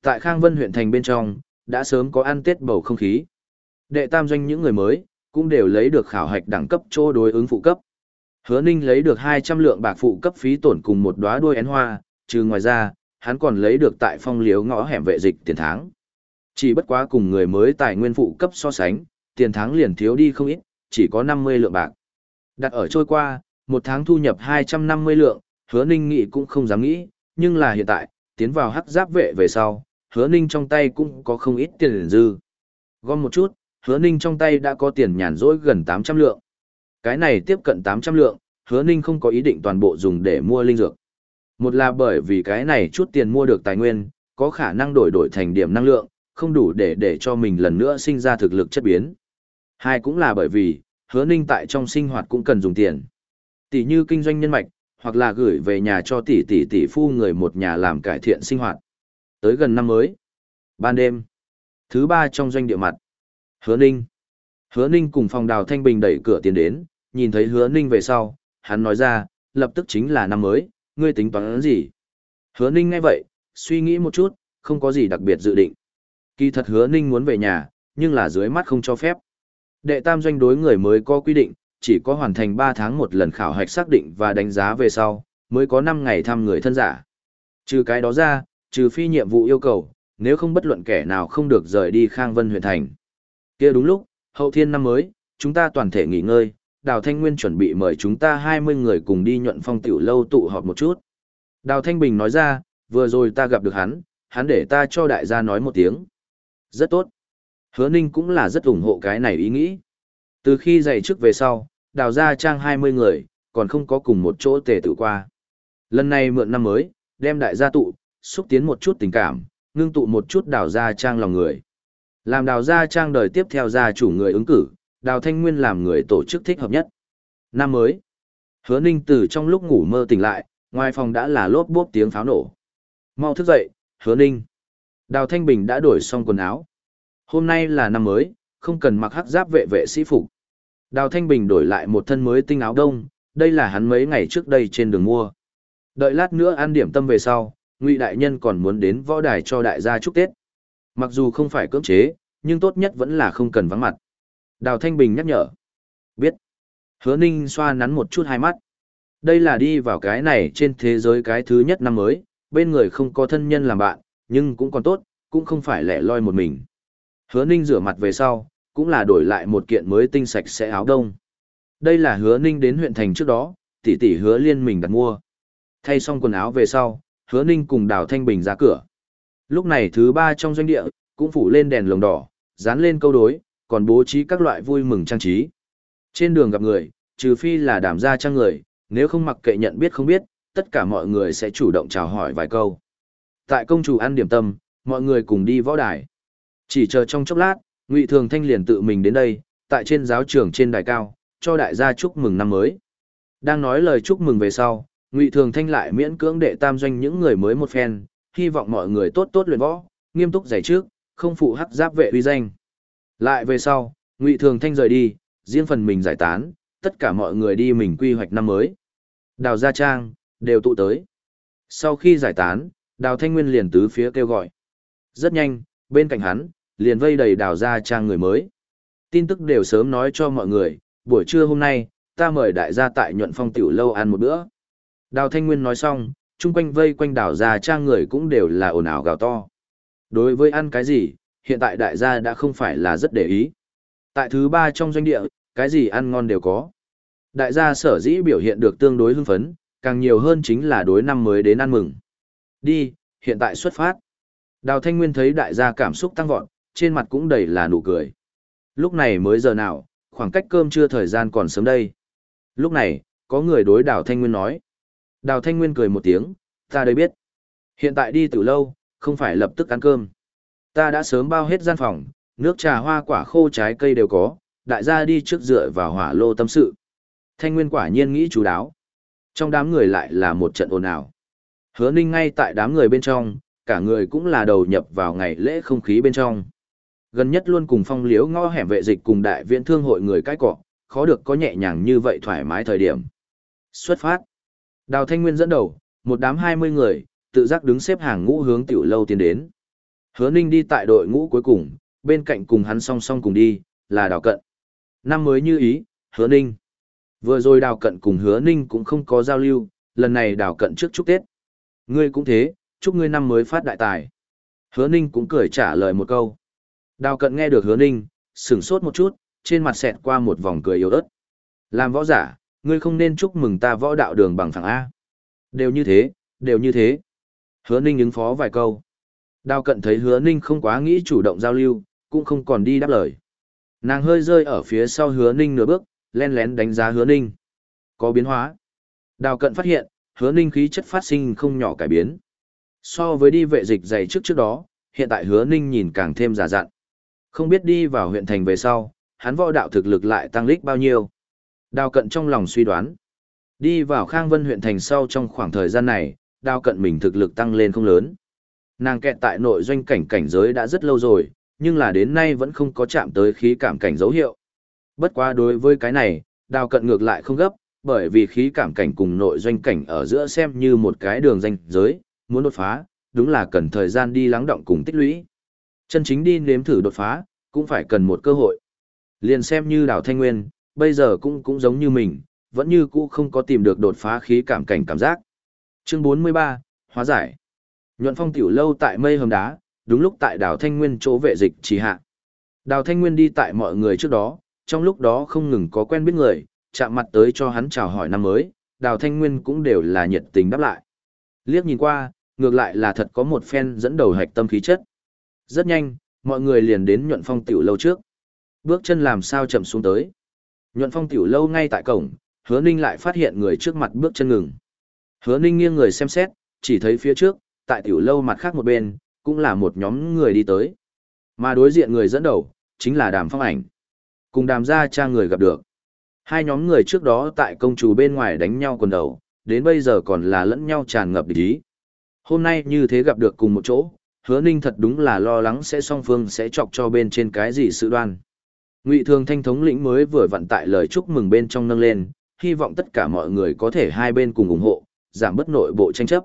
Tại Khang Vân huyện thành bên trong, đã sớm có ăn tết bầu không khí. Đệ tam doanh những người mới, cũng đều lấy được khảo hạch đẳng cấp chỗ đối ứng phụ cấp. Hứa Ninh lấy được 200 lượng bạc phụ cấp phí tổn cùng một đóa đuôi én hoa, trừ ngoài ra, hắn còn lấy được tại phong liếu ngõ hẻm vệ dịch tiền tháng. Chỉ bất quá cùng người mới tài nguyên phụ cấp so sánh, tiền tháng liền thiếu đi không ít, chỉ có 50 lượng bạc. Đặt ở trôi qua, một tháng thu nhập 250 lượng, hứa ninh nghĩ cũng không dám nghĩ, nhưng là hiện tại, tiến vào hắc giáp vệ về sau, hứa ninh trong tay cũng có không ít tiền dư. Gom một chút, hứa ninh trong tay đã có tiền nhàn rỗi gần 800 lượng. Cái này tiếp cận 800 lượng, hứa ninh không có ý định toàn bộ dùng để mua linh dược. Một là bởi vì cái này chút tiền mua được tài nguyên, có khả năng đổi đổi thành điểm năng lượng, không đủ để để cho mình lần nữa sinh ra thực lực chất biến. Hai cũng là bởi vì, hứa ninh tại trong sinh hoạt cũng cần dùng tiền. Tỷ như kinh doanh nhân mạch, hoặc là gửi về nhà cho tỷ tỷ tỷ phu người một nhà làm cải thiện sinh hoạt. Tới gần năm mới. Ban đêm. Thứ ba trong doanh địa mặt. Hứa Ninh. Hứa Ninh cùng phòng đào Thanh Bình đẩy cửa tiến đến, nhìn thấy Hứa Ninh về sau, hắn nói ra, lập tức chính là năm mới, ngươi tính toán gì? Hứa Ninh ngay vậy, suy nghĩ một chút, không có gì đặc biệt dự định. Kỳ thật Hứa Ninh muốn về nhà, nhưng là dưới mắt không cho phép. Đệ tam doanh đối người mới có quy định, chỉ có hoàn thành 3 tháng một lần khảo hạch xác định và đánh giá về sau, mới có 5 ngày thăm người thân giả. Trừ cái đó ra, trừ phi nhiệm vụ yêu cầu, nếu không bất luận kẻ nào không được rời đi Khang Vân huyện thành. kia đúng lúc, hậu thiên năm mới, chúng ta toàn thể nghỉ ngơi, Đào Thanh Nguyên chuẩn bị mời chúng ta 20 người cùng đi nhuận phong tiểu lâu tụ họp một chút. Đào Thanh Bình nói ra, vừa rồi ta gặp được hắn, hắn để ta cho đại gia nói một tiếng. Rất tốt. Hứa Ninh cũng là rất ủng hộ cái này ý nghĩ. Từ khi dạy trước về sau, đào ra trang 20 người, còn không có cùng một chỗ tề tự qua. Lần này mượn năm mới, đem đại gia tụ, xúc tiến một chút tình cảm, ngưng tụ một chút đào ra trang lòng người. Làm đào ra trang đời tiếp theo gia chủ người ứng cử, đào thanh nguyên làm người tổ chức thích hợp nhất. Năm mới, hứa ninh từ trong lúc ngủ mơ tỉnh lại, ngoài phòng đã là lốp bốp tiếng pháo nổ. Mau thức dậy, hứa ninh. Đào thanh bình đã đổi xong quần áo. Hôm nay là năm mới, không cần mặc hắc giáp vệ vệ sĩ phục. Đào Thanh Bình đổi lại một thân mới tinh áo đông, đây là hắn mấy ngày trước đây trên đường mua. Đợi lát nữa ăn điểm tâm về sau, Ngụy đại nhân còn muốn đến võ đài cho đại gia chúc Tết. Mặc dù không phải cưỡng chế, nhưng tốt nhất vẫn là không cần vắng mặt. Đào Thanh Bình nhắc nhở. Biết. Hứa Ninh xoa nắn một chút hai mắt. Đây là đi vào cái này trên thế giới cái thứ nhất năm mới, bên người không có thân nhân làm bạn, nhưng cũng còn tốt, cũng không phải lẻ loi một mình. Hứa Ninh rửa mặt về sau, cũng là đổi lại một kiện mới tinh sạch sẽ áo đông. Đây là hứa Ninh đến huyện thành trước đó, tỷ tỷ hứa liên mình đặt mua. Thay xong quần áo về sau, hứa Ninh cùng Đào Thanh Bình ra cửa. Lúc này thứ ba trong doanh địa, cũng phủ lên đèn lồng đỏ, dán lên câu đối, còn bố trí các loại vui mừng trang trí. Trên đường gặp người, trừ phi là đảm gia trang người, nếu không mặc kệ nhận biết không biết, tất cả mọi người sẽ chủ động chào hỏi vài câu. Tại công chủ ăn điểm tâm, mọi người cùng đi võ đài. Chỉ chờ trong chốc lát, Ngụy Thường Thanh liền tự mình đến đây, tại trên giáo trường trên đài cao, cho đại gia chúc mừng năm mới. Đang nói lời chúc mừng về sau, Ngụy Thường Thanh lại miễn cưỡng đệ tam doanh những người mới một phen, hy vọng mọi người tốt tốt luyện võ, nghiêm túc giải trước, không phụ hắc giáp vệ uy danh. Lại về sau, Ngụy Thường Thanh rời đi, riêng phần mình giải tán, tất cả mọi người đi mình quy hoạch năm mới. Đào Gia Trang, đều tụ tới. Sau khi giải tán, Đào Thanh Nguyên liền tứ phía kêu gọi. Rất nhanh, bên cạnh hắn, liền vây đầy Đào ra Trang người mới. Tin tức đều sớm nói cho mọi người, buổi trưa hôm nay, ta mời đại gia tại nhuận phong tiểu lâu ăn một bữa. Đào Thanh Nguyên nói xong, chung quanh vây quanh Đào ra Trang người cũng đều là ồn ào gào to. Đối với ăn cái gì, hiện tại đại gia đã không phải là rất để ý. Tại thứ ba trong doanh địa, cái gì ăn ngon đều có. Đại gia sở dĩ biểu hiện được tương đối hưng phấn, càng nhiều hơn chính là đối năm mới đến ăn mừng. Đi, hiện tại xuất phát. Đào Thanh Nguyên thấy đại gia cảm xúc tăng vọt, trên mặt cũng đầy là nụ cười. Lúc này mới giờ nào, khoảng cách cơm trưa thời gian còn sớm đây. Lúc này, có người đối Đào Thanh Nguyên nói. Đào Thanh Nguyên cười một tiếng, ta đây biết. Hiện tại đi từ lâu, không phải lập tức ăn cơm. Ta đã sớm bao hết gian phòng, nước trà hoa quả khô trái cây đều có, đại gia đi trước dựa vào hỏa lô tâm sự. Thanh Nguyên quả nhiên nghĩ chú đáo. Trong đám người lại là một trận ồn ào. Hứa Ninh ngay tại đám người bên trong, cả người cũng là đầu nhập vào ngày lễ không khí bên trong. Gần nhất luôn cùng phong liếu ngõ hẻm vệ dịch cùng đại viện thương hội người cái cọ, khó được có nhẹ nhàng như vậy thoải mái thời điểm. Xuất phát. Đào Thanh Nguyên dẫn đầu, một đám 20 người, tự giác đứng xếp hàng ngũ hướng tiểu lâu tiến đến. Hứa Ninh đi tại đội ngũ cuối cùng, bên cạnh cùng hắn song song cùng đi, là Đào Cận. Năm mới như ý, Hứa Ninh. Vừa rồi Đào Cận cùng Hứa Ninh cũng không có giao lưu, lần này Đào Cận trước chúc Tết. Ngươi cũng thế, chúc ngươi năm mới phát đại tài. Hứa Ninh cũng cười trả lời một câu. Đào Cận nghe được Hứa Ninh, sửng sốt một chút, trên mặt xẹt qua một vòng cười yếu ớt. Làm võ giả, ngươi không nên chúc mừng ta võ đạo đường bằng phẳng A. Đều như thế, đều như thế. Hứa Ninh ứng phó vài câu. Đào cận thấy hứa Ninh không quá nghĩ chủ động giao lưu, cũng không còn đi đáp lời. Nàng hơi rơi ở phía sau hứa Ninh nửa bước, len lén đánh giá hứa Ninh. Có biến hóa. Đào cận phát hiện, hứa Ninh khí chất phát sinh không nhỏ cải biến. So với đi vệ dịch dày trước trước đó, hiện tại hứa Ninh nhìn càng thêm giả dặn. Không biết đi vào huyện thành về sau, hắn võ đạo thực lực lại tăng lích bao nhiêu. Đào cận trong lòng suy đoán. Đi vào Khang Vân huyện thành sau trong khoảng thời gian này, đào cận mình thực lực tăng lên không lớn. Nàng kẹt tại nội doanh cảnh cảnh giới đã rất lâu rồi, nhưng là đến nay vẫn không có chạm tới khí cảm cảnh dấu hiệu. Bất quá đối với cái này, đào cận ngược lại không gấp, bởi vì khí cảm cảnh cùng nội doanh cảnh ở giữa xem như một cái đường danh giới, muốn đột phá, đúng là cần thời gian đi lắng động cùng tích lũy. Chân chính đi nếm thử đột phá, cũng phải cần một cơ hội. Liền xem như đào thanh nguyên, bây giờ cũng cũng giống như mình, vẫn như cũ không có tìm được đột phá khí cảm cảnh cảm giác. Chương 43, hóa giải. Nhuận phong tiểu lâu tại mây hầm đá, đúng lúc tại đào Thanh Nguyên chỗ vệ dịch trì hạ. Đào Thanh Nguyên đi tại mọi người trước đó, trong lúc đó không ngừng có quen biết người, chạm mặt tới cho hắn chào hỏi năm mới, đào Thanh Nguyên cũng đều là nhiệt tình đáp lại. Liếc nhìn qua, ngược lại là thật có một phen dẫn đầu hạch tâm khí chất. Rất nhanh, mọi người liền đến nhuận phong tiểu lâu trước. Bước chân làm sao chậm xuống tới. Nhuận phong tiểu lâu ngay tại cổng, hứa ninh lại phát hiện người trước mặt bước chân ngừng. Hứa ninh nghiêng người xem xét, chỉ thấy phía trước, tại tiểu lâu mặt khác một bên, cũng là một nhóm người đi tới. Mà đối diện người dẫn đầu, chính là đàm phong ảnh. Cùng đàm gia cha người gặp được. Hai nhóm người trước đó tại công chủ bên ngoài đánh nhau quần đầu, đến bây giờ còn là lẫn nhau tràn ngập địch ý. Hôm nay như thế gặp được cùng một chỗ, hứa ninh thật đúng là lo lắng sẽ song phương sẽ chọc cho bên trên cái gì sự đoan. Ngụy Thường Thanh thống lĩnh mới vừa vận tại lời chúc mừng bên trong nâng lên, hy vọng tất cả mọi người có thể hai bên cùng ủng hộ, giảm bất nội bộ tranh chấp.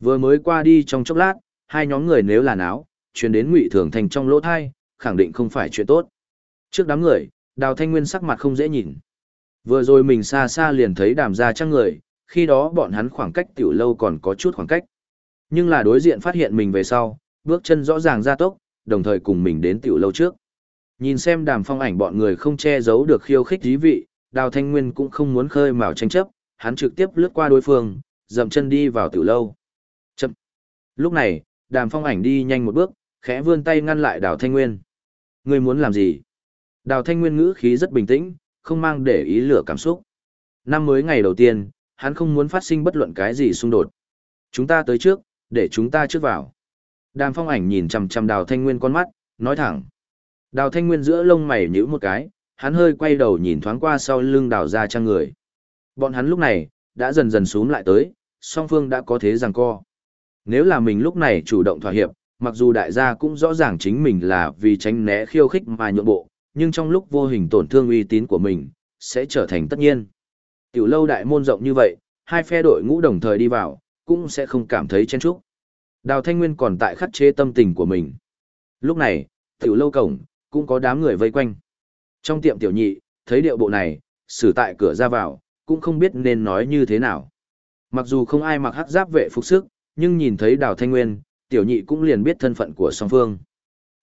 Vừa mới qua đi trong chốc lát, hai nhóm người nếu là náo, truyền đến Ngụy Thường Thành trong lỗ thai, khẳng định không phải chuyện tốt. Trước đám người, Đào Thanh Nguyên sắc mặt không dễ nhìn. Vừa rồi mình xa xa liền thấy đàm ra trăng người, khi đó bọn hắn khoảng cách tiểu lâu còn có chút khoảng cách. Nhưng là đối diện phát hiện mình về sau, bước chân rõ ràng ra tốc, đồng thời cùng mình đến tiểu lâu trước. Nhìn xem đàm phong ảnh bọn người không che giấu được khiêu khích dí vị, đào thanh nguyên cũng không muốn khơi mào tranh chấp, hắn trực tiếp lướt qua đối phương, dậm chân đi vào tiểu lâu. Chậm. Lúc này, đàm phong ảnh đi nhanh một bước, khẽ vươn tay ngăn lại đào thanh nguyên. Ngươi muốn làm gì? Đào thanh nguyên ngữ khí rất bình tĩnh, không mang để ý lửa cảm xúc. Năm mới ngày đầu tiên, hắn không muốn phát sinh bất luận cái gì xung đột. Chúng ta tới trước, để chúng ta trước vào. Đàm phong ảnh nhìn chằm chằm đào thanh nguyên con mắt, nói thẳng. Đào thanh nguyên giữa lông mày nhíu một cái, hắn hơi quay đầu nhìn thoáng qua sau lưng đào ra trang người. Bọn hắn lúc này, đã dần dần xuống lại tới, song phương đã có thế rằng co. Nếu là mình lúc này chủ động thỏa hiệp, mặc dù đại gia cũng rõ ràng chính mình là vì tránh né khiêu khích mà nhượng bộ, nhưng trong lúc vô hình tổn thương uy tín của mình, sẽ trở thành tất nhiên. Tiểu lâu đại môn rộng như vậy, hai phe đội ngũ đồng thời đi vào, cũng sẽ không cảm thấy chen chúc. Đào Thanh Nguyên còn tại khắc chế tâm tình của mình. Lúc này, tiểu lâu cổng, cũng có đám người vây quanh. Trong tiệm tiểu nhị, thấy điệu bộ này, xử tại cửa ra vào, cũng không biết nên nói như thế nào. Mặc dù không ai mặc hắc giáp vệ phục sức, nhưng nhìn thấy Đào Thanh Nguyên, tiểu nhị cũng liền biết thân phận của song phương.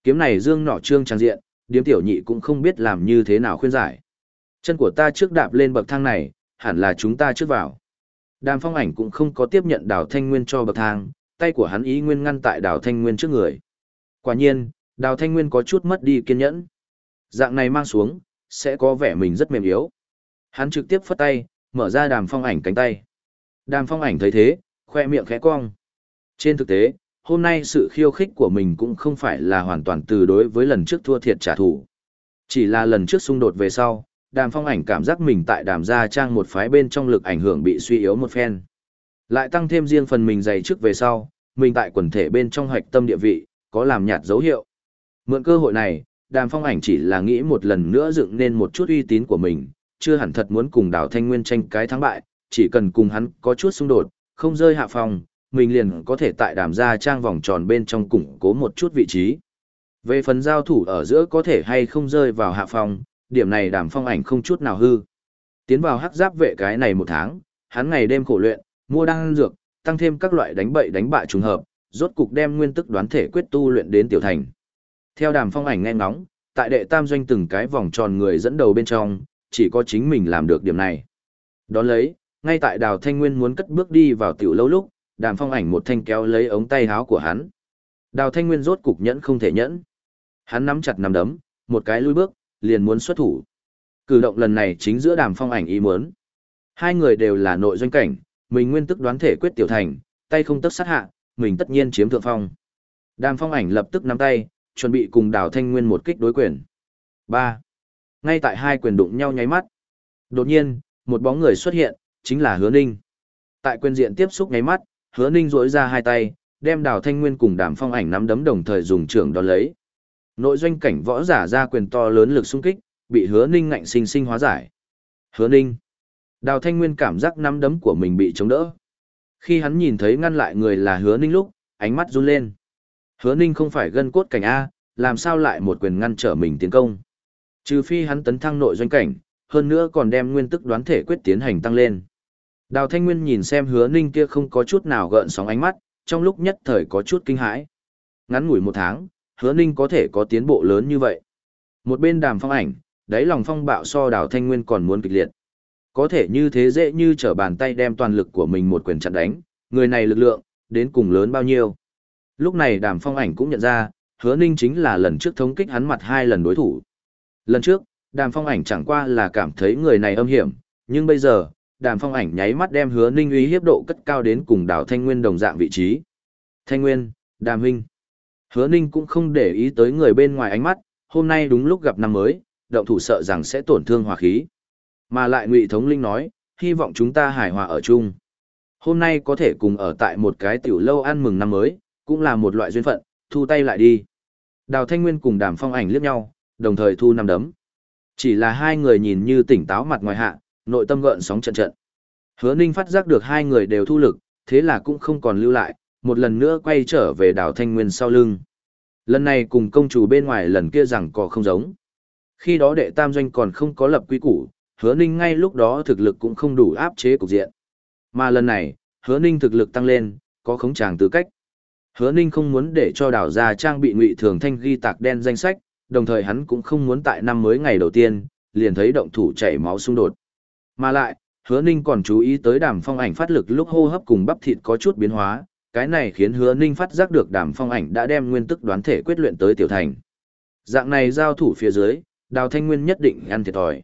Kiếm này dương nỏ trương trang diện, điếm tiểu nhị cũng không biết làm như thế nào khuyên giải. Chân của ta trước đạp lên bậc thang này, hẳn là chúng ta trước vào. Đàm phong ảnh cũng không có tiếp nhận đào thanh nguyên cho bậc thang, tay của hắn ý nguyên ngăn tại đào thanh nguyên trước người. Quả nhiên, đào thanh nguyên có chút mất đi kiên nhẫn. Dạng này mang xuống, sẽ có vẻ mình rất mềm yếu. Hắn trực tiếp phất tay, mở ra đàm phong ảnh cánh tay. Đàm phong ảnh thấy thế, khoe miệng khẽ cong. Trên thực tế, hôm nay sự khiêu khích của mình cũng không phải là hoàn toàn từ đối với lần trước thua thiệt trả thù. Chỉ là lần trước xung đột về sau, đàm phong ảnh cảm giác mình tại đàm gia trang một phái bên trong lực ảnh hưởng bị suy yếu một phen. Lại tăng thêm riêng phần mình dày trước về sau, mình tại quần thể bên trong hoạch tâm địa vị, có làm nhạt dấu hiệu. Mượn cơ hội này, đàm phong ảnh chỉ là nghĩ một lần nữa dựng nên một chút uy tín của mình, chưa hẳn thật muốn cùng đào thanh nguyên tranh cái thắng bại, chỉ cần cùng hắn có chút xung đột, không rơi hạ phòng, mình liền có thể tại đàm gia trang vòng tròn bên trong củng cố một chút vị trí. Về phần giao thủ ở giữa có thể hay không rơi vào hạ phòng, điểm này đàm phong ảnh không chút nào hư. Tiến vào hắc giáp vệ cái này một tháng, hắn ngày đêm khổ luyện, mua đan dược, tăng thêm các loại đánh bậy đánh bại trùng hợp, rốt cục đem nguyên tức đoán thể quyết tu luyện đến tiểu thành. Theo đàm phong ảnh nghe ngóng, tại đệ tam doanh từng cái vòng tròn người dẫn đầu bên trong, chỉ có chính mình làm được điểm này. Đón lấy, ngay tại đào thanh nguyên muốn cất bước đi vào tiểu lâu lúc, đàm phong ảnh một thanh kéo lấy ống tay háo của hắn. Đào thanh nguyên rốt cục nhẫn không thể nhẫn. Hắn nắm chặt nắm đấm, một cái lùi bước, liền muốn xuất thủ. Cử động lần này chính giữa đàm phong ảnh ý muốn. Hai người đều là nội doanh cảnh, mình nguyên tức đoán thể quyết tiểu thành, tay không tức sát hạ, mình tất nhiên chiếm thượng phong. Đàm phong ảnh lập tức nắm tay, chuẩn bị cùng đào thanh nguyên một kích đối quyền. 3. Ngay tại hai quyền đụng nhau nháy mắt. Đột nhiên, một bóng người xuất hiện, chính là hứa ninh. Tại quyền diện tiếp xúc nháy mắt, hứa ninh duỗi ra hai tay, đem đào thanh nguyên cùng đàm phong ảnh nắm đấm đồng thời dùng trưởng đón lấy. Nội doanh cảnh võ giả ra quyền to lớn lực xung kích, bị hứa ninh ngạnh sinh sinh hóa giải. Hứa ninh. Đào thanh nguyên cảm giác nắm đấm của mình bị chống đỡ. Khi hắn nhìn thấy ngăn lại người là hứa ninh lúc, ánh mắt run lên. Hứa ninh không phải gân cốt cảnh A, làm sao lại một quyền ngăn trở mình tiến công. Trừ phi hắn tấn thăng nội doanh cảnh, hơn nữa còn đem nguyên tức đoán thể quyết tiến hành tăng lên. Đào Thanh Nguyên nhìn xem hứa ninh kia không có chút nào gợn sóng ánh mắt, trong lúc nhất thời có chút kinh hãi. Ngắn ngủi một tháng, hứa ninh có thể có tiến bộ lớn như vậy. Một bên đàm phong ảnh, đáy lòng phong bạo so đào Thanh Nguyên còn muốn kịch liệt. Có thể như thế dễ như trở bàn tay đem toàn lực của mình một quyền chặn đánh, người này lực lượng, đến cùng lớn bao nhiêu. Lúc này đàm phong ảnh cũng nhận ra, hứa ninh chính là lần trước thống kích hắn mặt hai lần đối thủ. Lần trước, đàm phong ảnh chẳng qua là cảm thấy người này âm hiểm, nhưng bây giờ, đàm phong ảnh nháy mắt đem hứa ninh uy hiếp độ cất cao đến cùng đảo thanh nguyên đồng dạng vị trí thanh nguyên đàm huynh hứa ninh cũng không để ý tới người bên ngoài ánh mắt hôm nay đúng lúc gặp năm mới động thủ sợ rằng sẽ tổn thương hòa khí mà lại ngụy thống linh nói hy vọng chúng ta hài hòa ở chung hôm nay có thể cùng ở tại một cái tiểu lâu ăn mừng năm mới cũng là một loại duyên phận thu tay lại đi đào thanh nguyên cùng đàm phong ảnh liếc nhau đồng thời thu năm đấm chỉ là hai người nhìn như tỉnh táo mặt ngoài hạ nội tâm gợn sóng trận trận. Hứa Ninh phát giác được hai người đều thu lực, thế là cũng không còn lưu lại, một lần nữa quay trở về đào Thanh Nguyên sau lưng. Lần này cùng công chủ bên ngoài lần kia rằng có không giống. Khi đó đệ tam doanh còn không có lập quy củ, hứa ninh ngay lúc đó thực lực cũng không đủ áp chế cục diện. Mà lần này, hứa ninh thực lực tăng lên, có khống tràng tư cách. Hứa ninh không muốn để cho đảo gia trang bị ngụy thường thanh ghi tạc đen danh sách, đồng thời hắn cũng không muốn tại năm mới ngày đầu tiên, liền thấy động thủ chảy máu xung đột. Mà lại, hứa ninh còn chú ý tới đàm phong ảnh phát lực lúc hô hấp cùng bắp thịt có chút biến hóa, cái này khiến hứa ninh phát giác được đàm phong ảnh đã đem nguyên tức đoán thể quyết luyện tới tiểu thành. Dạng này giao thủ phía dưới, đào thanh nguyên nhất định ăn thiệt thòi.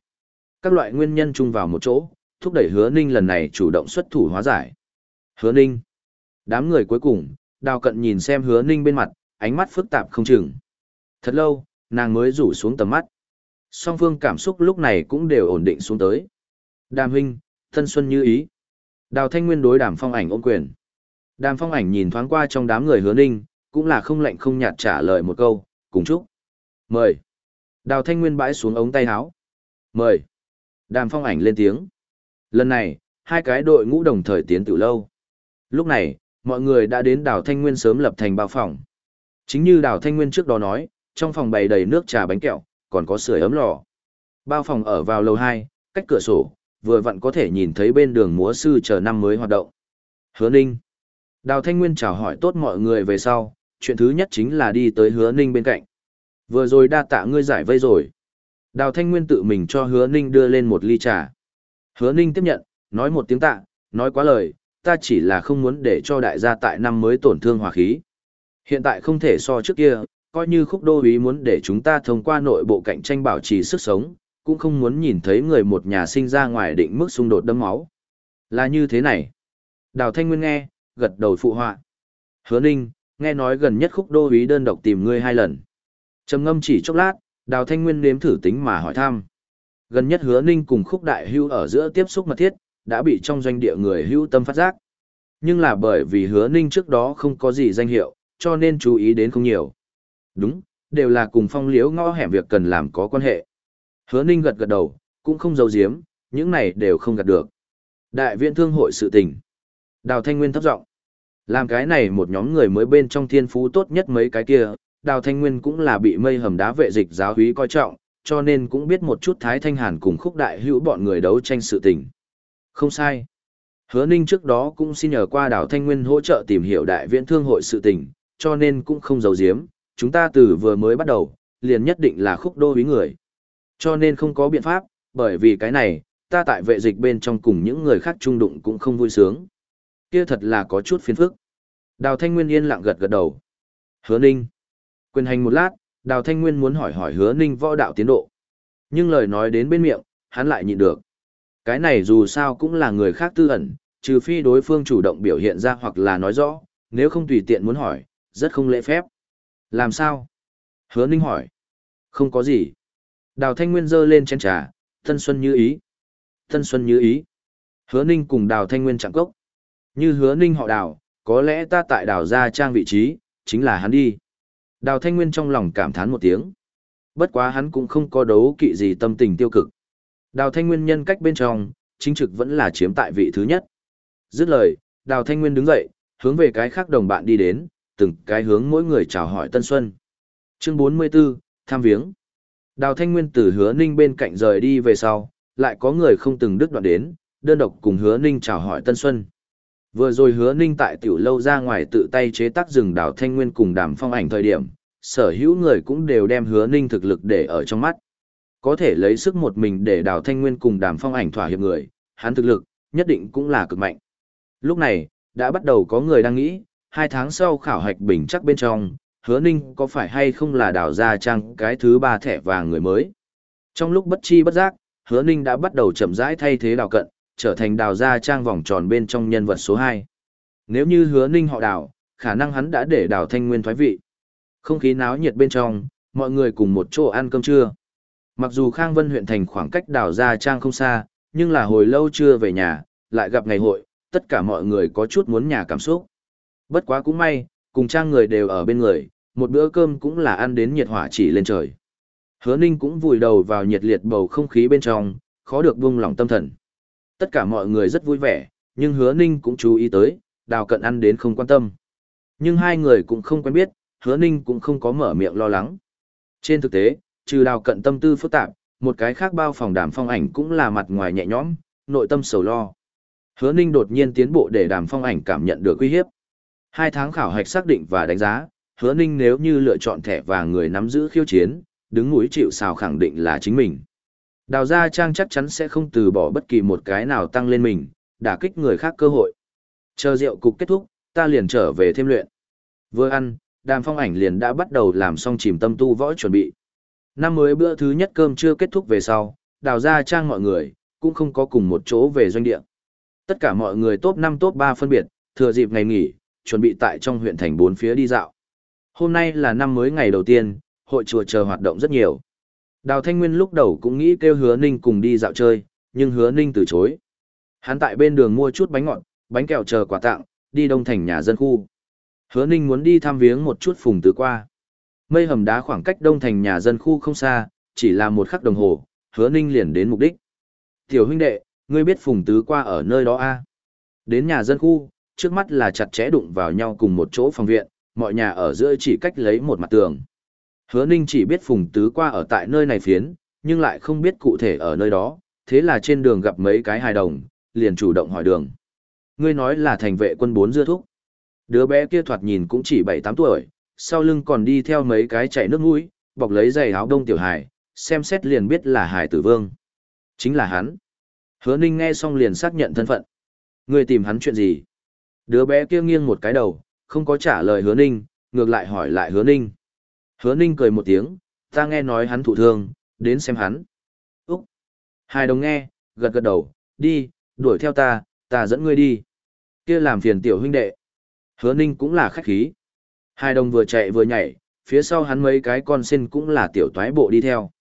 Các loại nguyên nhân chung vào một chỗ, thúc đẩy hứa ninh lần này chủ động xuất thủ hóa giải. Hứa ninh. Đám người cuối cùng, đào cận nhìn xem hứa ninh bên mặt, ánh mắt phức tạp không chừng. Thật lâu, nàng mới rủ xuống tầm mắt. Song phương cảm xúc lúc này cũng đều ổn định xuống tới. Đàm huynh, thân xuân như ý. Đào thanh nguyên đối đàm phong ảnh ôm quyền. Đàm phong ảnh nhìn thoáng qua trong đám người hứa ninh, cũng là không lạnh không nhạt trả lời một câu, cùng chúc. Mời. Đào thanh nguyên bãi xuống ống tay áo. Mời. Đàm phong ảnh lên tiếng. Lần này, hai cái đội ngũ đồng thời tiến từ lâu. Lúc này, mọi người đã đến đảo thanh nguyên sớm lập thành bao phòng. Chính như đảo thanh nguyên trước đó nói, trong phòng bày đầy nước trà bánh kẹo, còn có sưởi ấm lò. Bao phòng ở vào lầu 2, cách cửa sổ, vừa vặn có thể nhìn thấy bên đường múa sư chờ năm mới hoạt động. Hứa Ninh. Đào Thanh Nguyên chào hỏi tốt mọi người về sau, chuyện thứ nhất chính là đi tới Hứa Ninh bên cạnh. Vừa rồi đa tạ ngươi giải vây rồi. Đào Thanh Nguyên tự mình cho Hứa Ninh đưa lên một ly trà. Hứa Ninh tiếp nhận, nói một tiếng tạ, nói quá lời, ta chỉ là không muốn để cho đại gia tại năm mới tổn thương hòa khí. Hiện tại không thể so trước kia, coi như khúc đô ý muốn để chúng ta thông qua nội bộ cạnh tranh bảo trì sức sống, cũng không muốn nhìn thấy người một nhà sinh ra ngoài định mức xung đột đâm máu. Là như thế này. Đào Thanh Nguyên nghe, gật đầu phụ họa. Hứa Ninh, nghe nói gần nhất khúc đô ý đơn độc tìm ngươi hai lần. Trầm ngâm chỉ chốc lát, Đào Thanh Nguyên nếm thử tính mà hỏi thăm. Gần nhất Hứa Ninh cùng khúc đại hưu ở giữa tiếp xúc mật thiết, đã bị trong doanh địa người hưu tâm phát giác. Nhưng là bởi vì Hứa Ninh trước đó không có gì danh hiệu, cho nên chú ý đến không nhiều. Đúng, đều là cùng phong liếu ngõ hẻm việc cần làm có quan hệ. Hứa Ninh gật gật đầu, cũng không giấu giếm, những này đều không gạt được. Đại viện thương hội sự tình. Đào Thanh Nguyên thấp giọng Làm cái này một nhóm người mới bên trong thiên phú tốt nhất mấy cái kia, Đào Thanh Nguyên cũng là bị mây hầm đá vệ dịch giáo húy coi trọng, cho nên cũng biết một chút Thái Thanh Hàn cùng khúc đại hữu bọn người đấu tranh sự tình. Không sai. Hứa Ninh trước đó cũng xin nhờ qua Đào Thanh Nguyên hỗ trợ tìm hiểu đại Viễn thương hội sự tình, cho nên cũng không giấu giếm, chúng ta từ vừa mới bắt đầu, liền nhất định là khúc đô húy người. Cho nên không có biện pháp, bởi vì cái này, ta tại vệ dịch bên trong cùng những người khác trung đụng cũng không vui sướng. Kia thật là có chút phiền phức. Đào Thanh Nguyên yên lặng gật gật đầu. Hứa Ninh. Quyền hành một lát, Đào Thanh Nguyên muốn hỏi hỏi Hứa Ninh võ đạo tiến độ. Nhưng lời nói đến bên miệng, hắn lại nhịn được. Cái này dù sao cũng là người khác tư ẩn, trừ phi đối phương chủ động biểu hiện ra hoặc là nói rõ, nếu không tùy tiện muốn hỏi, rất không lễ phép. Làm sao? Hứa Ninh hỏi. Không có gì. Đào Thanh Nguyên giơ lên chén trà, Tân Xuân như ý. Tân Xuân như ý. Hứa Ninh cùng Đào Thanh Nguyên chạm cốc. Như hứa Ninh họ Đào, có lẽ ta tại Đào gia trang vị trí, chính là hắn đi. Đào Thanh Nguyên trong lòng cảm thán một tiếng. Bất quá hắn cũng không có đấu kỵ gì tâm tình tiêu cực. Đào Thanh Nguyên nhân cách bên trong, chính trực vẫn là chiếm tại vị thứ nhất. Dứt lời, Đào Thanh Nguyên đứng dậy, hướng về cái khác đồng bạn đi đến, từng cái hướng mỗi người chào hỏi Tân Xuân. Chương 44, tham viếng. Đào Thanh Nguyên từ hứa ninh bên cạnh rời đi về sau, lại có người không từng đứt đoạn đến, đơn độc cùng hứa ninh chào hỏi Tân Xuân. Vừa rồi hứa ninh tại tiểu lâu ra ngoài tự tay chế tác rừng đảo Thanh Nguyên cùng đàm phong ảnh thời điểm, sở hữu người cũng đều đem hứa ninh thực lực để ở trong mắt. Có thể lấy sức một mình để đào Thanh Nguyên cùng đàm phong ảnh thỏa hiệp người, hắn thực lực, nhất định cũng là cực mạnh. Lúc này, đã bắt đầu có người đang nghĩ, hai tháng sau khảo hạch bình chắc bên trong, hứa ninh có phải hay không là đào ra trang cái thứ ba thẻ vàng người mới. Trong lúc bất chi bất giác, hứa ninh đã bắt đầu chậm rãi thay thế đào cận, trở thành đào gia trang vòng tròn bên trong nhân vật số hai. Nếu như hứa ninh họ đào, khả năng hắn đã để đào thanh nguyên thoái vị. Không khí náo nhiệt bên trong, mọi người cùng một chỗ ăn cơm trưa. Mặc dù Khang Vân huyện thành khoảng cách đào gia trang không xa, nhưng là hồi lâu chưa về nhà, lại gặp ngày hội, tất cả mọi người có chút muốn nhà cảm xúc. Bất quá cũng may, cùng trang người đều ở bên người, một bữa cơm cũng là ăn đến nhiệt hỏa chỉ lên trời. Hứa Ninh cũng vùi đầu vào nhiệt liệt bầu không khí bên trong, khó được buông lòng tâm thần. Tất cả mọi người rất vui vẻ, nhưng Hứa Ninh cũng chú ý tới, đào cận ăn đến không quan tâm. Nhưng hai người cũng không quen biết, hứa ninh cũng không có mở miệng lo lắng. Trên thực tế, trừ đào cận tâm tư phức tạp, một cái khác bao phòng đàm phong ảnh cũng là mặt ngoài nhẹ nhõm, nội tâm sầu lo. Hứa ninh đột nhiên tiến bộ để đàm phong ảnh cảm nhận được uy hiếp. Hai tháng khảo hạch xác định và đánh giá, hứa ninh nếu như lựa chọn thẻ và người nắm giữ khiêu chiến, đứng mũi chịu sao khẳng định là chính mình. Đào Gia Trang chắc chắn sẽ không từ bỏ bất kỳ một cái nào tăng lên mình, đả kích người khác cơ hội. Chờ rượu cục kết thúc, ta liền trở về thêm luyện. Vừa ăn, đàm phong ảnh liền đã bắt đầu làm xong chìm tâm tu võ chuẩn bị. Năm mới bữa thứ nhất cơm chưa kết thúc về sau, đào Gia Trang mọi người, cũng không có cùng một chỗ về doanh địa. Tất cả mọi người top 5 top 3 phân biệt, thừa dịp ngày nghỉ, chuẩn bị tại trong huyện thành bốn phía đi dạo. Hôm nay là năm mới ngày đầu tiên, hội chùa chờ hoạt động rất nhiều. Đào Thanh Nguyên lúc đầu cũng nghĩ kêu Hứa Ninh cùng đi dạo chơi, nhưng Hứa Ninh từ chối. Hắn tại bên đường mua chút bánh ngọt, bánh kẹo chờ quà tặng, đi đông thành nhà dân khu. Hứa Ninh muốn đi thăm viếng một chút phùng tứ qua. Mây hầm đá khoảng cách đông thành nhà dân khu không xa, chỉ là một khắc đồng hồ, Hứa Ninh liền đến mục đích. Tiểu huynh đệ, ngươi biết phùng tứ qua ở nơi đó a à? Đến nhà dân khu, trước mắt là chặt chẽ đụng vào nhau cùng một chỗ phòng viện, mọi nhà ở giữa chỉ cách lấy một mặt tường. Hứa Ninh chỉ biết Phùng Tứ qua ở tại nơi này phiến, nhưng lại không biết cụ thể ở nơi đó, thế là trên đường gặp mấy cái hài đồng, liền chủ động hỏi đường. Ngươi nói là thành vệ quân bốn dưa thúc. Đứa bé kia thoạt nhìn cũng chỉ 7-8 tuổi, sau lưng còn đi theo mấy cái chạy nước mũi, bọc lấy giày áo đông tiểu hài, xem xét liền biết là hài tử vương. Chính là hắn. Hứa Ninh nghe xong liền xác nhận thân phận. Ngươi tìm hắn chuyện gì? Đứa bé kia nghiêng một cái đầu, không có trả lời hứa ninh, ngược lại hỏi lại hứa ninh. Hứa ninh cười một tiếng, ta nghe nói hắn thụ thương, đến xem hắn. Úc! Hai đồng nghe, gật gật đầu, đi, đuổi theo ta, ta dẫn ngươi đi. Kia làm phiền tiểu huynh đệ. Hứa ninh cũng là khách khí. Hai đồng vừa chạy vừa nhảy, phía sau hắn mấy cái con xin cũng là tiểu toái bộ đi theo.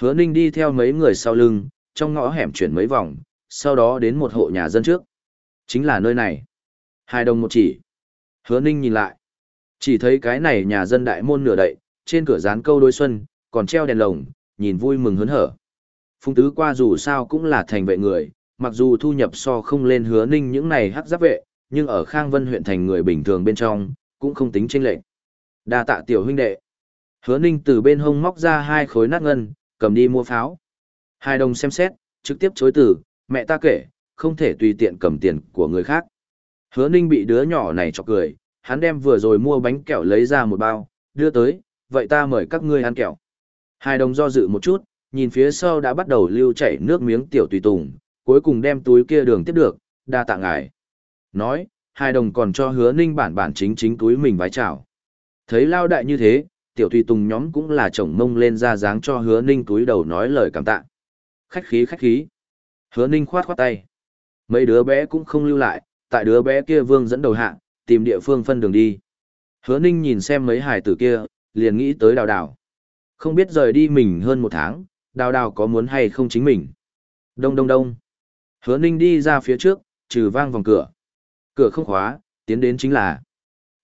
Hứa ninh đi theo mấy người sau lưng, trong ngõ hẻm chuyển mấy vòng, sau đó đến một hộ nhà dân trước. Chính là nơi này. Hai đồng một chỉ. Hứa Ninh nhìn lại. Chỉ thấy cái này nhà dân đại môn nửa đậy, trên cửa dán câu đôi xuân, còn treo đèn lồng, nhìn vui mừng hớn hở. Phung tứ qua dù sao cũng là thành vệ người, mặc dù thu nhập so không lên hứa ninh những này hắc giáp vệ, nhưng ở Khang Vân huyện thành người bình thường bên trong, cũng không tính chênh lệch. Đa tạ tiểu huynh đệ. Hứa ninh từ bên hông móc ra hai khối nát ngân, cầm đi mua pháo. Hai đồng xem xét, trực tiếp chối từ, mẹ ta kể, không thể tùy tiện cầm tiền của người khác. Hứa ninh bị đứa nhỏ này chọc cười, hắn đem vừa rồi mua bánh kẹo lấy ra một bao, đưa tới, vậy ta mời các ngươi ăn kẹo. Hai đồng do dự một chút, nhìn phía sau đã bắt đầu lưu chảy nước miếng tiểu tùy tùng, cuối cùng đem túi kia đường tiếp được, đa tạ ngài. Nói, hai đồng còn cho hứa ninh bản bản chính chính túi mình vái chào. Thấy lao đại như thế, tiểu tùy tùng nhóm cũng là chồng mông lên ra dáng cho hứa ninh túi đầu nói lời cảm tạ. Khách khí khách khí. Hứa ninh khoát khoát tay. Mấy đứa bé cũng không lưu lại, tại đứa bé kia vương dẫn đầu hạ, tìm địa phương phân đường đi. Hứa ninh nhìn xem mấy hài tử kia, liền nghĩ tới đào đào. Không biết rời đi mình hơn một tháng, đào đào có muốn hay không chính mình. Đông đông đông. Hứa ninh đi ra phía trước, trừ vang vòng cửa. Cửa không khóa, tiến đến chính là.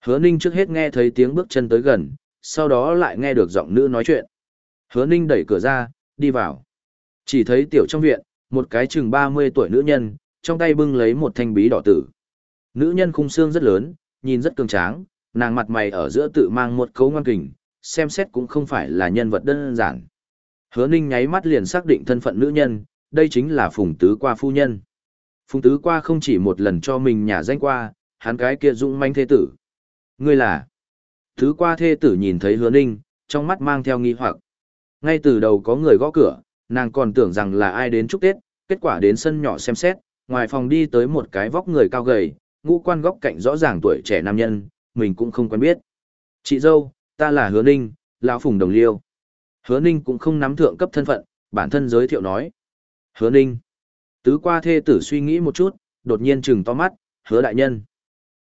Hứa ninh trước hết nghe thấy tiếng bước chân tới gần, sau đó lại nghe được giọng nữ nói chuyện. Hứa ninh đẩy cửa ra, đi vào. Chỉ thấy tiểu trong viện, một cái chừng 30 tuổi nữ nhân, trong tay bưng lấy một thanh bí đỏ tử. Nữ nhân khung xương rất lớn, nhìn rất cường tráng, nàng mặt mày ở giữa tự mang một cấu ngoan kình, xem xét cũng không phải là nhân vật đơn giản. Hứa Ninh nháy mắt liền xác định thân phận nữ nhân, đây chính là Phùng Tứ Qua phu nhân. Phùng Tứ Qua không chỉ một lần cho mình nhà danh qua, hắn cái kia dũng manh thế tử. Ngươi là? Tứ Qua thế tử nhìn thấy Hứa Ninh, trong mắt mang theo nghi hoặc. Ngay từ đầu có người gõ cửa, nàng còn tưởng rằng là ai đến chúc Tết, kết quả đến sân nhỏ xem xét, ngoài phòng đi tới một cái vóc người cao gầy, ngũ quan góc cạnh rõ ràng tuổi trẻ nam nhân, mình cũng không quen biết. Chị dâu, ta là Hứa Ninh, lão Phùng Đồng Liêu. Hứa Ninh cũng không nắm thượng cấp thân phận, bản thân giới thiệu nói. Hứa Ninh. Tứ qua thê tử suy nghĩ một chút, đột nhiên chừng to mắt, hứa đại nhân.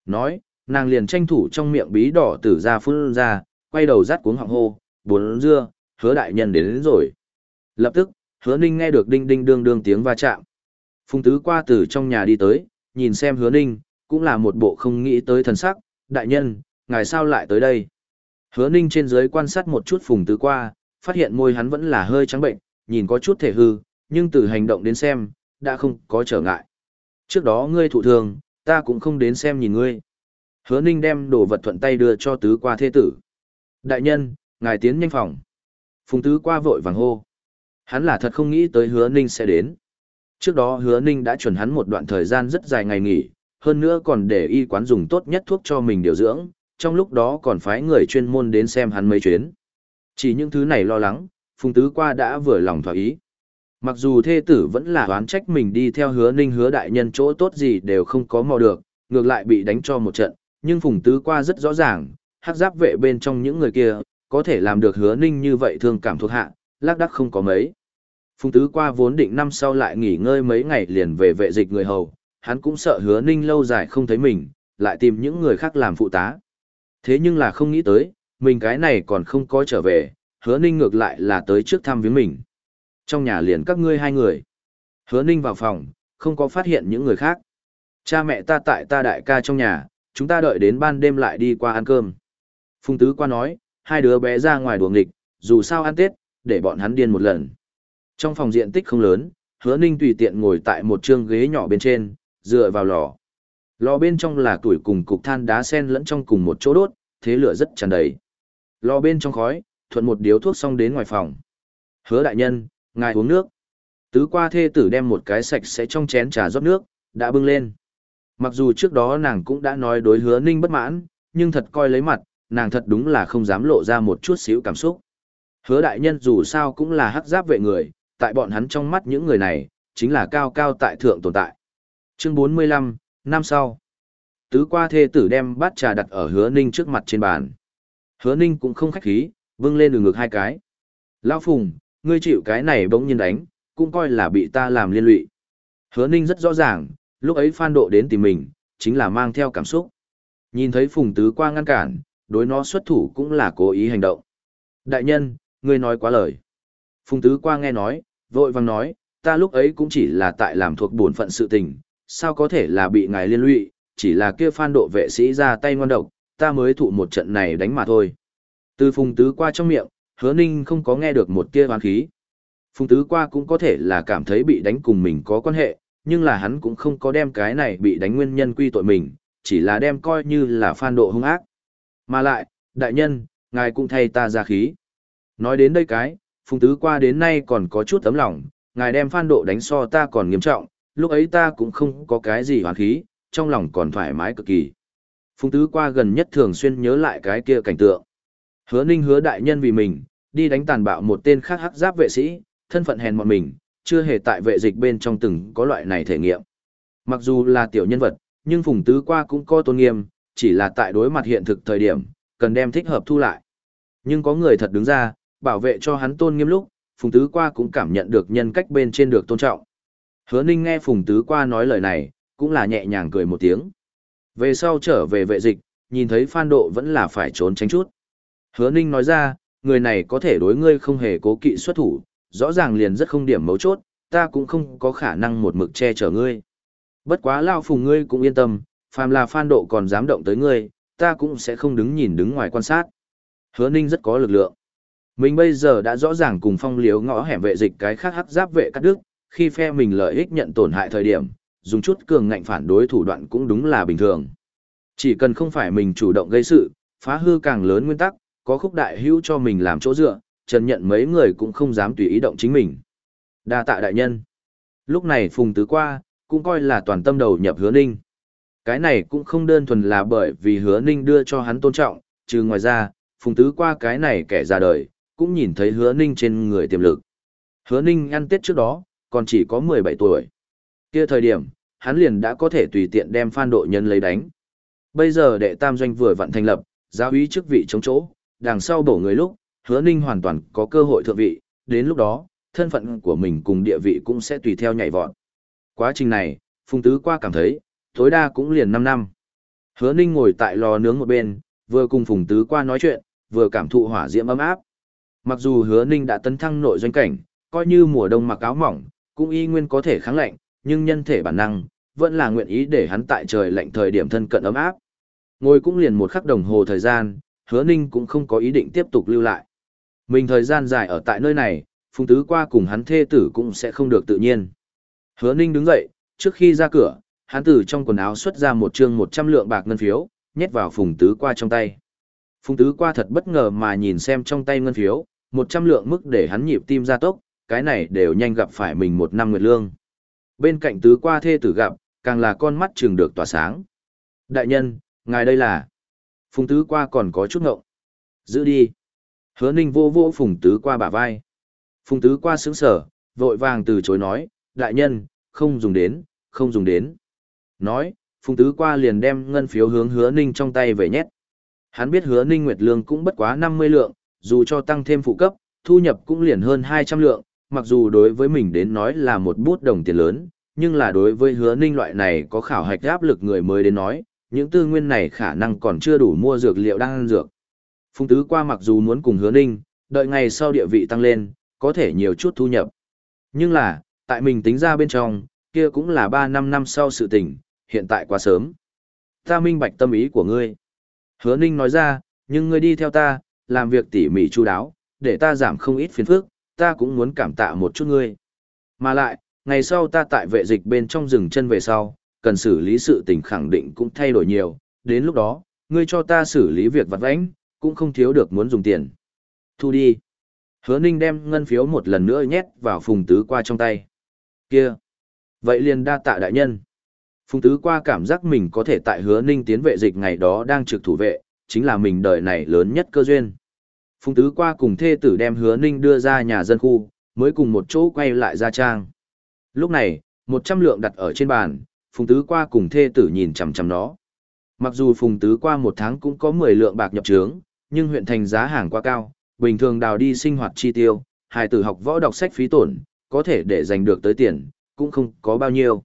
Nói, nàng liền tranh thủ trong miệng bí đỏ tử ra phun ra, quay đầu rát cuống họng hô, bốn dưa, hứa đại nhân đến, đến rồi. Lập tức, hứa ninh nghe được đinh đinh đương đương tiếng va chạm. Phùng tứ qua từ trong nhà đi tới, nhìn xem hứa ninh, cũng là một bộ không nghĩ tới thần sắc, đại nhân, ngài sao lại tới đây? Hứa ninh trên dưới quan sát một chút phùng tứ qua, phát hiện môi hắn vẫn là hơi trắng bệnh, nhìn có chút thể hư, nhưng từ hành động đến xem, đã không có trở ngại. Trước đó ngươi thụ thường, ta cũng không đến xem nhìn ngươi. Hứa ninh đem đồ vật thuận tay đưa cho tứ qua thế tử. Đại nhân, ngài tiến nhanh phòng. Phùng tứ qua vội vàng hô. Hắn là thật không nghĩ tới hứa ninh sẽ đến. Trước đó hứa ninh đã chuẩn hắn một đoạn thời gian rất dài ngày nghỉ, hơn nữa còn để y quán dùng tốt nhất thuốc cho mình điều dưỡng, trong lúc đó còn phái người chuyên môn đến xem hắn mấy chuyến. Chỉ những thứ này lo lắng, Phùng Tứ qua đã vừa lòng thỏa ý. Mặc dù thê tử vẫn là oán trách mình đi theo hứa ninh hứa đại nhân chỗ tốt gì đều không có mò được, ngược lại bị đánh cho một trận, nhưng Phùng Tứ qua rất rõ ràng, hắc giáp vệ bên trong những người kia, có thể làm được hứa ninh như vậy thương cảm thuộc hạ, lác đắc không có mấy. Phùng Tứ qua vốn định năm sau lại nghỉ ngơi mấy ngày liền về vệ dịch người hầu, hắn cũng sợ hứa ninh lâu dài không thấy mình, lại tìm những người khác làm phụ tá. Thế nhưng là không nghĩ tới, mình cái này còn không có trở về, hứa ninh ngược lại là tới trước thăm viếng mình. Trong nhà liền các ngươi hai người. Hứa ninh vào phòng, không có phát hiện những người khác. Cha mẹ ta tại ta đại ca trong nhà, chúng ta đợi đến ban đêm lại đi qua ăn cơm. Phùng Tứ qua nói, hai đứa bé ra ngoài đùa nghịch, dù sao ăn Tết, để bọn hắn điên một lần. Trong phòng diện tích không lớn, hứa ninh tùy tiện ngồi tại một chương ghế nhỏ bên trên, dựa vào lò. Lò bên trong là tuổi cùng cục than đá sen lẫn trong cùng một chỗ đốt, thế lửa rất tràn đầy. Lò bên trong khói, thuận một điếu thuốc xong đến ngoài phòng. Hứa đại nhân, ngài uống nước. Tứ qua thê tử đem một cái sạch sẽ trong chén trà rót nước, đã bưng lên. Mặc dù trước đó nàng cũng đã nói đối hứa ninh bất mãn, nhưng thật coi lấy mặt, nàng thật đúng là không dám lộ ra một chút xíu cảm xúc. Hứa đại nhân dù sao cũng là hắc giáp vệ người, tại bọn hắn trong mắt những người này, chính là cao cao tại thượng tồn tại. Chương 45, năm sau. Tứ qua thê tử đem bát trà đặt ở hứa ninh trước mặt trên bàn. Hứa ninh cũng không khách khí, vâng lên đường ngực hai cái. Lão Phùng, ngươi chịu cái này bỗng nhiên đánh, cũng coi là bị ta làm liên lụy. Hứa ninh rất rõ ràng, lúc ấy Phan Độ đến tìm mình, chính là mang theo cảm xúc. Nhìn thấy Phùng Tứ qua ngăn cản, đối nó xuất thủ cũng là cố ý hành động. Đại nhân, ngươi nói quá lời. Phùng Tứ qua nghe nói, vội vàng nói, ta lúc ấy cũng chỉ là tại làm thuộc bổn phận sự tình, sao có thể là bị ngài liên lụy, chỉ là kia phan độ vệ sĩ ra tay ngon độc, ta mới thụ một trận này đánh mà thôi. Từ phùng tứ qua trong miệng, hứa ninh không có nghe được một tia hoán khí. Phùng tứ qua cũng có thể là cảm thấy bị đánh cùng mình có quan hệ, nhưng là hắn cũng không có đem cái này bị đánh nguyên nhân quy tội mình, chỉ là đem coi như là phan độ hung ác. Mà lại, đại nhân, ngài cũng thay ta ra khí. Nói đến đây cái, phùng tứ qua đến nay còn có chút tấm lòng, ngài đem phan độ đánh so ta còn nghiêm trọng, lúc ấy ta cũng không có cái gì hoán khí, trong lòng còn thoải mái cực kỳ. Phùng tứ qua gần nhất thường xuyên nhớ lại cái kia cảnh tượng. Hứa ninh hứa đại nhân vì mình, đi đánh tàn bạo một tên khác hắc giáp vệ sĩ, thân phận hèn mọn mình, chưa hề tại vệ dịch bên trong từng có loại này thể nghiệm. Mặc dù là tiểu nhân vật, nhưng phùng tứ qua cũng có tôn nghiêm, chỉ là tại đối mặt hiện thực thời điểm, cần đem thích hợp thu lại. Nhưng có người thật đứng ra, bảo vệ cho hắn tôn nghiêm lúc, phùng tứ qua cũng cảm nhận được nhân cách bên trên được tôn trọng. Hứa ninh nghe phùng tứ qua nói lời này, cũng là nhẹ nhàng cười một tiếng. Về sau trở về vệ dịch, nhìn thấy Phan Độ vẫn là phải trốn tránh chút. Hứa Ninh nói ra, người này có thể đối ngươi không hề cố kỵ xuất thủ, rõ ràng liền rất không điểm mấu chốt, ta cũng không có khả năng một mực che chở ngươi. Bất quá lao phùng ngươi cũng yên tâm, phàm là Phan Độ còn dám động tới ngươi, ta cũng sẽ không đứng nhìn đứng ngoài quan sát. Hứa Ninh rất có lực lượng. Mình bây giờ đã rõ ràng cùng phong liếu ngõ hẻm vệ dịch cái khác hắc giáp vệ cắt đức, khi phe mình lợi ích nhận tổn hại thời điểm, dùng chút cường ngạnh phản đối thủ đoạn cũng đúng là bình thường. Chỉ cần không phải mình chủ động gây sự, phá hư càng lớn nguyên tắc, có khúc đại hữu cho mình làm chỗ dựa, trần nhận mấy người cũng không dám tùy ý động chính mình. đa tạ đại nhân. Lúc này Phùng Tứ qua, cũng coi là toàn tâm đầu nhập hứa ninh. Cái này cũng không đơn thuần là bởi vì hứa ninh đưa cho hắn tôn trọng, trừ ngoài ra, Phùng Tứ qua cái này kẻ ra đời, cũng nhìn thấy hứa ninh trên người tiềm lực. Hứa ninh ăn tết trước đó, còn chỉ có 17 tuổi. Kia thời điểm, hắn liền đã có thể tùy tiện đem Phan Độ Nhân lấy đánh. Bây giờ đệ tam doanh vừa vận thành lập, giáo úy chức vị chống chỗ, đằng sau bổ người lúc, hứa ninh hoàn toàn có cơ hội thượng vị, đến lúc đó, thân phận của mình cùng địa vị cũng sẽ tùy theo nhảy vọt. Quá trình này, Phùng Tứ qua cảm thấy, tối đa cũng liền 5 năm. Hứa ninh ngồi tại lò nướng một bên, vừa cùng Phùng Tứ qua nói chuyện, vừa cảm thụ hỏa diễm ấm áp. Mặc dù hứa ninh đã tấn thăng nội doanh cảnh, coi như mùa đông mặc áo mỏng, cũng y nguyên có thể kháng lạnh, nhưng nhân thể bản năng, vẫn là nguyện ý để hắn tại trời lạnh thời điểm thân cận ấm áp. Ngồi cũng liền một khắc đồng hồ thời gian, hứa ninh cũng không có ý định tiếp tục lưu lại. Mình thời gian dài ở tại nơi này, phùng tứ qua cùng hắn thê tử cũng sẽ không được tự nhiên. Hứa ninh đứng dậy, trước khi ra cửa, hắn từ trong quần áo xuất ra một chương 100 lượng bạc ngân phiếu, nhét vào phùng tứ qua trong tay. Phùng tứ qua thật bất ngờ mà nhìn xem trong tay ngân phiếu, một trăm lượng mức để hắn nhịp tim ra tốc, cái này đều nhanh gặp phải mình một năm nguyệt lương. Bên cạnh tứ qua thê tử gặp, càng là con mắt trường được tỏa sáng. Đại nhân, ngài đây là... Phùng tứ qua còn có chút ngộng. Giữ đi. Hứa ninh vô vô phùng tứ qua bả vai. Phùng tứ qua sướng sở, vội vàng từ chối nói, đại nhân, không dùng đến, không dùng đến. Nói, phùng tứ qua liền đem ngân phiếu hướng hứa ninh trong tay về nhét. Hắn biết hứa ninh nguyệt lương cũng bất quá 50 lượng, dù cho tăng thêm phụ cấp, thu nhập cũng liền hơn 200 lượng, mặc dù đối với mình đến nói là một bút đồng tiền lớn, nhưng là đối với hứa ninh loại này có khảo hạch áp lực người mới đến nói, những tư nguyên này khả năng còn chưa đủ mua dược liệu đang ăn dược. Phùng tứ qua mặc dù muốn cùng hứa ninh, đợi ngày sau địa vị tăng lên, có thể nhiều chút thu nhập. Nhưng là, tại mình tính ra bên trong, kia cũng là 3 năm năm sau sự tình, hiện tại quá sớm. Ta minh bạch tâm ý của ngươi. Hứa ninh nói ra, nhưng ngươi đi theo ta, làm việc tỉ mỉ chu đáo, để ta giảm không ít phiền phức, ta cũng muốn cảm tạ một chút ngươi. Mà lại, ngày sau ta tại vệ dịch bên trong rừng chân về sau, cần xử lý sự tình khẳng định cũng thay đổi nhiều, đến lúc đó, ngươi cho ta xử lý việc vặt vãnh, cũng không thiếu được muốn dùng tiền. Thu đi. Hứa Ninh đem ngân phiếu một lần nữa nhét vào Phùng Tứ qua trong tay. Kia. Vậy liền đa tạ đại nhân. Phùng Tứ qua cảm giác mình có thể tại Hứa Ninh tiến vệ dịch ngày đó đang trực thủ vệ, chính là mình đời này lớn nhất cơ duyên. Phùng Tứ qua cùng thê tử đem Hứa Ninh đưa ra nhà dân khu, mới cùng một chỗ quay lại ra trang. Lúc này, một trăm lượng đặt ở trên bàn, Phùng Tứ qua cùng thê tử nhìn chằm chằm nó. Mặc dù Phùng Tứ qua một tháng cũng có 10 lượng bạc nhập trướng, nhưng huyện thành giá hàng quá cao, bình thường đào đi sinh hoạt chi tiêu, hài tử học võ đọc sách phí tổn, có thể để giành được tới tiền, cũng không có bao nhiêu.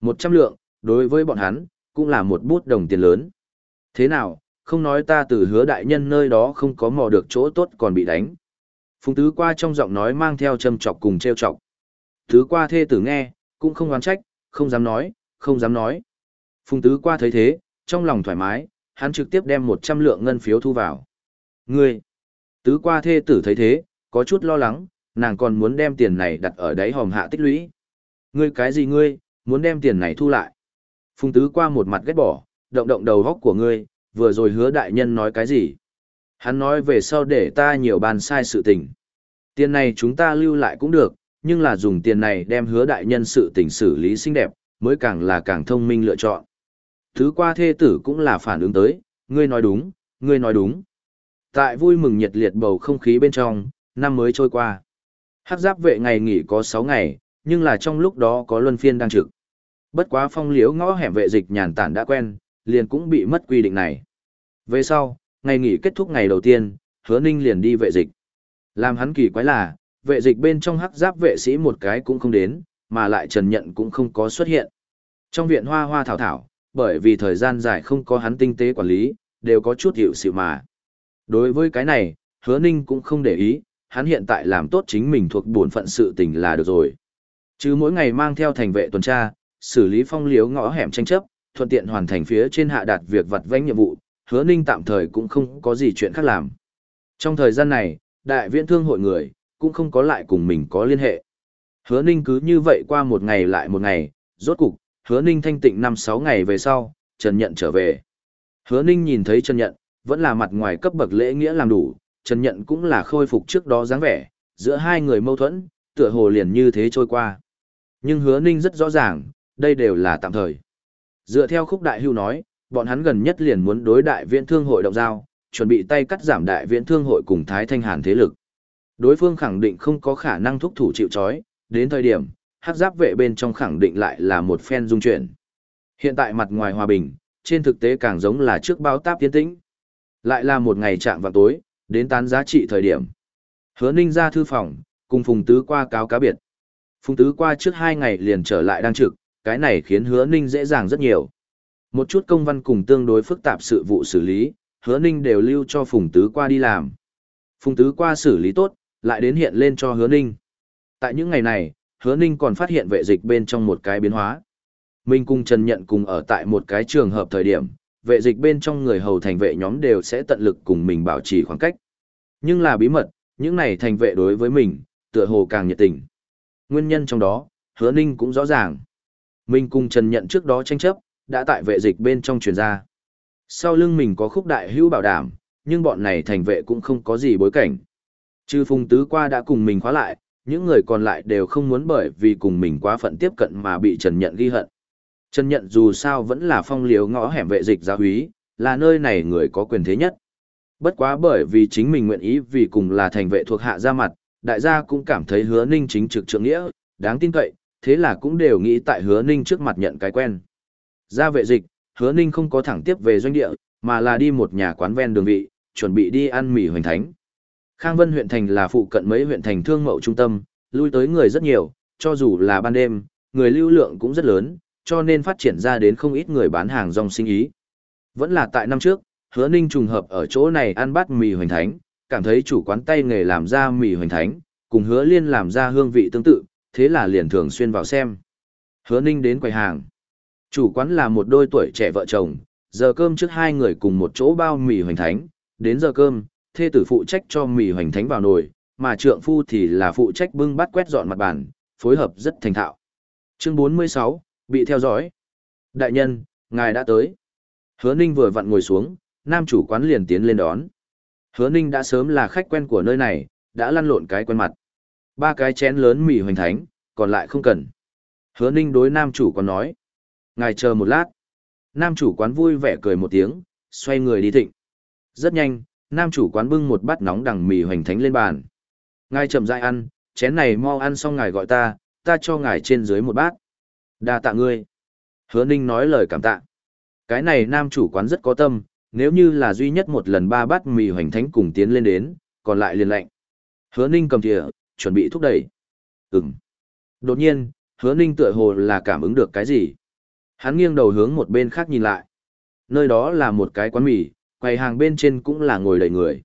100 lượng, đối với bọn hắn, cũng là một bút đồng tiền lớn. Thế nào, không nói ta từ hứa đại nhân nơi đó không có mò được chỗ tốt còn bị đánh. Phùng tứ qua trong giọng nói mang theo châm chọc cùng treo chọc. Tứ qua thê tử nghe, cũng không oán trách, không dám nói, không dám nói. Phùng tứ qua thấy thế, trong lòng thoải mái, hắn trực tiếp đem 100 lượng ngân phiếu thu vào. Ngươi! Tứ qua thê tử thấy thế, có chút lo lắng, nàng còn muốn đem tiền này đặt ở đáy hòm hạ tích lũy. Ngươi cái gì ngươi, muốn đem tiền này thu lại. Phùng tứ qua một mặt ghét bỏ, động động đầu góc của ngươi, vừa rồi hứa đại nhân nói cái gì. Hắn nói về sau để ta nhiều bàn sai sự tình. Tiền này chúng ta lưu lại cũng được, nhưng là dùng tiền này đem hứa đại nhân sự tình xử lý xinh đẹp, mới càng là càng thông minh lựa chọn. Thứ qua thê tử cũng là phản ứng tới, ngươi nói đúng, ngươi nói đúng. Tại vui mừng nhiệt liệt bầu không khí bên trong, năm mới trôi qua. Hắc giáp vệ ngày nghỉ có 6 ngày, nhưng là trong lúc đó có luân phiên đang trực. Bất quá phong liếu ngõ hẻm vệ dịch nhàn tản đã quen, liền cũng bị mất quy định này. Về sau, ngày nghỉ kết thúc ngày đầu tiên, hứa ninh liền đi vệ dịch. Làm hắn kỳ quái là, vệ dịch bên trong hắc giáp vệ sĩ một cái cũng không đến, mà lại trần nhận cũng không có xuất hiện. Trong viện hoa hoa thảo thảo, bởi vì thời gian dài không có hắn tinh tế quản lý, đều có chút hiệu sự mà. Đối với cái này, hứa ninh cũng không để ý, hắn hiện tại làm tốt chính mình thuộc bổn phận sự tình là được rồi. Chứ mỗi ngày mang theo thành vệ tuần tra, xử lý phong liếu ngõ hẻm tranh chấp, thuận tiện hoàn thành phía trên hạ đạt việc vặt vãnh nhiệm vụ, hứa ninh tạm thời cũng không có gì chuyện khác làm. Trong thời gian này, đại viện thương hội người, cũng không có lại cùng mình có liên hệ. Hứa ninh cứ như vậy qua một ngày lại một ngày, rốt cục, hứa ninh thanh tịnh năm sáu ngày về sau, Trần Nhận trở về. Hứa ninh nhìn thấy Trần Nhận, vẫn là mặt ngoài cấp bậc lễ nghĩa làm đủ, Trần Nhận cũng là khôi phục trước đó dáng vẻ, giữa hai người mâu thuẫn, tựa hồ liền như thế trôi qua. Nhưng hứa ninh rất rõ ràng, đây đều là tạm thời. Dựa theo khúc đại hưu nói, bọn hắn gần nhất liền muốn đối đại viện thương hội động giao, chuẩn bị tay cắt giảm đại viện thương hội cùng Thái Thanh Hàn thế lực. Đối phương khẳng định không có khả năng thúc thủ chịu chói, đến thời điểm, hắc giáp vệ bên trong khẳng định lại là một phen dung chuyển. Hiện tại mặt ngoài hòa bình, trên thực tế càng giống là trước bao táp tiến tĩnh. Lại là một ngày chạm vào tối, đến tán giá trị thời điểm. Hứa Ninh ra thư phòng, cùng Phùng Tứ qua cáo cá biệt. Phùng Tứ qua trước hai ngày liền trở lại đang trực, cái này khiến Hứa Ninh dễ dàng rất nhiều. Một chút công văn cùng tương đối phức tạp sự vụ xử lý, Hứa Ninh đều lưu cho Phùng Tứ qua đi làm. Phùng Tứ qua xử lý tốt, lại đến hiện lên cho Hứa Ninh. Tại những ngày này, Hứa Ninh còn phát hiện vệ dịch bên trong một cái biến hóa. Minh cùng Trần Nhận cùng ở tại một cái trường hợp thời điểm, vệ dịch bên trong người hầu thành vệ nhóm đều sẽ tận lực cùng mình bảo trì khoảng cách. Nhưng là bí mật, những này thành vệ đối với mình, tựa hồ càng nhiệt tình. Nguyên nhân trong đó, hứa ninh cũng rõ ràng. Mình cùng Trần nhận trước đó tranh chấp, đã tại vệ dịch bên trong truyền ra. Sau lưng mình có khúc đại hữu bảo đảm, nhưng bọn này thành vệ cũng không có gì bối cảnh. Trừ Phùng Tứ qua đã cùng mình khóa lại, những người còn lại đều không muốn bởi vì cùng mình quá phận tiếp cận mà bị Trần Nhận ghi hận. Trần Nhận dù sao vẫn là phong liếu ngõ hẻm vệ dịch gia húy, là nơi này người có quyền thế nhất. Bất quá bởi vì chính mình nguyện ý vì cùng là thành vệ thuộc hạ ra mặt, đại gia cũng cảm thấy hứa ninh chính trực trượng nghĩa, đáng tin cậy, thế là cũng đều nghĩ tại hứa ninh trước mặt nhận cái quen. Ra vệ dịch, hứa ninh không có thẳng tiếp về doanh địa, mà là đi một nhà quán ven đường vị, chuẩn bị đi ăn mì hoành thánh. Khang Vân huyện thành là phụ cận mấy huyện thành thương mậu trung tâm, lui tới người rất nhiều, cho dù là ban đêm, người lưu lượng cũng rất lớn, cho nên phát triển ra đến không ít người bán hàng rong sinh ý. Vẫn là tại năm trước, hứa ninh trùng hợp ở chỗ này ăn bát mì hoành thánh, cảm thấy chủ quán tay nghề làm ra mì hoành thánh, cùng hứa liên làm ra hương vị tương tự, thế là liền thường xuyên vào xem. Hứa ninh đến quầy hàng. Chủ quán là một đôi tuổi trẻ vợ chồng, giờ cơm trước hai người cùng một chỗ bao mì hoành thánh, đến giờ cơm, thê tử phụ trách cho mì hoành thánh vào nồi, mà trượng phu thì là phụ trách bưng bát quét dọn mặt bàn, phối hợp rất thành thạo. Chương 46, bị theo dõi. Đại nhân, ngài đã tới. Hứa Ninh vừa vặn ngồi xuống, nam chủ quán liền tiến lên đón. Hứa Ninh đã sớm là khách quen của nơi này, đã lăn lộn cái quen mặt. Ba cái chén lớn mì hoành thánh, còn lại không cần. Hứa Ninh đối nam chủ còn nói. Ngài chờ một lát. Nam chủ quán vui vẻ cười một tiếng, xoay người đi thịnh. Rất nhanh, nam chủ quán bưng một bát nóng đằng mì hoành thánh lên bàn. Ngài chậm rãi ăn, chén này mau ăn xong ngài gọi ta, ta cho ngài trên dưới một bát. Đa tạ ngươi. Hứa Ninh nói lời cảm tạ. Cái này nam chủ quán rất có tâm, nếu như là duy nhất một lần ba bát mì hoành thánh cùng tiến lên đến, còn lại liền lạnh. Hứa Ninh cầm thìa, chuẩn bị thúc đẩy. Ừm. Đột nhiên, hứa Ninh tựa hồ là cảm ứng được cái gì. Hắn nghiêng đầu hướng một bên khác nhìn lại. Nơi đó là một cái quán mì, quầy hàng bên trên cũng là ngồi đầy người.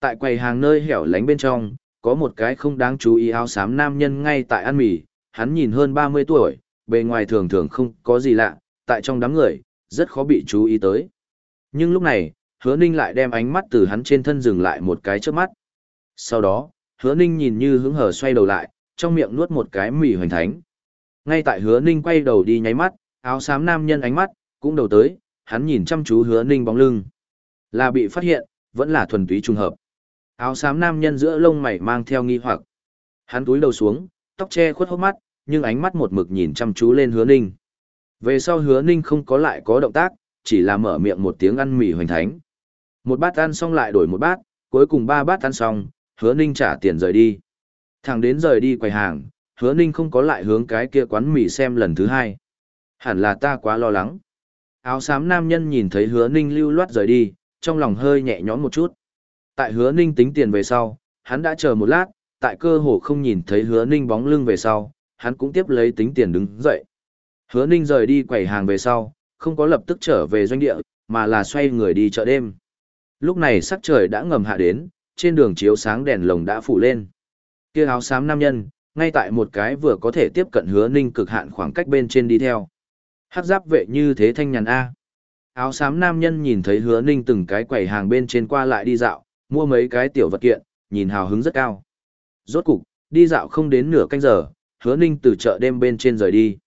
Tại quầy hàng nơi hẻo lánh bên trong, có một cái không đáng chú ý áo xám nam nhân ngay tại ăn mì, hắn nhìn hơn 30 tuổi, bề ngoài thường thường không có gì lạ, tại trong đám người, rất khó bị chú ý tới. Nhưng lúc này, hứa ninh lại đem ánh mắt từ hắn trên thân dừng lại một cái trước mắt. Sau đó, hứa ninh nhìn như hứng hở xoay đầu lại, trong miệng nuốt một cái mì hoành thánh. Ngay tại hứa ninh quay đầu đi nháy mắt, áo xám nam nhân ánh mắt, cũng đầu tới, hắn nhìn chăm chú hứa ninh bóng lưng. Là bị phát hiện, vẫn là thuần túy trùng hợp. Áo xám nam nhân giữa lông mày mang theo nghi hoặc. Hắn túi đầu xuống, tóc che khuất hốc mắt, nhưng ánh mắt một mực nhìn chăm chú lên hứa ninh. Về sau hứa ninh không có lại có động tác, chỉ là mở miệng một tiếng ăn mì hoành thánh. Một bát ăn xong lại đổi một bát, cuối cùng ba bát ăn xong, hứa ninh trả tiền rời đi. Thằng đến rời đi quầy hàng, hứa ninh không có lại hướng cái kia quán mì xem lần thứ hai. Hẳn là ta quá lo lắng. Áo xám nam nhân nhìn thấy hứa ninh lưu loát rời đi, trong lòng hơi nhẹ nhõm một chút. Tại hứa ninh tính tiền về sau, hắn đã chờ một lát, tại cơ hồ không nhìn thấy hứa ninh bóng lưng về sau, hắn cũng tiếp lấy tính tiền đứng dậy. Hứa ninh rời đi quầy hàng về sau, không có lập tức trở về doanh địa, mà là xoay người đi chợ đêm. Lúc này sắc trời đã ngầm hạ đến, trên đường chiếu sáng đèn lồng đã phủ lên. Kia áo xám nam nhân, ngay tại một cái vừa có thể tiếp cận hứa ninh cực hạn khoảng cách bên trên đi theo. Hát giáp vệ như thế thanh nhàn A. Áo xám nam nhân nhìn thấy hứa ninh từng cái quầy hàng bên trên qua lại đi dạo, mua mấy cái tiểu vật kiện, nhìn hào hứng rất cao. Rốt cục, đi dạo không đến nửa canh giờ, hứa ninh từ chợ đêm bên trên rời đi.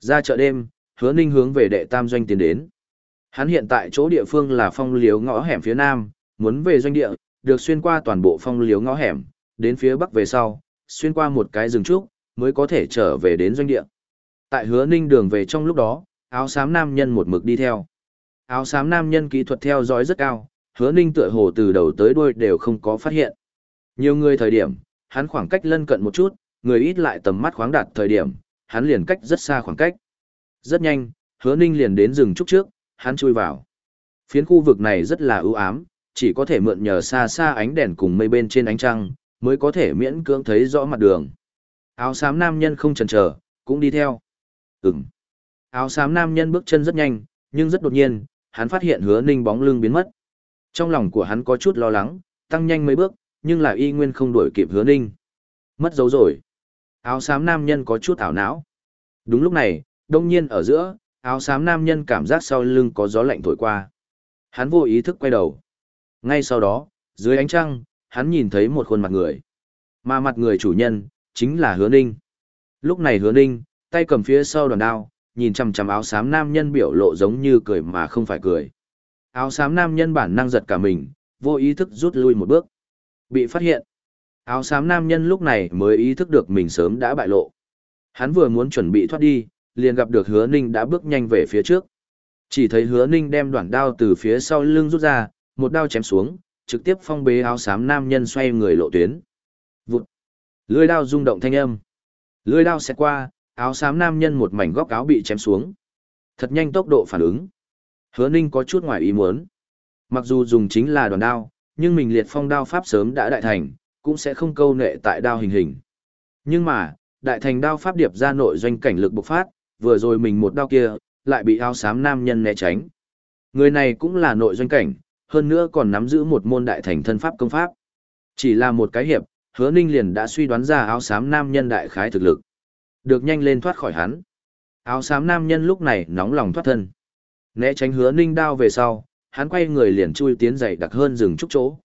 Ra chợ đêm, hứa ninh hướng về đệ tam doanh tiến đến. Hắn hiện tại chỗ địa phương là phong liếu ngõ hẻm phía nam, muốn về doanh địa, được xuyên qua toàn bộ phong liếu ngõ hẻm, đến phía bắc về sau, xuyên qua một cái rừng trúc, mới có thể trở về đến doanh địa. Tại hứa ninh đường về trong lúc đó, áo xám nam nhân một mực đi theo. Áo xám nam nhân kỹ thuật theo dõi rất cao, hứa ninh tựa hồ từ đầu tới đuôi đều không có phát hiện. Nhiều người thời điểm, hắn khoảng cách lân cận một chút, người ít lại tầm mắt khoáng đạt thời điểm, hắn liền cách rất xa khoảng cách. Rất nhanh, hứa ninh liền đến rừng trúc trước, hắn chui vào. Phiến khu vực này rất là ưu ám, chỉ có thể mượn nhờ xa xa ánh đèn cùng mây bên trên ánh trăng, mới có thể miễn cưỡng thấy rõ mặt đường. Áo xám nam nhân không chần chờ, cũng đi theo. Ừm. Áo xám nam nhân bước chân rất nhanh, nhưng rất đột nhiên, hắn phát hiện hứa ninh bóng lưng biến mất. Trong lòng của hắn có chút lo lắng, tăng nhanh mấy bước, nhưng lại y nguyên không đuổi kịp hứa ninh. Mất dấu rồi. Áo xám nam nhân có chút ảo não. Đúng lúc này, đông nhiên ở giữa, áo xám nam nhân cảm giác sau lưng có gió lạnh thổi qua. Hắn vô ý thức quay đầu. Ngay sau đó, dưới ánh trăng, hắn nhìn thấy một khuôn mặt người. Mà mặt người chủ nhân, chính là hứa ninh. Lúc này hứa ninh, tay cầm phía sau đoàn đao, nhìn chằm chằm áo xám nam nhân biểu lộ giống như cười mà không phải cười. Áo xám nam nhân bản năng giật cả mình, vô ý thức rút lui một bước. Bị phát hiện. Áo xám nam nhân lúc này mới ý thức được mình sớm đã bại lộ. Hắn vừa muốn chuẩn bị thoát đi, liền gặp được hứa ninh đã bước nhanh về phía trước. Chỉ thấy hứa ninh đem đoạn đao từ phía sau lưng rút ra, một đao chém xuống, trực tiếp phong bế áo xám nam nhân xoay người lộ tuyến. Vụt. Lưỡi đao rung động thanh âm. Lưỡi đao xẹt qua, áo xám nam nhân một mảnh góc áo bị chém xuống. Thật nhanh tốc độ phản ứng. Hứa Ninh có chút ngoài ý muốn. Mặc dù dùng chính là đoàn đao, nhưng mình liệt phong đao pháp sớm đã đại thành, cũng sẽ không câu nệ tại đao hình hình. Nhưng mà, đại thành đao pháp điệp ra nội doanh cảnh lực bộc phát, vừa rồi mình một đao kia, lại bị áo xám nam nhân né tránh. Người này cũng là nội doanh cảnh, hơn nữa còn nắm giữ một môn đại thành thân pháp công pháp. Chỉ là một cái hiệp, hứa ninh liền đã suy đoán ra áo xám nam nhân đại khái thực lực. Được nhanh lên thoát khỏi hắn. Áo xám nam nhân lúc này nóng lòng thoát thân. Né tránh hứa ninh đao về sau, hắn quay người liền chui tiến dày đặc hơn rừng trúc chỗ.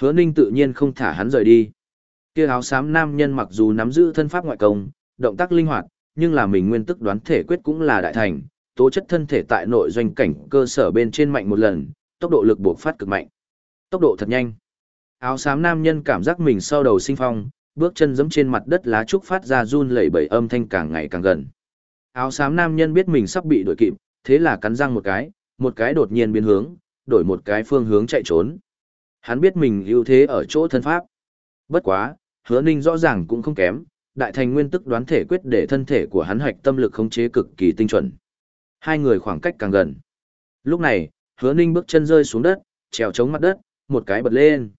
Hứa ninh tự nhiên không thả hắn rời đi. Kia áo xám nam nhân mặc dù nắm giữ thân pháp ngoại công, động tác linh hoạt, nhưng là mình nguyên tức đoán thể quyết cũng là đại thành, tố chất thân thể tại nội doanh cảnh cơ sở bên trên mạnh một lần, tốc độ lực buộc phát cực mạnh. Tốc độ thật nhanh. Áo xám nam nhân cảm giác mình sau đầu sinh phong, bước chân giẫm trên mặt đất lá trúc phát ra run lẩy bẩy âm thanh càng ngày càng gần. Áo xám nam nhân biết mình sắp bị đuổi kịp, thế là cắn răng một cái, một cái đột nhiên biến hướng, đổi một cái phương hướng chạy trốn. Hắn biết mình ưu thế ở chỗ thân pháp. Bất quá, hứa ninh rõ ràng cũng không kém, đại thành nguyên tức đoán thể quyết để thân thể của hắn hoạch tâm lực khống chế cực kỳ tinh chuẩn. Hai người khoảng cách càng gần. Lúc này, hứa ninh bước chân rơi xuống đất, trèo chống mặt đất, một cái bật lên.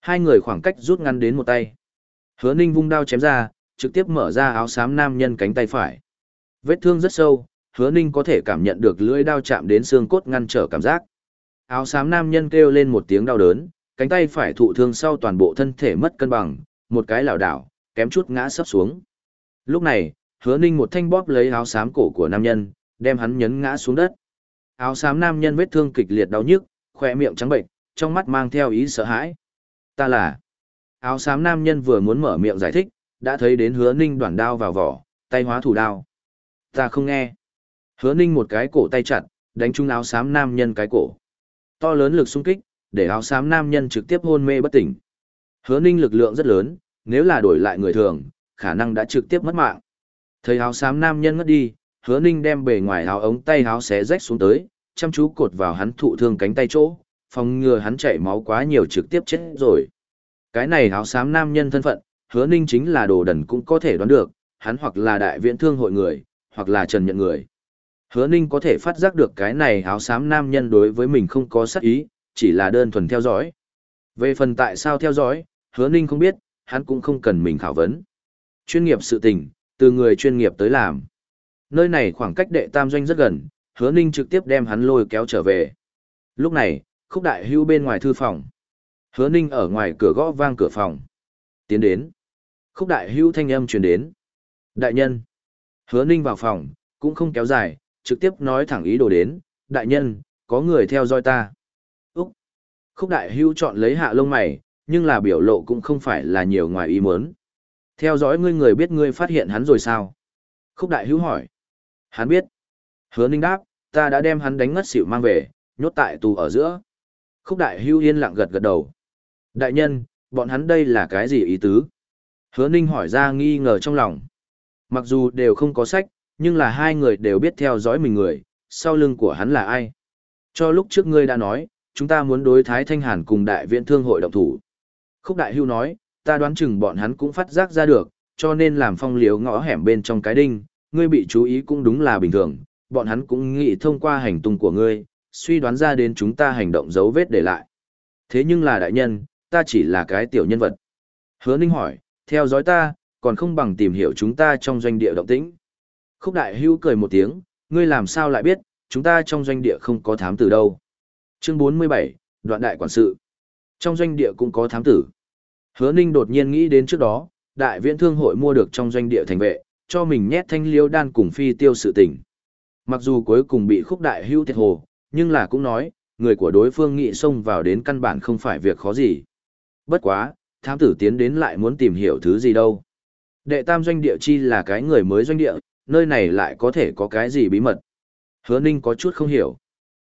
Hai người khoảng cách rút ngắn đến một tay. Hứa ninh vung đao chém ra, trực tiếp mở ra áo xám nam nhân cánh tay phải. Vết thương rất sâu, hứa ninh có thể cảm nhận được lưỡi đao chạm đến xương cốt ngăn trở cảm giác. Áo xám nam nhân kêu lên một tiếng đau đớn, cánh tay phải thụ thương sau toàn bộ thân thể mất cân bằng, một cái lảo đảo, kém chút ngã sấp xuống. Lúc này, hứa ninh một thanh bóp lấy áo xám cổ của nam nhân, đem hắn nhấn ngã xuống đất. Áo xám nam nhân vết thương kịch liệt đau nhức, khỏe miệng trắng bệnh, trong mắt mang theo ý sợ hãi. Ta là... Áo xám nam nhân vừa muốn mở miệng giải thích, đã thấy đến hứa ninh đoạn đao vào vỏ, tay hóa thủ đao. Ta không nghe. Hứa ninh một cái cổ tay chặt, đánh trúng áo xám nam nhân cái cổ. To lớn lực xung kích, để áo xám nam nhân trực tiếp hôn mê bất tỉnh. Hứa ninh lực lượng rất lớn, nếu là đổi lại người thường, khả năng đã trực tiếp mất mạng. Thấy áo xám nam nhân ngất đi, hứa ninh đem bề ngoài áo ống tay áo xé rách xuống tới, chăm chú cột vào hắn thụ thương cánh tay chỗ, phòng ngừa hắn chảy máu quá nhiều trực tiếp chết rồi. Cái này áo xám nam nhân thân phận, hứa ninh chính là đồ đần cũng có thể đoán được, hắn hoặc là đại viện thương hội người, hoặc là trần nhận người. Hứa ninh có thể phát giác được cái này áo xám nam nhân đối với mình không có sắc ý, chỉ là đơn thuần theo dõi. Về phần tại sao theo dõi, hứa ninh không biết, hắn cũng không cần mình khảo vấn. Chuyên nghiệp sự tình, từ người chuyên nghiệp tới làm. Nơi này khoảng cách đệ tam doanh rất gần, hứa ninh trực tiếp đem hắn lôi kéo trở về. Lúc này, khúc đại hưu bên ngoài thư phòng. Hứa ninh ở ngoài cửa gõ vang cửa phòng. Tiến đến. Khúc đại hưu thanh âm truyền đến. Đại nhân. Hứa ninh vào phòng, cũng không kéo dài, trực tiếp nói thẳng ý đồ đến. Đại nhân, có người theo dõi ta. Úc. Khúc đại hưu chọn lấy hạ lông mày, nhưng là biểu lộ cũng không phải là nhiều ngoài ý muốn. Theo dõi ngươi người biết ngươi phát hiện hắn rồi sao? Khúc đại hưu hỏi. Hắn biết. Hứa ninh đáp, ta đã đem hắn đánh ngất xỉu mang về, nhốt tại tù ở giữa. Khúc đại hưu yên lặng gật gật đầu. Đại nhân, bọn hắn đây là cái gì ý tứ? Hứa ninh hỏi ra nghi ngờ trong lòng. Mặc dù đều không có sách, nhưng là hai người đều biết theo dõi mình người, sau lưng của hắn là ai. Cho lúc trước ngươi đã nói, chúng ta muốn đối Thái Thanh Hàn cùng đại viện thương hội động thủ. Khúc đại hưu nói, ta đoán chừng bọn hắn cũng phát giác ra được, cho nên làm phong liếu ngõ hẻm bên trong cái đinh, ngươi bị chú ý cũng đúng là bình thường, bọn hắn cũng nghĩ thông qua hành tung của ngươi, suy đoán ra đến chúng ta hành động dấu vết để lại. Thế nhưng là đại nhân, ta chỉ là cái tiểu nhân vật. Hứa Ninh hỏi, theo dõi ta, còn không bằng tìm hiểu chúng ta trong doanh địa động tĩnh. Khúc đại hưu cười một tiếng, ngươi làm sao lại biết, chúng ta trong doanh địa không có thám tử đâu. Chương 47, đoạn đại quản sự. Trong doanh địa cũng có thám tử. Hứa Ninh đột nhiên nghĩ đến trước đó, đại viễn thương hội mua được trong doanh địa thành vệ, cho mình nhét thanh liêu đan cùng phi tiêu sự tình. Mặc dù cuối cùng bị khúc đại hưu thiệt hồ, nhưng là cũng nói, người của đối phương nghị xông vào đến căn bản không phải việc khó gì. Bất quá, thám tử tiến đến lại muốn tìm hiểu thứ gì đâu. Đệ tam doanh địa chi là cái người mới doanh địa, nơi này lại có thể có cái gì bí mật. Hứa Ninh có chút không hiểu.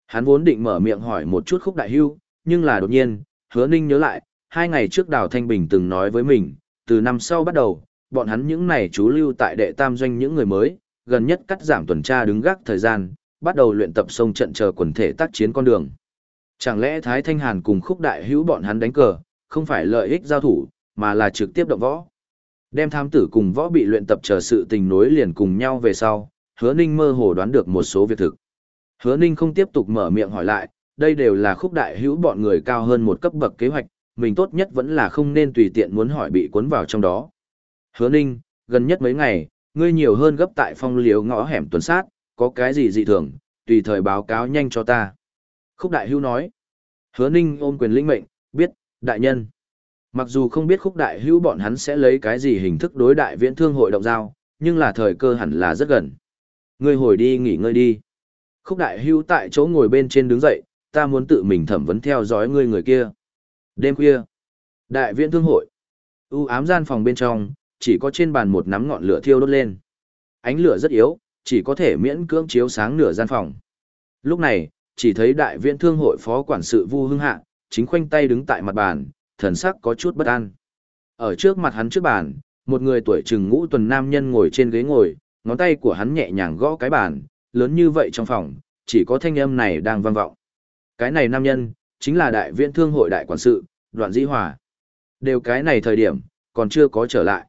Hắn vốn định mở miệng hỏi một chút khúc đại hưu, nhưng là đột nhiên, hứa ninh nhớ lại, hai ngày trước Đào Thanh Bình từng nói với mình, từ năm sau bắt đầu, bọn hắn những này chú lưu tại đệ tam doanh những người mới, gần nhất cắt giảm tuần tra đứng gác thời gian, bắt đầu luyện tập sông trận chờ quần thể tác chiến con đường. Chẳng lẽ Thái Thanh Hàn cùng khúc đại hữu bọn hắn đánh cờ, không phải lợi ích giao thủ, mà là trực tiếp động võ. Đem tham tử cùng võ bị luyện tập chờ sự tình nối liền cùng nhau về sau, hứa ninh mơ hồ đoán được một số việc thực. Hứa ninh không tiếp tục mở miệng hỏi lại, đây đều là khúc đại hữu bọn người cao hơn một cấp bậc kế hoạch, mình tốt nhất vẫn là không nên tùy tiện muốn hỏi bị cuốn vào trong đó. Hứa ninh, gần nhất mấy ngày, ngươi nhiều hơn gấp tại phong liếu ngõ hẻm tuần sát, có cái gì dị thường, tùy thời báo cáo nhanh cho ta. Khúc đại Hưu nói. Hứa ninh ôm quyền linh mệnh, biết, đại nhân. Mặc dù không biết khúc đại Hưu bọn hắn sẽ lấy cái gì hình thức đối đại viễn thương hội động giao, nhưng là thời cơ hẳn là rất gần. Ngươi hồi đi nghỉ ngơi đi. Khúc đại Hưu tại chỗ ngồi bên trên đứng dậy, ta muốn tự mình thẩm vấn theo dõi ngươi người kia. Đêm khuya, đại viễn thương hội, u ám gian phòng bên trong, chỉ có trên bàn một nắm ngọn lửa thiêu đốt lên. Ánh lửa rất yếu, chỉ có thể miễn cưỡng chiếu sáng nửa gian phòng. Lúc này, chỉ thấy đại viện thương hội phó quản sự Vu Hưng Hạ, chính khoanh tay đứng tại mặt bàn, thần sắc có chút bất an. Ở trước mặt hắn trước bàn, một người tuổi chừng ngũ tuần nam nhân ngồi trên ghế ngồi, ngón tay của hắn nhẹ nhàng gõ cái bàn, lớn như vậy trong phòng, chỉ có thanh âm này đang vang vọng. Cái này nam nhân, chính là đại viện thương hội đại quản sự, đoạn dĩ hòa. Đều cái này thời điểm, còn chưa có trở lại.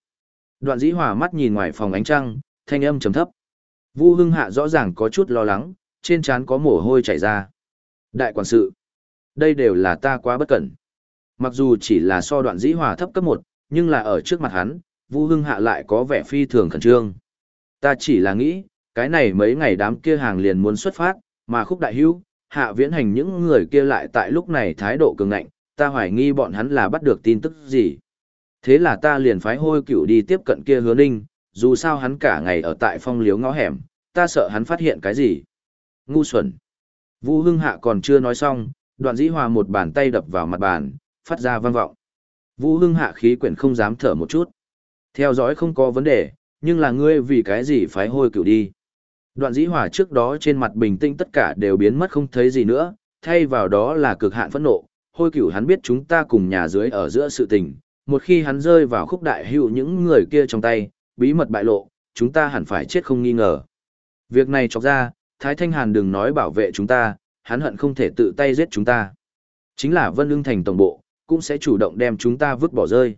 Đoạn dĩ hòa mắt nhìn ngoài phòng ánh trăng, thanh âm trầm thấp. Vu hưng hạ rõ ràng có chút lo lắng, trên trán có mồ hôi chảy ra. Đại quản sự, đây đều là ta quá bất cẩn. Mặc dù chỉ là so đoạn dĩ hòa thấp cấp một, nhưng là ở trước mặt hắn, Vu Hưng Hạ lại có vẻ phi thường khẩn trương. Ta chỉ là nghĩ, cái này mấy ngày đám kia hàng liền muốn xuất phát, mà khúc đại hữu, hạ viễn hành những người kia lại tại lúc này thái độ cường ngạnh, ta hoài nghi bọn hắn là bắt được tin tức gì. Thế là ta liền phái hôi cửu đi tiếp cận kia hứa ninh, dù sao hắn cả ngày ở tại phong liếu ngõ hẻm, ta sợ hắn phát hiện cái gì. Ngu xuẩn. Vu Hưng Hạ còn chưa nói xong, đoạn dĩ hòa một bàn tay đập vào mặt bàn, phát ra vang vọng. Vũ Hưng hạ khí quyển không dám thở một chút. Theo dõi không có vấn đề, nhưng là ngươi vì cái gì phái hôi cửu đi. Đoạn dĩ hòa trước đó trên mặt bình tĩnh tất cả đều biến mất không thấy gì nữa, thay vào đó là cực hạn phẫn nộ. Hôi cửu hắn biết chúng ta cùng nhà dưới ở giữa sự tình, một khi hắn rơi vào khúc đại hữu những người kia trong tay, bí mật bại lộ, chúng ta hẳn phải chết không nghi ngờ. Việc này chọc ra, Thái Thanh Hàn đừng nói bảo vệ chúng ta, hắn hận không thể tự tay giết chúng ta. Chính là Vân Lương Thành tổng bộ, cũng sẽ chủ động đem chúng ta vứt bỏ rơi.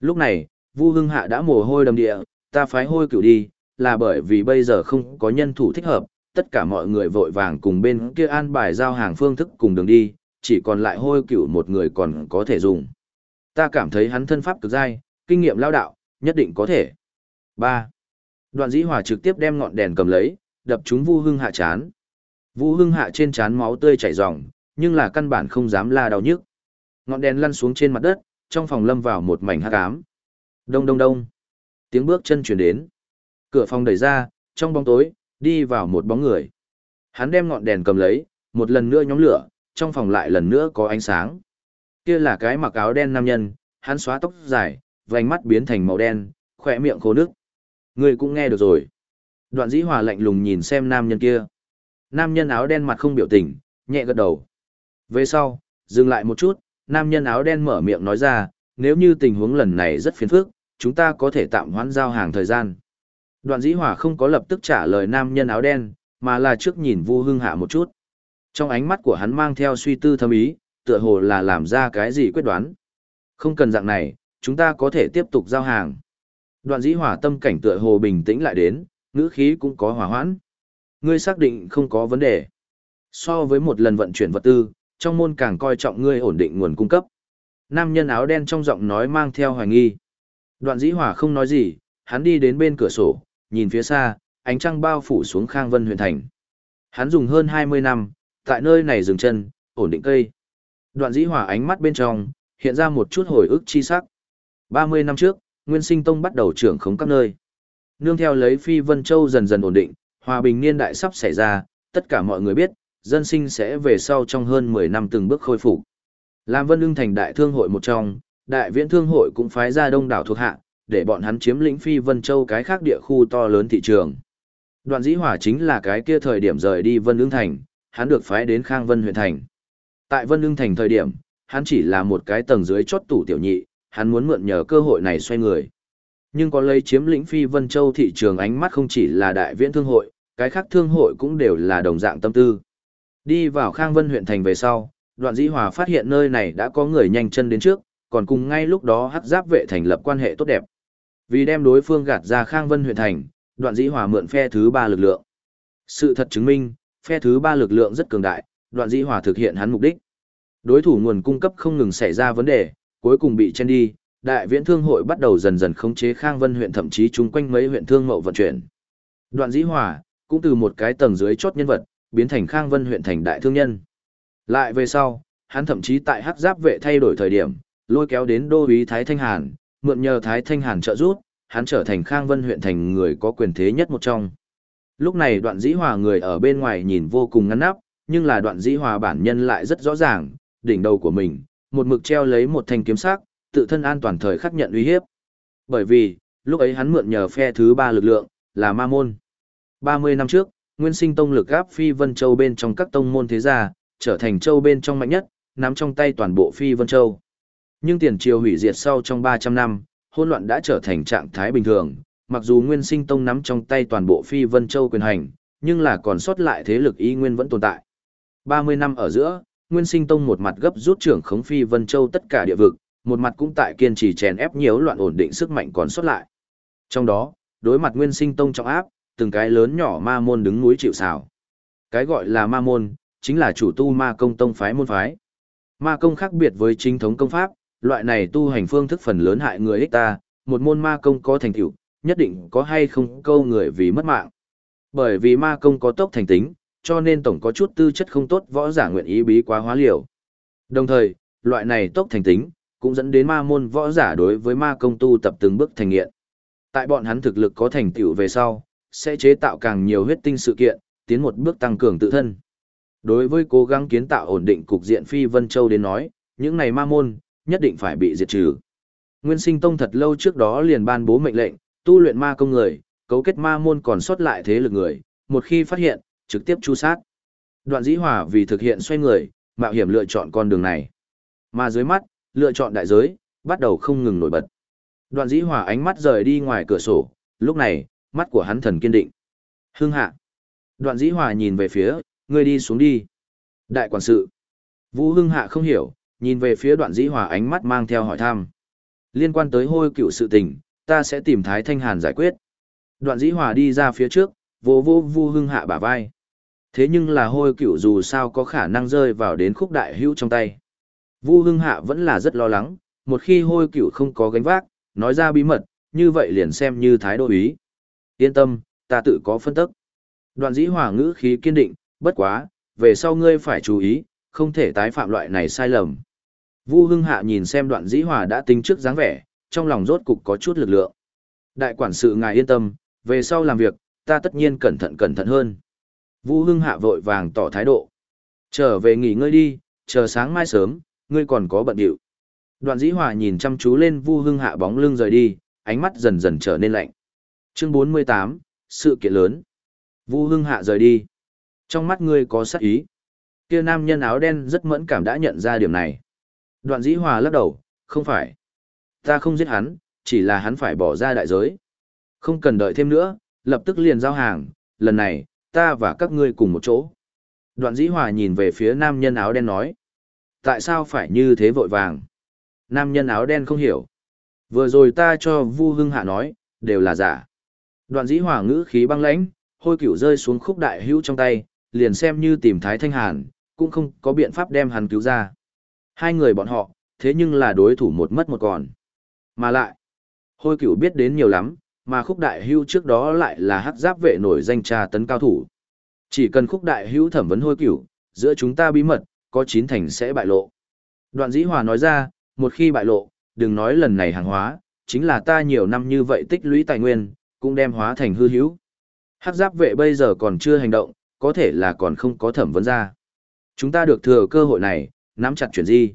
Lúc này, Vu Hưng Hạ đã mồ hôi đầm địa, ta phái hôi cửu đi, là bởi vì bây giờ không có nhân thủ thích hợp, tất cả mọi người vội vàng cùng bên kia an bài giao hàng phương thức cùng đường đi, chỉ còn lại hôi cửu một người còn có thể dùng. Ta cảm thấy hắn thân pháp cực dai, kinh nghiệm lao đạo, nhất định có thể. 3. Đoạn dĩ hòa trực tiếp đem ngọn đèn cầm lấy, đập chúng Vu Hưng Hạ chán. Vu Hưng Hạ trên chán máu tươi chảy ròng, nhưng là căn bản không dám la đau nhức. Ngọn đèn lăn xuống trên mặt đất, trong phòng lâm vào một mảnh hắc ám. Đông đông đông. Tiếng bước chân chuyển đến. Cửa phòng đẩy ra, trong bóng tối, đi vào một bóng người. Hắn đem ngọn đèn cầm lấy, một lần nữa nhóm lửa, trong phòng lại lần nữa có ánh sáng. Kia là cái mặc áo đen nam nhân, hắn xóa tóc dài, vành mắt biến thành màu đen, khỏe miệng khô nước. Người cũng nghe được rồi. Đoạn dĩ hòa lạnh lùng nhìn xem nam nhân kia. Nam nhân áo đen mặt không biểu tình, nhẹ gật đầu. Về sau, dừng lại một chút, nam nhân áo đen mở miệng nói ra, nếu như tình huống lần này rất phiền phức, chúng ta có thể tạm hoãn giao hàng thời gian. Đoạn dĩ hỏa không có lập tức trả lời nam nhân áo đen, mà là trước nhìn Vu Hưng Hạ một chút. Trong ánh mắt của hắn mang theo suy tư thâm ý, tựa hồ là làm ra cái gì quyết đoán. Không cần dạng này, chúng ta có thể tiếp tục giao hàng. Đoạn dĩ hỏa tâm cảnh tựa hồ bình tĩnh lại đến, ngữ khí cũng có hòa hoãn. Ngươi xác định không có vấn đề. So với một lần vận chuyển vật tư, trong môn càng coi trọng ngươi ổn định nguồn cung cấp. Nam nhân áo đen trong giọng nói mang theo hoài nghi. Đoạn dĩ hỏa không nói gì, hắn đi đến bên cửa sổ, nhìn phía xa, ánh trăng bao phủ xuống Khang Vân huyện thành. Hắn dùng hơn 20 năm, tại nơi này dừng chân, ổn định cây. Đoạn dĩ hỏa ánh mắt bên trong, hiện ra một chút hồi ức chi sắc. 30 năm trước, Nguyên Sinh Tông bắt đầu trưởng khống các nơi. Nương theo lấy Phi Vân Châu dần dần ổn định, hòa bình niên đại sắp xảy ra, tất cả mọi người biết, dân sinh sẽ về sau trong hơn 10 năm từng bước khôi phục. Làm Vân Ưng thành đại thương hội một trong, đại viễn thương hội cũng phái ra đông đảo thuộc hạ, để bọn hắn chiếm lĩnh Phi Vân Châu cái khác địa khu to lớn thị trường. Đoạn dĩ hỏa chính là cái kia thời điểm rời đi Vân Ưng thành, hắn được phái đến Khang Vân huyện thành. Tại Vân Ưng thành thời điểm, hắn chỉ là một cái tầng dưới chót tủ tiểu nhị, hắn muốn mượn nhờ cơ hội này xoay người. Nhưng có lấy chiếm lĩnh Phi Vân Châu thị trường ánh mắt không chỉ là đại viễn thương hội, cái khác thương hội cũng đều là đồng dạng tâm tư. Đi vào Khang Vân huyện thành về sau, đoạn dĩ hòa phát hiện nơi này đã có người nhanh chân đến trước, còn cùng ngay lúc đó hắc giáp vệ thành lập quan hệ tốt đẹp. Vì đem đối phương gạt ra Khang Vân huyện thành, đoạn dĩ hòa mượn phe thứ ba lực lượng. Sự thật chứng minh, phe thứ ba lực lượng rất cường đại, đoạn dĩ hòa thực hiện hắn mục đích. Đối thủ nguồn cung cấp không ngừng xảy ra vấn đề, cuối cùng bị chen đi, đại viễn thương hội bắt đầu dần dần khống chế Khang Vân huyện thậm chí chung quanh mấy huyện thương mậu vận chuyển. Đoạn dĩ hòa, cũng từ một cái tầng dưới chốt nhân vật, biến thành Khang Vân huyện thành đại thương nhân. Lại về sau, hắn thậm chí tại hắc giáp vệ thay đổi thời điểm, lôi kéo đến đô úy Thái Thanh Hàn, mượn nhờ Thái Thanh Hàn trợ giúp, hắn trở thành Khang Vân huyện thành người có quyền thế nhất một trong. Lúc này đoạn dĩ hòa người ở bên ngoài nhìn vô cùng ngăn nắp, nhưng là đoạn dĩ hòa bản nhân lại rất rõ ràng, đỉnh đầu của mình, một mực treo lấy một thanh kiếm sắc, tự thân an toàn thời khắc nhận uy hiếp. Bởi vì, lúc ấy hắn mượn nhờ phe thứ ba lực lượng, là ma môn. 30 năm trước, Nguyên Sinh Tông lực gáp Phi Vân Châu bên trong các tông môn thế gia, trở thành châu bên trong mạnh nhất, nắm trong tay toàn bộ Phi Vân Châu. Nhưng tiền triều hủy diệt sau trong 300 năm, hỗn loạn đã trở thành trạng thái bình thường, mặc dù Nguyên Sinh Tông nắm trong tay toàn bộ Phi Vân Châu quyền hành, nhưng là còn sót lại thế lực y nguyên vẫn tồn tại. 30 năm ở giữa, Nguyên Sinh Tông một mặt gấp rút trưởng khống Phi Vân Châu tất cả địa vực, một mặt cũng tại kiên trì chèn ép nhiều loạn ổn định sức mạnh còn sót lại. Trong đó, đối mặt Nguyên Sinh Tông trọng áp, từng cái lớn nhỏ ma môn đứng núi chịu sào. Cái gọi là ma môn, chính là chủ tu ma công tông phái môn phái. Ma công khác biệt với chính thống công pháp, loại này tu hành phương thức phần lớn hại người ích ta, một môn ma công có thành tựu, nhất định có hay không câu người vì mất mạng. Bởi vì ma công có tốc thành tính, cho nên tổng có chút tư chất không tốt võ giả nguyện ý bí quá hóa liều. Đồng thời, loại này tốc thành tính, cũng dẫn đến ma môn võ giả đối với ma công tu tập từng bước thành nghiện. Tại bọn hắn thực lực có thành tựu về sau, sẽ chế tạo càng nhiều huyết tinh sự kiện, tiến một bước tăng cường tự thân. Đối với cố gắng kiến tạo ổn định cục diện Phi Vân Châu đến nói, những này ma môn, nhất định phải bị diệt trừ. Nguyên sinh tông thật lâu trước đó liền ban bố mệnh lệnh, tu luyện ma công người, cấu kết ma môn còn sót lại thế lực người, một khi phát hiện, trực tiếp chu sát. Đoạn dĩ hòa vì thực hiện xoay người, mạo hiểm lựa chọn con đường này. Mà dưới mắt, lựa chọn đại giới, bắt đầu không ngừng nổi bật. Đoạn dĩ hòa ánh mắt rời đi ngoài cửa sổ, lúc này, mắt của hắn thần kiên định. Hưng hạ. Đoạn dĩ hòa nhìn về phía, ngươi đi xuống đi. Đại quản sự. Vũ Hưng hạ không hiểu, nhìn về phía đoạn dĩ hòa ánh mắt mang theo hỏi thăm. Liên quan tới hôi cựu sự tình, ta sẽ tìm Thái Thanh Hàn giải quyết. Đoạn dĩ hòa đi ra phía trước, vô vô Vu Hưng hạ bả vai. Thế nhưng là hôi cựu dù sao có khả năng rơi vào đến khúc đại hữu trong tay. Vu Hưng hạ vẫn là rất lo lắng, một khi hôi cựu không có gánh vác, nói ra bí mật, như vậy liền xem như thái độ ý. Yên tâm, ta tự có phân tức. Đoạn dĩ hòa ngữ khí kiên định, bất quá, về sau ngươi phải chú ý, không thể tái phạm loại này sai lầm. Vu Hưng Hạ nhìn xem đoạn dĩ hòa đã tính trước dáng vẻ, trong lòng rốt cục có chút lực lượng. Đại quản sự ngài yên tâm, về sau làm việc, ta tất nhiên cẩn thận cẩn thận hơn. Vu Hưng Hạ vội vàng tỏ thái độ. Trở về nghỉ ngơi đi, chờ sáng mai sớm, ngươi còn có bận điệu. Đoạn dĩ hòa nhìn chăm chú lên Vu Hưng Hạ bóng lưng rời đi, ánh mắt dần dần trở nên lạnh. Chương 48, sự kiện lớn. Vu Hưng Hạ rời đi. Trong mắt ngươi có sát ý. Kia nam nhân áo đen rất mẫn cảm đã nhận ra điểm này. Đoạn dĩ hòa lắc đầu, không phải. Ta không giết hắn, chỉ là hắn phải bỏ ra đại giới. Không cần đợi thêm nữa, lập tức liền giao hàng, lần này, ta và các ngươi cùng một chỗ. Đoạn dĩ hòa nhìn về phía nam nhân áo đen nói. Tại sao phải như thế vội vàng? Nam nhân áo đen không hiểu. Vừa rồi ta cho Vu Hưng Hạ nói, đều là giả. Đoạn dĩ hòa ngữ khí băng lãnh, hôi cửu rơi xuống khúc đại hữu trong tay, liền xem như tìm Thái Thanh Hàn, cũng không có biện pháp đem hắn cứu ra. Hai người bọn họ, thế nhưng là đối thủ một mất một còn. Mà lại, hôi cửu biết đến nhiều lắm, mà khúc đại hưu trước đó lại là hắc giáp vệ nổi danh trà tấn cao thủ. Chỉ cần khúc đại hưu thẩm vấn hôi cửu, giữa chúng ta bí mật, có chín thành sẽ bại lộ. Đoạn dĩ hòa nói ra, một khi bại lộ, đừng nói lần này hàng hóa, chính là ta nhiều năm như vậy tích lũy tài nguyên, cũng đem hóa thành hư hữu. Hắc giáp vệ bây giờ còn chưa hành động, có thể là còn không có thẩm vấn ra. Chúng ta được thừa cơ hội này, nắm chặt chuyển di.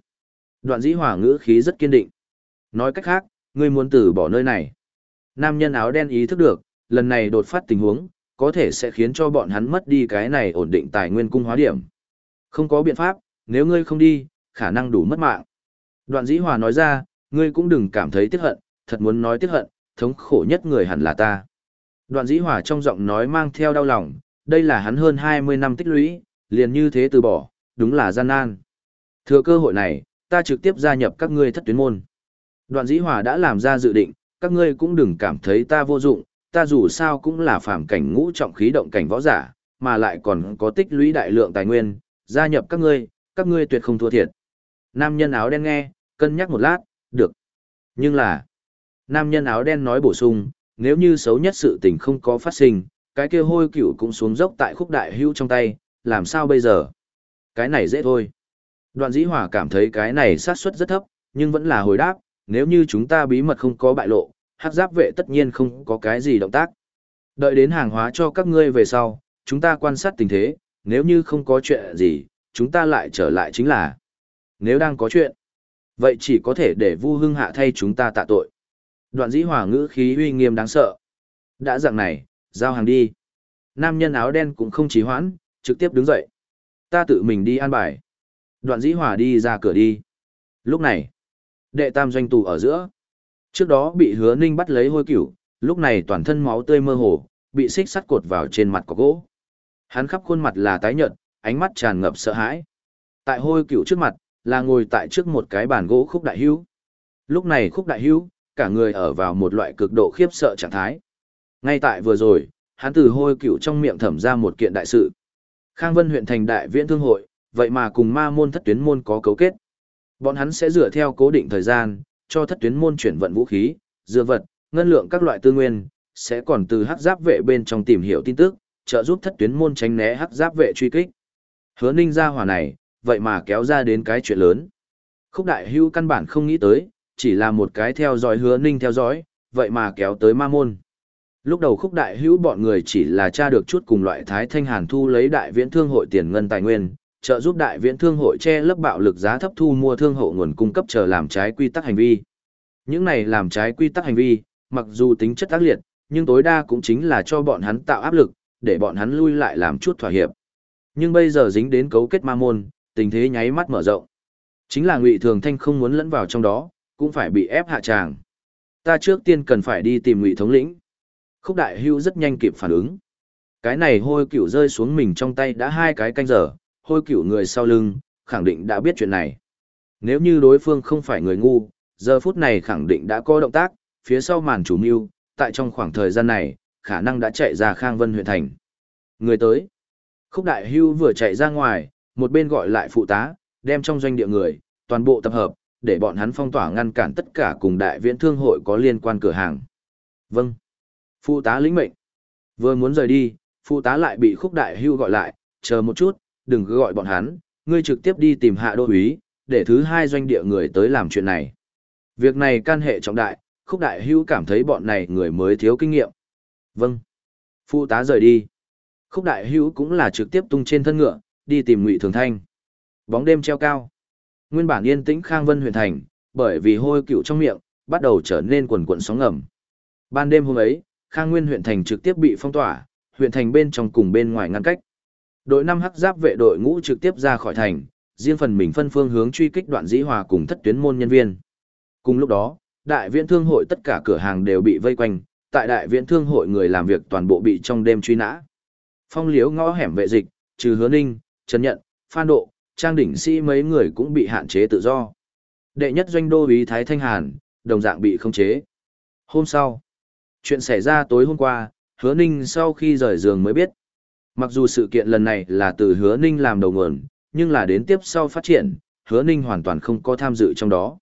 Đoạn dĩ hòa ngữ khí rất kiên định. Nói cách khác, ngươi muốn từ bỏ nơi này. Nam nhân áo đen ý thức được, lần này đột phát tình huống, có thể sẽ khiến cho bọn hắn mất đi cái này ổn định tài nguyên cung hóa điểm. Không có biện pháp, nếu ngươi không đi, khả năng đủ mất mạng. Đoạn dĩ hòa nói ra, ngươi cũng đừng cảm thấy tiếc hận, thật muốn nói tiếc hận, thống khổ nhất người hẳn là ta. Đoạn dĩ hòa trong giọng nói mang theo đau lòng, đây là hắn hơn 20 năm tích lũy, liền như thế từ bỏ, đúng là gian nan. Thừa cơ hội này, ta trực tiếp gia nhập các ngươi thất tuyến môn. Đoạn dĩ hòa đã làm ra dự định, các ngươi cũng đừng cảm thấy ta vô dụng, ta dù sao cũng là phàm cảnh ngũ trọng khí động cảnh võ giả, mà lại còn có tích lũy đại lượng tài nguyên, gia nhập các ngươi, các ngươi tuyệt không thua thiệt. Nam nhân áo đen nghe, cân nhắc một lát, được. Nhưng là, nam nhân áo đen nói bổ sung, nếu như xấu nhất sự tình không có phát sinh, cái kia hôi cửu cũng xuống dốc tại khúc đại hưu trong tay, làm sao bây giờ? Cái này dễ thôi. Đoạn dĩ hỏa cảm thấy cái này sát suất rất thấp, nhưng vẫn là hồi đáp, nếu như chúng ta bí mật không có bại lộ, hắc giáp vệ tất nhiên không có cái gì động tác. Đợi đến hàng hóa cho các ngươi về sau, chúng ta quan sát tình thế, nếu như không có chuyện gì, chúng ta lại trở lại chính là. Nếu đang có chuyện, vậy chỉ có thể để Vu Hưng Hạ thay chúng ta tạ tội. Đoạn dĩ hỏa ngữ khí uy nghiêm đáng sợ. Đã dạng này, giao hàng đi. Nam nhân áo đen cũng không trì hoãn, trực tiếp đứng dậy. Ta tự mình đi an bài. Đoạn dĩ hỏa đi ra cửa đi. Lúc này, đệ tam doanh tù ở giữa. Trước đó bị hứa ninh bắt lấy hôi cửu, lúc này toàn thân máu tươi mơ hồ, bị xích sắt cột vào trên mặt có gỗ. Hắn khắp khuôn mặt là tái nhợt, ánh mắt tràn ngập sợ hãi. Tại hôi cửu trước mặt, là ngồi tại trước một cái bàn gỗ khúc đại hữu. Lúc này khúc đại hữu, cả người ở vào một loại cực độ khiếp sợ trạng thái. Ngay tại vừa rồi, hắn từ hôi cửu trong miệng thẩm ra một kiện đại sự. Khang Vân huyện thành đại viễn thương hội, vậy mà cùng ma môn thất tuyến môn có cấu kết. Bọn hắn sẽ dựa theo cố định thời gian, cho thất tuyến môn chuyển vận vũ khí, dựa vật, ngân lượng các loại tư nguyên, sẽ còn từ hắc giáp vệ bên trong tìm hiểu tin tức, trợ giúp thất tuyến môn tránh né hắc giáp vệ truy kích. Hứa Ninh ra hỏa này, vậy mà kéo ra đến cái chuyện lớn. Khúc đại hưu căn bản không nghĩ tới, chỉ là một cái theo dõi hứa Ninh theo dõi, vậy mà kéo tới ma môn. Lúc đầu khúc đại hữu bọn người chỉ là tra được chút cùng loại thái thanh hàn thu lấy đại viễn thương hội tiền ngân tài nguyên, trợ giúp đại viễn thương hội che lấp bạo lực giá thấp thu mua thương hộ nguồn cung cấp chờ làm trái quy tắc hành vi. Những này làm trái quy tắc hành vi, mặc dù tính chất ác liệt, nhưng tối đa cũng chính là cho bọn hắn tạo áp lực, để bọn hắn lui lại làm chút thỏa hiệp. Nhưng bây giờ dính đến cấu kết ma môn, tình thế nháy mắt mở rộng. Chính là Ngụy Thường Thanh không muốn lẫn vào trong đó, cũng phải bị ép hạ tràng. Ta trước tiên cần phải đi tìm Ngụy thống lĩnh. Khúc Đại Hưu rất nhanh kịp phản ứng. Cái này hôi cửu rơi xuống mình trong tay đã hai cái canh giờ, hôi cửu người sau lưng, khẳng định đã biết chuyện này. Nếu như đối phương không phải người ngu, giờ phút này khẳng định đã có động tác, phía sau màn chủ mưu, tại trong khoảng thời gian này, khả năng đã chạy ra Khang Vân huyện thành. Người tới. Khúc Đại Hưu vừa chạy ra ngoài, một bên gọi lại phụ tá, đem trong doanh địa người, toàn bộ tập hợp, để bọn hắn phong tỏa ngăn cản tất cả cùng đại viễn thương hội có liên quan cửa hàng. Vâng. Phụ tá lĩnh mệnh. Vừa muốn rời đi, phụ tá lại bị Khúc Đại Hưu gọi lại, chờ một chút, đừng cứ gọi bọn hắn, ngươi trực tiếp đi tìm hạ đô úy, để thứ hai doanh địa người tới làm chuyện này. Việc này can hệ trọng đại, khúc đại hưu cảm thấy bọn này người mới thiếu kinh nghiệm. Vâng. Phụ tá rời đi. Khúc đại hưu cũng là trực tiếp tung trên thân ngựa, đi tìm ngụy thường thanh. Bóng đêm treo cao. Nguyên bản yên tĩnh Khang Vân huyện thành, bởi vì hôi cựu trong miệng, bắt đầu trở nên quần quần sóng ngầm. Ban đêm hôm ấy, Khang Nguyên huyện thành trực tiếp bị phong tỏa, huyện thành bên trong cùng bên ngoài ngăn cách. Đội năm hắc giáp vệ đội ngũ trực tiếp ra khỏi thành, riêng phần mình phân phương hướng truy kích đoạn dĩ hòa cùng thất tuyến môn nhân viên. Cùng lúc đó, đại viện thương hội tất cả cửa hàng đều bị vây quanh, tại đại viện thương hội người làm việc toàn bộ bị trong đêm truy nã. Phong liếu ngõ hẻm vệ dịch, trừ hứa ninh, trần nhận, phan độ, trang đỉnh sĩ mấy người cũng bị hạn chế tự do. Đệ nhất doanh đô ý Thái Thanh Hàn, đồng dạng bị khống chế. Hôm sau, chuyện xảy ra tối hôm qua, hứa ninh sau khi rời giường mới biết. Mặc dù sự kiện lần này là từ hứa ninh làm đầu nguồn, nhưng là đến tiếp sau phát triển, hứa ninh hoàn toàn không có tham dự trong đó.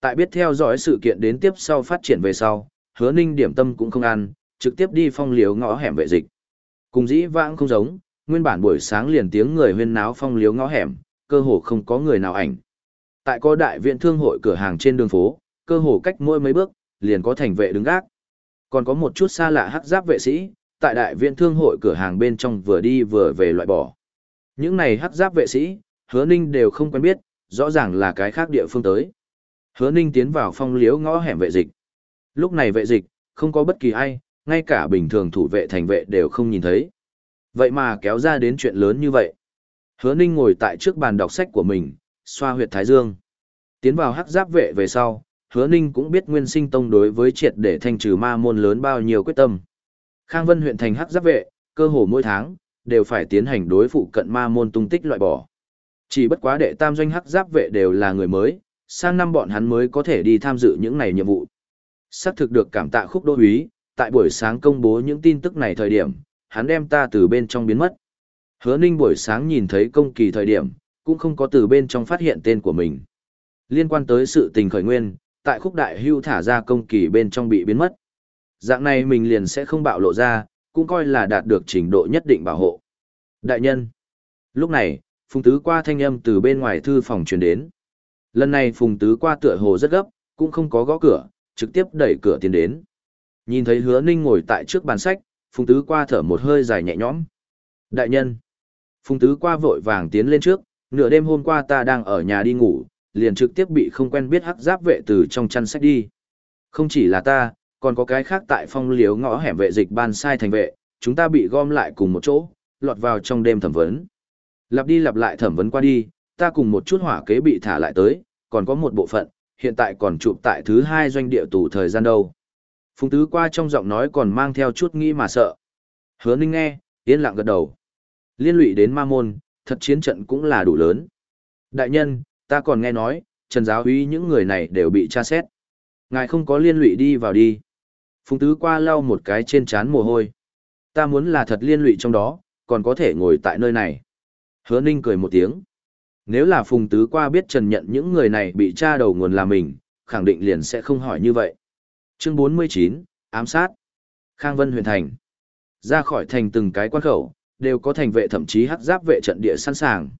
Tại biết theo dõi sự kiện đến tiếp sau phát triển về sau, hứa ninh điểm tâm cũng không ăn, trực tiếp đi phong liếu ngõ hẻm vệ dịch. Cùng dĩ vãng không giống, nguyên bản buổi sáng liền tiếng người huyên náo phong liếu ngõ hẻm, cơ hồ không có người nào ảnh. Tại có đại viện thương hội cửa hàng trên đường phố, cơ hồ cách mỗi mấy bước, liền có thành vệ đứng gác. Còn có một chút xa lạ hắc giáp vệ sĩ, tại đại viện thương hội cửa hàng bên trong vừa đi vừa về loại bỏ. Những này hắc giáp vệ sĩ, hứa ninh đều không quen biết, rõ ràng là cái khác địa phương tới. Hứa ninh tiến vào phong liếu ngõ hẻm vệ dịch. Lúc này vệ dịch, không có bất kỳ ai, ngay cả bình thường thủ vệ thành vệ đều không nhìn thấy. Vậy mà kéo ra đến chuyện lớn như vậy. Hứa ninh ngồi tại trước bàn đọc sách của mình, xoa huyệt thái dương. Tiến vào hắc giáp vệ về sau, hứa ninh cũng biết nguyên sinh tông đối với triệt để thanh trừ ma môn lớn bao nhiêu quyết tâm. Khang Vân huyện thành hắc giáp vệ, cơ hồ mỗi tháng, đều phải tiến hành đối phụ cận ma môn tung tích loại bỏ. Chỉ bất quá đệ tam doanh hắc giáp vệ đều là người mới, sang năm bọn hắn mới có thể đi tham dự những này nhiệm vụ. Xác thực được cảm tạ khúc đô úy, tại buổi sáng công bố những tin tức này thời điểm, hắn đem ta từ bên trong biến mất. Hứa Ninh buổi sáng nhìn thấy công kỳ thời điểm, cũng không có từ bên trong phát hiện tên của mình. Liên quan tới sự tình khởi nguyên, tại khúc đại hưu thả ra công kỳ bên trong bị biến mất. Dạng này mình liền sẽ không bạo lộ ra, cũng coi là đạt được trình độ nhất định bảo hộ. Đại nhân. Lúc này, Phùng Tứ qua thanh âm từ bên ngoài thư phòng truyền đến. Lần này Phùng Tứ qua tựa hồ rất gấp, cũng không có gõ cửa, trực tiếp đẩy cửa tiến đến. Nhìn thấy hứa ninh ngồi tại trước bàn sách, Phùng Tứ qua thở một hơi dài nhẹ nhõm. Đại nhân. Phùng Tứ qua vội vàng tiến lên trước, nửa đêm hôm qua ta đang ở nhà đi ngủ, liền trực tiếp bị không quen biết hắc giáp vệ từ trong chăn sách đi. Không chỉ là ta, còn có cái khác tại phong liếu ngõ hẻm vệ dịch ban sai thành vệ, chúng ta bị gom lại cùng một chỗ, lọt vào trong đêm thẩm vấn. Lặp đi lặp lại thẩm vấn qua đi, ta cùng một chút hỏa kế bị thả lại tới, còn có một bộ phận, hiện tại còn chụp tại thứ hai doanh địa tù thời gian đâu. Phùng tứ qua trong giọng nói còn mang theo chút nghĩ mà sợ. Hứa ninh nghe, yên lặng gật đầu. Liên lụy đến ma môn, thật chiến trận cũng là đủ lớn. Đại nhân, ta còn nghe nói, trần giáo uy những người này đều bị tra xét. Ngài không có liên lụy đi vào đi. Phùng tứ qua lau một cái trên trán mồ hôi. Ta muốn là thật liên lụy trong đó, còn có thể ngồi tại nơi này. Hứa ninh cười một tiếng. Nếu là phùng tứ qua biết trần nhận những người này bị tra đầu nguồn là mình, khẳng định liền sẽ không hỏi như vậy. Chương 49, ám sát. Khang Vân huyền thành. Ra khỏi thành từng cái quan khẩu, đều có thành vệ thậm chí hắc giáp vệ trận địa sẵn sàng.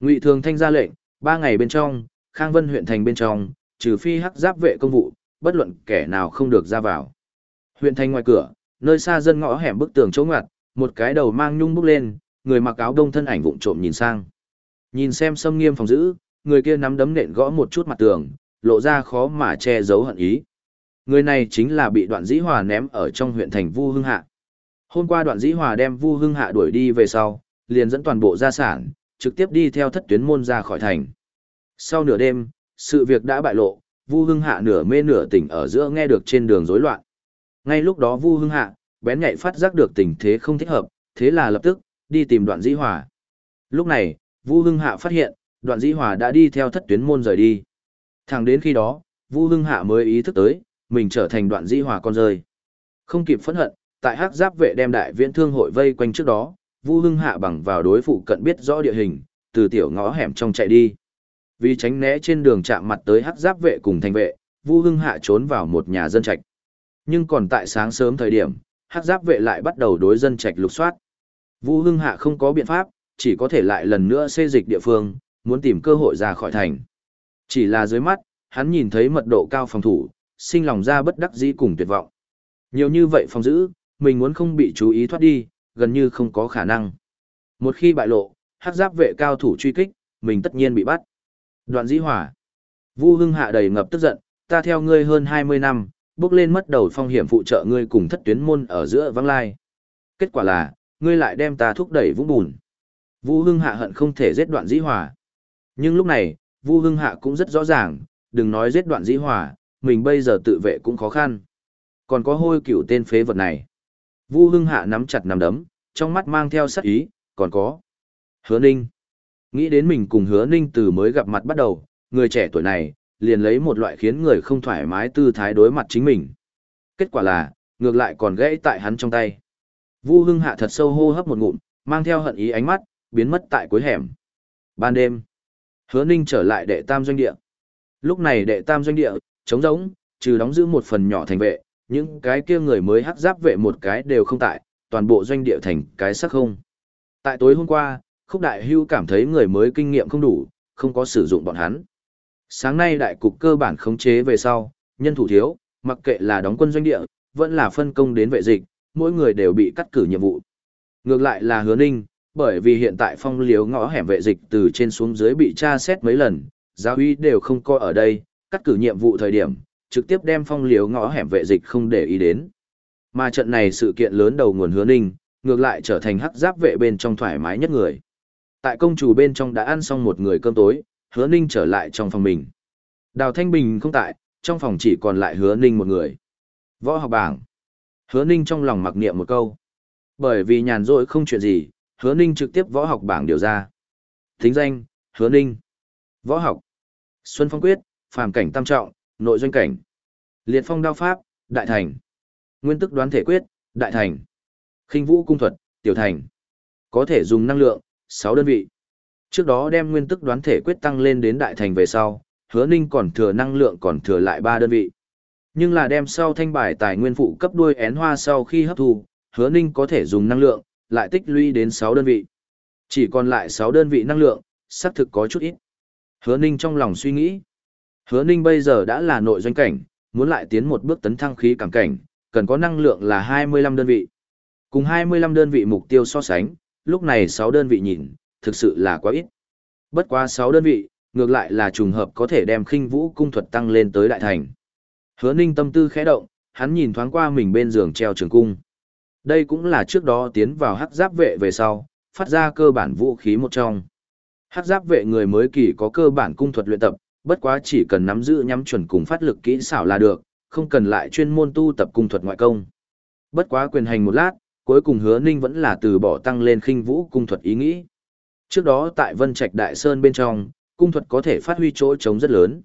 Ngụy Thường Thanh ra lệnh, ba ngày bên trong, Khang Vân huyện thành bên trong, trừ phi hắc giáp vệ công vụ, bất luận kẻ nào không được ra vào. Huyện thành ngoài cửa, nơi xa dân ngõ hẻm bức tường chỗ ngoặt, một cái đầu mang nhung bước lên, người mặc áo đông thân ảnh vụng trộm nhìn sang. Nhìn xem sâm nghiêm phòng giữ, người kia nắm đấm nện gõ một chút mặt tường, lộ ra khó mà che giấu hận ý. Người này chính là bị đoạn dĩ hòa ném ở trong huyện thành Vu Hưng Hạ. Hôm qua đoạn dĩ hòa đem Vu Hưng Hạ đuổi đi về sau, liền dẫn toàn bộ gia sản, trực tiếp đi theo thất tuyến môn ra khỏi thành. Sau nửa đêm, sự việc đã bại lộ, Vu Hưng Hạ nửa mê nửa tỉnh ở giữa nghe được trên đường rối loạn. Ngay lúc đó Vu Hưng Hạ, bén nhạy phát giác được tình thế không thích hợp, thế là lập tức đi tìm Đoạn Dĩ Hòa. Lúc này, Vu Hưng Hạ phát hiện, Đoạn Dĩ Hòa đã đi theo thất tuyến môn rời đi. Thẳng đến khi đó, Vu Hưng Hạ mới ý thức tới, mình trở thành Đoạn Dĩ Hòa con rơi. Không kịp phẫn hận, tại Hắc Giáp vệ đem đại viễn thương hội vây quanh trước đó, Vu Hưng Hạ bằng vào đối phụ cận biết rõ địa hình, từ tiểu ngõ hẻm trong chạy đi. Vì tránh né trên đường chạm mặt tới Hắc Giáp vệ cùng thành vệ, Vu Hưng Hạ trốn vào một nhà dân trạch. Nhưng còn tại sáng sớm thời điểm, Hắc Giáp vệ lại bắt đầu đối dân trạch lục soát. Vu Hưng Hạ không có biện pháp, chỉ có thể lại lần nữa xê dịch địa phương, muốn tìm cơ hội ra khỏi thành. Chỉ là dưới mắt, hắn nhìn thấy mật độ cao phòng thủ, sinh lòng ra bất đắc dĩ cùng tuyệt vọng. Nhiều như vậy phòng giữ, mình muốn không bị chú ý thoát đi, gần như không có khả năng. Một khi bại lộ, hắc giáp vệ cao thủ truy kích, mình tất nhiên bị bắt. Đoạn dĩ hỏa. Vu Hưng Hạ đầy ngập tức giận, ta theo ngươi hơn 20 năm, bước lên mất đầu phong hiểm phụ trợ ngươi cùng thất tuyến môn ở giữa vắng lai. Kết quả là, ngươi lại đem ta thúc đẩy vũng bùn. Vu Hưng Hạ hận không thể giết đoạn dĩ hòa Nhưng lúc này, Vu Hưng Hạ cũng rất rõ ràng, đừng nói giết đoạn dĩ hòa mình bây giờ tự vệ cũng khó khăn. Còn có hôi cửu tên phế vật này. Vu Hưng Hạ nắm chặt nắm đấm, trong mắt mang theo sắc ý, còn có. Hứa Ninh. Nghĩ đến mình cùng Hứa Ninh từ mới gặp mặt bắt đầu, người trẻ tuổi này, liền lấy một loại khiến người không thoải mái tư thái đối mặt chính mình. Kết quả là, ngược lại còn gãy tại hắn trong tay. Vu Hưng Hạ thật sâu hô hấp một ngụm, mang theo hận ý ánh mắt, biến mất tại cuối hẻm. Ban đêm, Hứa Ninh trở lại đệ tam doanh địa. Lúc này đệ tam doanh địa, trống rỗng, trừ đóng giữ một phần nhỏ thành vệ, những cái kia người mới hắc giáp vệ một cái đều không tại, toàn bộ doanh địa thành cái sắc không. Tại tối hôm qua, Khúc Đại Hưu cảm thấy người mới kinh nghiệm không đủ, không có sử dụng bọn hắn. Sáng nay đại cục cơ bản khống chế về sau, nhân thủ thiếu, mặc kệ là đóng quân doanh địa, vẫn là phân công đến vệ dịch, mỗi người đều bị cắt cử nhiệm vụ. Ngược lại là hứa ninh, bởi vì hiện tại phong liếu ngõ hẻm vệ dịch từ trên xuống dưới bị tra xét mấy lần, giáo uy đều không coi ở đây, cắt cử nhiệm vụ thời điểm, trực tiếp đem phong liếu ngõ hẻm vệ dịch không để ý đến. Mà trận này sự kiện lớn đầu nguồn hứa ninh, ngược lại trở thành hắc giáp vệ bên trong thoải mái nhất người. Tại công chủ bên trong đã ăn xong một người cơm tối, hứa ninh trở lại trong phòng mình. Đào Thanh Bình không tại, trong phòng chỉ còn lại hứa ninh một người. Võ học bảng. Hứa ninh trong lòng mặc niệm một câu. Bởi vì nhàn rỗi không chuyện gì, hứa ninh trực tiếp võ học bảng điều ra. Thính danh, hứa ninh. Võ học. Xuân Phong Quyết, phàm cảnh tam trọng, nội doanh cảnh. Liệt phong đao pháp, đại thành. Nguyên tức đoán thể quyết, đại thành. khinh vũ cung thuật, tiểu thành. Có thể dùng năng lượng, 6 đơn vị. Trước đó đem nguyên tức đoán thể quyết tăng lên đến đại thành về sau, hứa ninh còn thừa năng lượng còn thừa lại ba đơn vị. Nhưng là đem sau thanh bài tài nguyên phụ cấp đuôi én hoa sau khi hấp thu, hứa ninh có thể dùng năng lượng, lại tích lũy đến sáu đơn vị. Chỉ còn lại sáu đơn vị năng lượng, xác thực có chút ít. Hứa ninh trong lòng suy nghĩ. Hứa ninh bây giờ đã là nội doanh cảnh, muốn lại tiến một bước tấn thăng khí cảm cảnh, cần có năng lượng là 25 đơn vị. Cùng 25 đơn vị mục tiêu so sánh, lúc này sáu đơn vị nhìn, thực sự là quá ít. Bất quá 6 đơn vị, ngược lại là trùng hợp có thể đem khinh vũ cung thuật tăng lên tới đại thành. Hứa ninh tâm tư khẽ động, hắn nhìn thoáng qua mình bên giường treo trường cung. Đây cũng là trước đó tiến vào hắc giáp vệ về sau, phát ra cơ bản vũ khí một trong. Hắc giáp vệ người mới kỳ có cơ bản cung thuật luyện tập, bất quá chỉ cần nắm giữ nhắm chuẩn cùng phát lực kỹ xảo là được, không cần lại chuyên môn tu tập cung thuật ngoại công. Bất quá quyền hành một lát, cuối cùng hứa ninh vẫn là từ bỏ tăng lên khinh vũ cung thuật ý nghĩ. Trước đó tại Vân Trạch Đại Sơn bên trong, cung thuật có thể phát huy chỗ trống rất lớn.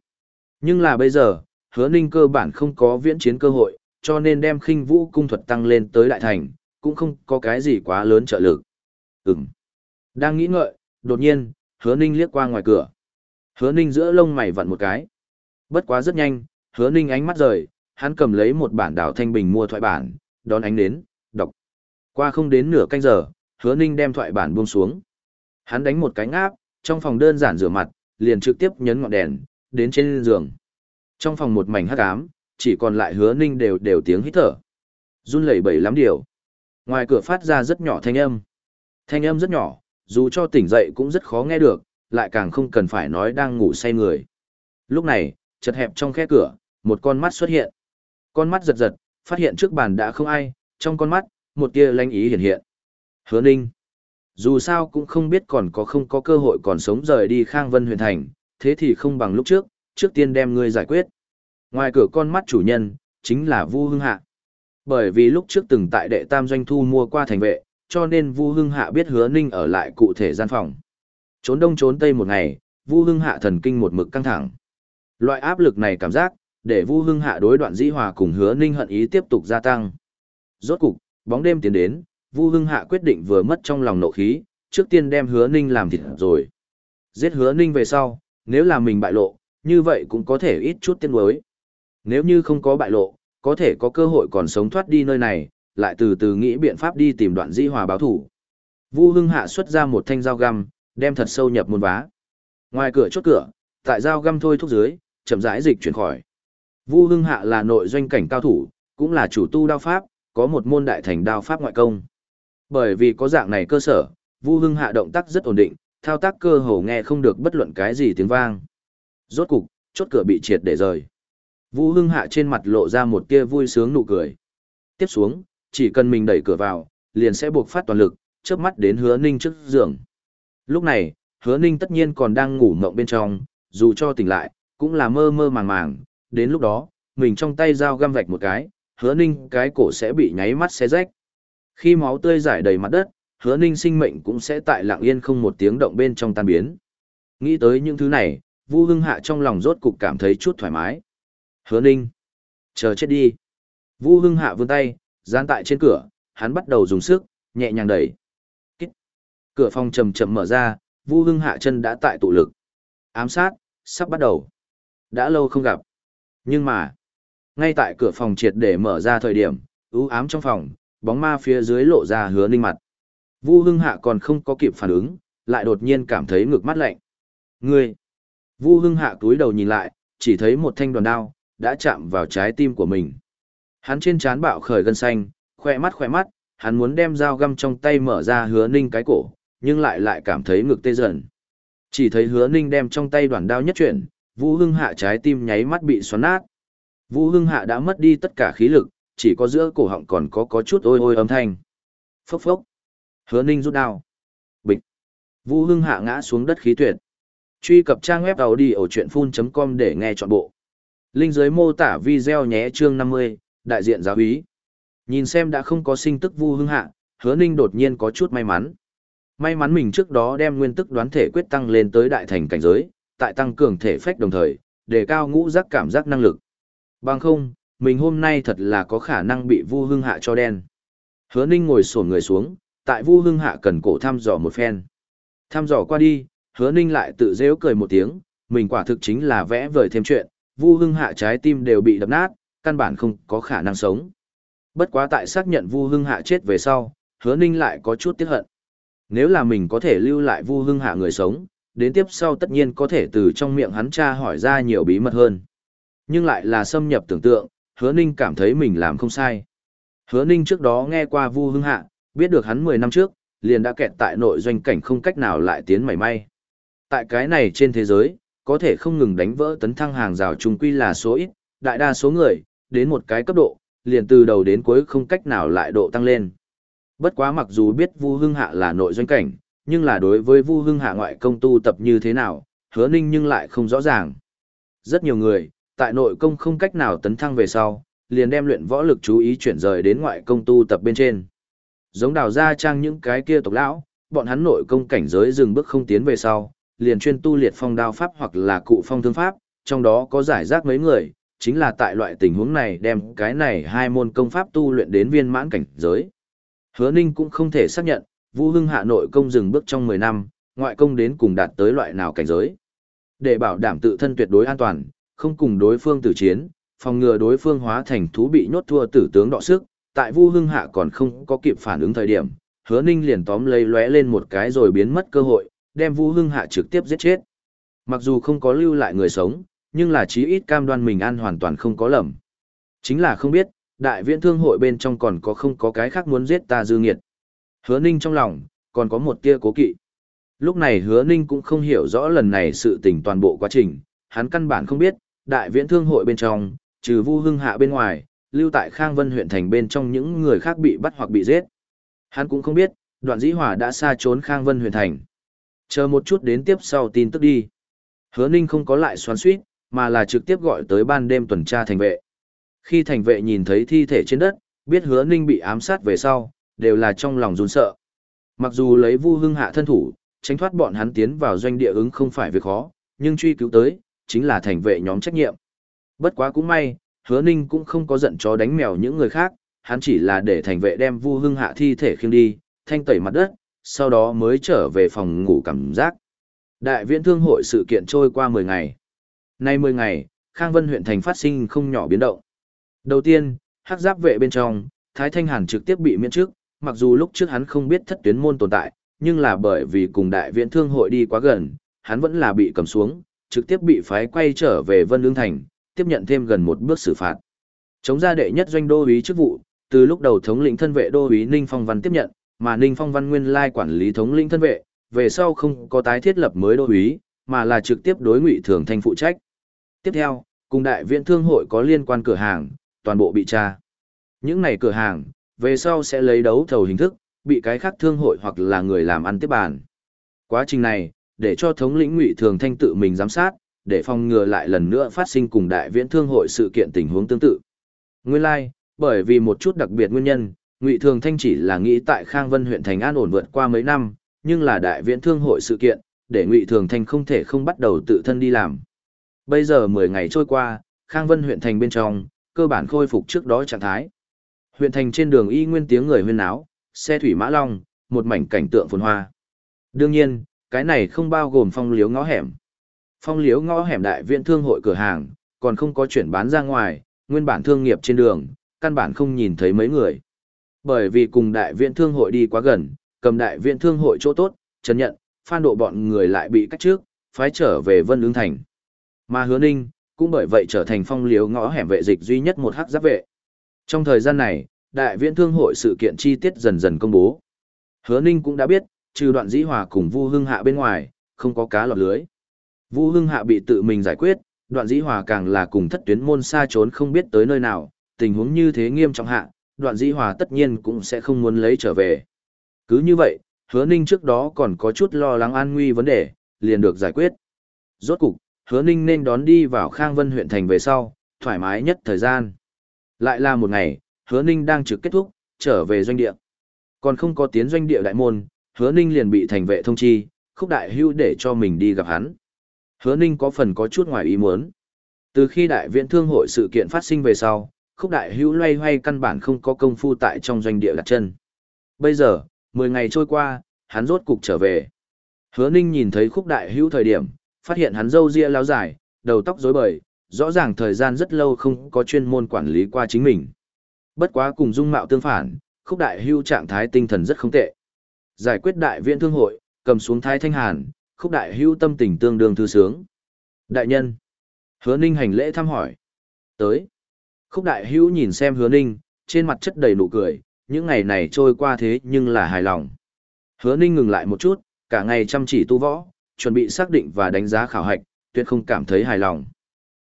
Nhưng là bây giờ, hứa ninh cơ bản không có viễn chiến cơ hội, cho nên đem khinh vũ cung thuật tăng lên tới đại thành, cũng không có cái gì quá lớn trợ lực. Ừm. Đang nghĩ ngợi, đột nhiên, hứa ninh liếc qua ngoài cửa. Hứa ninh giữa lông mày vặn một cái. Bất quá rất nhanh, hứa ninh ánh mắt rời, hắn cầm lấy một bản đảo thanh bình mua thoại bản, đón ánh đến, đọc. Qua không đến nửa canh giờ, hứa ninh đem thoại bản buông xuống. Hắn đánh một cái ngáp, trong phòng đơn giản rửa mặt, liền trực tiếp nhấn ngọn đèn, đến trên giường. Trong phòng một mảnh hắc ám, chỉ còn lại hứa ninh đều đều tiếng hít thở. Run lẩy bẩy lắm điều. Ngoài cửa phát ra rất nhỏ thanh âm. Thanh âm rất nhỏ, dù cho tỉnh dậy cũng rất khó nghe được, lại càng không cần phải nói đang ngủ say người. Lúc này, chật hẹp trong khe cửa, một con mắt xuất hiện. Con mắt giật giật, phát hiện trước bàn đã không ai, trong con mắt, một tia lanh ý hiện hiện. Hứa ninh. Dù sao cũng không biết còn có không có cơ hội còn sống rời đi Khang Vân Huyền thành, thế thì không bằng lúc trước, trước tiên đem ngươi giải quyết. Ngoài cửa con mắt chủ nhân, chính là Vu Hưng Hạ. Bởi vì lúc trước từng tại đệ tam doanh thu mua qua thành vệ, cho nên Vu Hưng Hạ biết hứa ninh ở lại cụ thể gian phòng. Trốn đông trốn tây một ngày, Vu Hưng Hạ thần kinh một mực căng thẳng. Loại áp lực này cảm giác, để Vu Hưng Hạ đối đoạn dĩ hòa cùng hứa ninh hận ý tiếp tục gia tăng. Rốt cục, bóng đêm tiến đến, Vu Hưng Hạ quyết định vừa mất trong lòng nộ khí, trước tiên đem hứa ninh làm thịt rồi. Giết hứa ninh về sau, nếu là mình bại lộ, như vậy cũng có thể ít chút tiên nuối. Nếu như không có bại lộ, có thể có cơ hội còn sống thoát đi nơi này, lại từ từ nghĩ biện pháp đi tìm đoạn Di hòa báo thủ. Vu Hưng Hạ xuất ra một thanh dao găm, đem thật sâu nhập môn vá. Ngoài cửa chốt cửa, tại dao găm thôi thúc dưới, chậm rãi dịch chuyển khỏi. Vu Hưng Hạ là nội doanh cảnh cao thủ, cũng là chủ tu đao pháp, có một môn đại thành đao pháp ngoại công. Bởi vì có dạng này cơ sở, Vu Hưng Hạ động tác rất ổn định, thao tác cơ hồ nghe không được bất luận cái gì tiếng vang. Rốt cục, chốt cửa bị triệt để rời. Vu Hưng Hạ trên mặt lộ ra một tia vui sướng nụ cười. Tiếp xuống, chỉ cần mình đẩy cửa vào, liền sẽ buộc phát toàn lực, chớp mắt đến Hứa Ninh trước giường. Lúc này, Hứa Ninh tất nhiên còn đang ngủ mộng bên trong, dù cho tỉnh lại, cũng là mơ mơ màng màng, đến lúc đó, mình trong tay dao găm vạch một cái, Hứa Ninh cái cổ sẽ bị nháy mắt xé rách. Khi máu tươi giải đầy mặt đất, Hứa Ninh sinh mệnh cũng sẽ tại lặng yên không một tiếng động bên trong tan biến. Nghĩ tới những thứ này, Vu Hưng Hạ trong lòng rốt cục cảm thấy chút thoải mái. Hứa Ninh, chờ chết đi. Vu Hưng Hạ vươn tay, gian tại trên cửa, hắn bắt đầu dùng sức, nhẹ nhàng đẩy. Kích. Cửa phòng chậm chậm mở ra, Vu Hưng Hạ chân đã tại tụ lực. Ám sát, sắp bắt đầu. Đã lâu không gặp. Nhưng mà, ngay tại cửa phòng triệt để mở ra thời điểm, ưu ám trong phòng, bóng ma phía dưới lộ ra hứa ninh mặt. Vu Hưng Hạ còn không có kịp phản ứng, lại đột nhiên cảm thấy ngực mắt lạnh. Ngươi! Vu Hưng Hạ túi đầu nhìn lại, chỉ thấy một thanh đoàn đao, đã chạm vào trái tim của mình. Hắn trên trán bạo khởi gân xanh, khoe mắt khoe mắt, hắn muốn đem dao găm trong tay mở ra hứa ninh cái cổ, nhưng lại lại cảm thấy ngực tê dần. Chỉ thấy hứa ninh đem trong tay đoàn đao nhất chuyển, Vũ Hưng Hạ trái tim nháy mắt bị xoắn nát. Vũ Hưng Hạ đã mất đi tất cả khí lực, chỉ có giữa cổ họng còn có có chút ôi ôi âm thanh. Phốc phốc. Hứa ninh rút đao. Bịch. Vũ Hưng Hạ ngã xuống đất khí tuyệt. Truy cập trang web đầu đi ở audiochuyenphun.com để nghe trọn bộ. Linh dưới mô tả video nhé chương 50, đại diện giáo úy. Nhìn xem đã không có sinh tức vu hưng hạ, hứa ninh đột nhiên có chút may mắn. May mắn mình trước đó đem nguyên tức đoán thể quyết tăng lên tới đại thành cảnh giới, tại tăng cường thể phách đồng thời, để cao ngũ giác cảm giác năng lực. Bằng không, mình hôm nay thật là có khả năng bị vu hưng hạ cho đen. Hứa ninh ngồi xổm người xuống, tại vu hưng hạ cần cổ thăm dò một phen. Thăm dò qua đi, hứa ninh lại tự dễu cười một tiếng, mình quả thực chính là vẽ vời thêm chuyện, vu hưng hạ trái tim đều bị đập nát, căn bản không có khả năng sống. Bất quá tại xác nhận vu hưng hạ chết về sau, hứa ninh lại có chút tiếc hận. Nếu là mình có thể lưu lại vu hưng hạ người sống, đến tiếp sau tất nhiên có thể từ trong miệng hắn tra hỏi ra nhiều bí mật hơn. Nhưng lại là xâm nhập tưởng tượng, hứa ninh cảm thấy mình làm không sai. Hứa ninh trước đó nghe qua vu hưng hạ, biết được hắn 10 năm trước, liền đã kẹt tại nội doanh cảnh không cách nào lại tiến mảy may. Tại cái này trên thế giới, có thể không ngừng đánh vỡ tấn thăng hàng rào trung quy là số ít, đại đa số người, đến một cái cấp độ, liền từ đầu đến cuối không cách nào lại độ tăng lên. Bất quá mặc dù biết Vu Hưng Hạ là nội doanh cảnh, nhưng là đối với Vu Hưng Hạ ngoại công tu tập như thế nào, hứa ninh nhưng lại không rõ ràng. Rất nhiều người, tại nội công không cách nào tấn thăng về sau, liền đem luyện võ lực chú ý chuyển rời đến ngoại công tu tập bên trên. Giống đào ra trang những cái kia tộc lão, bọn hắn nội công cảnh giới dừng bước không tiến về sau, liền chuyên tu liệt phong đao pháp hoặc là cụ phong thương pháp, trong đó có giải rác mấy người, chính là tại loại tình huống này đem cái này hai môn công pháp tu luyện đến viên mãn cảnh giới. Hứa Ninh cũng không thể xác nhận, Vu Hưng hạ nội công dừng bước trong 10 năm, ngoại công đến cùng đạt tới loại nào cảnh giới. Để bảo đảm tự thân tuyệt đối an toàn, không cùng đối phương tử chiến, phòng ngừa đối phương hóa thành thú bị nhốt thua tử tướng đọ sức, tại Vu Hưng hạ còn không có kịp phản ứng thời điểm, Hứa Ninh liền tóm lấy lóe lên một cái rồi biến mất cơ hội, đem Vu Hưng hạ trực tiếp giết chết. Mặc dù không có lưu lại người sống, nhưng là chí ít cam đoan mình an hoàn toàn không có lầm. Chính là không biết, đại viện thương hội bên trong còn có không có cái khác muốn giết ta dư nghiệt. Hứa Ninh trong lòng, còn có một tia cố kỵ. Lúc này hứa Ninh cũng không hiểu rõ lần này sự tình toàn bộ quá trình, hắn căn bản không biết, đại Viễn thương hội bên trong, trừ Vu Hưng Hạ bên ngoài, lưu tại Khang Vân huyện thành bên trong những người khác bị bắt hoặc bị giết. Hắn cũng không biết, đoạn dĩ hòa đã xa trốn Khang Vân huyện thành. Chờ một chút đến tiếp sau tin tức đi. Hứa Ninh không có lại xoắn suýt, mà là trực tiếp gọi tới ban đêm tuần tra thành vệ. Khi thành vệ nhìn thấy thi thể trên đất, biết hứa ninh bị ám sát về sau, đều là trong lòng run sợ. Mặc dù lấy vu hưng hạ thân thủ, tránh thoát bọn hắn tiến vào doanh địa ứng không phải việc khó, nhưng truy cứu tới, chính là thành vệ nhóm trách nhiệm. Bất quá cũng may, hứa ninh cũng không có giận chó đánh mèo những người khác, hắn chỉ là để thành vệ đem vu hưng hạ thi thể khiêng đi, thanh tẩy mặt đất, sau đó mới trở về phòng ngủ cảm giác. Đại viện thương hội sự kiện trôi qua 10 ngày. Nay 10 ngày, Khang Vân huyện thành phát sinh không nhỏ biến động. Đầu tiên, hắc giáp vệ bên trong, Thái Thanh Hàn trực tiếp bị miễn chức, mặc dù lúc trước hắn không biết thất tuyến môn tồn tại, nhưng là bởi vì cùng đại viện thương hội đi quá gần, hắn vẫn là bị cầm xuống, trực tiếp bị phái quay trở về Vân Lương Thành, tiếp nhận thêm gần một bước xử phạt. Chống ra đệ nhất doanh đô úy chức vụ, từ lúc đầu thống lĩnh thân vệ đô úy Ninh Phong Văn tiếp nhận, mà Ninh Phong Văn nguyên lai quản lý thống lĩnh thân vệ, về sau không có tái thiết lập mới đô úy, mà là trực tiếp đối ngụy thường thanh phụ trách. Tiếp theo, cùng đại viện thương hội có liên quan cửa hàng, toàn bộ bị tra. Những này cửa hàng, về sau sẽ lấy đấu thầu hình thức, bị cái khác thương hội hoặc là người làm ăn tiếp bàn. Quá trình này, để cho thống lĩnh ngụy thường thanh tự mình giám sát, để phòng ngừa lại lần nữa phát sinh cùng đại viễn thương hội sự kiện tình huống tương tự. Nguyên lai、like, bởi vì một chút đặc biệt nguyên nhân, ngụy thường thanh chỉ là nghĩ tại Khang Vân huyện thành an ổn vượt qua mấy năm, nhưng là đại viễn thương hội sự kiện, để ngụy thường thanh không thể không bắt đầu tự thân đi làm. Bây giờ 10 ngày trôi qua, Khang Vân huyện thành bên trong, cơ bản khôi phục trước đó trạng thái. Huyện thành trên đường y nguyên tiếng người huyên náo, xe thủy mã long, một mảnh cảnh tượng phồn hoa. Đương nhiên, cái này không bao gồm phong liếu ngõ hẻm. Phong liếu ngõ hẻm đại viện thương hội cửa hàng, còn không có chuyển bán ra ngoài, nguyên bản thương nghiệp trên đường, căn bản không nhìn thấy mấy người. Bởi vì cùng đại viện thương hội đi quá gần, cầm đại viện thương hội chỗ tốt, chấn nhận, phan độ bọn người lại bị cách trước, phái trở về Vân lương Thành. Mà hứa ninh, cũng bởi vậy trở thành phong liếu ngõ hẻm vệ dịch duy nhất một hắc giáp vệ. Trong thời gian này, đại viện thương hội sự kiện chi tiết dần dần công bố. Hứa ninh cũng đã biết, trừ đoạn dĩ hòa cùng Vu Hưng Hạ bên ngoài, không có cá lọt lưới. Vu Hưng Hạ bị tự mình giải quyết, đoạn dĩ hòa càng là cùng thất tuyến môn xa trốn không biết tới nơi nào, tình huống như thế nghiêm trọng hạ, đoạn dĩ hòa tất nhiên cũng sẽ không muốn lấy trở về. Cứ như vậy, hứa ninh trước đó còn có chút lo lắng an nguy vấn đề, liền được giải quyết. Rốt cục, hứa ninh nên đón đi vào Khang Vân huyện thành về sau, thoải mái nhất thời gian. Lại là một ngày, hứa ninh đang trực kết thúc, trở về doanh địa. Còn không có tiến doanh địa đại môn, hứa ninh liền bị thành vệ thông chi, khúc đại hưu để cho mình đi gặp hắn. Hứa ninh có phần có chút ngoài ý muốn. Từ khi đại viện thương hội sự kiện phát sinh về sau, khúc đại hưu loay hoay căn bản không có công phu tại trong doanh địa đặt chân. Bây giờ, 10 ngày trôi qua, hắn rốt cục trở về. Hứa ninh nhìn thấy khúc đại hưu thời điểm, phát hiện hắn râu ria lao dài, đầu tóc rối bời, rõ ràng thời gian rất lâu không có chuyên môn quản lý qua chính mình. Bất quá cùng dung mạo tương phản, khúc đại hưu trạng thái tinh thần rất không tệ. Giải quyết đại viện thương hội, cầm xuống thái thanh hàn, khúc đại hưu tâm tình tương đương thư sướng. Đại nhân. Hứa ninh hành lễ thăm hỏi. Tới. Khúc đại hưu nhìn xem hứa ninh, trên mặt chất đầy nụ cười, những ngày này trôi qua thế nhưng là hài lòng. Hứa ninh ngừng lại một chút, cả ngày chăm chỉ tu võ, chuẩn bị xác định và đánh giá khảo hạch, tuyệt không cảm thấy hài lòng.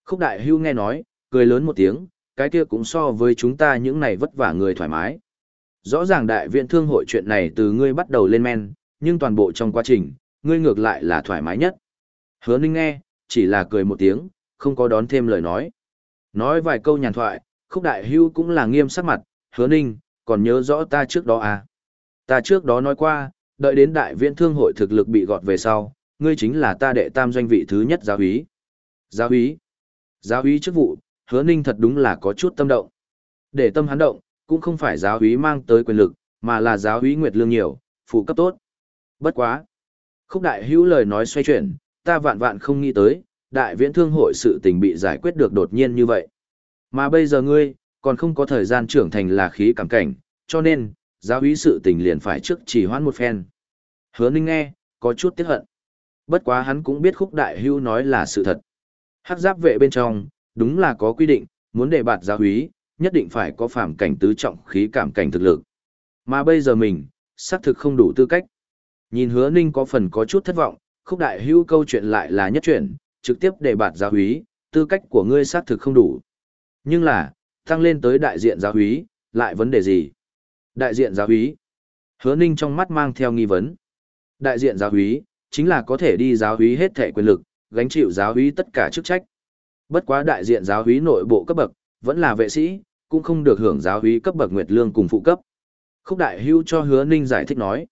Khúc đại hưu nghe nói, cười lớn một tiếng, cái kia cũng so với chúng ta những này vất vả người thoải mái. Rõ ràng đại viện thương hội chuyện này từ ngươi bắt đầu lên men, nhưng toàn bộ trong quá trình, ngươi ngược lại là thoải mái nhất. Hứa ninh nghe, chỉ là cười một tiếng, không có đón thêm lời nói. Nói vài câu nhàn thoại, khúc đại hưu cũng là nghiêm sắc mặt, hứa ninh, còn nhớ rõ ta trước đó à. Ta trước đó nói qua, đợi đến đại viện thương hội thực lực bị gọt về sau, ngươi chính là ta đệ tam doanh vị thứ nhất giáo úy. Giáo úy. Giáo úy chức vụ, hứa ninh thật đúng là có chút tâm động. Để tâm hắn động, cũng không phải giáo úy mang tới quyền lực, mà là giáo úy nguyệt lương nhiều, phụ cấp tốt. Bất quá. Khúc đại hữu lời nói xoay chuyển, ta vạn vạn không nghĩ tới, đại viễn thương hội sự tình bị giải quyết được đột nhiên như vậy. Mà bây giờ ngươi, còn không có thời gian trưởng thành là khí cảm cảnh, cho nên, giáo úy sự tình liền phải trước chỉ hoãn một phen. Hứa ninh nghe, có chút tiếc hận. Bất quá hắn cũng biết khúc đại hữu nói là sự thật. Hắc giáp vệ bên trong, đúng là có quy định, muốn đề bạt giáo úy, nhất định phải có phàm cảnh tứ trọng khí cảm cảnh thực lực. Mà bây giờ mình, xác thực không đủ tư cách. Nhìn hứa ninh có phần có chút thất vọng, khúc đại hữu câu chuyện lại là nhất chuyện, trực tiếp để bạt giáo húy, tư cách của ngươi xác thực không đủ. Nhưng là, tăng lên tới đại diện giáo húy, lại vấn đề gì? Đại diện giáo húy. Hứa ninh trong mắt mang theo nghi vấn. Đại diện giáo húy, chính là có thể đi giáo húy hết thể quyền lực, gánh chịu giáo húy tất cả chức trách. Bất quá đại diện giáo húy nội bộ cấp bậc, vẫn là vệ sĩ, cũng không được hưởng giáo hí cấp bậc nguyệt lương cùng phụ cấp. Khúc đại hưu cho hứa ninh giải thích nói.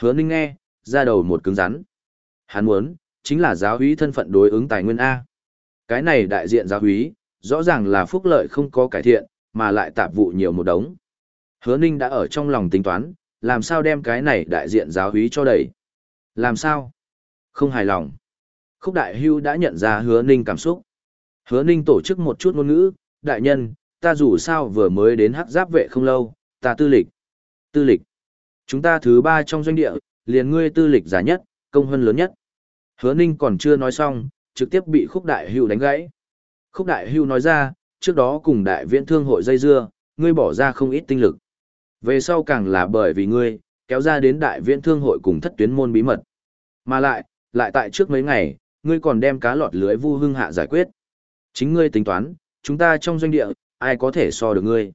Hứa ninh nghe, ra đầu một cứng rắn. Hắn muốn, chính là giáo hí thân phận đối ứng tài nguyên A. Cái này đại diện giáo hí, rõ ràng là phúc lợi không có cải thiện, mà lại tạp vụ nhiều một đống. Hứa ninh đã ở trong lòng tính toán, làm sao đem cái này đại diện giáo hí cho đầy? Làm sao? Không hài lòng. Khúc đại hưu đã nhận ra hứa ninh cảm xúc. Hứa ninh tổ chức một chút ngôn ngữ, đại nhân, ta dù sao vừa mới đến hắc giáp vệ không lâu, ta tư lịch. Tư lịch. Chúng ta thứ ba trong doanh địa, liền ngươi tư lịch giá nhất, công hơn lớn nhất. Hứa ninh còn chưa nói xong, trực tiếp bị khúc đại hưu đánh gãy. Khúc đại hưu nói ra, trước đó cùng đại viễn thương hội dây dưa, ngươi bỏ ra không ít tinh lực. Về sau càng là bởi vì ngươi, kéo ra đến đại viễn thương hội cùng thất tuyến môn bí mật. Mà lại, lại tại trước mấy ngày, ngươi còn đem cá lọt lưới vu hưng hạ giải quyết. Chính ngươi tính toán, chúng ta trong doanh địa, ai có thể so được ngươi.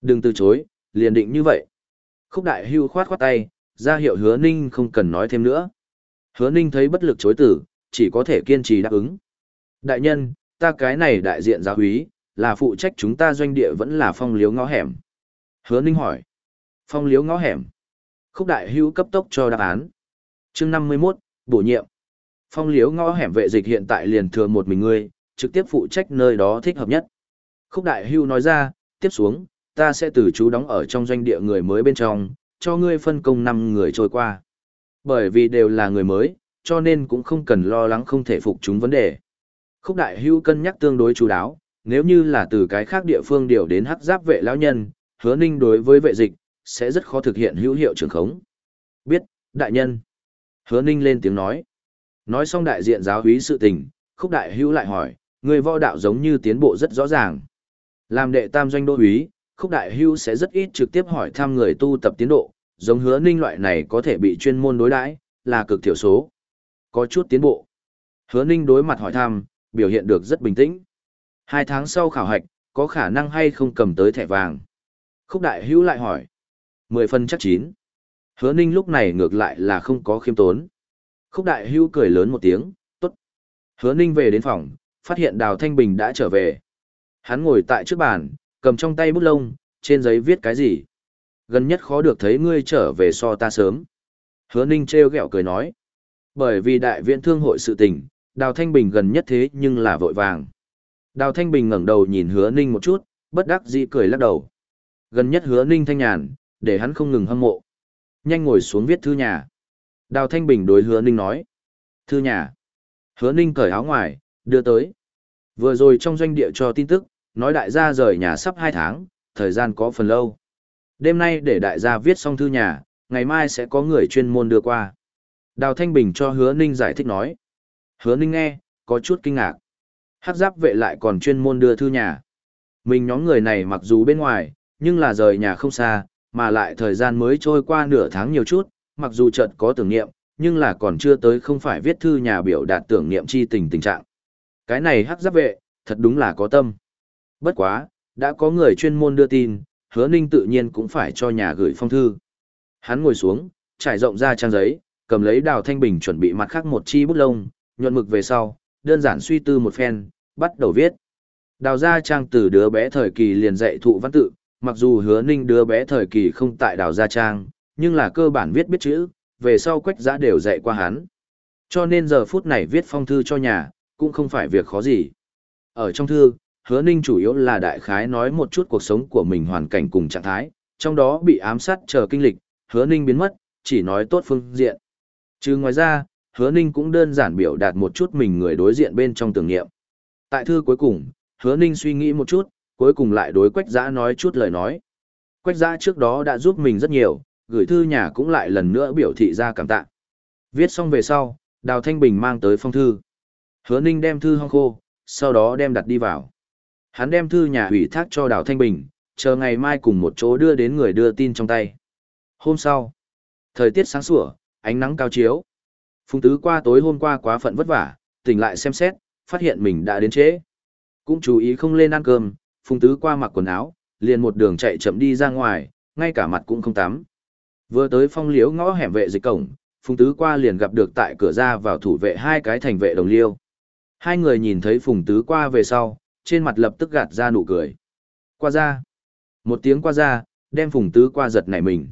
Đừng từ chối, liền định như vậy. Khúc đại hưu khoát khoát tay, ra hiệu hứa ninh không cần nói thêm nữa. Hứa ninh thấy bất lực chối tử, chỉ có thể kiên trì đáp ứng. Đại nhân, ta cái này đại diện giáo úy, là phụ trách chúng ta doanh địa vẫn là phong liếu ngõ hẻm. Hứa ninh hỏi. Phong liếu ngõ hẻm. Khúc đại hưu cấp tốc cho đáp án. chương 51, bổ nhiệm. Phong liếu ngõ hẻm vệ dịch hiện tại liền thừa một mình ngươi, trực tiếp phụ trách nơi đó thích hợp nhất. Khúc đại hưu nói ra, tiếp xuống, ta sẽ từ chú đóng ở trong doanh địa người mới bên trong, cho ngươi phân công 5 người trôi qua. Bởi vì đều là người mới, cho nên cũng không cần lo lắng không thể phục chúng vấn đề. Khúc đại hưu cân nhắc tương đối chú đáo, nếu như là từ cái khác địa phương điều đến hắc giáp vệ lão nhân, hứa ninh đối với vệ dịch, sẽ rất khó thực hiện hữu hiệu trường khống. Biết, đại nhân. Hứa ninh lên tiếng nói. Nói xong đại diện giáo hí sự tình, khúc đại hữu lại hỏi, người võ đạo giống như tiến bộ rất rõ ràng. Làm đệ tam doanh đô úy, khúc đại hưu sẽ rất ít trực tiếp hỏi thăm người tu tập tiến độ, giống hứa ninh loại này có thể bị chuyên môn đối đãi là cực thiểu số. Có chút tiến bộ. Hứa ninh đối mặt hỏi thăm, biểu hiện được rất bình tĩnh. Hai tháng sau khảo hạch, có khả năng hay không cầm tới thẻ vàng. Khúc đại hữu lại hỏi. Mười phân chắc chín. Hứa ninh lúc này ngược lại là không có khiêm tốn. Khúc đại hưu cười lớn một tiếng, tốt. Hứa Ninh về đến phòng, phát hiện Đào Thanh Bình đã trở về. Hắn ngồi tại trước bàn, cầm trong tay bút lông, trên giấy viết cái gì. Gần nhất khó được thấy ngươi trở về so ta sớm. Hứa Ninh treo gẹo cười nói. Bởi vì đại viện thương hội sự tình, Đào Thanh Bình gần nhất thế nhưng là vội vàng. Đào Thanh Bình ngẩng đầu nhìn Hứa Ninh một chút, bất đắc dĩ cười lắc đầu. Gần nhất Hứa Ninh thanh nhàn, để hắn không ngừng hâm mộ. Nhanh ngồi xuống viết thư nhà. Đào Thanh Bình đối Hứa Ninh nói. Thư nhà. Hứa Ninh cởi áo ngoài, đưa tới. Vừa rồi trong doanh địa cho tin tức, nói đại gia rời nhà sắp 2 tháng, thời gian có phần lâu. Đêm nay để đại gia viết xong thư nhà, ngày mai sẽ có người chuyên môn đưa qua. Đào Thanh Bình cho Hứa Ninh giải thích nói. Hứa Ninh nghe, có chút kinh ngạc. Hắc giáp vệ lại còn chuyên môn đưa thư nhà. Mình nhóm người này mặc dù bên ngoài, nhưng là rời nhà không xa, mà lại thời gian mới trôi qua nửa tháng nhiều chút, mặc dù chợt có tưởng niệm, nhưng là còn chưa tới không phải viết thư nhà biểu đạt tưởng niệm chi tình tình trạng. Cái này hắc giáp vệ, thật đúng là có tâm. Bất quá, đã có người chuyên môn đưa tin, hứa ninh tự nhiên cũng phải cho nhà gửi phong thư. Hắn ngồi xuống, trải rộng ra trang giấy, cầm lấy đào thanh bình chuẩn bị mặt khác một chi bút lông, nhuận mực về sau, đơn giản suy tư một phen, bắt đầu viết. Đào ra trang từ đứa bé thời kỳ liền dạy thụ văn tự, mặc dù hứa ninh đứa bé thời kỳ không tại đào gia trang, nhưng là cơ bản viết biết chữ, về sau quách giã đều dạy qua hắn. Cho nên giờ phút này viết phong thư cho nhà, cũng không phải việc khó gì. Ở trong thư, hứa ninh chủ yếu là đại khái nói một chút cuộc sống của mình hoàn cảnh cùng trạng thái, trong đó bị ám sát chờ kinh lịch, hứa ninh biến mất, chỉ nói tốt phương diện. Chứ ngoài ra, hứa ninh cũng đơn giản biểu đạt một chút mình người đối diện bên trong tưởng niệm. Tại thư cuối cùng, hứa ninh suy nghĩ một chút, cuối cùng lại đối quách giã nói chút lời nói. Quách giã trước đó đã giúp mình rất nhiều, gửi thư nhà cũng lại lần nữa biểu thị ra cảm tạ. Viết xong về sau, Đào Thanh Bình mang tới phong thư. Hứa Ninh đem thư hong khô, sau đó đem đặt đi vào. Hắn đem thư nhà ủy thác cho Đào Thanh Bình, chờ ngày mai cùng một chỗ đưa đến người đưa tin trong tay. Hôm sau, thời tiết sáng sủa, ánh nắng cao chiếu. Phùng Tứ qua tối hôm qua quá phận vất vả, tỉnh lại xem xét, phát hiện mình đã đến trễ. Cũng chú ý không lên ăn cơm, Phùng Tứ qua mặc quần áo, liền một đường chạy chậm đi ra ngoài, ngay cả mặt cũng không tắm. Vừa tới phong liếu ngõ hẻm vệ dịch cổng, Phùng Tứ qua liền gặp được tại cửa ra vào thủ vệ hai cái thành vệ đồng liêu. Hai người nhìn thấy Phùng Tứ qua về sau, trên mặt lập tức gạt ra nụ cười. Qua ra. Một tiếng qua ra, đem Phùng Tứ qua giật nảy mình.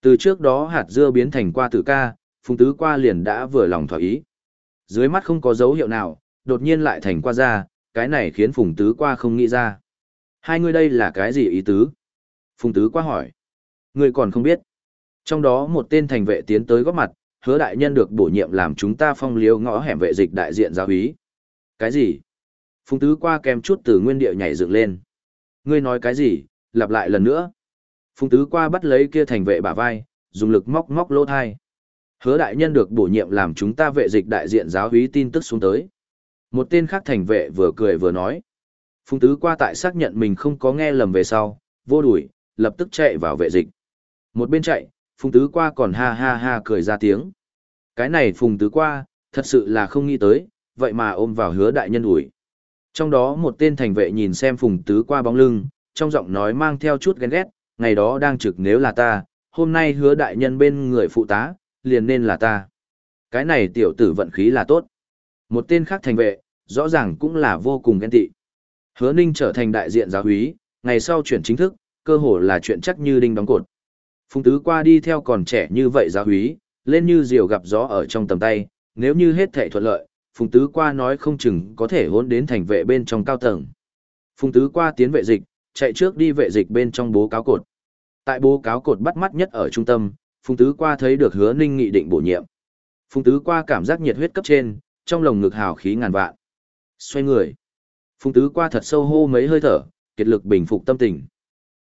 Từ trước đó hạt dưa biến thành qua tử ca, Phùng Tứ qua liền đã vừa lòng thỏa ý. Dưới mắt không có dấu hiệu nào, đột nhiên lại thành qua ra, cái này khiến Phùng Tứ qua không nghĩ ra. Hai người đây là cái gì ý tứ? Phùng Tứ qua hỏi. Người còn không biết. Trong đó một tên thành vệ tiến tới góp mặt, hứa đại nhân được bổ nhiệm làm chúng ta phong liêu ngõ hẻm vệ dịch đại diện giáo úy. Cái gì? Phùng Tứ qua kèm chút từ nguyên địa nhảy dựng lên. Ngươi nói cái gì? Lặp lại lần nữa. Phùng Tứ qua bắt lấy kia thành vệ bả vai, dùng lực móc móc lỗ thai. Hứa đại nhân được bổ nhiệm làm chúng ta vệ dịch đại diện giáo hí tin tức xuống tới. Một tên khác thành vệ vừa cười vừa nói. Phùng Tứ qua tại xác nhận mình không có nghe lầm về sau, vô đuổi, lập tức chạy vào vệ dịch. Một bên chạy, Phùng Tứ qua còn ha ha ha cười ra tiếng. Cái này Phùng Tứ qua, thật sự là không nghĩ tới, vậy mà ôm vào hứa đại nhân ủi. Trong đó một tên thành vệ nhìn xem Phùng Tứ qua bóng lưng, trong giọng nói mang theo chút ghen ghét, ngày đó đang trực nếu là ta, hôm nay hứa đại nhân bên người phụ tá, liền nên là ta. Cái này tiểu tử vận khí là tốt. Một tên khác thành vệ, rõ ràng cũng là vô cùng ghen tị. Hứa Ninh trở thành đại diện giáo húy, ngày sau chuyển chính thức, cơ hồ là chuyện chắc như đinh đóng cột. Phùng Tứ qua đi theo còn trẻ như vậy giáo húy, lên như diều gặp gió ở trong tầm tay, nếu như hết thảy thuận lợi, Phùng Tứ qua nói không chừng có thể hôn đến thành vệ bên trong cao tầng. Phùng Tứ qua tiến vệ dịch, chạy trước đi vệ dịch bên trong bố cáo cột. Tại bố cáo cột bắt mắt nhất ở trung tâm, Phùng Tứ qua thấy được hứa ninh nghị định bổ nhiệm. Phùng Tứ qua cảm giác nhiệt huyết cấp trên, trong lồng ngực hào khí ngàn vạn. Xoay người. Phùng Tứ qua thật sâu hô mấy hơi thở, kiệt lực bình phục tâm tình.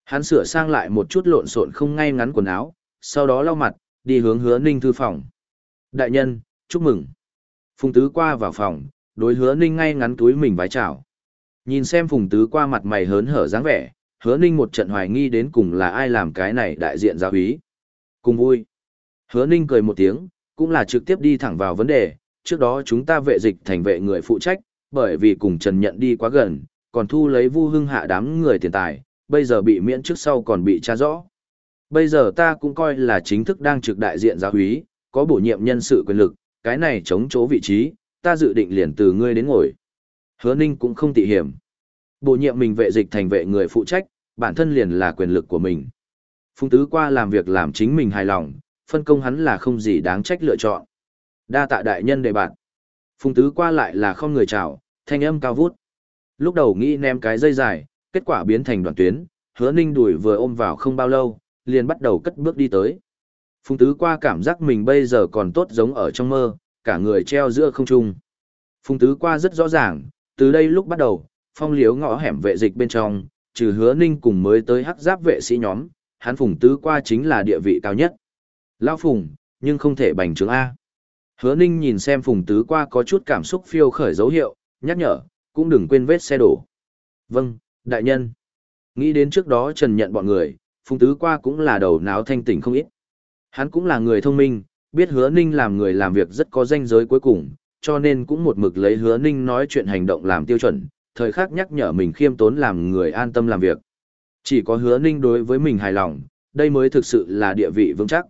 Hắn sửa sang lại một chút lộn xộn không ngay ngắn quần áo, sau đó lau mặt, đi hướng hứa ninh thư phòng. Đại nhân, chúc mừng. Phùng Tứ qua vào phòng, đối hứa ninh ngay ngắn túi mình vái chào. Nhìn xem Phùng Tứ qua mặt mày hớn hở dáng vẻ, hứa ninh một trận hoài nghi đến cùng là ai làm cái này đại diện giáo úy. Cùng vui. Hứa ninh cười một tiếng, cũng là trực tiếp đi thẳng vào vấn đề, trước đó chúng ta vệ dịch thành vệ người phụ trách, bởi vì cùng Trần nhận đi quá gần, còn thu lấy vu hưng hạ đám người tiền tài, bây giờ bị miễn trước sau còn bị tra rõ. Bây giờ ta cũng coi là chính thức đang trực đại diện giáo úy, có bổ nhiệm nhân sự quyền lực, cái này chống chỗ vị trí, ta dự định liền từ ngươi đến ngồi. Hứa Ninh cũng không tị hiểm. Bổ nhiệm mình vệ dịch thành vệ người phụ trách, bản thân liền là quyền lực của mình. Phùng Tứ qua làm việc làm chính mình hài lòng, phân công hắn là không gì đáng trách lựa chọn. Đa tạ đại nhân đề bạn. Phùng Tứ qua lại là không người chào, thanh âm cao vút. Lúc đầu nghĩ ném cái dây dài, kết quả biến thành đoạn tuyến, hứa ninh đuổi vừa ôm vào không bao lâu, liền bắt đầu cất bước đi tới. Phùng Tứ qua cảm giác mình bây giờ còn tốt giống ở trong mơ, cả người treo giữa không trung. Phùng Tứ qua rất rõ ràng, từ đây lúc bắt đầu, phong liếu ngõ hẻm vệ dịch bên trong, trừ hứa ninh cùng mới tới hắc giáp vệ sĩ nhóm, hắn Phùng Tứ qua chính là địa vị cao nhất. Lao Phùng, nhưng không thể bành trướng A. Hứa ninh nhìn xem Phùng Tứ qua có chút cảm xúc phiêu khởi dấu hiệu, nhắc nhở, cũng đừng quên vết xe đổ. Vâng, đại nhân. Nghĩ đến trước đó Trần nhận bọn người, Phùng Tứ qua cũng là đầu náo thanh tỉnh không ít. Hắn cũng là người thông minh, biết hứa ninh làm người làm việc rất có danh giới cuối cùng, cho nên cũng một mực lấy hứa ninh nói chuyện hành động làm tiêu chuẩn, thời khắc nhắc nhở mình khiêm tốn làm người an tâm làm việc. Chỉ có hứa ninh đối với mình hài lòng, đây mới thực sự là địa vị vững chắc.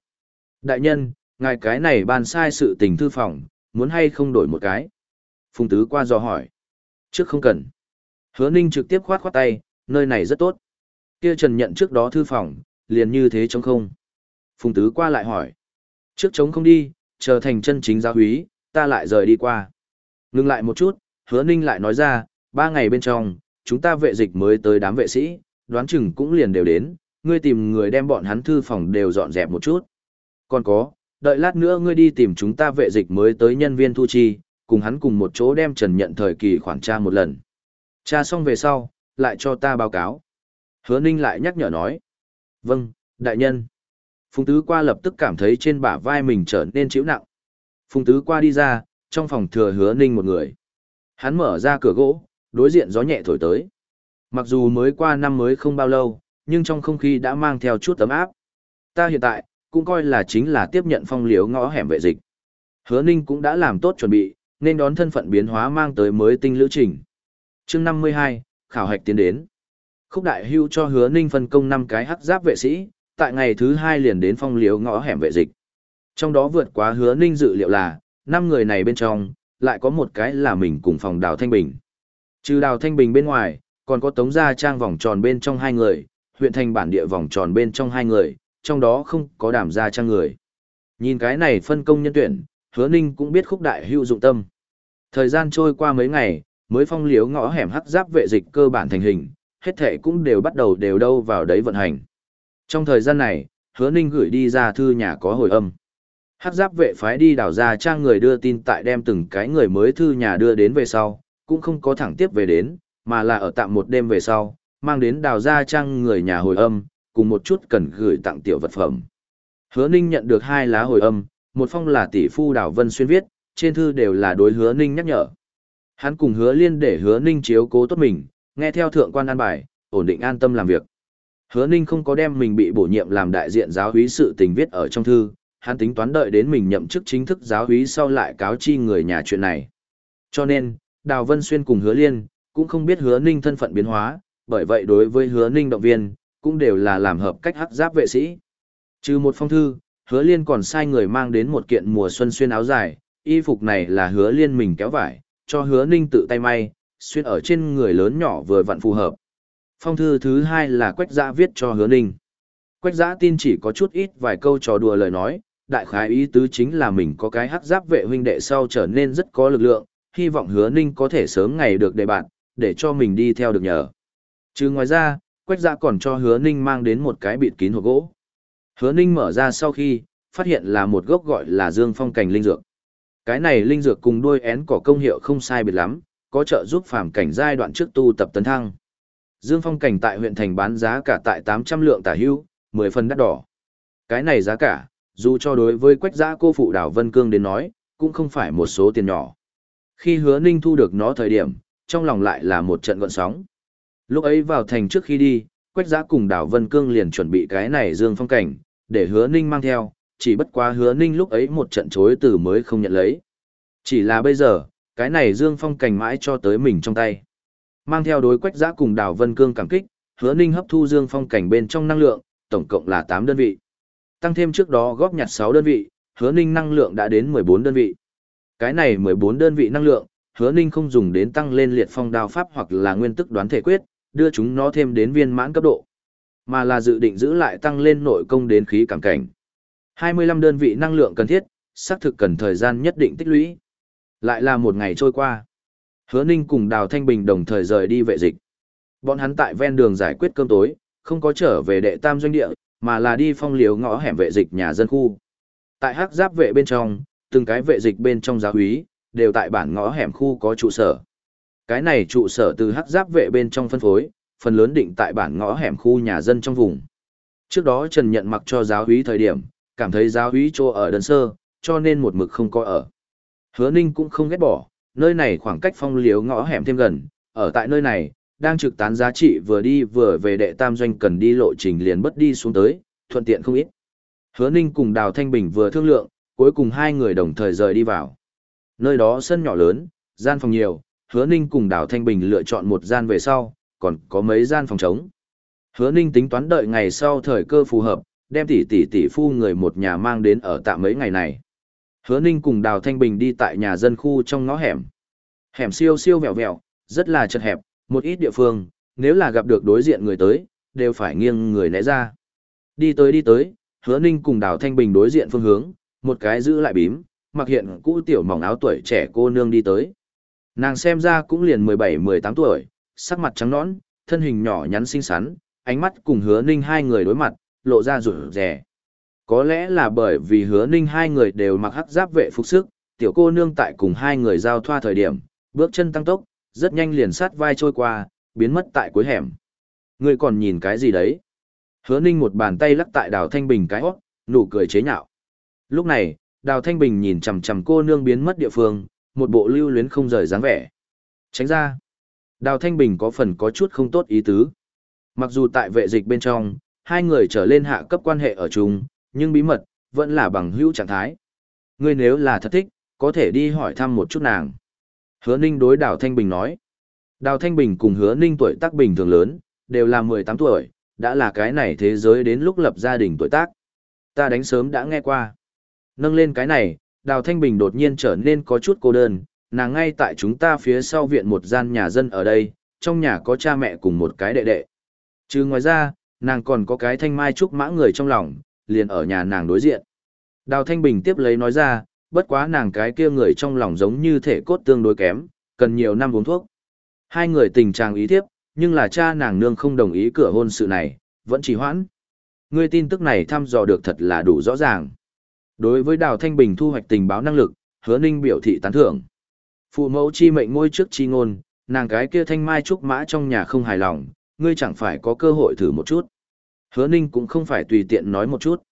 Đại nhân, ngài cái này ban sai sự tình thư phòng, muốn hay không đổi một cái? Phùng Tứ qua dò hỏi. Trước không cần. Hứa ninh trực tiếp khoát khoát tay, nơi này rất tốt. Kia Trần nhận trước đó thư phòng, liền như thế chống không. Phùng Tứ qua lại hỏi. Trước chống không đi, chờ thành chân chính giáo húy, ta lại rời đi qua. Ngưng lại một chút, hứa ninh lại nói ra, ba ngày bên trong, chúng ta vệ dịch mới tới đám vệ sĩ, đoán chừng cũng liền đều đến, ngươi tìm người đem bọn hắn thư phòng đều dọn dẹp một chút. Còn có, đợi lát nữa ngươi đi tìm chúng ta vệ dịch mới tới nhân viên thu chi, cùng hắn cùng một chỗ đem trần nhận thời kỳ khoản tra một lần. Tra xong về sau, lại cho ta báo cáo. Hứa Ninh lại nhắc nhở nói. Vâng, đại nhân. Phùng Tứ qua lập tức cảm thấy trên bả vai mình trở nên chịu nặng. Phùng Tứ qua đi ra, trong phòng thừa Hứa Ninh một người. Hắn mở ra cửa gỗ, đối diện gió nhẹ thổi tới. Mặc dù mới qua năm mới không bao lâu, nhưng trong không khí đã mang theo chút tấm áp. Ta hiện tại, cũng coi là chính là tiếp nhận phong liếu ngõ hẻm vệ dịch. Hứa Ninh cũng đã làm tốt chuẩn bị, nên đón thân phận biến hóa mang tới mới tinh lữ trình. chương 52, khảo hạch tiến đến. Khúc đại hưu cho hứa ninh phân công 5 cái hắc giáp vệ sĩ, tại ngày thứ hai liền đến phong liếu ngõ hẻm vệ dịch. Trong đó vượt quá hứa ninh dự liệu là, năm người này bên trong, lại có một cái là mình cùng phòng đào Thanh Bình. Trừ đào Thanh Bình bên ngoài, còn có tống gia trang vòng tròn bên trong hai người, huyện thành bản địa vòng tròn bên trong hai người, trong đó không có đảm gia trang người. Nhìn cái này phân công nhân tuyển, hứa ninh cũng biết khúc đại hữu dụng tâm. Thời gian trôi qua mấy ngày, mới phong liếu ngõ hẻm hắc giáp vệ dịch cơ bản thành hình, hết thể cũng đều bắt đầu đều đâu vào đấy vận hành. Trong thời gian này, hứa ninh gửi đi ra thư nhà có hồi âm. Hát giáp vệ phái đi đảo ra trang người đưa tin tại đem từng cái người mới thư nhà đưa đến về sau, cũng không có thẳng tiếp về đến, mà là ở tạm một đêm về sau, mang đến đào ra trang người nhà hồi âm, cùng một chút cần gửi tặng tiểu vật phẩm. Hứa Ninh nhận được hai lá hồi âm, một phong là tỷ phu Đào Vân Xuyên viết, trên thư đều là đối Hứa Ninh nhắc nhở. Hắn cùng Hứa Liên để Hứa Ninh chiếu cố tốt mình, nghe theo thượng quan an bài, ổn định an tâm làm việc. Hứa Ninh không có đem mình bị bổ nhiệm làm đại diện giáo úy sự tình viết ở trong thư, hắn tính toán đợi đến mình nhậm chức chính thức giáo úy sau lại cáo chi người nhà chuyện này. Cho nên, Đào Vân Xuyên cùng Hứa Liên, cũng không biết Hứa Ninh thân phận biến hóa, bởi vậy đối với Hứa Ninh động viên, cũng đều là làm hợp cách hắc giáp vệ sĩ. Trừ một phong thư, Hứa Liên còn sai người mang đến một kiện mùa xuân xuyên áo dài, y phục này là Hứa Liên mình kéo vải, cho Hứa Ninh tự tay may, xuyên ở trên người lớn nhỏ vừa vặn phù hợp. Phong thư thứ hai là Quách Giã viết cho Hứa Ninh. Quách Giã tin chỉ có chút ít vài câu trò đùa lời nói, đại khái ý tứ chính là mình có cái hắc giáp vệ huynh đệ sau trở nên rất có lực lượng, hy vọng Hứa Ninh có thể sớm ngày được đề bạn, để cho mình đi theo được nhờ. Chứ ngoài ra, Quách Giã còn cho Hứa Ninh mang đến một cái bịt kín hộp gỗ. Hứa Ninh mở ra sau khi, phát hiện là một gốc gọi là Dương Phong cảnh linh dược. Cái này linh dược cùng đuôi én cỏ công hiệu không sai biệt lắm, có trợ giúp phàm cảnh giai đoạn trước tu tập tấn thăng. Dương Phong cảnh tại huyện thành bán giá cả tại 800 lượng tả hưu, 10 phần đắt đỏ. Cái này giá cả, dù cho đối với quách giã cô phụ đảo Vân Cương đến nói, cũng không phải một số tiền nhỏ. Khi hứa ninh thu được nó thời điểm, trong lòng lại là một trận gọn sóng. Lúc ấy vào thành trước khi đi, quách giã cùng đảo Vân Cương liền chuẩn bị cái này Dương Phong cảnh, để hứa ninh mang theo, chỉ bất quá hứa ninh lúc ấy một trận chối từ mới không nhận lấy. Chỉ là bây giờ, cái này Dương Phong Cảnh mãi cho tới mình trong tay. Mang theo đối quách giã cùng đào Vân Cương cảm kích, hứa ninh hấp thu Dương Phong cảnh bên trong năng lượng, tổng cộng là 8 đơn vị. Tăng thêm trước đó góp nhặt 6 đơn vị, hứa ninh năng lượng đã đến 14 đơn vị. Cái này 14 đơn vị năng lượng, hứa ninh không dùng đến tăng lên liệt phong đao pháp hoặc là nguyên tức đoán thể quyết, đưa chúng nó thêm đến viên mãn cấp độ, mà là dự định giữ lại tăng lên nội công đến khí cảm cảnh. 25 đơn vị năng lượng cần thiết, xác thực cần thời gian nhất định tích lũy. Lại là một ngày trôi qua. Hứa Ninh cùng Đào Thanh Bình đồng thời rời đi vệ dịch. Bọn hắn tại ven đường giải quyết cơm tối, không có trở về đệ tam doanh địa, mà là đi phong liếu ngõ hẻm vệ dịch nhà dân khu. Tại hắc giáp vệ bên trong, từng cái vệ dịch bên trong giáo úy, đều tại bản ngõ hẻm khu có trụ sở. Cái này trụ sở từ hắc giáp vệ bên trong phân phối, phần lớn định tại bản ngõ hẻm khu nhà dân trong vùng. Trước đó Trần nhận mặc cho giáo úy thời điểm, cảm thấy giáo úy chỗ ở đơn sơ, cho nên một mực không có ở. Hứa Ninh cũng không ghét bỏ, nơi này khoảng cách phong liếu ngõ hẻm thêm gần, ở tại nơi này, đang trực tán giá trị vừa đi vừa về đệ tam doanh cần đi lộ trình liền bất đi xuống tới, thuận tiện không ít. Hứa Ninh cùng Đào Thanh Bình vừa thương lượng, cuối cùng hai người đồng thời rời đi vào. Nơi đó sân nhỏ lớn, gian phòng nhiều, Hứa Ninh cùng Đào Thanh Bình lựa chọn một gian về sau, còn có mấy gian phòng trống. Hứa Ninh tính toán đợi ngày sau thời cơ phù hợp, đem tỷ tỷ tỷ phu người một nhà mang đến ở tạm mấy ngày này. Hứa Ninh cùng Đào Thanh Bình đi tại nhà dân khu trong ngõ hẻm. Hẻm siêu siêu vẹo vẹo, rất là chật hẹp, một ít địa phương, nếu là gặp được đối diện người tới, đều phải nghiêng người né ra. Đi tới đi tới, Hứa Ninh cùng Đào Thanh Bình đối diện phương hướng, một cái giữ lại bím, mặc hiện cũ tiểu mỏng áo tuổi trẻ cô nương đi tới. Nàng xem ra cũng liền 17-18 tuổi, sắc mặt trắng nõn, thân hình nhỏ nhắn xinh xắn, ánh mắt cùng Hứa Ninh hai người đối mặt, lộ ra rủi rẻ. Có lẽ là bởi vì hứa ninh hai người đều mặc hắc giáp vệ phục sức, tiểu cô nương tại cùng hai người giao thoa thời điểm, bước chân tăng tốc, rất nhanh liền sát vai trôi qua, biến mất tại cuối hẻm. Ngươi còn nhìn cái gì đấy? Hứa ninh một bàn tay lắc tại đào thanh bình cái hót, nụ cười chế nhạo. Lúc này, đào thanh bình nhìn chằm chằm cô nương biến mất địa phương, một bộ lưu luyến không rời dáng vẻ. Tránh ra. Đào thanh bình có phần có chút không tốt ý tứ. Mặc dù tại vệ dịch bên trong, hai người trở lên hạ cấp quan hệ ở chung, nhưng bí mật, vẫn là bằng hữu trạng thái. Ngươi nếu là thật thích, có thể đi hỏi thăm một chút nàng. Hứa Ninh đối Đào Thanh Bình nói. Đào Thanh Bình cùng Hứa Ninh tuổi tác bình thường lớn, đều là 18 tuổi, đã là cái này thế giới đến lúc lập gia đình tuổi tác. Ta đánh sớm đã nghe qua. Nâng lên cái này, Đào Thanh Bình đột nhiên trở nên có chút cô đơn, nàng ngay tại chúng ta phía sau viện một gian nhà dân ở đây, trong nhà có cha mẹ cùng một cái đệ đệ. Chứ ngoài ra, nàng còn có cái thanh mai trúc mã người trong lòng, liền ở nhà nàng đối diện. Đào Thanh Bình tiếp lấy nói ra, bất quá nàng cái kia người trong lòng giống như thể cốt tương đối kém, cần nhiều năm uống thuốc. Hai người tình trạng ý tiếp, nhưng là cha nàng nương không đồng ý cửa hôn sự này, vẫn chỉ hoãn. Ngươi tin tức này thăm dò được thật là đủ rõ ràng. Đối với Đào Thanh Bình thu hoạch tình báo năng lực, hứa ninh biểu thị tán thưởng. Phụ mẫu chi mệnh ngôi trước chi ngôn, nàng cái kia thanh mai trúc mã trong nhà không hài lòng, ngươi chẳng phải có cơ hội thử một chút. Hứa Ninh cũng không phải tùy tiện nói một chút.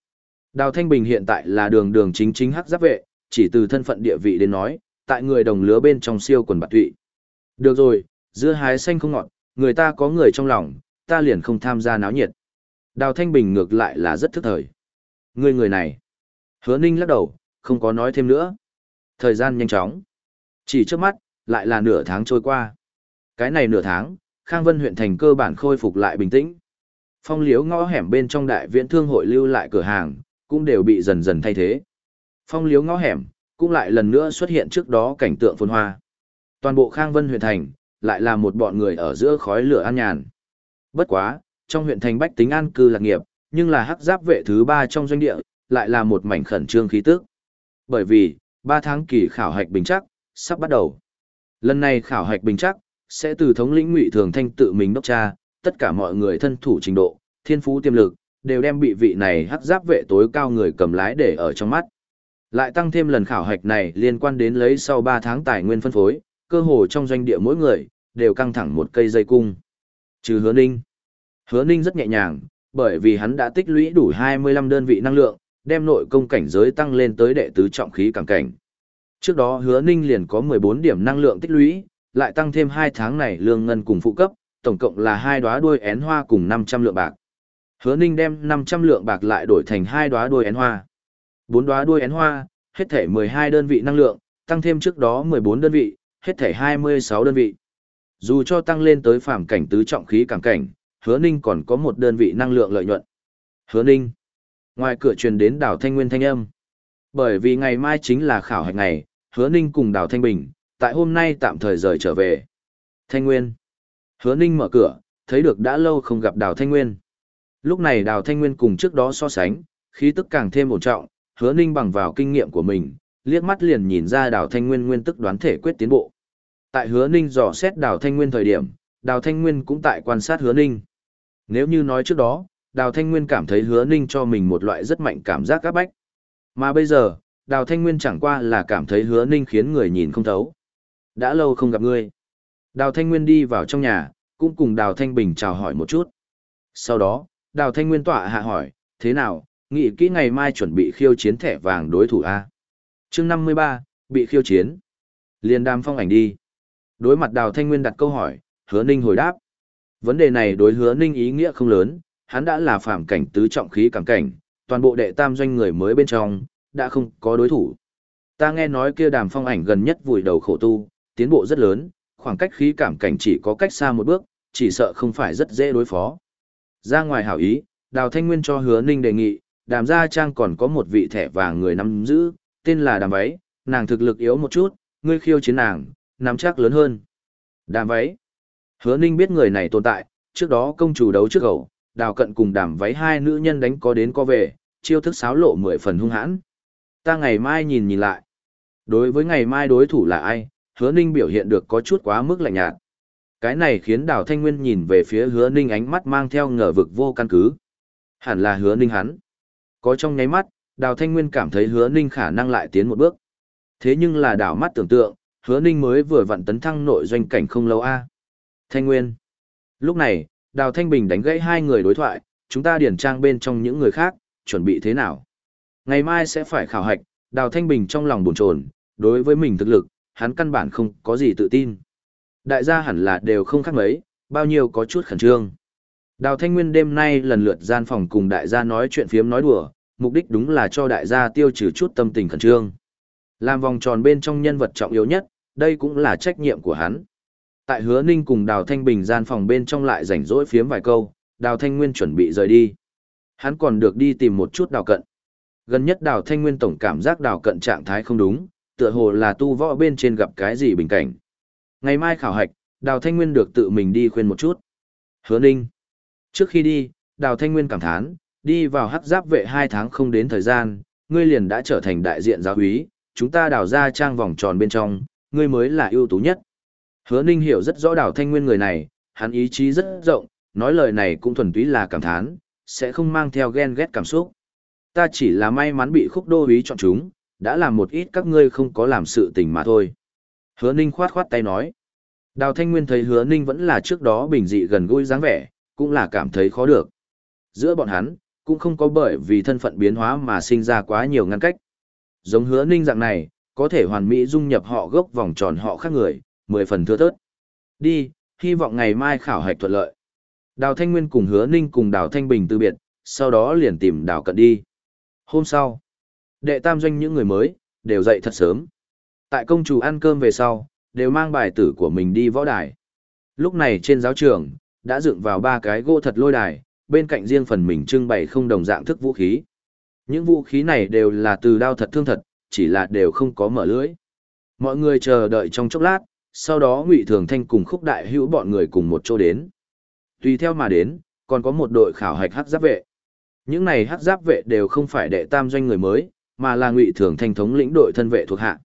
Đào Thanh Bình hiện tại là đường đường chính chính hắc giáp vệ, chỉ từ thân phận địa vị đến nói, tại người đồng lứa bên trong siêu quần bạc tụy. Được rồi, dưa hái xanh không ngọt, người ta có người trong lòng, ta liền không tham gia náo nhiệt. Đào Thanh Bình ngược lại là rất thức thời. Người người này. Hứa Ninh lắc đầu, không có nói thêm nữa. Thời gian nhanh chóng. Chỉ trước mắt, lại là nửa tháng trôi qua. Cái này nửa tháng, Khang Vân huyện thành cơ bản khôi phục lại bình tĩnh. Phong liếu ngõ hẻm bên trong đại viện thương hội lưu lại cửa hàng, cũng đều bị dần dần thay thế. Phong liếu ngõ hẻm, cũng lại lần nữa xuất hiện trước đó cảnh tượng phồn hoa. Toàn bộ Khang Vân huyện thành, lại là một bọn người ở giữa khói lửa an nhàn. Bất quá, trong huyện thành bách tính an cư lạc nghiệp, nhưng là hắc giáp vệ thứ ba trong doanh địa, lại là một mảnh khẩn trương khí tức. Bởi vì, ba tháng kỳ khảo hạch bình chắc, sắp bắt đầu. Lần này khảo hạch bình chắc, sẽ từ thống lĩnh ngụy thường thanh tự mình đốc tra, tất cả mọi người thân thủ trình độ, thiên phú tiềm lực, đều đem bị vị này hắc giáp vệ tối cao người cầm lái để ở trong mắt. Lại tăng thêm lần khảo hạch này liên quan đến lấy sau 3 tháng tài nguyên phân phối, cơ hồ trong doanh địa mỗi người, đều căng thẳng một cây dây cung. Trừ hứa ninh. Hứa ninh rất nhẹ nhàng, bởi vì hắn đã tích lũy đủ 25 đơn vị năng lượng, đem nội công cảnh giới tăng lên tới đệ tứ trọng khí càng cảnh. Trước đó hứa ninh liền có 14 điểm năng lượng tích lũy, lại tăng thêm 2 tháng này lương ngân cùng phụ cấp, tổng cộng là hai đóa đuôi én hoa cùng 500 lượng bạc. Hứa Ninh đem 500 lượng bạc lại đổi thành hai đóa đuôi én hoa. Bốn đóa đuôi én hoa, hết thể 12 đơn vị năng lượng, tăng thêm trước đó 14 đơn vị, hết thể 26 đơn vị. Dù cho tăng lên tới phàm cảnh tứ trọng khí càng cảnh, Hứa Ninh còn có một đơn vị năng lượng lợi nhuận. Hứa Ninh. Ngoài cửa truyền đến đảo Thanh Nguyên thanh âm. Bởi vì ngày mai chính là khảo hạch ngày, hứa ninh cùng đào thanh bình, tại hôm nay tạm thời rời trở về. Thanh Nguyên. Hứa ninh mở cửa, thấy được đã lâu không gặp đào thanh nguyên. Lúc này đào thanh nguyên cùng trước đó so sánh, khí tức càng thêm ổn trọng, hứa ninh bằng vào kinh nghiệm của mình, liếc mắt liền nhìn ra đào thanh nguyên nguyên tức đoán thể quyết tiến bộ. Tại hứa ninh dò xét đào thanh nguyên thời điểm, đào thanh nguyên cũng tại quan sát hứa ninh. Nếu như nói trước đó, đào thanh nguyên cảm thấy hứa ninh cho mình một loại rất mạnh cảm giác áp bách. Mà bây giờ, đào thanh nguyên chẳng qua là cảm thấy hứa ninh khiến người nhìn không thấu. Đã lâu không gặp ngươi. Đào thanh nguyên đi vào trong nhà, cũng cùng đào thanh bình chào hỏi một chút. Sau đó, đào thanh nguyên tọa hạ hỏi, thế nào, nghĩ kỹ ngày mai chuẩn bị khiêu chiến thẻ vàng đối thủ A. chương năm mươi ba bị khiêu chiến. Liên Đam phong ảnh đi. Đối mặt đào thanh nguyên đặt câu hỏi, hứa ninh hồi đáp. Vấn đề này đối hứa ninh ý nghĩa không lớn, hắn đã là phạm cảnh tứ trọng khí cảm cảnh, toàn bộ đệ tam doanh người mới bên trong, đã không có đối thủ. Ta nghe nói kia đàm phong ảnh gần nhất vùi đầu khổ tu, tiến bộ rất lớn, khoảng cách khí cảm cảnh chỉ có cách xa một bước, chỉ sợ không phải rất dễ đối phó. Ra ngoài hảo ý, Đào Thanh Nguyên cho hứa ninh đề nghị, đàm gia trang còn có một vị thẻ vàng người nắm giữ, tên là đàm váy, nàng thực lực yếu một chút, ngươi khiêu chiến nàng, nắm chắc lớn hơn. Đàm váy. Hứa ninh biết người này tồn tại, trước đó công chủ đấu trước gầu, đào cận cùng đàm váy hai nữ nhân đánh có đến có về, chiêu thức xáo lộ mười phần hung hãn. Ta ngày mai nhìn nhìn lại. Đối với ngày mai đối thủ là ai, hứa ninh biểu hiện được có chút quá mức lạnh nhạt. Cái này khiến Đào Thanh Nguyên nhìn về phía hứa ninh ánh mắt mang theo ngờ vực vô căn cứ. Hẳn là hứa ninh hắn. Có trong nháy mắt, Đào Thanh Nguyên cảm thấy hứa ninh khả năng lại tiến một bước. Thế nhưng là đảo mắt tưởng tượng, hứa ninh mới vừa vặn tấn thăng nội doanh cảnh không lâu a Thanh Nguyên. Lúc này, Đào Thanh Bình đánh gãy hai người đối thoại, chúng ta điển trang bên trong những người khác, chuẩn bị thế nào? Ngày mai sẽ phải khảo hạch, Đào Thanh Bình trong lòng buồn chồn, đối với mình thực lực, hắn căn bản không có gì tự tin. Đại gia hẳn là đều không khác mấy, bao nhiêu có chút khẩn trương. Đào Thanh Nguyên đêm nay lần lượt gian phòng cùng đại gia nói chuyện phiếm nói đùa, mục đích đúng là cho đại gia tiêu trừ chút tâm tình khẩn trương. Làm vòng tròn bên trong nhân vật trọng yếu nhất, đây cũng là trách nhiệm của hắn. Tại hứa ninh cùng Đào Thanh Bình gian phòng bên trong lại rảnh rỗi phiếm vài câu, Đào Thanh Nguyên chuẩn bị rời đi. Hắn còn được đi tìm một chút đào cận. Gần nhất Đào Thanh Nguyên tổng cảm giác đào cận trạng thái không đúng, tựa hồ là tu võ bên trên gặp cái gì bình cảnh. Ngày mai khảo hạch, Đào Thanh Nguyên được tự mình đi khuyên một chút. Hứa Ninh. Trước khi đi, Đào Thanh Nguyên cảm thán, đi vào hắc giáp vệ hai tháng không đến thời gian, ngươi liền đã trở thành đại diện giáo úy, chúng ta đào ra trang vòng tròn bên trong, ngươi mới là ưu tú nhất. Hứa Ninh hiểu rất rõ Đào Thanh Nguyên người này, hắn ý chí rất rộng, nói lời này cũng thuần túy là cảm thán, sẽ không mang theo ghen ghét cảm xúc. Ta chỉ là may mắn bị khúc đô úy chọn chúng, đã làm một ít các ngươi không có làm sự tình mà thôi. Hứa Ninh khoát khoát tay nói. Đào Thanh Nguyên thấy Hứa Ninh vẫn là trước đó bình dị gần gũi dáng vẻ, cũng là cảm thấy khó được. Giữa bọn hắn, cũng không có bởi vì thân phận biến hóa mà sinh ra quá nhiều ngăn cách. Giống Hứa Ninh dạng này, có thể hoàn mỹ dung nhập họ gốc vòng tròn họ khác người, mười phần thưa thớt. Đi, hy vọng ngày mai khảo hạch thuận lợi. Đào Thanh Nguyên cùng Hứa Ninh cùng Đào Thanh Bình từ biệt, sau đó liền tìm Đào Cận đi. Hôm sau, đệ tam doanh những người mới, đều dậy thật sớm. Tại công chủ ăn cơm về sau, đều mang bài tử của mình đi võ đài. Lúc này trên giáo trường, đã dựng vào ba cái gỗ thật lôi đài, bên cạnh riêng phần mình trưng bày không đồng dạng thức vũ khí. Những vũ khí này đều là từ đao thật thương thật, chỉ là đều không có mở lưới. Mọi người chờ đợi trong chốc lát, sau đó Ngụy Thường Thanh cùng Khúc Đại Hữu bọn người cùng một chỗ đến. Tùy theo mà đến, còn có một đội khảo hạch hắc giáp vệ. Những này hắc giáp vệ đều không phải đệ tam doanh người mới, mà là Ngụy Thường Thanh thống lĩnh đội thân vệ thuộc hạ.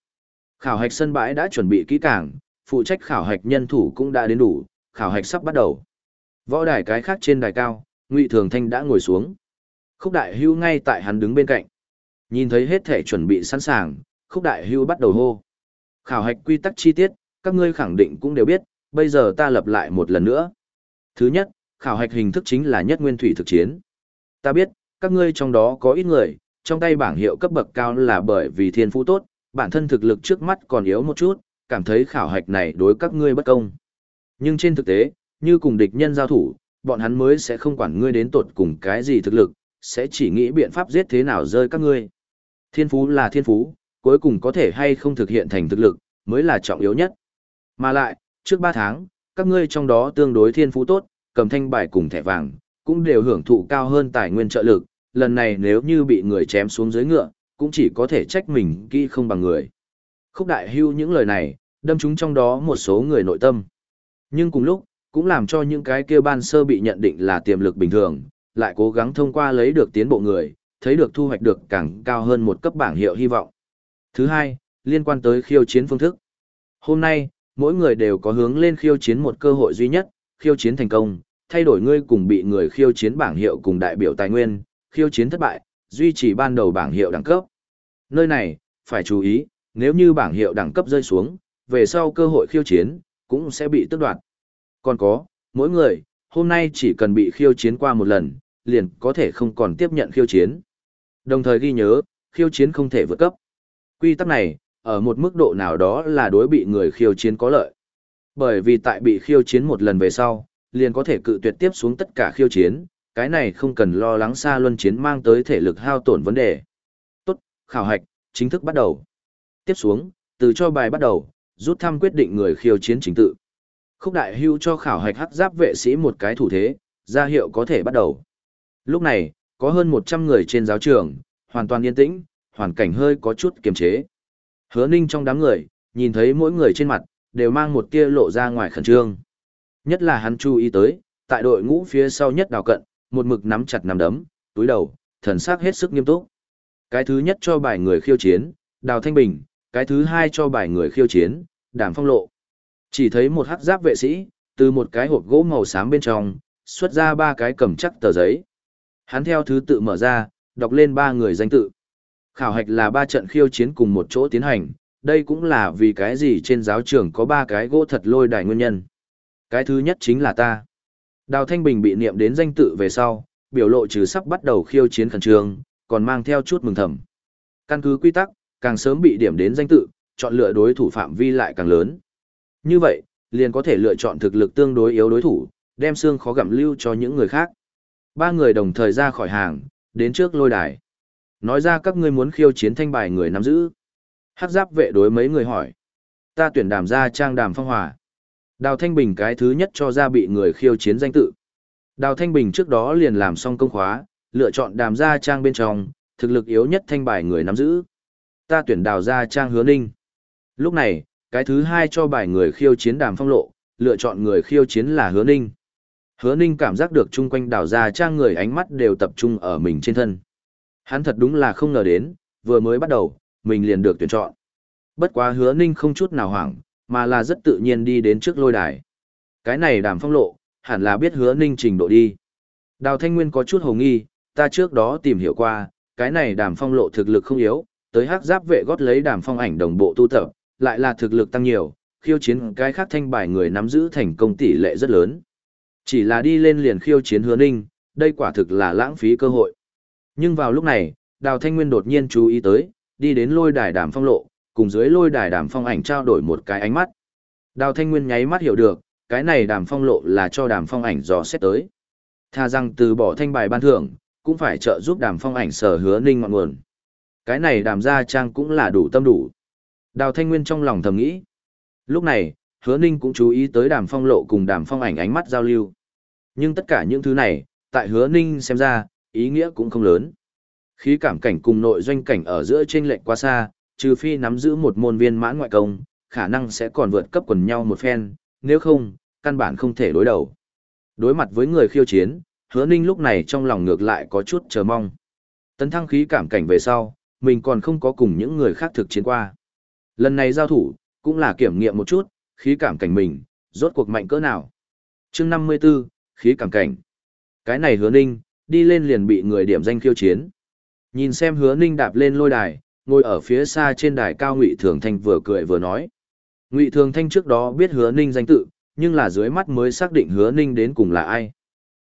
Khảo hạch sân bãi đã chuẩn bị kỹ càng, phụ trách khảo hạch nhân thủ cũng đã đến đủ, khảo hạch sắp bắt đầu. Võ đài cái khác trên đài cao, Ngụy Thường Thanh đã ngồi xuống. Khúc Đại Hưu ngay tại hắn đứng bên cạnh. Nhìn thấy hết thể chuẩn bị sẵn sàng, Khúc Đại Hưu bắt đầu hô. Khảo hạch quy tắc chi tiết, các ngươi khẳng định cũng đều biết, bây giờ ta lập lại một lần nữa. Thứ nhất, khảo hạch hình thức chính là nhất nguyên thủy thực chiến. Ta biết, các ngươi trong đó có ít người, trong tay bảng hiệu cấp bậc cao là bởi vì thiên phú tốt, bản thân thực lực trước mắt còn yếu một chút, cảm thấy khảo hạch này đối các ngươi bất công. Nhưng trên thực tế, như cùng địch nhân giao thủ, bọn hắn mới sẽ không quản ngươi đến tột cùng cái gì thực lực, sẽ chỉ nghĩ biện pháp giết thế nào rơi các ngươi. Thiên phú là thiên phú, cuối cùng có thể hay không thực hiện thành thực lực, mới là trọng yếu nhất. Mà lại, trước 3 tháng, các ngươi trong đó tương đối thiên phú tốt, cầm thanh bài cùng thẻ vàng, cũng đều hưởng thụ cao hơn tài nguyên trợ lực, lần này nếu như bị người chém xuống dưới ngựa, cũng chỉ có thể trách mình kỹ không bằng người. Khúc đại hưu những lời này, đâm chúng trong đó một số người nội tâm. Nhưng cùng lúc, cũng làm cho những cái kia ban sơ bị nhận định là tiềm lực bình thường, lại cố gắng thông qua lấy được tiến bộ người, thấy được thu hoạch được càng cao hơn một cấp bảng hiệu hy vọng. Thứ hai, liên quan tới khiêu chiến phương thức. Hôm nay, mỗi người đều có hướng lên khiêu chiến một cơ hội duy nhất, khiêu chiến thành công, thay đổi ngươi cùng bị người khiêu chiến bảng hiệu cùng đại biểu tài nguyên, khiêu chiến thất bại, duy trì ban đầu bảng hiệu đẳng cấp. Nơi này, phải chú ý, nếu như bảng hiệu đẳng cấp rơi xuống, về sau cơ hội khiêu chiến, cũng sẽ bị tước đoạt. Còn có, mỗi người, hôm nay chỉ cần bị khiêu chiến qua một lần, liền có thể không còn tiếp nhận khiêu chiến. Đồng thời ghi nhớ, khiêu chiến không thể vượt cấp. Quy tắc này, ở một mức độ nào đó là đối bị người khiêu chiến có lợi. Bởi vì tại bị khiêu chiến một lần về sau, liền có thể cự tuyệt tiếp xuống tất cả khiêu chiến, cái này không cần lo lắng xa luân chiến mang tới thể lực hao tổn vấn đề. Tốt, khảo hạch, chính thức bắt đầu. Tiếp xuống, từ cho bài bắt đầu, rút thăm quyết định người khiêu chiến chính tự. Khúc đại hưu cho khảo hạch hắc giáp vệ sĩ một cái thủ thế, ra hiệu có thể bắt đầu. Lúc này, có hơn 100 người trên giáo trường, hoàn toàn yên tĩnh, hoàn cảnh hơi có chút kiềm chế. Hứa ninh trong đám người, nhìn thấy mỗi người trên mặt, đều mang một tia lộ ra ngoài khẩn trương. Nhất là hắn chú ý tới, tại đội ngũ phía sau nhất đào cận, một mực nắm chặt nắm đấm, túi đầu, thần sắc hết sức nghiêm túc. Cái thứ nhất cho bài người khiêu chiến, Đào Thanh Bình, cái thứ hai cho bài người khiêu chiến, Đàm Phong Lộ. Chỉ thấy một hắc giáp vệ sĩ, từ một cái hộp gỗ màu xám bên trong, xuất ra ba cái cầm chắc tờ giấy. Hắn theo thứ tự mở ra, đọc lên ba người danh tự. Khảo hạch là ba trận khiêu chiến cùng một chỗ tiến hành, đây cũng là vì cái gì trên giáo trường có ba cái gỗ thật lôi đài nguyên nhân. Cái thứ nhất chính là ta. Đào Thanh Bình bị niệm đến danh tự về sau, biểu lộ trừ sắp bắt đầu khiêu chiến khẩn trương, còn mang theo chút mừng thầm. Căn cứ quy tắc, càng sớm bị điểm đến danh tự, chọn lựa đối thủ phạm vi lại càng lớn. Như vậy, liền có thể lựa chọn thực lực tương đối yếu đối thủ, đem xương khó gặm lưu cho những người khác. Ba người đồng thời ra khỏi hàng, đến trước lôi đài. Nói ra các ngươi muốn khiêu chiến thanh bài người nắm giữ. Hắc giáp vệ đối mấy người hỏi. Ta tuyển đàm ra trang đàm phong hòa. Đào Thanh Bình cái thứ nhất cho ra bị người khiêu chiến danh tự. Đào Thanh Bình trước đó liền làm xong công khóa, lựa chọn đàm gia trang bên trong, thực lực yếu nhất thanh bài người nắm giữ. Ta tuyển đào gia trang hứa ninh. Lúc này, cái thứ hai cho bài người khiêu chiến đàm phong lộ, lựa chọn người khiêu chiến là hứa ninh. Hứa ninh cảm giác được chung quanh đào gia trang người ánh mắt đều tập trung ở mình trên thân. Hắn thật đúng là không ngờ đến, vừa mới bắt đầu, mình liền được tuyển chọn. Bất quá hứa ninh không chút nào hoảng, mà là rất tự nhiên đi đến trước lôi đài. Cái này đàm phong lộ, hẳn là biết hứa ninh trình độ đi. Đào Thanh Nguyên có chút hồ nghi, ta trước đó tìm hiểu qua, cái này đàm phong lộ thực lực không yếu, tới hắc giáp vệ gót lấy đàm phong ảnh đồng bộ tu tập, lại là thực lực tăng nhiều, khiêu chiến cái khác thanh bài người nắm giữ thành công tỷ lệ rất lớn. Chỉ là đi lên liền khiêu chiến hứa ninh, đây quả thực là lãng phí cơ hội. Nhưng vào lúc này, Đào Thanh Nguyên đột nhiên chú ý tới, đi đến lôi đài đàm phong lộ, cùng dưới lôi đài đàm phong ảnh trao đổi một cái ánh mắt. Đào Thanh Nguyên nháy mắt hiểu được, cái này đàm phong lộ là cho đàm phong ảnh dò xét tới. Tha rằng từ bỏ thanh bài ban thưởng, cũng phải trợ giúp đàm phong ảnh sở hứa ninh ngọn nguồn. Cái này đàm gia trang cũng là đủ tâm đủ. Đào Thanh Nguyên trong lòng thầm nghĩ. Lúc này, hứa ninh cũng chú ý tới đàm phong lộ cùng đàm phong ảnh ánh mắt giao lưu. Nhưng tất cả những thứ này, tại hứa ninh xem ra, ý nghĩa cũng không lớn. Khí cảm cảnh cùng nội doanh cảnh ở giữa trên lệnh quá xa, trừ phi nắm giữ một môn viên mãn ngoại công, khả năng sẽ còn vượt cấp quần nhau một phen, nếu không, căn bản không thể đối đầu. Đối mặt với người khiêu chiến, hứa ninh lúc này trong lòng ngược lại có chút chờ mong. Tấn thăng khí cảm cảnh về sau, mình còn không có cùng những người khác thực chiến qua. Lần này giao thủ, cũng là kiểm nghiệm một chút, khí cảm cảnh mình, rốt cuộc mạnh cỡ nào. chương 54, khí cảm cảnh. Cái này hứa ninh, đi lên liền bị người điểm danh khiêu chiến. Nhìn xem hứa ninh đạp lên lôi đài, ngồi ở phía xa trên đài cao ngụy thường thanh vừa cười vừa nói. Ngụy thường thanh trước đó biết hứa ninh danh tự, nhưng là dưới mắt mới xác định hứa ninh đến cùng là ai.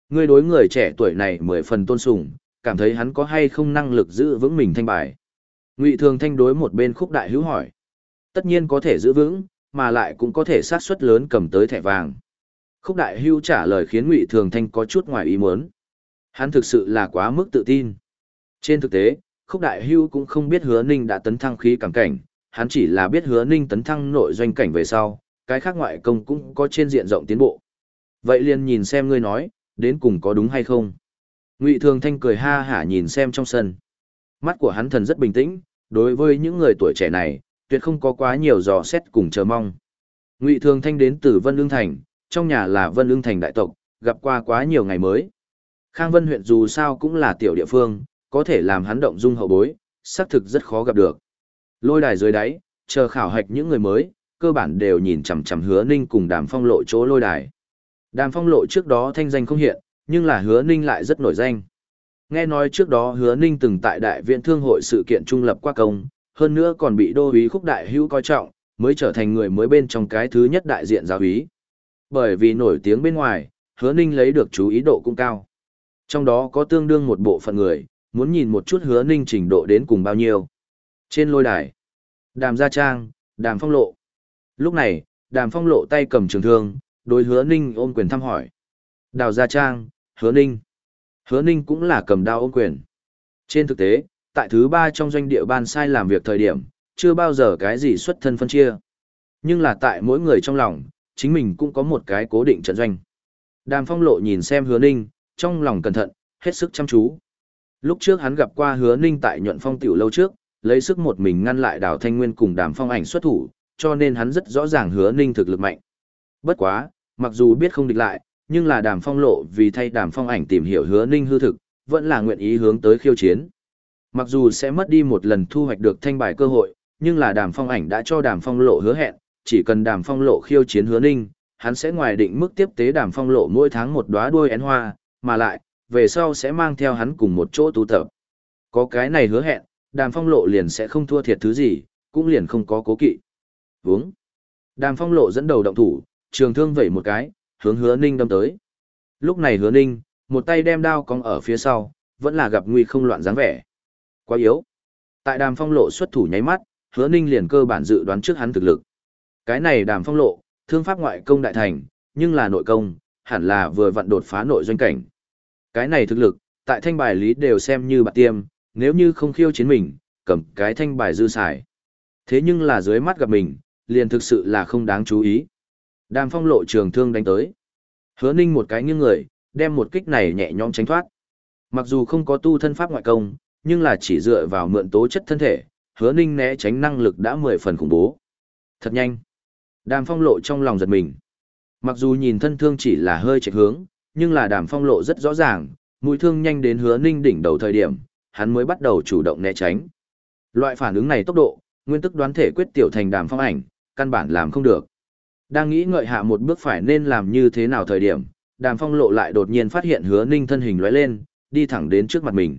Ngươi đối người trẻ tuổi này mười phần tôn sùng, cảm thấy hắn có hay không năng lực giữ vững mình thanh bài. Ngụy thường thanh đối một bên khúc đại hữu hỏi. Tất nhiên có thể giữ vững, mà lại cũng có thể sát suất lớn cầm tới thẻ vàng. Khúc đại hữu trả lời khiến ngụy thường thanh có chút ngoài ý muốn. Hắn thực sự là quá mức tự tin. Trên thực tế khúc đại hưu cũng không biết hứa ninh đã tấn thăng khí cảm cảnh, hắn chỉ là biết hứa ninh tấn thăng nội doanh cảnh về sau, cái khác ngoại công cũng có trên diện rộng tiến bộ. Vậy liền nhìn xem ngươi nói, đến cùng có đúng hay không. Ngụy Thường Thanh cười ha hả nhìn xem trong sân. Mắt của hắn thần rất bình tĩnh, đối với những người tuổi trẻ này, tuyệt không có quá nhiều dò xét cùng chờ mong. Ngụy Thường Thanh đến từ Vân Lương Thành, trong nhà là Vân Lương Thành đại tộc, gặp qua quá nhiều ngày mới. Khang Vân huyện dù sao cũng là tiểu địa phương, có thể làm hắn động dung hậu bối, xác thực rất khó gặp được. Lôi đài dưới đáy, chờ khảo hạch những người mới, cơ bản đều nhìn chằm chằm Hứa Ninh cùng Đàm Phong Lộ chỗ lôi đài. Đàm Phong Lộ trước đó thanh danh không hiện, nhưng là Hứa Ninh lại rất nổi danh. Nghe nói trước đó Hứa Ninh từng tại Đại viện Thương hội sự kiện trung lập qua công, hơn nữa còn bị đô úy khúc đại hữu coi trọng, mới trở thành người mới bên trong cái thứ nhất đại diện giáo úy. Bởi vì nổi tiếng bên ngoài, Hứa Ninh lấy được chú ý độ cũng cao. Trong đó có tương đương một bộ phận người, muốn nhìn một chút Hứa Ninh trình độ đến cùng bao nhiêu. Trên lôi đài, Đàm Gia Trang, Đàm Phong Lộ. Lúc này, Đàm Phong Lộ tay cầm trường thương, đối Hứa Ninh ôm quyền thăm hỏi. Đào Gia Trang, Hứa Ninh. Hứa Ninh cũng là cầm đao ôm quyền. Trên thực tế, tại thứ ba trong doanh địa ban sai làm việc thời điểm, chưa bao giờ cái gì xuất thân phân chia. Nhưng là tại mỗi người trong lòng, chính mình cũng có một cái cố định trận doanh. Đàm Phong Lộ nhìn xem Hứa Ninh, trong lòng cẩn thận, hết sức chăm chú. Lúc trước hắn gặp qua Hứa Ninh tại nhuận phong tiểu lâu trước, lấy sức một mình ngăn lại Đào Thanh Nguyên cùng Đàm Phong ảnh xuất thủ, cho nên hắn rất rõ ràng Hứa Ninh thực lực mạnh. Bất quá, mặc dù biết không địch lại, nhưng là Đàm Phong Lộ vì thay Đàm Phong ảnh tìm hiểu Hứa Ninh hư thực, vẫn là nguyện ý hướng tới khiêu chiến. Mặc dù sẽ mất đi một lần thu hoạch được thanh bài cơ hội, nhưng là Đàm Phong ảnh đã cho Đàm Phong Lộ hứa hẹn, chỉ cần Đàm Phong Lộ khiêu chiến Hứa Ninh, hắn sẽ ngoài định mức tiếp tế Đàm Phong Lộ mỗi tháng một đóa đuôi én hoa, mà lại, về sau sẽ mang theo hắn cùng một chỗ tu tập. Có cái này hứa hẹn, đàm phong lộ liền sẽ không thua thiệt thứ gì, cũng liền không có cố kỵ. Vướng. Đàm phong lộ dẫn đầu động thủ, trường thương vẩy một cái, hướng hứa ninh đâm tới. Lúc này hứa ninh, một tay đem đao cong ở phía sau, vẫn là gặp nguy không loạn dáng vẻ. Quá yếu. Tại đàm phong lộ xuất thủ nháy mắt, hứa ninh liền cơ bản dự đoán trước hắn thực lực. Cái này đàm phong lộ, thương pháp ngoại công đại thành, nhưng là nội công, hẳn là vừa vặn đột phá nội doanh cảnh. Cái này thực lực, tại thanh bài lý đều xem như bạc tiêm, nếu như không khiêu chiến mình, cầm cái thanh bài dư xài. Thế nhưng là dưới mắt gặp mình, liền thực sự là không đáng chú ý. Đàm phong lộ trường thương đánh tới. Hứa ninh một cái nghiêng người, đem một kích này nhẹ nhõm tránh thoát. Mặc dù không có tu thân pháp ngoại công, nhưng là chỉ dựa vào mượn tố chất thân thể, hứa ninh né tránh năng lực đã mười phần khủng bố. Thật nhanh. Đàm phong lộ trong lòng giật mình. Mặc dù nhìn thân thương chỉ là hơi chạy hướng, nhưng là đàm phong lộ rất rõ ràng, mũi thương nhanh đến hứa ninh đỉnh đầu thời điểm, hắn mới bắt đầu chủ động né tránh. Loại phản ứng này tốc độ, nguyên tức đoán thể quyết tiểu thành đàm phong ảnh, căn bản làm không được. Đang nghĩ ngợi hạ một bước phải nên làm như thế nào thời điểm, đàm phong lộ lại đột nhiên phát hiện hứa ninh thân hình lóe lên, đi thẳng đến trước mặt mình.